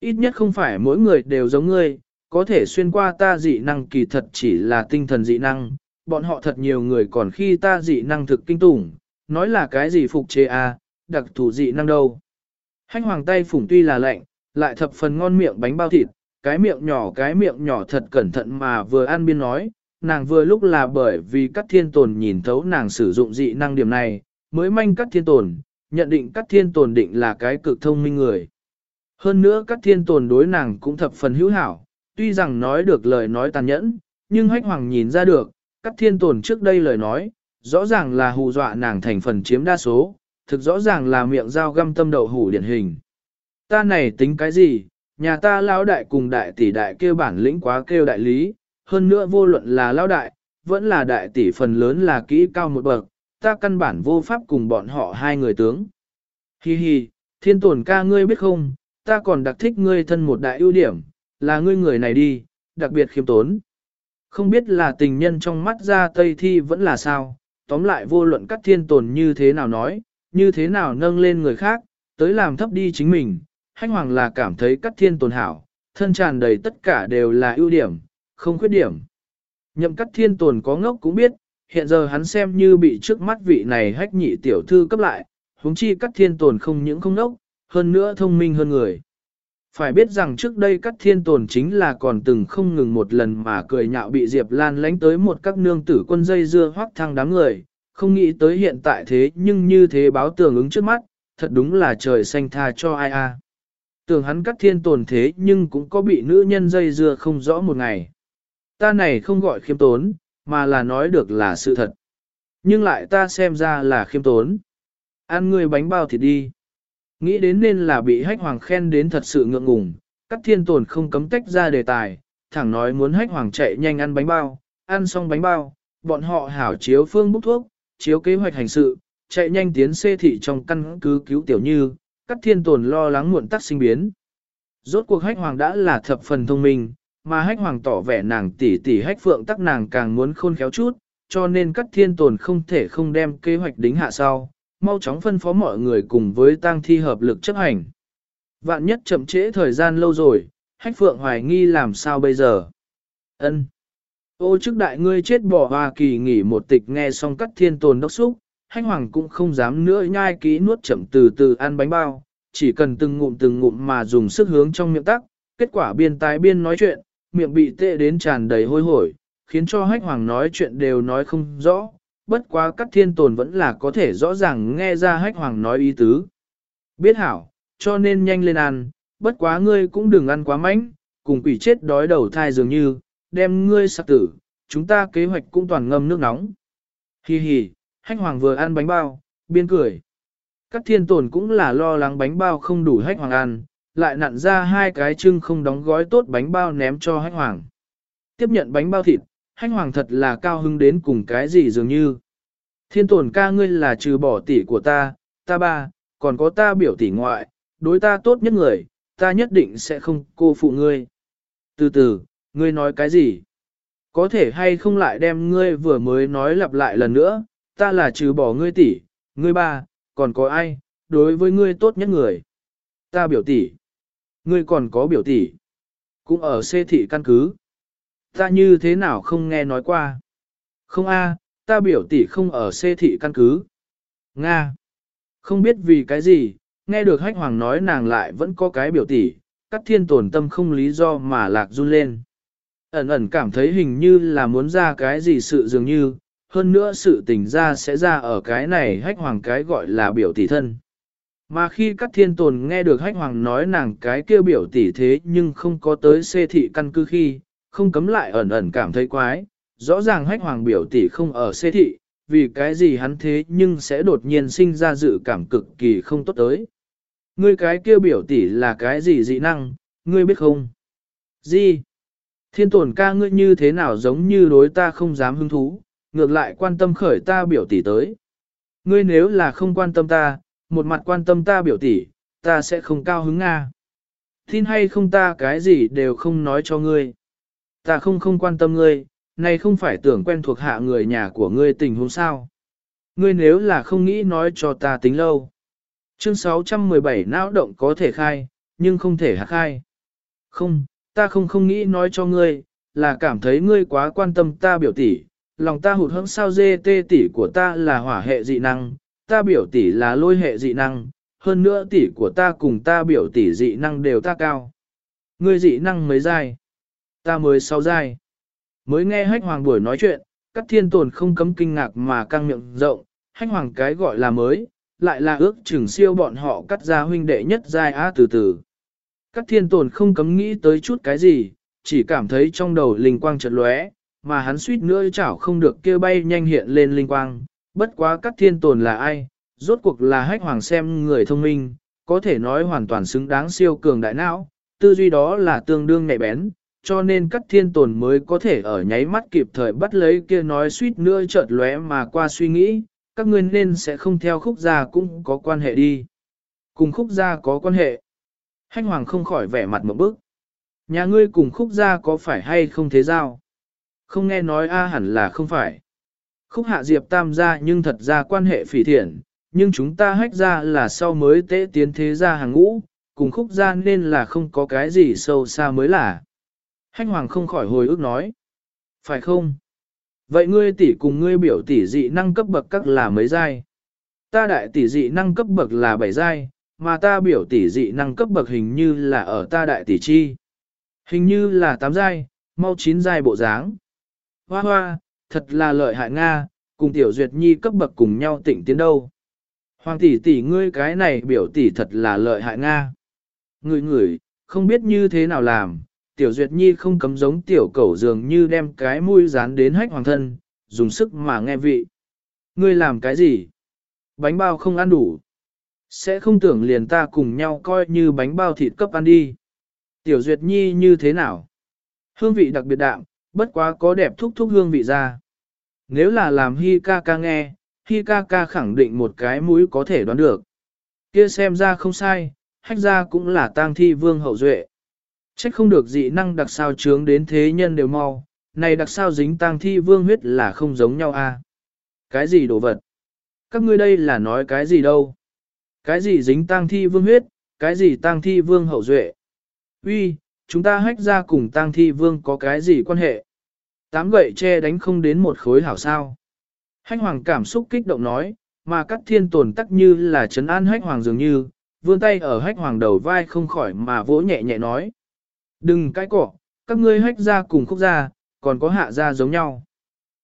[SPEAKER 1] ít nhất không phải mỗi người đều giống ngươi, có thể xuyên qua ta dị năng kỳ thật chỉ là tinh thần dị năng, bọn họ thật nhiều người còn khi ta dị năng thực kinh tủng, nói là cái gì phục chế a, à, đặc thủ dị năng đâu. Hanh hoàng tay phủng tuy là lạnh, lại thập phần ngon miệng bánh bao thịt, cái miệng nhỏ cái miệng nhỏ thật cẩn thận mà vừa ăn biên nói, nàng vừa lúc là bởi vì các thiên tồn nhìn thấu nàng sử dụng dị năng điểm này, mới manh các thiên tồn, nhận định các thiên tồn định là cái cực thông minh người. Hơn nữa các thiên tồn đối nàng cũng thập phần hữu hảo, tuy rằng nói được lời nói tàn nhẫn, nhưng hách hoàng nhìn ra được, các thiên tồn trước đây lời nói, rõ ràng là hù dọa nàng thành phần chiếm đa số, thực rõ ràng là miệng dao găm tâm đậu hủ điển hình. Ta này tính cái gì, nhà ta lão đại cùng đại tỷ đại kêu bản lĩnh quá kêu đại lý, hơn nữa vô luận là lao đại, vẫn là đại tỷ phần lớn là kỹ cao một bậc, ta căn bản vô pháp cùng bọn họ hai người tướng. Hi hi, thiên tổn ca ngươi biết không, ta còn đặc thích ngươi thân một đại ưu điểm, là ngươi người này đi, đặc biệt khiêm tốn. Không biết là tình nhân trong mắt ra tây thi vẫn là sao, tóm lại vô luận các thiên tồn như thế nào nói, như thế nào nâng lên người khác, tới làm thấp đi chính mình, hách hoàng là cảm thấy các thiên tồn hảo, thân tràn đầy tất cả đều là ưu điểm, không khuyết điểm. Nhậm cắt thiên tồn có ngốc cũng biết, hiện giờ hắn xem như bị trước mắt vị này hách nhị tiểu thư cấp lại, huống chi cắt thiên tồn không những không ngốc, hơn nữa thông minh hơn người. Phải biết rằng trước đây cắt thiên tồn chính là còn từng không ngừng một lần mà cười nhạo bị Diệp Lan lánh tới một các nương tử quân dây dưa hoác thăng đám người, không nghĩ tới hiện tại thế nhưng như thế báo tường ứng trước mắt, thật đúng là trời xanh tha cho ai a. Tưởng hắn cắt thiên tồn thế nhưng cũng có bị nữ nhân dây dưa không rõ một ngày. Ta này không gọi khiêm tốn, mà là nói được là sự thật. Nhưng lại ta xem ra là khiêm tốn. Ăn người bánh bao thịt đi. Nghĩ đến nên là bị hách hoàng khen đến thật sự ngượng ngùng, các thiên tồn không cấm tách ra đề tài, thẳng nói muốn hách hoàng chạy nhanh ăn bánh bao, ăn xong bánh bao, bọn họ hảo chiếu phương bút thuốc, chiếu kế hoạch hành sự, chạy nhanh tiến xê thị trong căn cứ cứu tiểu như, các thiên tồn lo lắng muộn tắc sinh biến. Rốt cuộc hách hoàng đã là thập phần thông minh, mà hách hoàng tỏ vẻ nàng tỷ tỷ hách phượng tắc nàng càng muốn khôn khéo chút, cho nên các thiên tồn không thể không đem kế hoạch đính hạ sau, mau chóng phân phó mọi người cùng với tang thi hợp lực chấp hành. Vạn nhất chậm trễ thời gian lâu rồi, hách phượng hoài nghi làm sao bây giờ. ân Ô chức đại ngươi chết bỏ Hoa Kỳ nghỉ một tịch nghe xong các thiên tồn đốc xúc, hách hoàng cũng không dám nữa nhai kỹ nuốt chậm từ từ ăn bánh bao, chỉ cần từng ngụm từng ngụm mà dùng sức hướng trong miệng tắc, kết quả biên tái biên nói chuyện, miệng bị tệ đến tràn đầy hôi hổi, khiến cho hách hoàng nói chuyện đều nói không rõ, bất quá các thiên tồn vẫn là có thể rõ ràng nghe ra hách hoàng nói ý tứ. Biết hảo, cho nên nhanh lên ăn, bất quá ngươi cũng đừng ăn quá mạnh, cùng quỷ chết đói đầu thai dường như, đem ngươi sạc tử, chúng ta kế hoạch cũng toàn ngâm nước nóng. Hi hi, hách hoàng vừa ăn bánh bao, biên cười. Các thiên tồn cũng là lo lắng bánh bao không đủ hách hoàng ăn, lại nặn ra hai cái trưng không đóng gói tốt bánh bao ném cho hách hoàng. Tiếp nhận bánh bao thịt, hách hoàng thật là cao hứng đến cùng cái gì dường như. Thiên tổn ca ngươi là trừ bỏ tỷ của ta, ta ba, còn có ta biểu tỷ ngoại, đối ta tốt nhất người, ta nhất định sẽ không cô phụ ngươi. Từ từ, ngươi nói cái gì? Có thể hay không lại đem ngươi vừa mới nói lặp lại lần nữa, ta là trừ bỏ ngươi tỷ, ngươi ba, còn có ai, đối với ngươi tốt nhất người. Ta biểu tỷ. Ngươi còn có biểu tỷ. Cũng ở xê thị căn cứ. Ta như thế nào không nghe nói qua. Không a, ta biểu tỷ không ở xê thị căn cứ. Nga. Không biết vì cái gì, nghe được hách hoàng nói nàng lại vẫn có cái biểu tỷ, các thiên tổn tâm không lý do mà lạc run lên. Ẩn ẩn cảm thấy hình như là muốn ra cái gì sự dường như, hơn nữa sự tình ra sẽ ra ở cái này hách hoàng cái gọi là biểu tỷ thân. Mà khi các thiên tồn nghe được hách hoàng nói nàng cái kêu biểu tỷ thế nhưng không có tới xê thị căn cứ khi, không cấm lại ẩn ẩn cảm thấy quái, rõ ràng hách hoàng biểu tỷ không ở xê thị, vì cái gì hắn thế nhưng sẽ đột nhiên sinh ra dự cảm cực kỳ không tốt tới. Ngươi cái kêu biểu tỷ là cái gì dị năng, ngươi biết không? Gì? Thiên tồn ca ngươi như thế nào giống như đối ta không dám hứng thú, ngược lại quan tâm khởi ta biểu tỷ tới. Ngươi nếu là không quan tâm ta, một mặt quan tâm ta biểu tỷ, ta sẽ không cao hứng Nga. Tin hay không ta cái gì đều không nói cho ngươi. Ta không không quan tâm ngươi, này không phải tưởng quen thuộc hạ người nhà của ngươi tình huống sao. Ngươi nếu là không nghĩ nói cho ta tính lâu. Chương 617 não động có thể khai, nhưng không thể hạ khai. Không, ta không không nghĩ nói cho ngươi, là cảm thấy ngươi quá quan tâm ta biểu tỷ, lòng ta hụt hẫng sao dê tê tỷ của ta là hỏa hệ dị năng, ta biểu tỷ là lôi hệ dị năng, hơn nữa tỷ của ta cùng ta biểu tỷ dị năng đều ta cao. Ngươi dị năng mới giai, ta mới sáu giai. Mới nghe hách hoàng buổi nói chuyện, các thiên tồn không cấm kinh ngạc mà căng miệng rộng, hách hoàng cái gọi là mới, lại là ước chừng siêu bọn họ cắt ra huynh đệ nhất giai á từ từ. Các thiên tồn không cấm nghĩ tới chút cái gì, chỉ cảm thấy trong đầu linh quang chợt lóe, mà hắn suýt nữa chảo không được kêu bay nhanh hiện lên linh quang. Bất quá các thiên tồn là ai, rốt cuộc là hách hoàng xem người thông minh, có thể nói hoàn toàn xứng đáng siêu cường đại não, tư duy đó là tương đương nhạy bén, cho nên các thiên tồn mới có thể ở nháy mắt kịp thời bắt lấy kia nói suýt nữa chợt lóe mà qua suy nghĩ, các ngươi nên sẽ không theo khúc gia cũng có quan hệ đi. Cùng khúc gia có quan hệ. Hách hoàng không khỏi vẻ mặt một bức. Nhà ngươi cùng khúc gia có phải hay không thế giao? Không nghe nói a hẳn là không phải. Khúc hạ diệp tam gia nhưng thật ra quan hệ phỉ thiện, nhưng chúng ta hách ra là sau mới tế tiến thế gia hàng ngũ, cùng khúc gia nên là không có cái gì sâu xa mới là. Hách hoàng không khỏi hồi ức nói. Phải không? Vậy ngươi tỷ cùng ngươi biểu tỷ dị năng cấp bậc các là mấy giai? Ta đại tỷ dị năng cấp bậc là bảy giai, mà ta biểu tỷ dị năng cấp bậc hình như là ở ta đại tỷ chi. Hình như là tám giai, mau chín giai bộ dáng. Hoa hoa, thật là lợi hại Nga, cùng tiểu duyệt nhi cấp bậc cùng nhau tỉnh tiến đâu. Hoàng tỷ tỷ ngươi cái này biểu tỷ thật là lợi hại Nga. Người người, không biết như thế nào làm, tiểu duyệt nhi không cấm giống tiểu cẩu dường như đem cái mũi dán đến hách hoàng thân, dùng sức mà nghe vị. Ngươi làm cái gì? Bánh bao không ăn đủ. Sẽ không tưởng liền ta cùng nhau coi như bánh bao thịt cấp ăn đi. Tiểu duyệt nhi như thế nào? Hương vị đặc biệt đạm, bất quá có đẹp thúc thúc hương vị ra. Nếu là làm hi ca ca nghe, hi ca ca khẳng định một cái mũi có thể đoán được. Kia xem ra không sai, hách ra cũng là tang thi vương hậu duệ. Trách không được dị năng đặc sao trướng đến thế nhân đều mau, này đặc sao dính tang thi vương huyết là không giống nhau a. Cái gì đồ vật? Các ngươi đây là nói cái gì đâu? Cái gì dính tang thi vương huyết, cái gì tang thi vương hậu duệ? Uy, chúng ta hách ra cùng tang thi vương có cái gì quan hệ? Tám gậy che đánh không đến một khối hảo sao. Hách hoàng cảm xúc kích động nói, mà các thiên tồn tắc như là trấn an hách hoàng dường như, vươn tay ở hách hoàng đầu vai không khỏi mà vỗ nhẹ nhẹ nói. Đừng cái cỏ, các ngươi hách ra cùng khúc ra, còn có hạ ra giống nhau.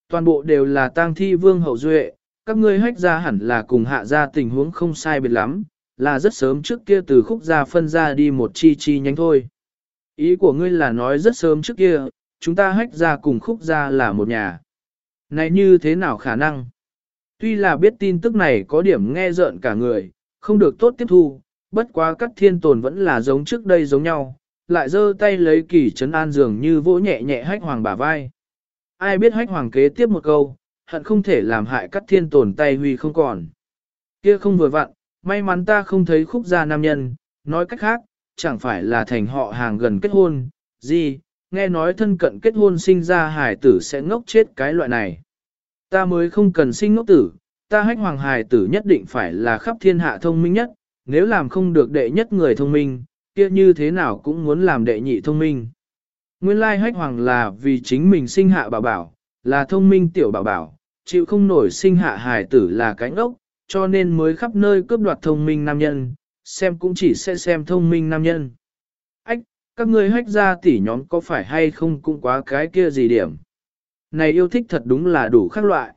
[SPEAKER 1] Toàn bộ đều là tang thi vương hậu duệ, các ngươi hách ra hẳn là cùng hạ ra tình huống không sai biệt lắm, là rất sớm trước kia từ khúc ra phân ra đi một chi chi nhánh thôi. Ý của ngươi là nói rất sớm trước kia, chúng ta hách ra cùng khúc ra là một nhà. Này như thế nào khả năng? Tuy là biết tin tức này có điểm nghe rợn cả người, không được tốt tiếp thu, bất quá các thiên tồn vẫn là giống trước đây giống nhau, lại giơ tay lấy kỳ trấn an dường như vỗ nhẹ nhẹ hách hoàng bả vai. Ai biết hách hoàng kế tiếp một câu, hận không thể làm hại các thiên tồn tay huy không còn. Kia không vừa vặn, may mắn ta không thấy khúc gia nam nhân, nói cách khác, chẳng phải là thành họ hàng gần kết hôn, gì, nghe nói thân cận kết hôn sinh ra hải tử sẽ ngốc chết cái loại này. Ta mới không cần sinh ngốc tử, ta hách hoàng hải tử nhất định phải là khắp thiên hạ thông minh nhất, nếu làm không được đệ nhất người thông minh, kia như thế nào cũng muốn làm đệ nhị thông minh. Nguyên lai hách hoàng là vì chính mình sinh hạ bảo bảo, là thông minh tiểu bảo bảo, chịu không nổi sinh hạ hài tử là cánh ốc, cho nên mới khắp nơi cướp đoạt thông minh nam nhân, xem cũng chỉ sẽ xem thông minh nam nhân. Ách, các ngươi hách ra tỉ nhóm có phải hay không cũng quá cái kia gì điểm. Này yêu thích thật đúng là đủ khác loại.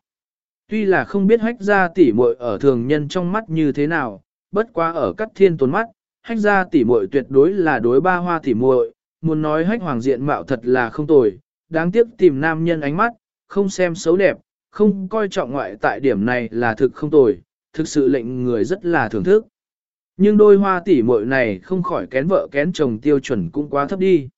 [SPEAKER 1] Tuy là không biết hách ra tỉ muội ở thường nhân trong mắt như thế nào, bất quá ở các thiên tốn mắt, hách ra tỉ muội tuyệt đối là đối ba hoa tỉ muội, muốn nói hách hoàng diện mạo thật là không tồi, đáng tiếc tìm nam nhân ánh mắt, không xem xấu đẹp, không coi trọng ngoại tại điểm này là thực không tồi, thực sự lệnh người rất là thưởng thức. Nhưng đôi hoa tỉ muội này không khỏi kén vợ kén chồng tiêu chuẩn cũng quá thấp đi.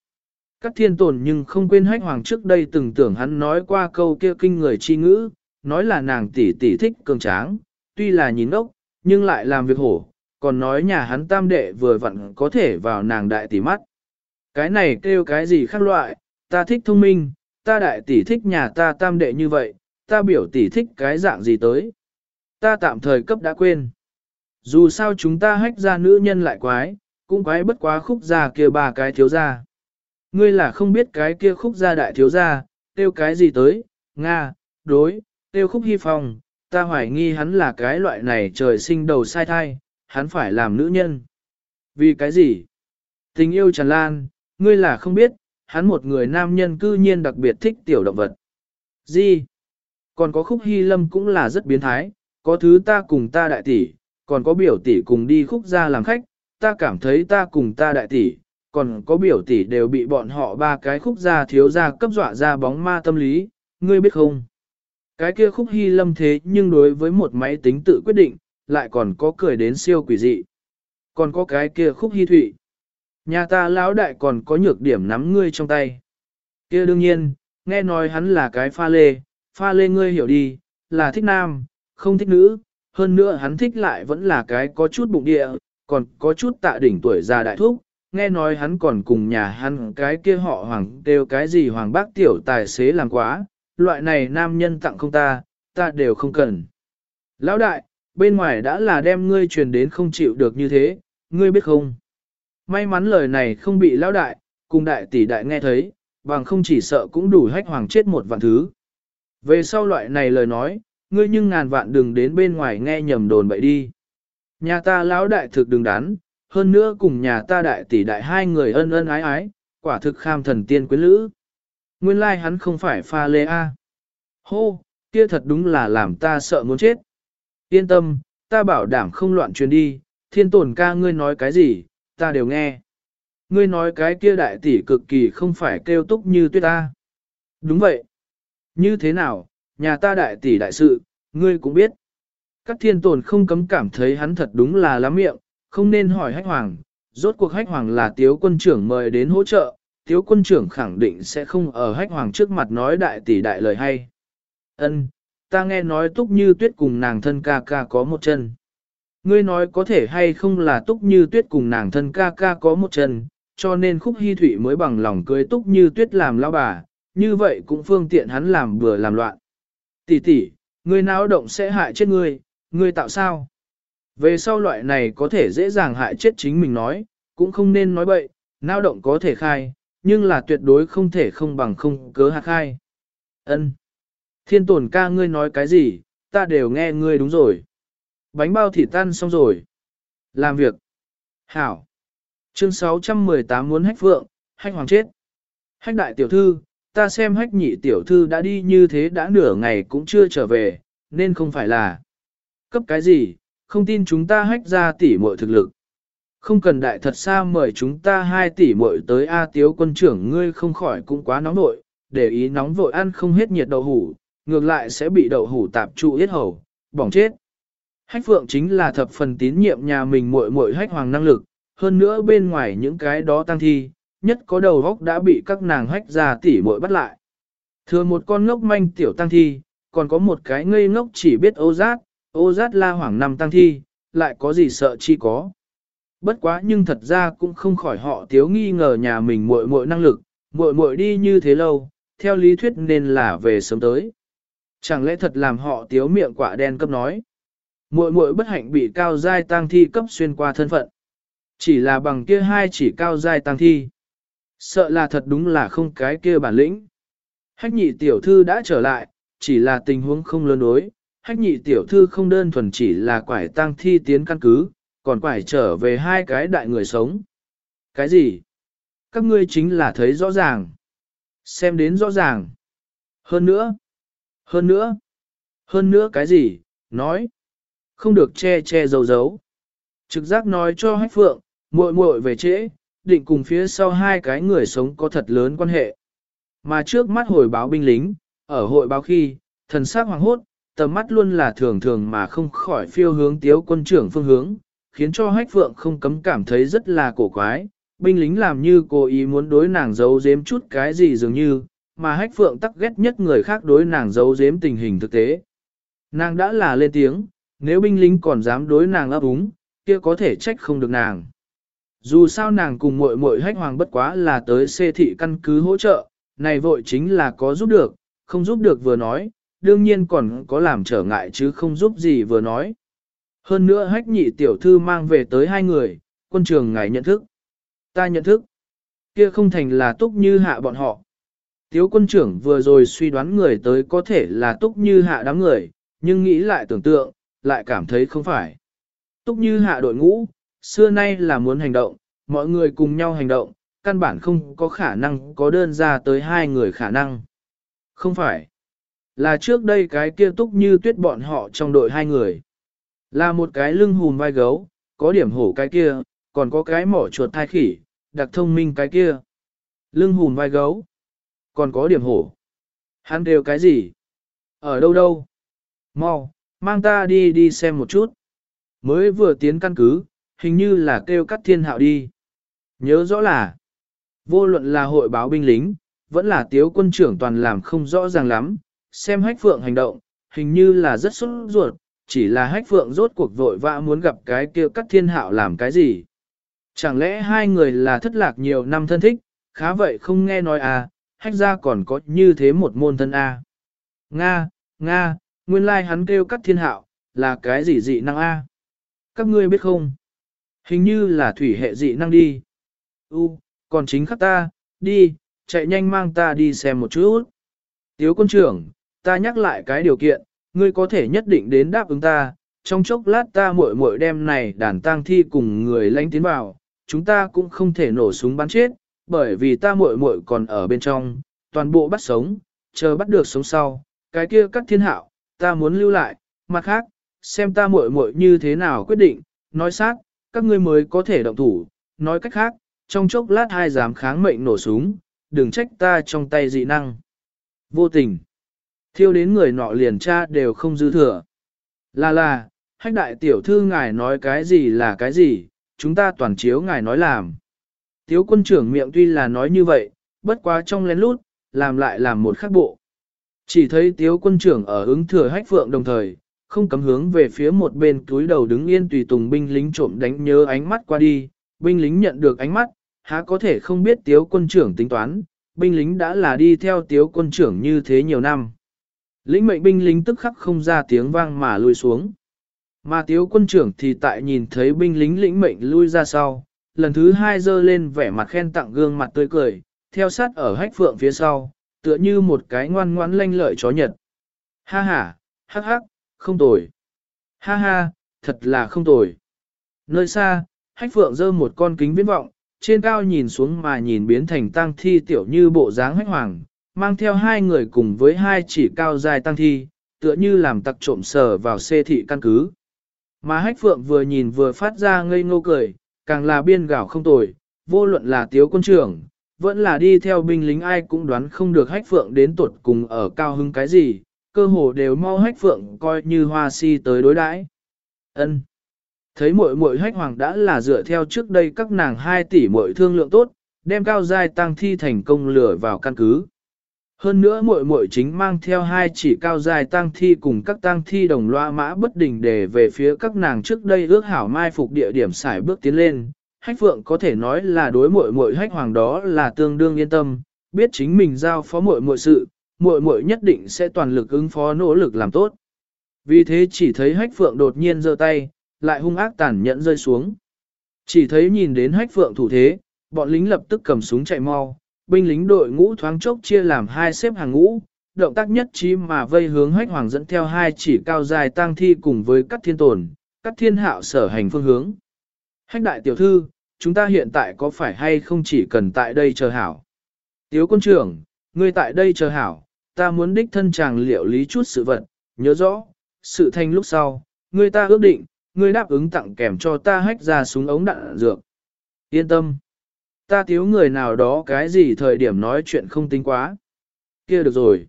[SPEAKER 1] Các thiên tồn nhưng không quên hách hoàng trước đây từng tưởng hắn nói qua câu kia kinh người chi ngữ, nói là nàng tỷ tỷ thích cường tráng, tuy là nhìn ốc, nhưng lại làm việc hổ, còn nói nhà hắn tam đệ vừa vặn có thể vào nàng đại tỷ mắt. Cái này kêu cái gì khác loại, ta thích thông minh, ta đại tỷ thích nhà ta tam đệ như vậy, ta biểu tỷ thích cái dạng gì tới. Ta tạm thời cấp đã quên. Dù sao chúng ta hách ra nữ nhân lại quái, cũng quái bất quá khúc gia kia ba cái thiếu gia, ngươi là không biết cái kia khúc gia đại thiếu gia, tiêu cái gì tới, Nga, đối, tiêu khúc hy phong, ta hoài nghi hắn là cái loại này trời sinh đầu sai thai, hắn phải làm nữ nhân. Vì cái gì? Tình yêu tràn lan, ngươi là không biết, hắn một người nam nhân cư nhiên đặc biệt thích tiểu động vật. Gì? Còn có khúc hy lâm cũng là rất biến thái, có thứ ta cùng ta đại tỷ, còn có biểu tỷ cùng đi khúc ra làm khách, ta cảm thấy ta cùng ta đại tỷ, còn có biểu tỷ đều bị bọn họ ba cái khúc ra thiếu ra cấp dọa ra bóng ma tâm lý, ngươi biết không? Cái kia khúc hy lâm thế nhưng đối với một máy tính tự quyết định, lại còn có cười đến siêu quỷ dị. Còn có cái kia khúc hy thụy. Nhà ta lão đại còn có nhược điểm nắm ngươi trong tay. kia đương nhiên, nghe nói hắn là cái pha lê, pha lê ngươi hiểu đi, là thích nam, không thích nữ, hơn nữa hắn thích lại vẫn là cái có chút bụng địa, còn có chút tạ đỉnh tuổi già đại thúc, nghe nói hắn còn cùng nhà hắn cái kia họ hoàng đều cái gì hoàng bác tiểu tài xế làm quá, loại này nam nhân tặng không ta, ta đều không cần. Lão đại, bên ngoài đã là đem ngươi truyền đến không chịu được như thế, ngươi biết không? May mắn lời này không bị lão đại, cùng đại tỷ đại nghe thấy, bằng không chỉ sợ cũng đủ hách hoàng chết một vạn thứ. Về sau loại này lời nói, ngươi nhưng ngàn vạn đừng đến bên ngoài nghe nhầm đồn bậy đi. Nhà ta lão đại thực đừng đắn, hơn nữa cùng nhà ta đại tỷ đại hai người ân ân ái ái, quả thực kham thần tiên quyến lữ. Nguyên lai like hắn không phải pha lê A. Hô, kia thật đúng là làm ta sợ muốn chết. Yên tâm, ta bảo đảm không loạn truyền đi, thiên tổn ca ngươi nói cái gì, ta đều nghe. Ngươi nói cái kia đại tỷ cực kỳ không phải kêu túc như tuyết ta. Đúng vậy. Như thế nào, nhà ta đại tỷ đại sự, ngươi cũng biết. Các thiên tồn không cấm cảm thấy hắn thật đúng là lắm miệng, không nên hỏi hách hoàng. Rốt cuộc hách hoàng là tiếu quân trưởng mời đến hỗ trợ, tiếu quân trưởng khẳng định sẽ không ở hách hoàng trước mặt nói đại tỷ đại lời hay. Ân, ta nghe nói túc như tuyết cùng nàng thân ca ca có một chân. Ngươi nói có thể hay không là túc như tuyết cùng nàng thân ca ca có một chân, cho nên khúc hy thủy mới bằng lòng cưới túc như tuyết làm lao bà, như vậy cũng phương tiện hắn làm vừa làm loạn. Tỷ tỷ, ngươi náo động sẽ hại chết ngươi, ngươi tạo sao? Về sau loại này có thể dễ dàng hại chết chính mình nói, cũng không nên nói bậy, náo động có thể khai, nhưng là tuyệt đối không thể không bằng không cớ hạ khai. Ân. Thiên tổn ca ngươi nói cái gì, ta đều nghe ngươi đúng rồi. Bánh bao thịt tan xong rồi. Làm việc. Hảo. Chương 618 muốn hách phượng, hách hoàng chết. Hách đại tiểu thư, ta xem hách nhị tiểu thư đã đi như thế đã nửa ngày cũng chưa trở về, nên không phải là. Cấp cái gì, không tin chúng ta hách ra tỷ muội thực lực. Không cần đại thật xa mời chúng ta hai tỷ muội tới A tiếu quân trưởng ngươi không khỏi cũng quá nóng nội, để ý nóng vội ăn không hết nhiệt đậu hủ, ngược lại sẽ bị đậu hủ tạp trụ yết hầu, bỏng chết. Hách phượng chính là thập phần tín nhiệm nhà mình muội muội hách hoàng năng lực, hơn nữa bên ngoài những cái đó tăng thi, nhất có đầu góc đã bị các nàng hách ra tỉ muội bắt lại. Thừa một con ngốc manh tiểu tăng thi, còn có một cái ngây ngốc chỉ biết ô giác, ô giác la hoảng năm tăng thi, lại có gì sợ chi có. Bất quá nhưng thật ra cũng không khỏi họ thiếu nghi ngờ nhà mình muội muội năng lực, muội muội đi như thế lâu, theo lý thuyết nên là về sớm tới. Chẳng lẽ thật làm họ tiếu miệng quả đen cấp nói. Muội muội bất hạnh bị cao giai tăng thi cấp xuyên qua thân phận. Chỉ là bằng kia hai chỉ cao giai tăng thi. Sợ là thật đúng là không cái kia bản lĩnh. Hách nhị tiểu thư đã trở lại, chỉ là tình huống không lớn đối. Hách nhị tiểu thư không đơn thuần chỉ là quải tăng thi tiến căn cứ, còn quải trở về hai cái đại người sống. Cái gì? Các ngươi chính là thấy rõ ràng. Xem đến rõ ràng. Hơn nữa. Hơn nữa. Hơn nữa cái gì? Nói. Không được che che giấu giấu. Trực giác nói cho hách phượng, muội muội về trễ, định cùng phía sau hai cái người sống có thật lớn quan hệ. Mà trước mắt hồi báo binh lính, ở hội báo khi, thần sắc hoàng hốt, tầm mắt luôn là thường thường mà không khỏi phiêu hướng tiếu quân trưởng phương hướng, khiến cho hách phượng không cấm cảm thấy rất là cổ quái. Binh lính làm như cố ý muốn đối nàng giấu giếm chút cái gì dường như, mà hách phượng tắc ghét nhất người khác đối nàng giấu giếm tình hình thực tế. Nàng đã là lên tiếng, nếu binh lính còn dám đối nàng ấp úng, kia có thể trách không được nàng. Dù sao nàng cùng muội muội hách hoàng bất quá là tới xê thị căn cứ hỗ trợ, này vội chính là có giúp được, không giúp được vừa nói, đương nhiên còn có làm trở ngại chứ không giúp gì vừa nói. Hơn nữa hách nhị tiểu thư mang về tới hai người, quân trường ngài nhận thức. Ta nhận thức. Kia không thành là túc như hạ bọn họ. Tiếu quân trưởng vừa rồi suy đoán người tới có thể là túc như hạ đám người, nhưng nghĩ lại tưởng tượng, lại cảm thấy không phải. Túc như hạ đội ngũ, xưa nay là muốn hành động, mọi người cùng nhau hành động, căn bản không có khả năng có đơn ra tới hai người khả năng. Không phải. Là trước đây cái kia túc như tuyết bọn họ trong đội hai người. Là một cái lưng hùm vai gấu, có điểm hổ cái kia, còn có cái mỏ chuột thai khỉ, đặc thông minh cái kia. Lưng hùm vai gấu, còn có điểm hổ. Hắn đều cái gì? Ở đâu đâu? Mau, mang ta đi đi xem một chút. Mới vừa tiến căn cứ, hình như là kêu cắt thiên hạo đi. Nhớ rõ là, vô luận là hội báo binh lính, vẫn là tiếu quân trưởng toàn làm không rõ ràng lắm, xem hách phượng hành động, hình như là rất sốt ruột, chỉ là hách phượng rốt cuộc vội vã muốn gặp cái kia cắt thiên hạo làm cái gì. Chẳng lẽ hai người là thất lạc nhiều năm thân thích, khá vậy không nghe nói à, hách ra còn có như thế một môn thân à? Nga, Nga, nguyên lai like hắn kêu cắt thiên hạo, là cái gì dị năng A? Các ngươi biết không? Hình như là thủy hệ dị năng đi. U, còn chính khắc ta, đi, chạy nhanh mang ta đi xem một chút. Tiếu quân trưởng, ta nhắc lại cái điều kiện, ngươi có thể nhất định đến đáp ứng ta, trong chốc lát ta muội muội đem này đàn tang thi cùng người lãnh tiến vào, chúng ta cũng không thể nổ súng bắn chết, bởi vì ta muội muội còn ở bên trong, toàn bộ bắt sống, chờ bắt được sống sau, cái kia cắt thiên hạo, ta muốn lưu lại, mặt khác, xem ta muội muội như thế nào quyết định, nói sát, các ngươi mới có thể động thủ, nói cách khác, trong chốc lát hai dám kháng mệnh nổ súng, đừng trách ta trong tay dị năng. Vô tình, thiêu đến người nọ liền cha đều không dư thừa. Là là, hách đại tiểu thư ngài nói cái gì là cái gì, chúng ta toàn chiếu ngài nói làm. Tiếu quân trưởng miệng tuy là nói như vậy, bất quá trong lén lút, làm lại làm một khắc bộ. Chỉ thấy tiếu quân trưởng ở ứng thừa hách phượng đồng thời, không cấm hướng về phía một bên túi đầu đứng yên tùy tùng binh lính trộm đánh nhớ ánh mắt qua đi, binh lính nhận được ánh mắt, há có thể không biết tiếu quân trưởng tính toán, binh lính đã là đi theo tiếu quân trưởng như thế nhiều năm. Lĩnh mệnh binh lính tức khắc không ra tiếng vang mà lùi xuống. Mà tiếu quân trưởng thì tại nhìn thấy binh lính lĩnh mệnh lui ra sau, lần thứ hai dơ lên vẻ mặt khen tặng gương mặt tươi cười, theo sát ở hách phượng phía sau, tựa như một cái ngoan ngoãn lanh lợi chó nhật. Ha ha, hắc hắc, không tồi. Ha ha, thật là không tồi. Nơi xa, hách phượng giơ một con kính viễn vọng, trên cao nhìn xuống mà nhìn biến thành tang thi tiểu như bộ dáng hách hoàng, mang theo hai người cùng với hai chỉ cao dài tang thi, tựa như làm tặc trộm sờ vào xê thị căn cứ. Mà hách phượng vừa nhìn vừa phát ra ngây ngô cười, càng là biên gạo không tồi, vô luận là tiếu quân trưởng, vẫn là đi theo binh lính ai cũng đoán không được hách phượng đến tuột cùng ở cao hưng cái gì, cơ hồ đều mau hách phượng coi như hoa si tới đối đãi. Ân. Thấy muội muội hách hoàng đã là dựa theo trước đây các nàng hai tỷ muội thương lượng tốt, đem cao giai tăng thi thành công lửa vào căn cứ. Hơn nữa muội muội chính mang theo hai chỉ cao dài tang thi cùng các tang thi đồng loa mã bất đình để về phía các nàng trước đây ước hảo mai phục địa điểm xài bước tiến lên. Hách phượng có thể nói là đối muội muội hách hoàng đó là tương đương yên tâm, biết chính mình giao phó muội muội sự, muội muội nhất định sẽ toàn lực ứng phó nỗ lực làm tốt. Vì thế chỉ thấy hách phượng đột nhiên giơ tay, lại hung ác tàn nhẫn rơi xuống. Chỉ thấy nhìn đến hách phượng thủ thế, bọn lính lập tức cầm súng chạy mau, binh lính đội ngũ thoáng chốc chia làm hai xếp hàng ngũ, động tác nhất trí mà vây hướng hách hoàng dẫn theo hai chỉ cao dài tang thi cùng với các thiên tồn, các thiên hạo sở hành phương hướng. Hách đại tiểu thư, chúng ta hiện tại có phải hay không chỉ cần tại đây chờ hảo? Tiếu quân trưởng, ngươi tại đây chờ hảo, ta muốn đích thân chàng liệu lý chút sự vật, nhớ rõ, sự thanh lúc sau, người ta ước định, người đáp ứng tặng kèm cho ta hách ra súng ống đạn dược. Yên tâm. Ta thiếu người nào đó cái gì thời điểm nói chuyện không tính quá. kia được rồi.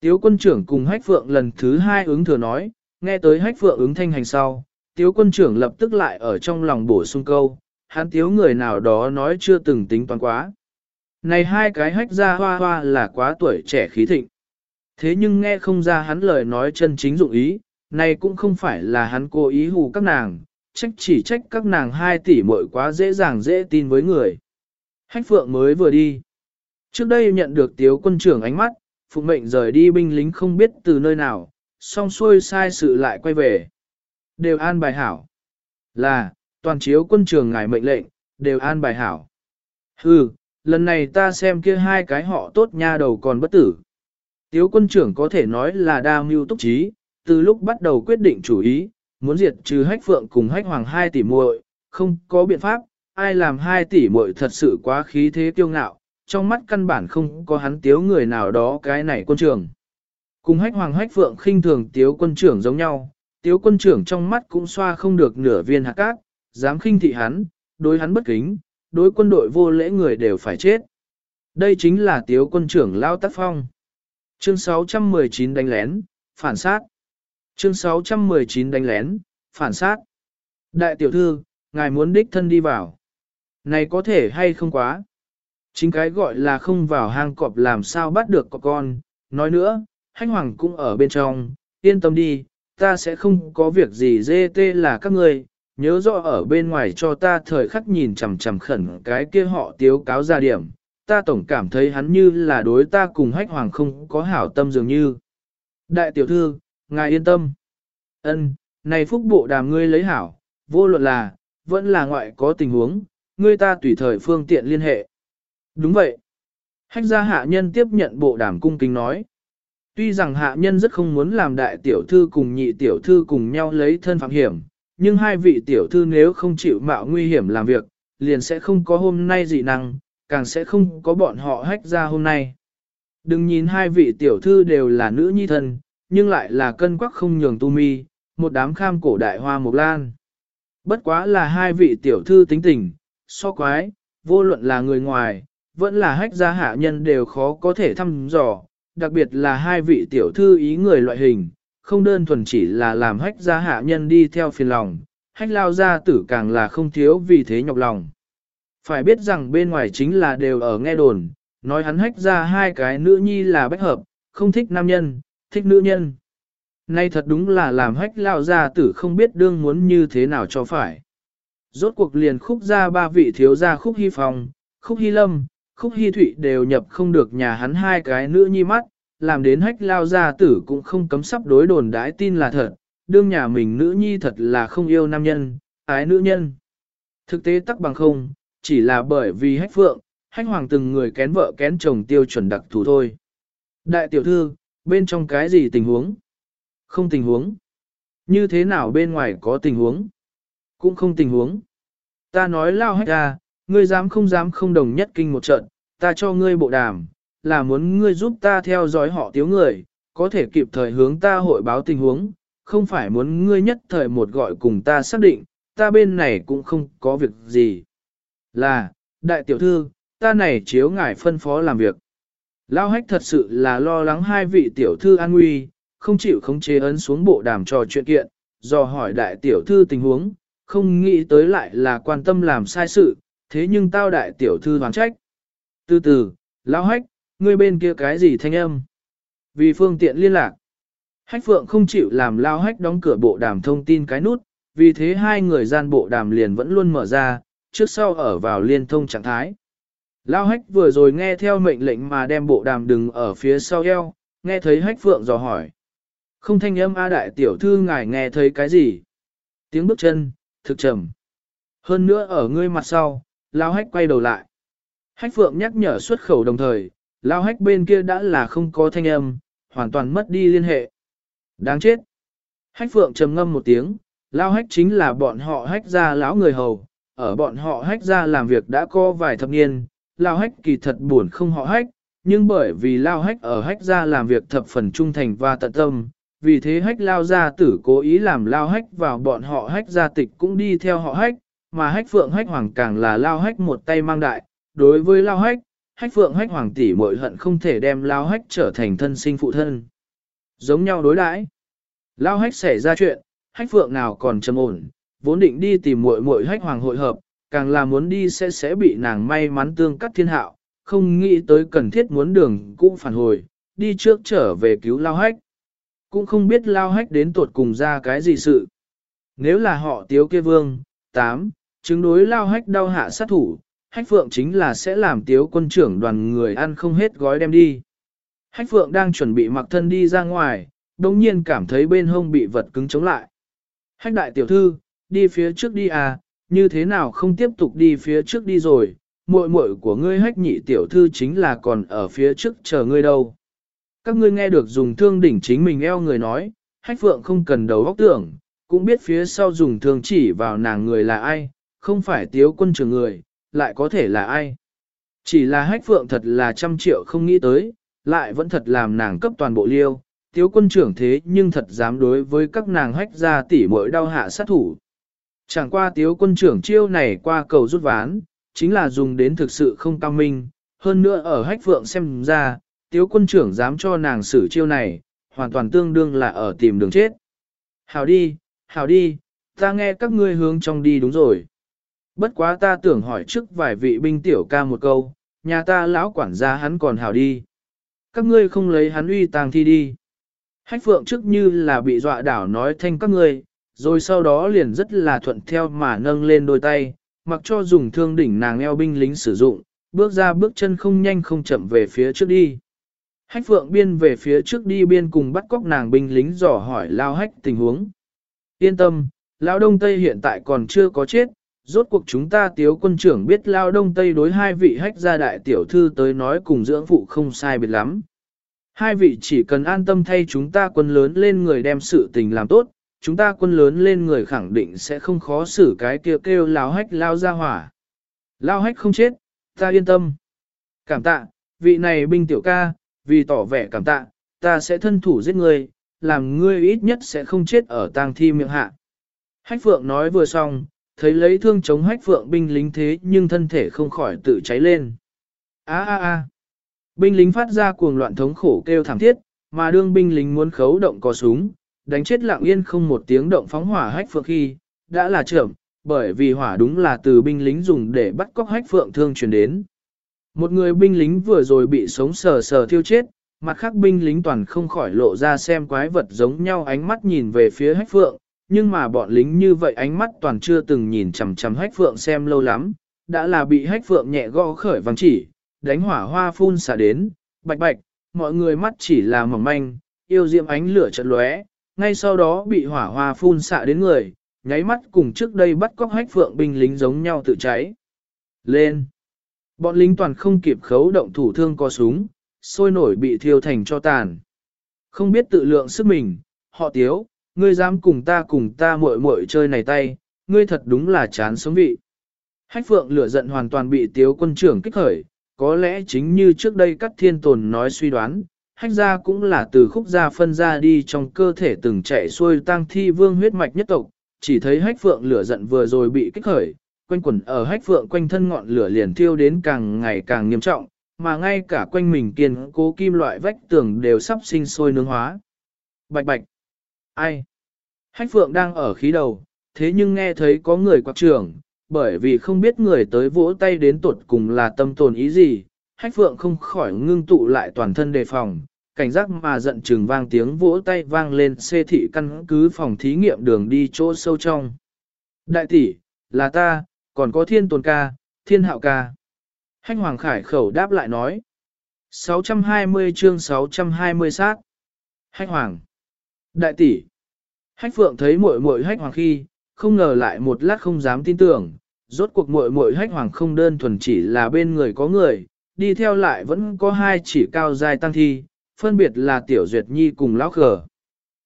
[SPEAKER 1] Tiếu quân trưởng cùng hách phượng lần thứ hai ứng thừa nói, nghe tới hách phượng ứng thanh hành sau, tiếu quân trưởng lập tức lại ở trong lòng bổ sung câu, hắn tiếu người nào đó nói chưa từng tính toán quá. Này hai cái hách ra hoa hoa là quá tuổi trẻ khí thịnh. Thế nhưng nghe không ra hắn lời nói chân chính dụng ý, này cũng không phải là hắn cố ý hù các nàng, trách chỉ trách các nàng hai tỷ muội quá dễ dàng dễ tin với người. Hách phượng mới vừa đi. Trước đây nhận được tiếu quân trưởng ánh mắt, phụ mệnh rời đi binh lính không biết từ nơi nào, xong xuôi sai sự lại quay về. Đều an bài hảo. Là, toàn chiếu quân trường ngài mệnh lệnh, đều an bài hảo. Hừ, lần này ta xem kia hai cái họ tốt nha đầu còn bất tử. Tiếu quân trưởng có thể nói là đa mưu túc trí, từ lúc bắt đầu quyết định chủ ý, muốn diệt trừ hách phượng cùng hách hoàng hai tỷ muội, không có biện pháp, ai làm hai tỷ muội thật sự quá khí thế kiêu ngạo, trong mắt căn bản không có hắn tiếu người nào đó cái này quân trưởng. Cùng hách hoàng hách phượng khinh thường tiếu quân trưởng giống nhau, tiếu quân trưởng trong mắt cũng xoa không được nửa viên hạt cát, dám khinh thị hắn, đối hắn bất kính, đối quân đội vô lễ người đều phải chết. Đây chính là tiếu quân trưởng Lao Tắc Phong. Chương 619 đánh lén, phản sát. Chương 619 đánh lén, phản sát. Đại tiểu thư, ngài muốn đích thân đi vào. Này có thể hay không quá. Chính cái gọi là không vào hang cọp làm sao bắt được có con. Nói nữa, hanh hoàng cũng ở bên trong, yên tâm đi, ta sẽ không có việc gì dê tê là các ngươi, nhớ rõ ở bên ngoài cho ta thời khắc nhìn chằm chằm khẩn cái kia họ tiếu cáo ra điểm, ta tổng cảm thấy hắn như là đối ta cùng hách hoàng không có hảo tâm dường như. Đại tiểu thư, ngài yên tâm. ân này phúc bộ đàm ngươi lấy hảo, vô luận là, vẫn là ngoại có tình huống, ngươi ta tùy thời phương tiện liên hệ. Đúng vậy. Hách gia hạ nhân tiếp nhận bộ đàm cung kính nói. Tuy rằng hạ nhân rất không muốn làm đại tiểu thư cùng nhị tiểu thư cùng nhau lấy thân phạm hiểm, nhưng hai vị tiểu thư nếu không chịu mạo nguy hiểm làm việc, liền sẽ không có hôm nay dị năng, càng sẽ không có bọn họ hách ra hôm nay. Đừng nhìn hai vị tiểu thư đều là nữ nhi thân, nhưng lại là cân quắc không nhường tu mi, một đám kham cổ đại hoa mộc lan. Bất quá là hai vị tiểu thư tính tình, so quái, vô luận là người ngoài, vẫn là hách gia hạ nhân đều khó có thể thăm dò, đặc biệt là hai vị tiểu thư ý người loại hình, không đơn thuần chỉ là làm hách gia hạ nhân đi theo phiền lòng, hách lao gia tử càng là không thiếu vì thế nhọc lòng. Phải biết rằng bên ngoài chính là đều ở nghe đồn, nói hắn hách ra hai cái nữ nhi là bách hợp, không thích nam nhân, thích nữ nhân. Nay thật đúng là làm hách lao gia tử không biết đương muốn như thế nào cho phải. Rốt cuộc liền khúc ra ba vị thiếu gia khúc hy phòng, khúc hy lâm, khúc hy thụy đều nhập không được nhà hắn hai cái nữ nhi mắt, làm đến hách lao gia tử cũng không cấm sắp đối đồn đãi tin là thật, đương nhà mình nữ nhi thật là không yêu nam nhân, ái nữ nhân. Thực tế tắc bằng không, chỉ là bởi vì hách phượng, hách hoàng từng người kén vợ kén chồng tiêu chuẩn đặc thù thôi. Đại tiểu thư, bên trong cái gì tình huống? Không tình huống. Như thế nào bên ngoài có tình huống? Cũng không tình huống. Ta nói lao hách ra, ngươi dám không dám không đồng nhất kinh một trận, ta cho ngươi bộ đàm, là muốn ngươi giúp ta theo dõi họ tiếu người, có thể kịp thời hướng ta hội báo tình huống, không phải muốn ngươi nhất thời một gọi cùng ta xác định, ta bên này cũng không có việc gì. Là, đại tiểu thư, ta này chiếu ngài phân phó làm việc. Lao hách thật sự là lo lắng hai vị tiểu thư an nguy, không chịu khống chế ấn xuống bộ đàm trò chuyện kiện, do hỏi đại tiểu thư tình huống, không nghĩ tới lại là quan tâm làm sai sự, thế nhưng tao đại tiểu thư hoàn trách. Từ từ, Lao hách, ngươi bên kia cái gì thanh âm? Vì phương tiện liên lạc. Hách phượng không chịu làm Lao hách đóng cửa bộ đàm thông tin cái nút, vì thế hai người gian bộ đàm liền vẫn luôn mở ra, trước sau ở vào liên thông trạng thái. Lao hách vừa rồi nghe theo mệnh lệnh mà đem bộ đàm đừng ở phía sau eo, nghe thấy hách phượng dò hỏi. Không thanh âm A đại tiểu thư ngài nghe thấy cái gì? Tiếng bước chân, thực trầm. Hơn nữa ở ngươi mặt sau, Lao hách quay đầu lại. Hách phượng nhắc nhở xuất khẩu đồng thời, Lao hách bên kia đã là không có thanh âm, hoàn toàn mất đi liên hệ. Đáng chết. Hách phượng trầm ngâm một tiếng, Lao hách chính là bọn họ hách ra lão người hầu, ở bọn họ hách ra làm việc đã có vài thập niên, lao hách kỳ thật buồn không họ hách, nhưng bởi vì lao hách ở hách ra làm việc thập phần trung thành và tận tâm, vì thế hách lao gia tử cố ý làm lao hách vào bọn họ hách gia tịch cũng đi theo họ hách, mà hách phượng hách hoàng càng là lao hách một tay mang đại, đối với lao hách, hách phượng hách hoàng tỷ muội hận không thể đem lao hách trở thành thân sinh phụ thân. Giống nhau đối đãi Lao hách xảy ra chuyện, hách phượng nào còn trầm ổn, vốn định đi tìm muội muội hách hoàng hội hợp, càng là muốn đi sẽ sẽ bị nàng may mắn tương cắt thiên hạo, không nghĩ tới cần thiết muốn đường cũng phản hồi, đi trước trở về cứu lao hách. Cũng không biết lao hách đến tuột cùng ra cái gì sự. Nếu là họ tiếu kia vương, 8, chứng đối lao hách đau hạ sát thủ, hách phượng chính là sẽ làm tiếu quân trưởng đoàn người ăn không hết gói đem đi. Hách phượng đang chuẩn bị mặc thân đi ra ngoài, đồng nhiên cảm thấy bên hông bị vật cứng chống lại. Hách đại tiểu thư, đi phía trước đi à, như thế nào không tiếp tục đi phía trước đi rồi, muội muội của ngươi hách nhị tiểu thư chính là còn ở phía trước chờ ngươi đâu. Các ngươi nghe được dùng thương đỉnh chính mình eo người nói, hách phượng không cần đầu óc tưởng, cũng biết phía sau dùng thương chỉ vào nàng người là ai, không phải tiếu quân trưởng người, lại có thể là ai. Chỉ là hách phượng thật là trăm triệu không nghĩ tới, lại vẫn thật làm nàng cấp toàn bộ liêu, tiếu quân trưởng thế nhưng thật dám đối với các nàng hách ra tỉ mỗi đau hạ sát thủ. Chẳng qua tiếu quân trưởng chiêu này qua cầu rút ván, chính là dùng đến thực sự không cao minh, hơn nữa ở hách phượng xem ra, tiếu quân trưởng dám cho nàng xử chiêu này, hoàn toàn tương đương là ở tìm đường chết. Hảo đi, hảo đi, ta nghe các ngươi hướng trong đi đúng rồi. Bất quá ta tưởng hỏi trước vài vị binh tiểu ca một câu, nhà ta lão quản gia hắn còn hảo đi. Các ngươi không lấy hắn uy tàng thi đi. Hách phượng trước như là bị dọa đảo nói thanh các ngươi, rồi sau đó liền rất là thuận theo mà nâng lên đôi tay, mặc cho dùng thương đỉnh nàng eo binh lính sử dụng, bước ra bước chân không nhanh không chậm về phía trước đi. Hách phượng biên về phía trước đi biên cùng bắt cóc nàng binh lính dò hỏi lao hách tình huống. Yên tâm, lão đông tây hiện tại còn chưa có chết, rốt cuộc chúng ta tiếu quân trưởng biết lao đông tây đối hai vị hách gia đại tiểu thư tới nói cùng dưỡng phụ không sai biệt lắm. Hai vị chỉ cần an tâm thay chúng ta quân lớn lên người đem sự tình làm tốt, chúng ta quân lớn lên người khẳng định sẽ không khó xử cái kêu kêu lao hách lao ra hỏa. Lao hách không chết, ta yên tâm. Cảm tạ, vị này binh tiểu ca, vì tỏ vẻ cảm tạ, ta sẽ thân thủ giết ngươi, làm ngươi ít nhất sẽ không chết ở tang thi miệng hạ. Hách phượng nói vừa xong, thấy lấy thương chống hách phượng binh lính thế nhưng thân thể không khỏi tự cháy lên. Á á á! Binh lính phát ra cuồng loạn thống khổ kêu thảm thiết, mà đương binh lính muốn khấu động có súng, đánh chết lặng yên không một tiếng động phóng hỏa hách phượng khi, đã là trưởng, bởi vì hỏa đúng là từ binh lính dùng để bắt cóc hách phượng thương truyền đến. Một người binh lính vừa rồi bị sống sờ sờ thiêu chết, mặt khác binh lính toàn không khỏi lộ ra xem quái vật giống nhau ánh mắt nhìn về phía hách phượng, nhưng mà bọn lính như vậy ánh mắt toàn chưa từng nhìn chằm chằm hách phượng xem lâu lắm, đã là bị hách phượng nhẹ gõ khởi vàng chỉ, đánh hỏa hoa phun xả đến, bạch bạch, mọi người mắt chỉ là mỏng manh, yêu diệm ánh lửa chợt lóe, ngay sau đó bị hỏa hoa phun xạ đến người, nháy mắt cùng trước đây bắt cóc hách phượng binh lính giống nhau tự cháy. Lên! Bọn lính toàn không kịp khấu động thủ thương có súng, sôi nổi bị thiêu thành cho tàn. Không biết tự lượng sức mình, họ tiếu, ngươi dám cùng ta cùng ta muội muội chơi này tay, ngươi thật đúng là chán sống vị. Hách phượng lửa giận hoàn toàn bị tiếu quân trưởng kích khởi, có lẽ chính như trước đây các thiên tồn nói suy đoán, hách ra cũng là từ khúc ra phân ra đi trong cơ thể từng chạy xuôi tăng thi vương huyết mạch nhất tộc, chỉ thấy hách phượng lửa giận vừa rồi bị kích khởi, quanh quẩn ở hách phượng quanh thân ngọn lửa liền thiêu đến càng ngày càng nghiêm trọng, mà ngay cả quanh mình kiên cố kim loại vách tường đều sắp sinh sôi nướng hóa. Bạch bạch! Ai? Hách phượng đang ở khí đầu, thế nhưng nghe thấy có người quạc trưởng, bởi vì không biết người tới vỗ tay đến tuột cùng là tâm tồn ý gì, hách phượng không khỏi ngưng tụ lại toàn thân đề phòng, cảnh giác mà giận chừng vang tiếng vỗ tay vang lên xê thị căn cứ phòng thí nghiệm đường đi chỗ sâu trong. Đại tỷ, là ta, còn có thiên tồn ca, thiên hạo ca. Hách Hoàng Khải khẩu đáp lại nói. 620 chương 620 sát. Hách Hoàng. Đại tỷ. Hách Phượng thấy muội muội Hách Hoàng khi, không ngờ lại một lát không dám tin tưởng, rốt cuộc muội muội Hách Hoàng không đơn thuần chỉ là bên người có người, đi theo lại vẫn có hai chỉ cao dài tăng thi, phân biệt là Tiểu Duyệt Nhi cùng Lão Khở.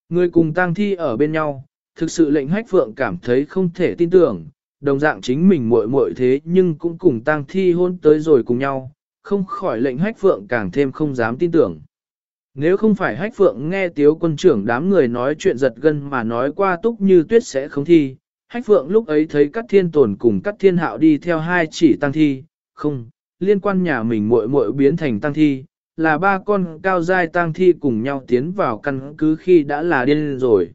[SPEAKER 1] Người cùng tăng thi ở bên nhau, thực sự lệnh Hách Phượng cảm thấy không thể tin tưởng, đồng dạng chính mình muội muội thế nhưng cũng cùng tang thi hôn tới rồi cùng nhau, không khỏi lệnh hách phượng càng thêm không dám tin tưởng. Nếu không phải hách phượng nghe tiếu quân trưởng đám người nói chuyện giật gân mà nói qua túc như tuyết sẽ không thi, hách phượng lúc ấy thấy các thiên tồn cùng các thiên hạo đi theo hai chỉ tăng thi, không, liên quan nhà mình muội muội biến thành tăng thi, là ba con cao giai tăng thi cùng nhau tiến vào căn cứ khi đã là điên rồi.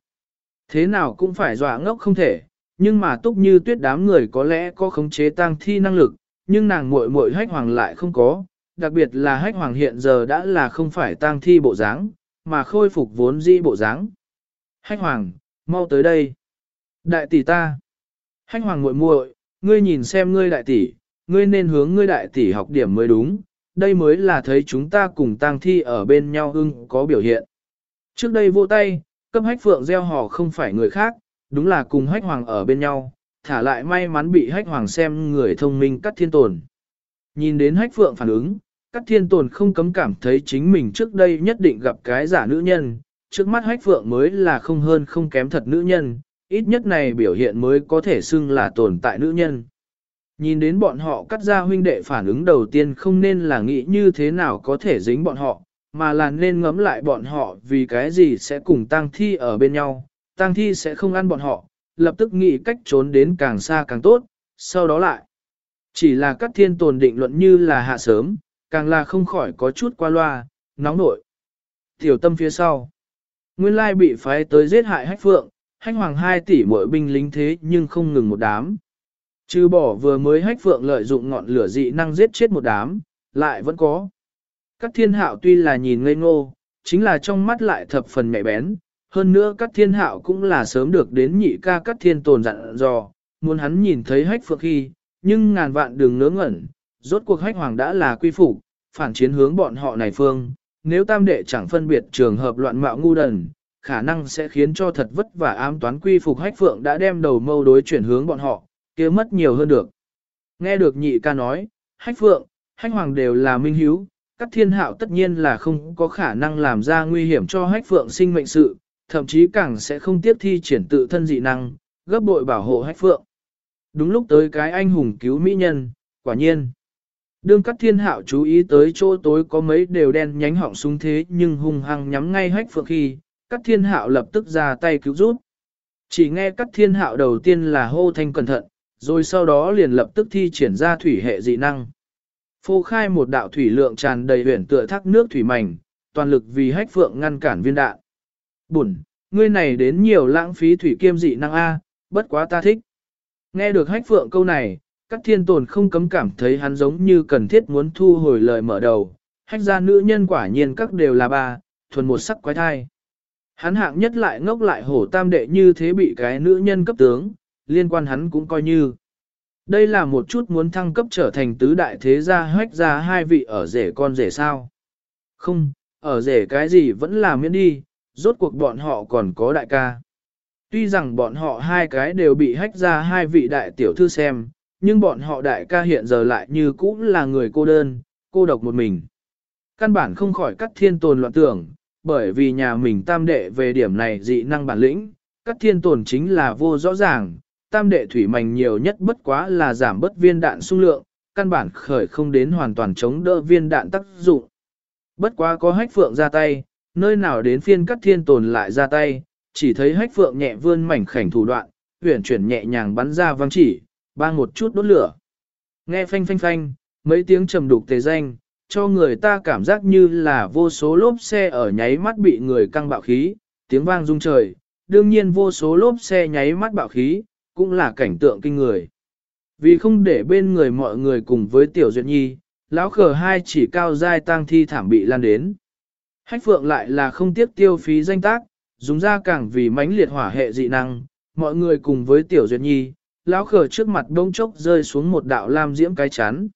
[SPEAKER 1] Thế nào cũng phải dọa ngốc không thể, nhưng mà túc như tuyết đám người có lẽ có khống chế tăng thi năng lực, nhưng nàng muội muội hách hoàng lại không có, đặc biệt là hách hoàng hiện giờ đã là không phải tang thi bộ dáng, mà khôi phục vốn dĩ bộ dáng. Hách hoàng, mau tới đây. Đại tỷ ta. Hách hoàng muội muội, ngươi nhìn xem ngươi đại tỷ, ngươi nên hướng ngươi đại tỷ học điểm mới đúng, đây mới là thấy chúng ta cùng tang thi ở bên nhau ưng có biểu hiện. Trước đây vô tay, cấp hách phượng gieo hò không phải người khác, đúng là cùng hách hoàng ở bên nhau, thả lại may mắn bị hách hoàng xem người thông minh cắt thiên tồn. Nhìn đến hách phượng phản ứng, các thiên tồn không cấm cảm thấy chính mình trước đây nhất định gặp cái giả nữ nhân, trước mắt hách phượng mới là không hơn không kém thật nữ nhân, ít nhất này biểu hiện mới có thể xưng là tồn tại nữ nhân. Nhìn đến bọn họ cắt ra huynh đệ phản ứng đầu tiên không nên là nghĩ như thế nào có thể dính bọn họ, mà là nên ngấm lại bọn họ vì cái gì sẽ cùng tang thi ở bên nhau, tang thi sẽ không ăn bọn họ, lập tức nghĩ cách trốn đến càng xa càng tốt, sau đó lại. Chỉ là các thiên tồn định luận như là hạ sớm, càng là không khỏi có chút qua loa, nóng nội. Tiểu tâm phía sau. Nguyên lai bị phái tới giết hại hách phượng, hách hoàng 2 tỷ mỗi binh lính thế nhưng không ngừng một đám. Trừ bỏ vừa mới hách phượng lợi dụng ngọn lửa dị năng giết chết một đám, lại vẫn có. Các thiên hạo tuy là nhìn ngây ngô, chính là trong mắt lại thập phần mẹ bén. Hơn nữa các thiên hạo cũng là sớm được đến nhị ca các thiên tồn dặn dò, muốn hắn nhìn thấy hách phượng khi, nhưng ngàn vạn đường ngớ ngẩn, rốt cuộc hách hoàng đã là quy phục, phản chiến hướng bọn họ này phương, nếu tam đệ chẳng phân biệt trường hợp loạn mạo ngu đần, khả năng sẽ khiến cho thật vất vả ám toán quy phục hách phượng đã đem đầu mâu đối chuyển hướng bọn họ, kia mất nhiều hơn được. Nghe được nhị ca nói, hách phượng, hách hoàng đều là minh hiếu, các thiên hạo tất nhiên là không có khả năng làm ra nguy hiểm cho hách phượng sinh mệnh sự, thậm chí càng sẽ không tiếp thi triển tự thân dị năng, gấp bội bảo hộ hách phượng. Đúng lúc tới cái anh hùng cứu mỹ nhân, quả nhiên. Đương các thiên hạo chú ý tới chỗ tối có mấy đều đen nhánh họng súng thế nhưng hung hăng nhắm ngay hách phượng khi, các thiên hạo lập tức ra tay cứu giúp. Chỉ nghe các thiên hạo đầu tiên là hô thanh cẩn thận, rồi sau đó liền lập tức thi triển ra thủy hệ dị năng. Phô khai một đạo thủy lượng tràn đầy huyển tựa thác nước thủy mảnh, toàn lực vì hách phượng ngăn cản viên đạn. Bùn, ngươi này đến nhiều lãng phí thủy kiêm dị năng A, bất quá ta thích. Nghe được hách phượng câu này, các thiên tồn không cấm cảm thấy hắn giống như cần thiết muốn thu hồi lời mở đầu. Hách ra nữ nhân quả nhiên các đều là ba, thuần một sắc quái thai. Hắn hạng nhất lại ngốc lại hổ tam đệ như thế bị cái nữ nhân cấp tướng, liên quan hắn cũng coi như. Đây là một chút muốn thăng cấp trở thành tứ đại thế gia hách ra hai vị ở rể con rể sao. Không, ở rể cái gì vẫn là miễn đi, rốt cuộc bọn họ còn có đại ca. Tuy rằng bọn họ hai cái đều bị hách ra hai vị đại tiểu thư xem, nhưng bọn họ đại ca hiện giờ lại như cũ là người cô đơn, cô độc một mình. Căn bản không khỏi cắt thiên tồn loạn tưởng, bởi vì nhà mình tam đệ về điểm này dị năng bản lĩnh, cắt thiên tồn chính là vô rõ ràng, tam đệ thủy mảnh nhiều nhất bất quá là giảm bớt viên đạn xung lượng, căn bản khởi không đến hoàn toàn chống đỡ viên đạn tác dụng. Bất quá có hách phượng ra tay, nơi nào đến phiên cắt thiên tồn lại ra tay, chỉ thấy hách phượng nhẹ vươn mảnh khảnh thủ đoạn, huyển chuyển nhẹ nhàng bắn ra văng chỉ, bang một chút đốt lửa. Nghe phanh phanh phanh, mấy tiếng trầm đục tề danh, cho người ta cảm giác như là vô số lốp xe ở nháy mắt bị người căng bạo khí, tiếng vang rung trời, đương nhiên vô số lốp xe nháy mắt bạo khí, cũng là cảnh tượng kinh người. Vì không để bên người mọi người cùng với Tiểu Duyệt Nhi, lão khờ hai chỉ cao dai tang thi thảm bị lan đến. Hách phượng lại là không tiếc tiêu phí danh tác, dùng ra càng vì mãnh liệt hỏa hệ dị năng, mọi người cùng với Tiểu Duyệt Nhi, lão khờ trước mặt đông chốc rơi xuống một đạo lam diễm cái chán.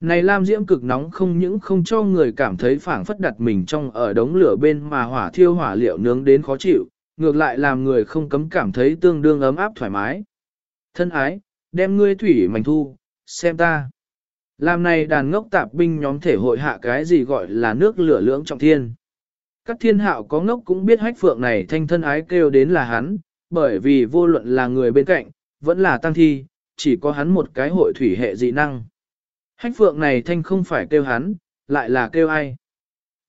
[SPEAKER 1] Này lam diễm cực nóng không những không cho người cảm thấy phảng phất đặt mình trong ở đống lửa bên mà hỏa thiêu hỏa liệu nướng đến khó chịu, ngược lại làm người không cấm cảm thấy tương đương ấm áp thoải mái. Thân ái, đem ngươi thủy mảnh thu, xem ta. Làm này đàn ngốc tạp binh nhóm thể hội hạ cái gì gọi là nước lửa lưỡng trọng thiên. Các thiên hạo có ngốc cũng biết hách phượng này thanh thân ái kêu đến là hắn, bởi vì vô luận là người bên cạnh, vẫn là tăng thi, chỉ có hắn một cái hội thủy hệ dị năng. Hách phượng này thanh không phải kêu hắn, lại là kêu ai.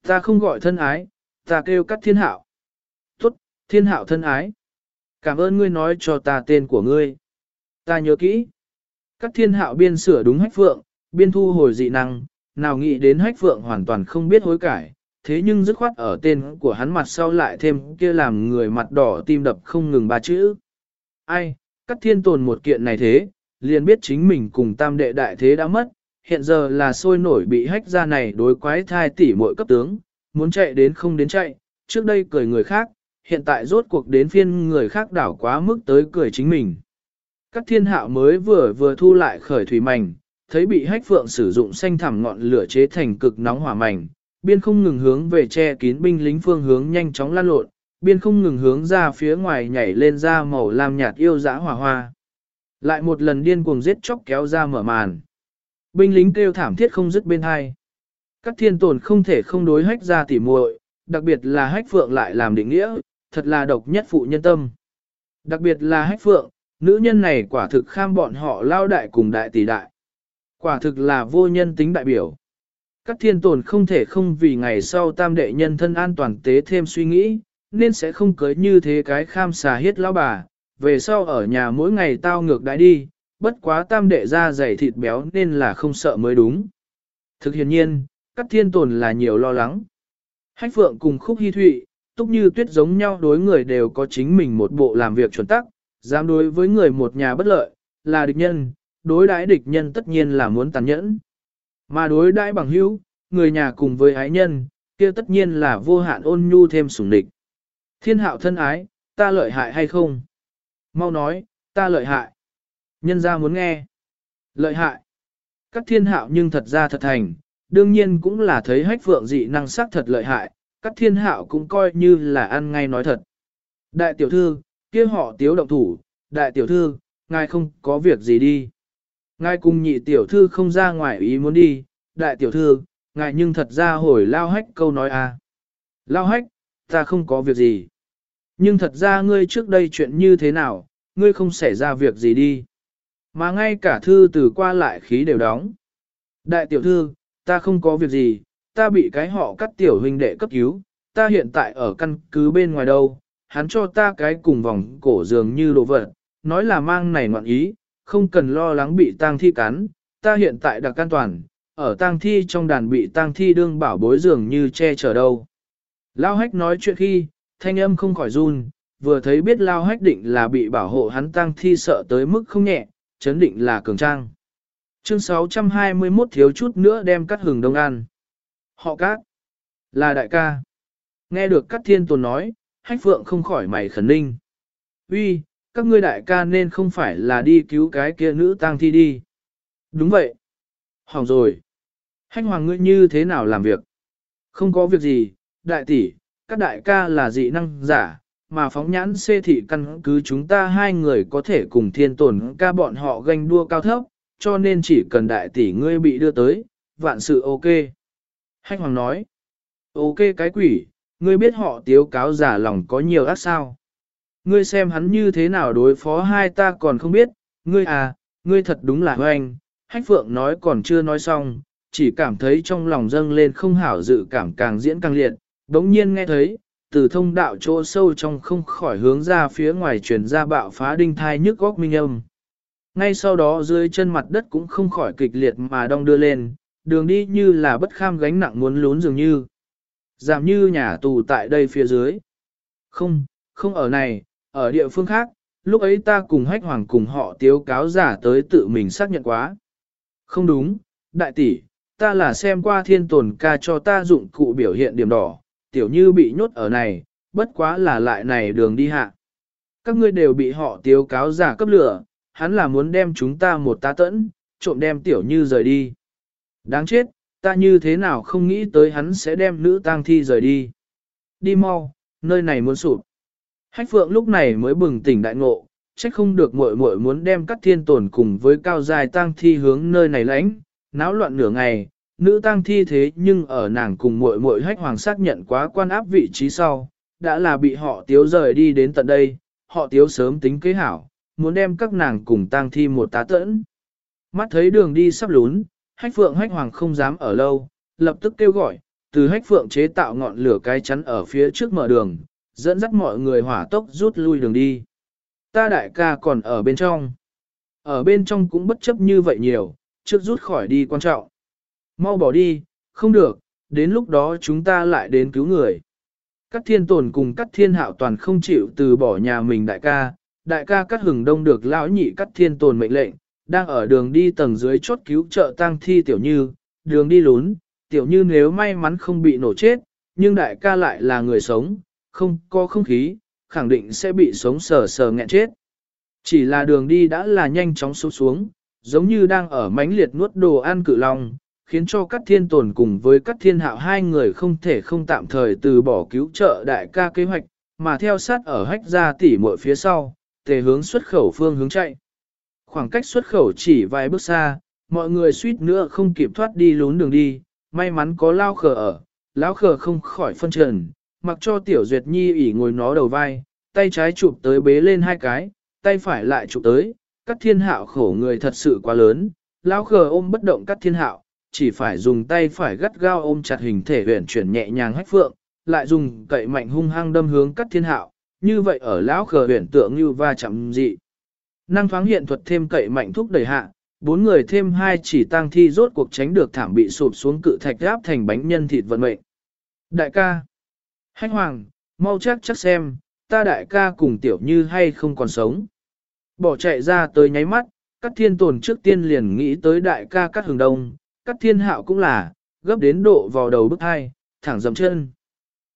[SPEAKER 1] Ta không gọi thân ái, ta kêu cắt thiên hạo. Tốt, thiên hạo thân ái. Cảm ơn ngươi nói cho ta tên của ngươi. Ta nhớ kỹ. Cắt thiên hạo biên sửa đúng hách phượng, biên thu hồi dị năng, nào nghĩ đến hách phượng hoàn toàn không biết hối cải, thế nhưng dứt khoát ở tên của hắn mặt sau lại thêm kia làm người mặt đỏ tim đập không ngừng ba chữ. Ai, Cắt thiên tồn một kiện này thế, liền biết chính mình cùng tam đệ đại thế đã mất, hiện giờ là sôi nổi bị hách ra này đối quái thai tỉ mỗi cấp tướng, muốn chạy đến không đến chạy, trước đây cười người khác, hiện tại rốt cuộc đến phiên người khác đảo quá mức tới cười chính mình. Các thiên hạo mới vừa vừa thu lại khởi thủy mảnh, thấy bị hách phượng sử dụng xanh thẳm ngọn lửa chế thành cực nóng hỏa mảnh, biên không ngừng hướng về che kín binh lính phương hướng nhanh chóng lan lộn, biên không ngừng hướng ra phía ngoài nhảy lên ra màu lam nhạt yêu dã hỏa hoa. Lại một lần điên cuồng giết chóc kéo ra mở màn. Binh lính kêu thảm thiết không dứt bên hai. Các thiên tồn không thể không đối hách ra tỉ muội, đặc biệt là hách phượng lại làm định nghĩa, thật là độc nhất phụ nhân tâm. Đặc biệt là hách phượng, nữ nhân này quả thực kham bọn họ lao đại cùng đại tỷ đại. Quả thực là vô nhân tính đại biểu. Các thiên tồn không thể không vì ngày sau tam đệ nhân thân an toàn tế thêm suy nghĩ, nên sẽ không cưới như thế cái kham xà hiết lão bà, về sau ở nhà mỗi ngày tao ngược đãi đi, bất quá tam đệ ra dày thịt béo nên là không sợ mới đúng. Thực hiện nhiên, các thiên tồn là nhiều lo lắng. Hách phượng cùng khúc hy thụy, túc như tuyết giống nhau đối người đều có chính mình một bộ làm việc chuẩn tắc, dám đối với người một nhà bất lợi, là địch nhân, đối đãi địch nhân tất nhiên là muốn tàn nhẫn. Mà đối đãi bằng hữu, người nhà cùng với ái nhân, kia tất nhiên là vô hạn ôn nhu thêm sủng địch. Thiên hạo thân ái, ta lợi hại hay không? Mau nói, ta lợi hại. Nhân ra muốn nghe. Lợi hại. Các thiên hạo nhưng thật ra thật thành, đương nhiên cũng là thấy hách phượng dị năng sắc thật lợi hại, các thiên hạo cũng coi như là ăn ngay nói thật. Đại tiểu thư, kia họ tiếu động thủ, đại tiểu thư, ngài không có việc gì đi. Ngài cùng nhị tiểu thư không ra ngoài ý muốn đi, đại tiểu thư, ngài nhưng thật ra hồi lao hách câu nói à. Lao hách, ta không có việc gì. Nhưng thật ra ngươi trước đây chuyện như thế nào, ngươi không xảy ra việc gì đi. Mà ngay cả thư từ qua lại khí đều đóng. Đại tiểu thư, ta không có việc gì, ta bị cái họ cắt tiểu huynh đệ cấp cứu, ta hiện tại ở căn cứ bên ngoài đâu, hắn cho ta cái cùng vòng cổ dường như đồ vật, nói là mang này ngoạn ý, không cần lo lắng bị tang thi cắn, ta hiện tại đặc an toàn, ở tang thi trong đàn bị tang thi đương bảo bối dường như che chở đâu. Lao hách nói chuyện khi, thanh âm không khỏi run, vừa thấy biết Lao hách định là bị bảo hộ hắn tang thi sợ tới mức không nhẹ, chấn định là cường trang. Chương 621 thiếu chút nữa đem cắt hừng đông ăn. Họ cát, là đại ca. Nghe được cắt thiên tồn nói, hách phượng không khỏi mày khẩn ninh. Uy, các ngươi đại ca nên không phải là đi cứu cái kia nữ tang thi đi. Đúng vậy. Hỏng rồi. Hách hoàng ngươi như thế nào làm việc? Không có việc gì, đại tỷ, các đại ca là dị năng giả, mà phóng nhãn xê thị căn cứ chúng ta hai người có thể cùng thiên tổn ca bọn họ ganh đua cao thấp, cho nên chỉ cần đại tỷ ngươi bị đưa tới, vạn sự ok. Hách hoàng nói, ok cái quỷ, ngươi biết họ tiếu cáo giả lòng có nhiều ác sao. Ngươi xem hắn như thế nào đối phó hai ta còn không biết, ngươi à, ngươi thật đúng là hoành, hách phượng nói còn chưa nói xong, chỉ cảm thấy trong lòng dâng lên không hảo dự cảm càng diễn càng liệt, đống nhiên nghe thấy, từ thông đạo chỗ sâu trong không khỏi hướng ra phía ngoài truyền ra bạo phá đinh thai nhức góc minh âm. Ngay sau đó dưới chân mặt đất cũng không khỏi kịch liệt mà đong đưa lên, đường đi như là bất kham gánh nặng muốn lún dường như. Giảm như nhà tù tại đây phía dưới. Không, không ở này, ở địa phương khác, lúc ấy ta cùng hách hoàng cùng họ tiếu cáo giả tới tự mình xác nhận quá. Không đúng, đại tỷ, ta là xem qua thiên tồn ca cho ta dụng cụ biểu hiện điểm đỏ, tiểu như bị nhốt ở này, bất quá là lại này đường đi hạ. Các ngươi đều bị họ tiếu cáo giả cấp lửa, hắn là muốn đem chúng ta một tá tẫn, trộm đem tiểu như rời đi. Đáng chết, ta như thế nào không nghĩ tới hắn sẽ đem nữ tang thi rời đi. Đi mau, nơi này muốn sụp. Hách phượng lúc này mới bừng tỉnh đại ngộ, trách không được muội muội muốn đem các thiên tổn cùng với cao dài tang thi hướng nơi này lãnh, náo loạn nửa ngày, nữ tang thi thế nhưng ở nàng cùng muội muội hách hoàng xác nhận quá quan áp vị trí sau, đã là bị họ tiếu rời đi đến tận đây, họ tiếu sớm tính kế hảo, muốn đem các nàng cùng tang thi một tá tẫn. Mắt thấy đường đi sắp lún, hách phượng hách hoàng không dám ở lâu, lập tức kêu gọi, từ hách phượng chế tạo ngọn lửa cái chắn ở phía trước mở đường, dẫn dắt mọi người hỏa tốc rút lui đường đi. Ta đại ca còn ở bên trong. Ở bên trong cũng bất chấp như vậy nhiều, trước rút khỏi đi quan trọng. Mau bỏ đi, không được, đến lúc đó chúng ta lại đến cứu người. Các thiên tồn cùng các thiên hạo toàn không chịu từ bỏ nhà mình đại ca, đại ca các hừng đông được lão nhị các thiên tồn mệnh lệnh, đang ở đường đi tầng dưới chốt cứu trợ tang thi tiểu như, đường đi lún, tiểu như nếu may mắn không bị nổ chết, nhưng đại ca lại là người sống, không có không khí, khẳng định sẽ bị sống sờ sờ nghẹn chết. Chỉ là đường đi đã là nhanh chóng xuống xuống, giống như đang ở mánh liệt nuốt đồ ăn cự long, khiến cho các thiên tồn cùng với các thiên hạo hai người không thể không tạm thời từ bỏ cứu trợ đại ca kế hoạch, mà theo sát ở hách ra tỉ muội phía sau, tề hướng xuất khẩu phương hướng chạy. Khoảng cách xuất khẩu chỉ vài bước xa, mọi người suýt nữa không kịp thoát đi lún đường đi, may mắn có lao khờ ở, lão khờ không khỏi phân trần, mặc cho tiểu duyệt nhi ỉ ngồi nó đầu vai, tay trái chụp tới bế lên hai cái, tay phải lại chụp tới, các thiên hạo khổ người thật sự quá lớn, lão khờ ôm bất động các thiên hạo, chỉ phải dùng tay phải gắt gao ôm chặt hình thể huyển chuyển nhẹ nhàng hách phượng, lại dùng cậy mạnh hung hăng đâm hướng cắt thiên hạo, như vậy ở lão khờ huyển tượng như va chạm dị. Năng thoáng hiện thuật thêm cậy mạnh thúc đẩy hạ, bốn người thêm hai chỉ tang thi rốt cuộc tránh được thảm bị sụp xuống cự thạch áp thành bánh nhân thịt vận mệnh. Đại ca, hách hoàng, mau chắc chắc xem, ta đại ca cùng tiểu như hay không còn sống. Bỏ chạy ra tới nháy mắt, các thiên tồn trước tiên liền nghĩ tới đại ca các hừng đông, các thiên hạo cũng là, gấp đến độ vào đầu bức hai, thẳng dầm chân.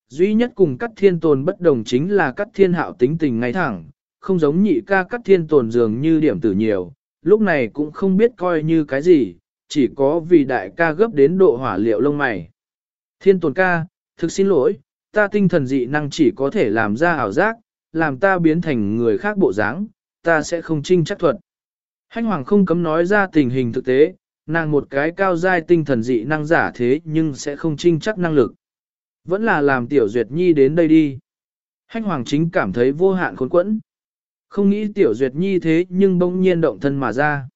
[SPEAKER 1] Duy nhất cùng các thiên tồn bất đồng chính là các thiên hạo tính tình ngay thẳng, không giống nhị ca các thiên tồn dường như điểm tử nhiều, lúc này cũng không biết coi như cái gì, chỉ có vì đại ca gấp đến độ hỏa liệu lông mày. Thiên tồn ca, thực xin lỗi, ta tinh thần dị năng chỉ có thể làm ra ảo giác, làm ta biến thành người khác bộ dáng, ta sẽ không trinh chắc thuật. Hanh hoàng không cấm nói ra tình hình thực tế, nàng một cái cao giai tinh thần dị năng giả thế nhưng sẽ không trinh chắc năng lực. Vẫn là làm tiểu duyệt nhi đến đây đi. Hách hoàng chính cảm thấy vô hạn khốn quẫn. Không nghĩ tiểu duyệt nhi thế nhưng bỗng nhiên động thân mà ra.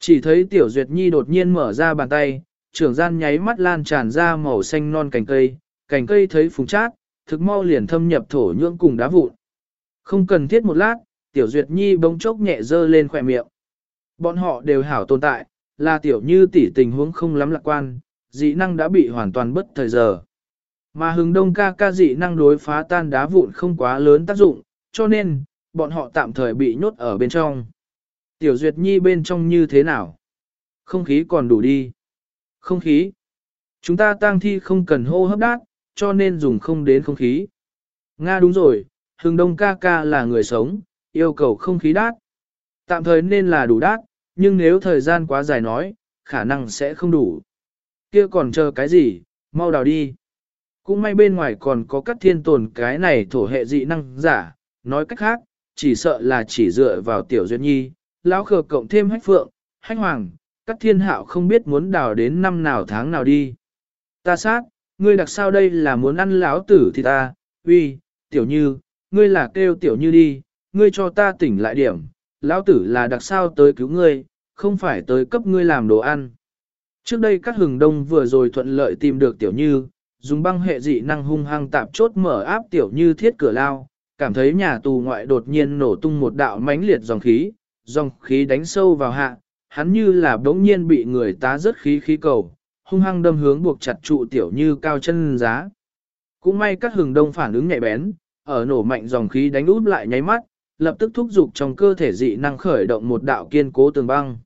[SPEAKER 1] Chỉ thấy tiểu duyệt nhi đột nhiên mở ra bàn tay, trưởng gian nháy mắt lan tràn ra màu xanh non cành cây, cành cây thấy phùng chát, thực mau liền thâm nhập thổ nhưỡng cùng đá vụn. Không cần thiết một lát, tiểu duyệt nhi bỗng chốc nhẹ dơ lên khỏe miệng. Bọn họ đều hảo tồn tại, là tiểu như tỷ tình huống không lắm lạc quan, dị năng đã bị hoàn toàn bất thời giờ. Mà hứng đông ca ca dị năng đối phá tan đá vụn không quá lớn tác dụng, cho nên, bọn họ tạm thời bị nhốt ở bên trong. Tiểu Duyệt Nhi bên trong như thế nào? Không khí còn đủ đi. Không khí. Chúng ta tang thi không cần hô hấp đát, cho nên dùng không đến không khí. Nga đúng rồi, hừng đông ca ca là người sống, yêu cầu không khí đát. Tạm thời nên là đủ đát, nhưng nếu thời gian quá dài nói, khả năng sẽ không đủ. Kia còn chờ cái gì, mau đào đi. Cũng may bên ngoài còn có các thiên tồn cái này thổ hệ dị năng giả, nói cách khác, chỉ sợ là chỉ dựa vào tiểu duyên nhi, lão khờ cộng thêm hách phượng, hách hoàng, các thiên hạo không biết muốn đào đến năm nào tháng nào đi. Ta sát, ngươi đặc sao đây là muốn ăn lão tử thì ta, uy, tiểu như, ngươi là kêu tiểu như đi, ngươi cho ta tỉnh lại điểm, lão tử là đặc sao tới cứu ngươi, không phải tới cấp ngươi làm đồ ăn. Trước đây các hừng đông vừa rồi thuận lợi tìm được tiểu như, dùng băng hệ dị năng hung hăng tạp chốt mở áp tiểu như thiết cửa lao, cảm thấy nhà tù ngoại đột nhiên nổ tung một đạo mãnh liệt dòng khí, dòng khí đánh sâu vào hạ, hắn như là đống nhiên bị người tá rớt khí khí cầu, hung hăng đâm hướng buộc chặt trụ tiểu như cao chân giá. Cũng may các hừng đông phản ứng nhạy bén, ở nổ mạnh dòng khí đánh út lại nháy mắt, lập tức thúc giục trong cơ thể dị năng khởi động một đạo kiên cố tường băng.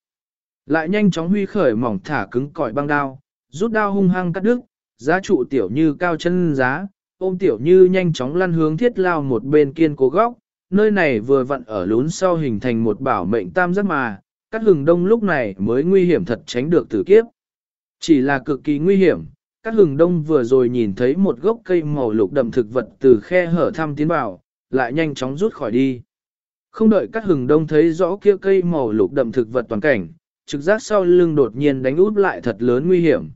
[SPEAKER 1] Lại nhanh chóng huy khởi mỏng thả cứng cỏi băng đao, rút đao hung hăng cắt đứt, giá trụ tiểu như cao chân giá, ôm tiểu như nhanh chóng lăn hướng thiết lao một bên kiên cố góc, nơi này vừa vặn ở lún sau hình thành một bảo mệnh tam giác mà, các hừng đông lúc này mới nguy hiểm thật tránh được tử kiếp. Chỉ là cực kỳ nguy hiểm, các hừng đông vừa rồi nhìn thấy một gốc cây màu lục đậm thực vật từ khe hở thăm tiến vào, lại nhanh chóng rút khỏi đi. Không đợi các hừng đông thấy rõ kia cây màu lục đậm thực vật toàn cảnh, trực giác sau lưng đột nhiên đánh út lại thật lớn nguy hiểm.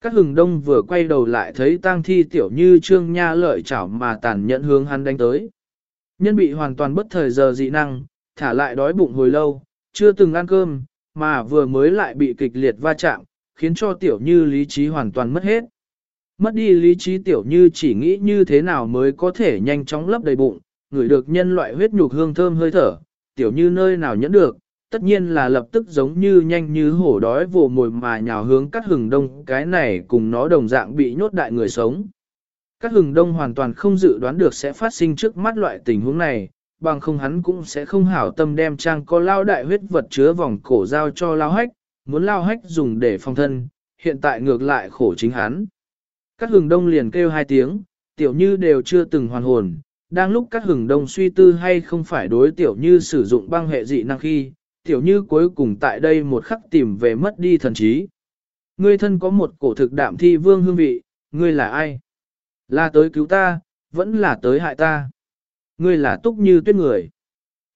[SPEAKER 1] Các hừng đông vừa quay đầu lại thấy tang thi tiểu như trương nha lợi chảo mà tàn nhẫn hướng hắn đánh tới. Nhân bị hoàn toàn bất thời giờ dị năng, thả lại đói bụng hồi lâu, chưa từng ăn cơm, mà vừa mới lại bị kịch liệt va chạm, khiến cho tiểu như lý trí hoàn toàn mất hết. Mất đi lý trí tiểu như chỉ nghĩ như thế nào mới có thể nhanh chóng lấp đầy bụng, ngửi được nhân loại huyết nhục hương thơm hơi thở, tiểu như nơi nào nhẫn được, tất nhiên là lập tức giống như nhanh như hổ đói vồ mồi mà nhào hướng cắt hừng đông cái này cùng nó đồng dạng bị nhốt đại người sống. Các hừng đông hoàn toàn không dự đoán được sẽ phát sinh trước mắt loại tình huống này, bằng không hắn cũng sẽ không hảo tâm đem trang có lao đại huyết vật chứa vòng cổ giao cho lao hách, muốn lao hách dùng để phòng thân, hiện tại ngược lại khổ chính hắn. Các hừng đông liền kêu hai tiếng, tiểu như đều chưa từng hoàn hồn, đang lúc các hừng đông suy tư hay không phải đối tiểu như sử dụng băng hệ dị năng khi, tiểu như cuối cùng tại đây một khắc tìm về mất đi thần trí. Ngươi thân có một cổ thực đạm thi vương hương vị, ngươi là ai? Là tới cứu ta, vẫn là tới hại ta. Ngươi là túc như tuyết người.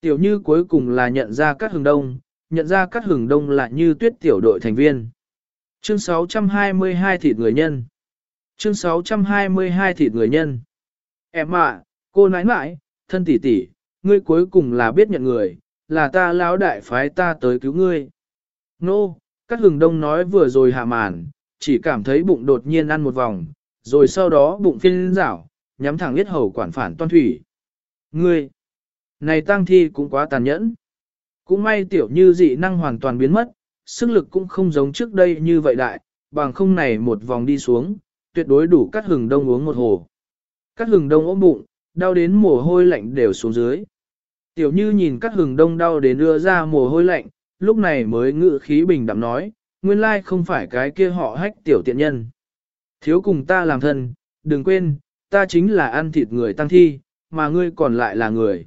[SPEAKER 1] Tiểu như cuối cùng là nhận ra các hừng đông, nhận ra các hừng đông là như tuyết tiểu đội thành viên. Chương 622 thịt người nhân. Chương 622 thịt người nhân. Em ạ, cô nãi nãi, thân tỷ tỷ, ngươi cuối cùng là biết nhận người, là ta lão đại phái ta tới cứu ngươi. Nô, các hừng đông nói vừa rồi hạ màn, chỉ cảm thấy bụng đột nhiên ăn một vòng, rồi sau đó bụng phiên rảo, nhắm thẳng biết hầu quản phản toan thủy. Ngươi, này tăng thi cũng quá tàn nhẫn. Cũng may tiểu như dị năng hoàn toàn biến mất, sức lực cũng không giống trước đây như vậy đại, bằng không này một vòng đi xuống, tuyệt đối đủ cắt hừng đông uống một hồ. Cắt hừng đông ốm bụng, đau đến mồ hôi lạnh đều xuống dưới. Tiểu như nhìn các hừng đông đau đến đưa ra mồ hôi lạnh, lúc này mới ngự khí bình đạm nói, nguyên lai không phải cái kia họ hách tiểu tiện nhân. Thiếu cùng ta làm thân, đừng quên, ta chính là ăn thịt người tăng thi, mà ngươi còn lại là người.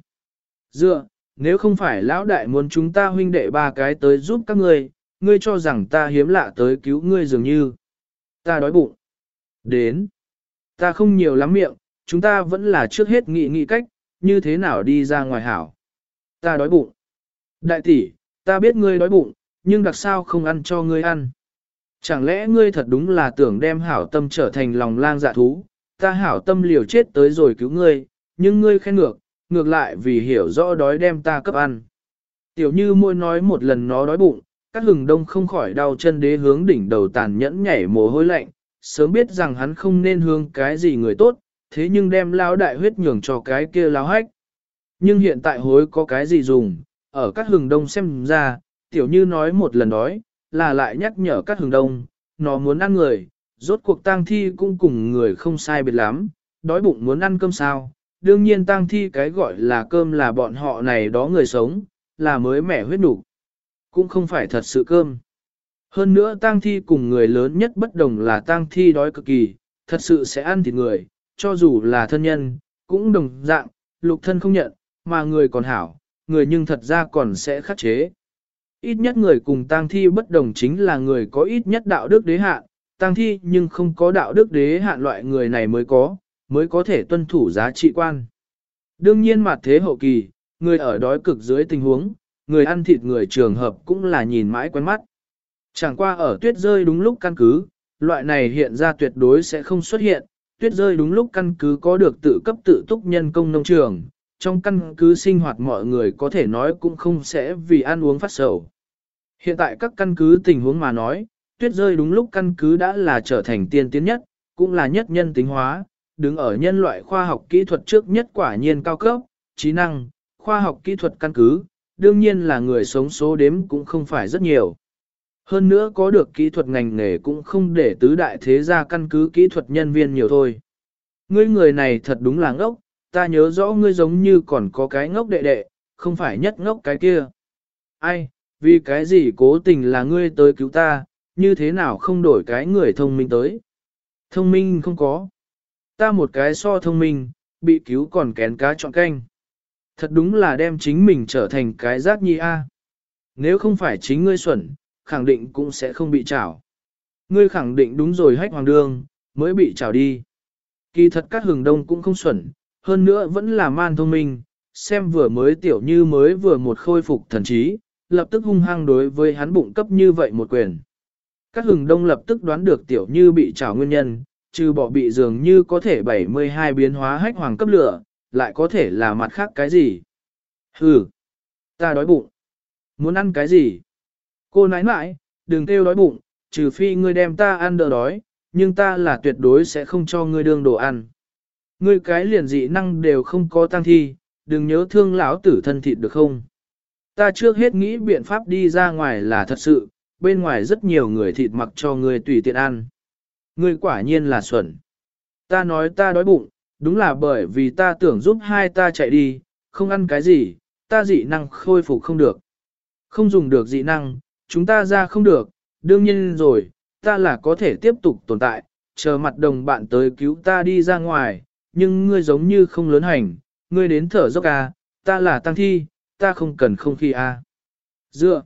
[SPEAKER 1] Dựa, nếu không phải lão đại muốn chúng ta huynh đệ ba cái tới giúp các ngươi, ngươi cho rằng ta hiếm lạ tới cứu ngươi dường như. Ta đói bụng. Đến. Ta không nhiều lắm miệng, chúng ta vẫn là trước hết nghị nghị cách, như thế nào đi ra ngoài hảo. Ta đói bụng. Đại tỷ, ta biết ngươi đói bụng, nhưng đặc sao không ăn cho ngươi ăn. Chẳng lẽ ngươi thật đúng là tưởng đem hảo tâm trở thành lòng lang dạ thú, ta hảo tâm liều chết tới rồi cứu ngươi, nhưng ngươi khen ngược, ngược lại vì hiểu rõ đói đem ta cấp ăn. Tiểu như môi nói một lần nó đói bụng, các hừng đông không khỏi đau chân đế hướng đỉnh đầu tàn nhẫn nhảy mồ hôi lạnh, sớm biết rằng hắn không nên hướng cái gì người tốt, thế nhưng đem lao đại huyết nhường cho cái kia lao hách. Nhưng hiện tại hối có cái gì dùng, ở các hừng đông xem ra, tiểu như nói một lần đói, là lại nhắc nhở các hừng đông, nó muốn ăn người, rốt cuộc tang thi cũng cùng người không sai biệt lắm, đói bụng muốn ăn cơm sao, đương nhiên tang thi cái gọi là cơm là bọn họ này đó người sống, là mới mẻ huyết đủ, cũng không phải thật sự cơm. Hơn nữa tang thi cùng người lớn nhất bất đồng là tang thi đói cực kỳ, thật sự sẽ ăn thịt người, cho dù là thân nhân, cũng đồng dạng, lục thân không nhận, mà người còn hảo, người nhưng thật ra còn sẽ khắc chế. Ít nhất người cùng tang thi bất đồng chính là người có ít nhất đạo đức đế hạn, tang thi nhưng không có đạo đức đế hạn loại người này mới có, mới có thể tuân thủ giá trị quan. Đương nhiên mặt thế hậu kỳ, người ở đói cực dưới tình huống, người ăn thịt người trường hợp cũng là nhìn mãi quen mắt. Chẳng qua ở tuyết rơi đúng lúc căn cứ, loại này hiện ra tuyệt đối sẽ không xuất hiện, tuyết rơi đúng lúc căn cứ có được tự cấp tự túc nhân công nông trường, trong căn cứ sinh hoạt mọi người có thể nói cũng không sẽ vì ăn uống phát sầu. Hiện tại các căn cứ tình huống mà nói, tuyết rơi đúng lúc căn cứ đã là trở thành tiên tiến nhất, cũng là nhất nhân tính hóa, đứng ở nhân loại khoa học kỹ thuật trước nhất quả nhiên cao cấp, trí năng, khoa học kỹ thuật căn cứ, đương nhiên là người sống số đếm cũng không phải rất nhiều. Hơn nữa có được kỹ thuật ngành nghề cũng không để tứ đại thế gia căn cứ kỹ thuật nhân viên nhiều thôi. Ngươi người này thật đúng là ngốc, ta nhớ rõ ngươi giống như còn có cái ngốc đệ đệ, không phải nhất ngốc cái kia. Ai, vì cái gì cố tình là ngươi tới cứu ta, như thế nào không đổi cái người thông minh tới. Thông minh không có. Ta một cái so thông minh, bị cứu còn kén cá chọn canh. Thật đúng là đem chính mình trở thành cái rác nhi a. Nếu không phải chính ngươi xuẩn, khẳng định cũng sẽ không bị trảo. Ngươi khẳng định đúng rồi hách hoàng đương, mới bị trảo đi. Kỳ thật các hừng đông cũng không xuẩn, hơn nữa vẫn là man thông minh, xem vừa mới tiểu như mới vừa một khôi phục thần trí, lập tức hung hăng đối với hắn bụng cấp như vậy một quyền. Các hừng đông lập tức đoán được tiểu như bị trảo nguyên nhân, trừ bỏ bị dường như có thể 72 biến hóa hách hoàng cấp lửa, lại có thể là mặt khác cái gì. Hừ, ta đói bụng. Muốn ăn cái gì? Cô nãi nãi, đừng kêu đói bụng, trừ phi ngươi đem ta ăn đỡ đói, nhưng ta là tuyệt đối sẽ không cho ngươi đương đồ ăn. Ngươi cái liền dị năng đều không có tăng thi, đừng nhớ thương lão tử thân thịt được không? Ta trước hết nghĩ biện pháp đi ra ngoài là thật sự, bên ngoài rất nhiều người thịt mặc cho ngươi tùy tiện ăn. Ngươi quả nhiên là xuẩn. Ta nói ta đói bụng, đúng là bởi vì ta tưởng giúp hai ta chạy đi, không ăn cái gì, ta dị năng khôi phục không được. Không dùng được dị năng, chúng ta ra không được, đương nhiên rồi, ta là có thể tiếp tục tồn tại, chờ mặt đồng bạn tới cứu ta đi ra ngoài, nhưng ngươi giống như không lớn hành, ngươi đến thở dốc à, ta là tăng thi, ta không cần không khí à. Dựa,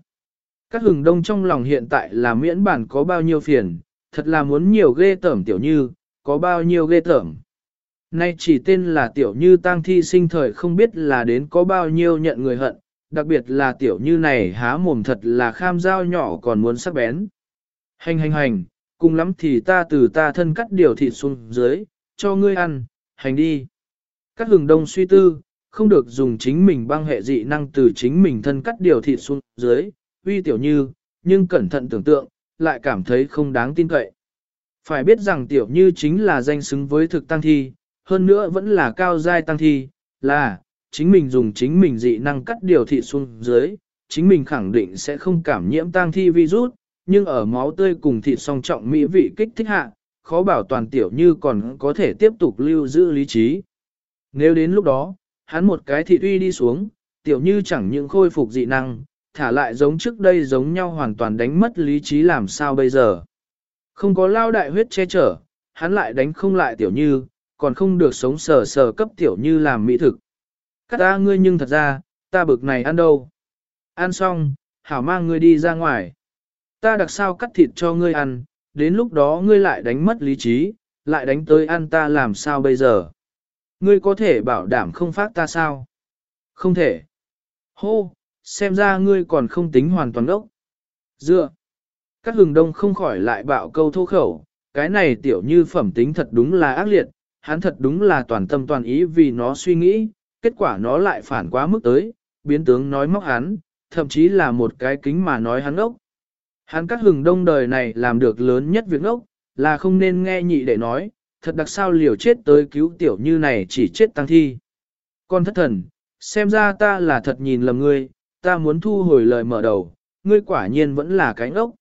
[SPEAKER 1] các hừng đông trong lòng hiện tại là miễn bản có bao nhiêu phiền, thật là muốn nhiều ghê tởm tiểu như, có bao nhiêu ghê tởm. Nay chỉ tên là tiểu như tang thi sinh thời không biết là đến có bao nhiêu nhận người hận, đặc biệt là tiểu như này há mồm thật là kham dao nhỏ còn muốn sắc bén. Hành hành hành, cùng lắm thì ta từ ta thân cắt điều thịt xuống dưới, cho ngươi ăn, hành đi. Các hừng đông suy tư, không được dùng chính mình băng hệ dị năng từ chính mình thân cắt điều thịt xuống dưới, uy tiểu như, nhưng cẩn thận tưởng tượng, lại cảm thấy không đáng tin cậy. Phải biết rằng tiểu như chính là danh xứng với thực tăng thi, hơn nữa vẫn là cao giai tăng thi, là, chính mình dùng chính mình dị năng cắt điều thị xuống dưới, chính mình khẳng định sẽ không cảm nhiễm tăng thi virus, nhưng ở máu tươi cùng thịt song trọng mỹ vị kích thích hạ, khó bảo toàn tiểu như còn có thể tiếp tục lưu giữ lý trí. Nếu đến lúc đó, hắn một cái thịt uy đi xuống, tiểu như chẳng những khôi phục dị năng, thả lại giống trước đây giống nhau hoàn toàn đánh mất lý trí làm sao bây giờ. Không có lao đại huyết che chở, hắn lại đánh không lại tiểu như, còn không được sống sờ sờ cấp tiểu như làm mỹ thực. Cắt ta ngươi nhưng thật ra, ta bực này ăn đâu. Ăn xong, hảo mang ngươi đi ra ngoài. Ta đặc sao cắt thịt cho ngươi ăn, đến lúc đó ngươi lại đánh mất lý trí, lại đánh tới ăn ta làm sao bây giờ. Ngươi có thể bảo đảm không phát ta sao? Không thể. Hô, xem ra ngươi còn không tính hoàn toàn đốc. Dựa. Các hừng đông không khỏi lại bạo câu thô khẩu, cái này tiểu như phẩm tính thật đúng là ác liệt, hắn thật đúng là toàn tâm toàn ý vì nó suy nghĩ, kết quả nó lại phản quá mức tới, biến tướng nói móc hắn, thậm chí là một cái kính mà nói hắn ốc. Hắn các hừng đông đời này làm được lớn nhất việc ốc, là không nên nghe nhị để nói, thật đặc sao liều chết tới cứu tiểu như này chỉ chết tăng thi. Con thất thần, xem ra ta là thật nhìn lầm ngươi, ta muốn thu hồi lời mở đầu, ngươi quả nhiên vẫn là cái ngốc.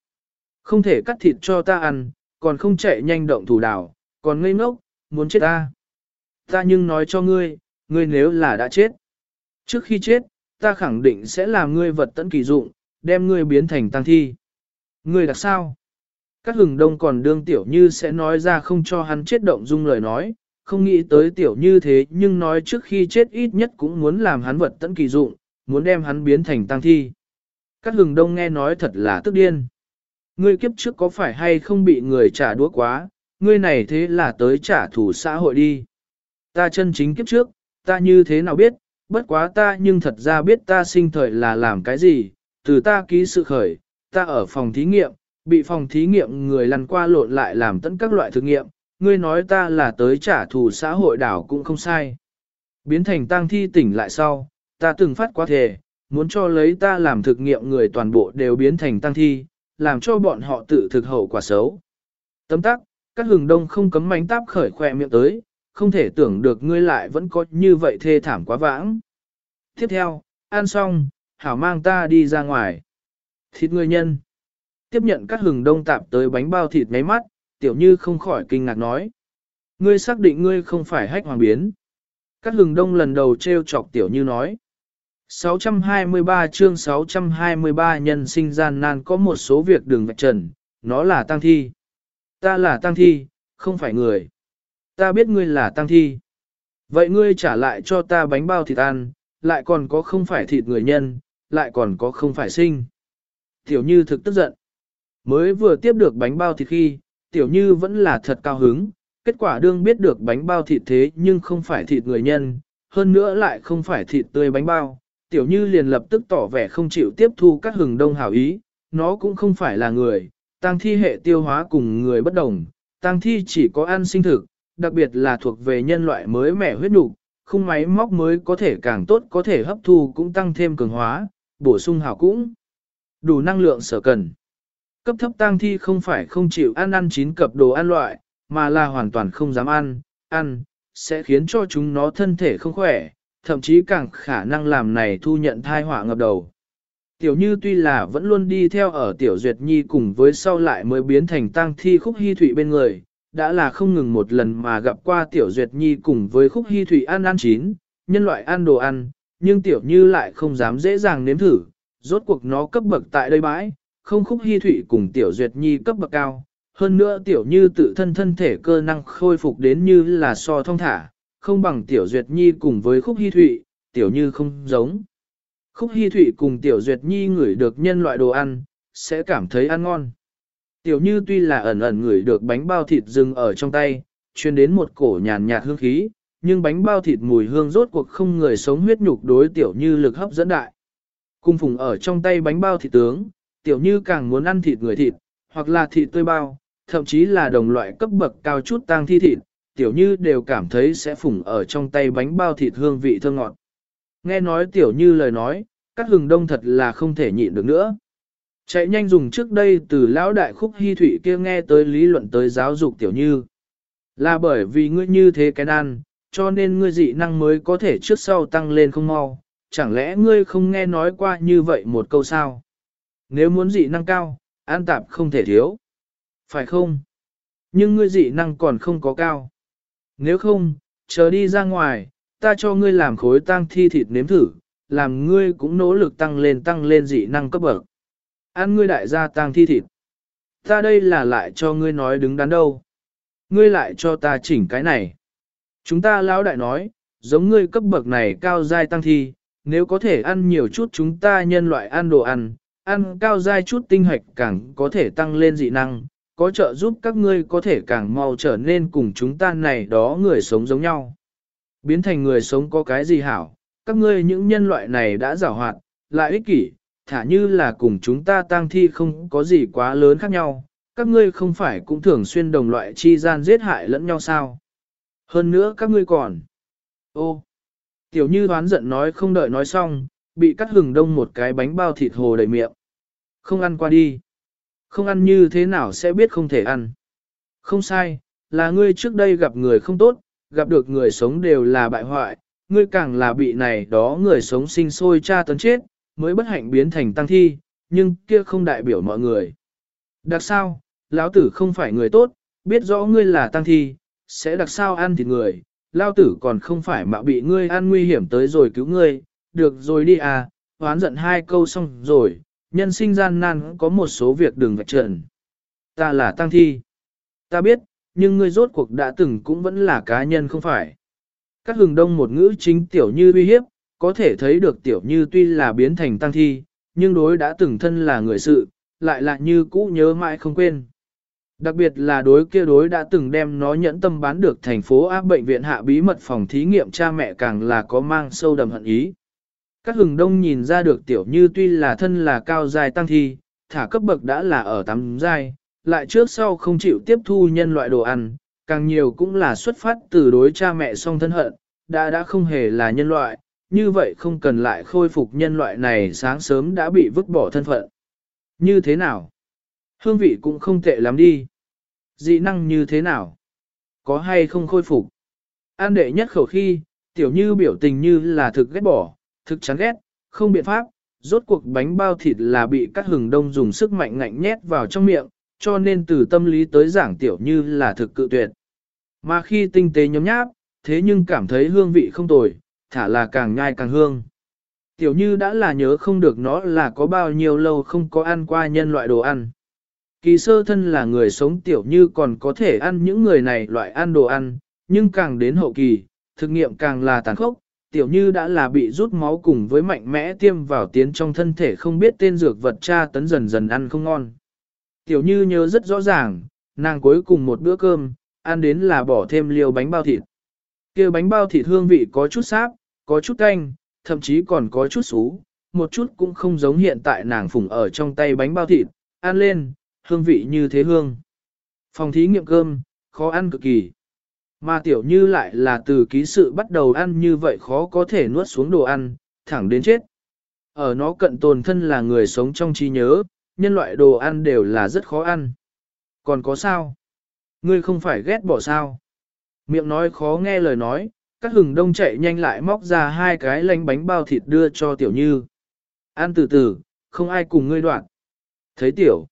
[SPEAKER 1] Không thể cắt thịt cho ta ăn, còn không chạy nhanh động thủ đảo, còn ngây ngốc, muốn chết ta. Ta nhưng nói cho ngươi, ngươi nếu là đã chết. Trước khi chết, ta khẳng định sẽ làm ngươi vật tận kỳ dụng, đem ngươi biến thành tăng thi. Ngươi đặc sao? Các hừng đông còn đương tiểu như sẽ nói ra không cho hắn chết động dung lời nói, không nghĩ tới tiểu như thế nhưng nói trước khi chết ít nhất cũng muốn làm hắn vật tận kỳ dụng, muốn đem hắn biến thành tăng thi. Các hừng đông nghe nói thật là tức điên. Ngươi kiếp trước có phải hay không bị người trả đũa quá, ngươi này thế là tới trả thù xã hội đi. Ta chân chính kiếp trước, ta như thế nào biết, bất quá ta nhưng thật ra biết ta sinh thời là làm cái gì, từ ta ký sự khởi, ta ở phòng thí nghiệm, bị phòng thí nghiệm người lăn qua lộn lại làm tất các loại thử nghiệm, ngươi nói ta là tới trả thù xã hội đảo cũng không sai. Biến thành tang thi tỉnh lại sau, ta từng phát quá thể, muốn cho lấy ta làm thực nghiệm người toàn bộ đều biến thành tang thi, làm cho bọn họ tự thực hậu quả xấu. Tấm tắc, các hừng đông không cấm mánh táp khởi khỏe miệng tới, không thể tưởng được ngươi lại vẫn có như vậy thê thảm quá vãng. Tiếp theo, ăn xong, hảo mang ta đi ra ngoài. Thịt ngươi nhân. Tiếp nhận các hừng đông tạp tới bánh bao thịt mấy mắt, tiểu như không khỏi kinh ngạc nói. Ngươi xác định ngươi không phải hách hoàng biến. Các hừng đông lần đầu treo chọc tiểu như nói. 623 chương 623 nhân sinh gian nan có một số việc đường vạch trần, nó là tăng thi. Ta là tăng thi, không phải người. Ta biết ngươi là tăng thi. Vậy ngươi trả lại cho ta bánh bao thịt ăn, lại còn có không phải thịt người nhân, lại còn có không phải sinh. Tiểu Như thực tức giận. Mới vừa tiếp được bánh bao thịt khi, Tiểu Như vẫn là thật cao hứng, kết quả đương biết được bánh bao thịt thế nhưng không phải thịt người nhân, hơn nữa lại không phải thịt tươi bánh bao. Tiểu Như liền lập tức tỏ vẻ không chịu tiếp thu các hừng đông hảo ý, nó cũng không phải là người, tăng thi hệ tiêu hóa cùng người bất đồng, tăng thi chỉ có ăn sinh thực, đặc biệt là thuộc về nhân loại mới mẻ huyết nục, khung máy móc mới có thể càng tốt có thể hấp thu cũng tăng thêm cường hóa, bổ sung hảo cũng đủ năng lượng sở cần. Cấp thấp tăng thi không phải không chịu ăn ăn chín cập đồ ăn loại, mà là hoàn toàn không dám ăn, ăn, sẽ khiến cho chúng nó thân thể không khỏe, thậm chí càng khả năng làm này thu nhận thai họa ngập đầu. Tiểu Như tuy là vẫn luôn đi theo ở Tiểu Duyệt Nhi cùng với sau lại mới biến thành tang thi khúc hy thụy bên người, đã là không ngừng một lần mà gặp qua Tiểu Duyệt Nhi cùng với khúc hy thụy ăn ăn chín, nhân loại ăn đồ ăn, nhưng Tiểu Như lại không dám dễ dàng nếm thử, rốt cuộc nó cấp bậc tại đây bãi, không khúc hy thụy cùng Tiểu Duyệt Nhi cấp bậc cao. Hơn nữa Tiểu Như tự thân thân thể cơ năng khôi phục đến như là so thông thả, không bằng Tiểu Duyệt Nhi cùng với khúc hy thụy, Tiểu Như không giống. Khúc Hi Thụy cùng Tiểu Duyệt Nhi ngửi được nhân loại đồ ăn, sẽ cảm thấy ăn ngon. Tiểu Như tuy là ẩn ẩn ngửi được bánh bao thịt rừng ở trong tay, chuyên đến một cổ nhàn nhạt hương khí, nhưng bánh bao thịt mùi hương rốt cuộc không người sống huyết nhục đối Tiểu Như lực hấp dẫn đại. Cung phùng ở trong tay bánh bao thịt tướng, tiểu như càng muốn ăn thịt người thịt, hoặc là thịt tươi bao, thậm chí là đồng loại cấp bậc cao chút tang thi thịt, tiểu như đều cảm thấy sẽ phùng ở trong tay bánh bao thịt hương vị thơm ngọt. Nghe nói tiểu như lời nói, các hừng đông thật là không thể nhịn được nữa. Chạy nhanh dùng trước đây từ lão đại khúc hy thủy kia nghe tới lý luận tới giáo dục tiểu như. Là bởi vì ngươi như thế cái nan cho nên ngươi dị năng mới có thể trước sau tăng lên không mau. Chẳng lẽ ngươi không nghe nói qua như vậy một câu sao? Nếu muốn dị năng cao, an tạp không thể thiếu. Phải không? Nhưng ngươi dị năng còn không có cao. Nếu không, chờ đi ra ngoài, ta cho ngươi làm khối tăng thi thịt nếm thử, làm ngươi cũng nỗ lực tăng lên tăng lên dị năng cấp bậc. Ăn ngươi đại gia tăng thi thịt. Ta đây là lại cho ngươi nói đứng đắn đâu. Ngươi lại cho ta chỉnh cái này. Chúng ta lão đại nói, giống ngươi cấp bậc này cao giai tăng thi, nếu có thể ăn nhiều chút chúng ta nhân loại ăn đồ ăn, ăn cao giai chút tinh hoạch càng có thể tăng lên dị năng, có trợ giúp các ngươi có thể càng mau trở nên cùng chúng ta này đó người sống giống nhau. Biến thành người sống có cái gì hảo, các ngươi những nhân loại này đã giảo hoạt, lại ích kỷ, thả như là cùng chúng ta tang thi không có gì quá lớn khác nhau, các ngươi không phải cũng thường xuyên đồng loại chi gian giết hại lẫn nhau sao. Hơn nữa các ngươi còn. Ô, tiểu như đoán giận nói không đợi nói xong, bị cắt hừng đông một cái bánh bao thịt hồ đầy miệng. Không ăn qua đi. Không ăn như thế nào sẽ biết không thể ăn. Không sai, là ngươi trước đây gặp người không tốt, gặp được người sống đều là bại hoại, ngươi càng là bị này đó người sống sinh sôi tra tấn chết, mới bất hạnh biến thành tăng thi, nhưng kia không đại biểu mọi người. Đặc sao, lão tử không phải người tốt, biết rõ ngươi là tăng thi, sẽ đặc sao ăn thịt người, lão tử còn không phải mà bị ngươi ăn nguy hiểm tới rồi cứu ngươi, được rồi đi à, hoán giận hai câu xong rồi, nhân sinh gian nan có một số việc đừng vạch trần. Ta là tăng thi. Ta biết, nhưng ngươi rốt cuộc đã từng cũng vẫn là cá nhân không phải. Các hừng đông một ngữ chính tiểu như uy hiếp, có thể thấy được tiểu như tuy là biến thành tăng thi, nhưng đối đã từng thân là người sự, lại là như cũ nhớ mãi không quên. Đặc biệt là đối kia đối đã từng đem nó nhẫn tâm bán được thành phố áp bệnh viện hạ bí mật phòng thí nghiệm cha mẹ càng là có mang sâu đầm hận ý. Các hừng đông nhìn ra được tiểu như tuy là thân là cao dài tăng thi, thả cấp bậc đã là ở tắm dài, lại trước sau không chịu tiếp thu nhân loại đồ ăn, càng nhiều cũng là xuất phát từ đối cha mẹ song thân hận, đã đã không hề là nhân loại, như vậy không cần lại khôi phục nhân loại này sáng sớm đã bị vứt bỏ thân phận. Như thế nào? Hương vị cũng không tệ lắm đi. Dị năng như thế nào? Có hay không khôi phục? An đệ nhất khẩu khi, tiểu như biểu tình như là thực ghét bỏ, thực chán ghét, không biện pháp, rốt cuộc bánh bao thịt là bị các hừng đông dùng sức mạnh ngạnh nhét vào trong miệng, cho nên từ tâm lý tới giảng tiểu như là thực cự tuyệt. Mà khi tinh tế nhóm nháp, thế nhưng cảm thấy hương vị không tồi, thả là càng nhai càng hương. Tiểu như đã là nhớ không được nó là có bao nhiêu lâu không có ăn qua nhân loại đồ ăn. Kỳ sơ thân là người sống tiểu như còn có thể ăn những người này loại ăn đồ ăn, nhưng càng đến hậu kỳ, thực nghiệm càng là tàn khốc, tiểu như đã là bị rút máu cùng với mạnh mẽ tiêm vào tiến trong thân thể không biết tên dược vật tra tấn dần dần ăn không ngon. Tiểu như nhớ rất rõ ràng, nàng cuối cùng một bữa cơm, ăn đến là bỏ thêm liều bánh bao thịt. kia bánh bao thịt hương vị có chút sáp, có chút canh, thậm chí còn có chút xú, một chút cũng không giống hiện tại nàng phùng ở trong tay bánh bao thịt, ăn lên, hương vị như thế hương. Phòng thí nghiệm cơm, khó ăn cực kỳ. Mà tiểu như lại là từ ký sự bắt đầu ăn như vậy khó có thể nuốt xuống đồ ăn, thẳng đến chết. Ở nó cận tồn thân là người sống trong trí nhớ, nhân loại đồ ăn đều là rất khó ăn. Còn có sao? Ngươi không phải ghét bỏ sao? Miệng nói khó nghe lời nói, các hừng đông chạy nhanh lại móc ra hai cái lánh bánh bao thịt đưa cho tiểu như. Ăn từ từ, không ai cùng ngươi đoạn. Thấy tiểu.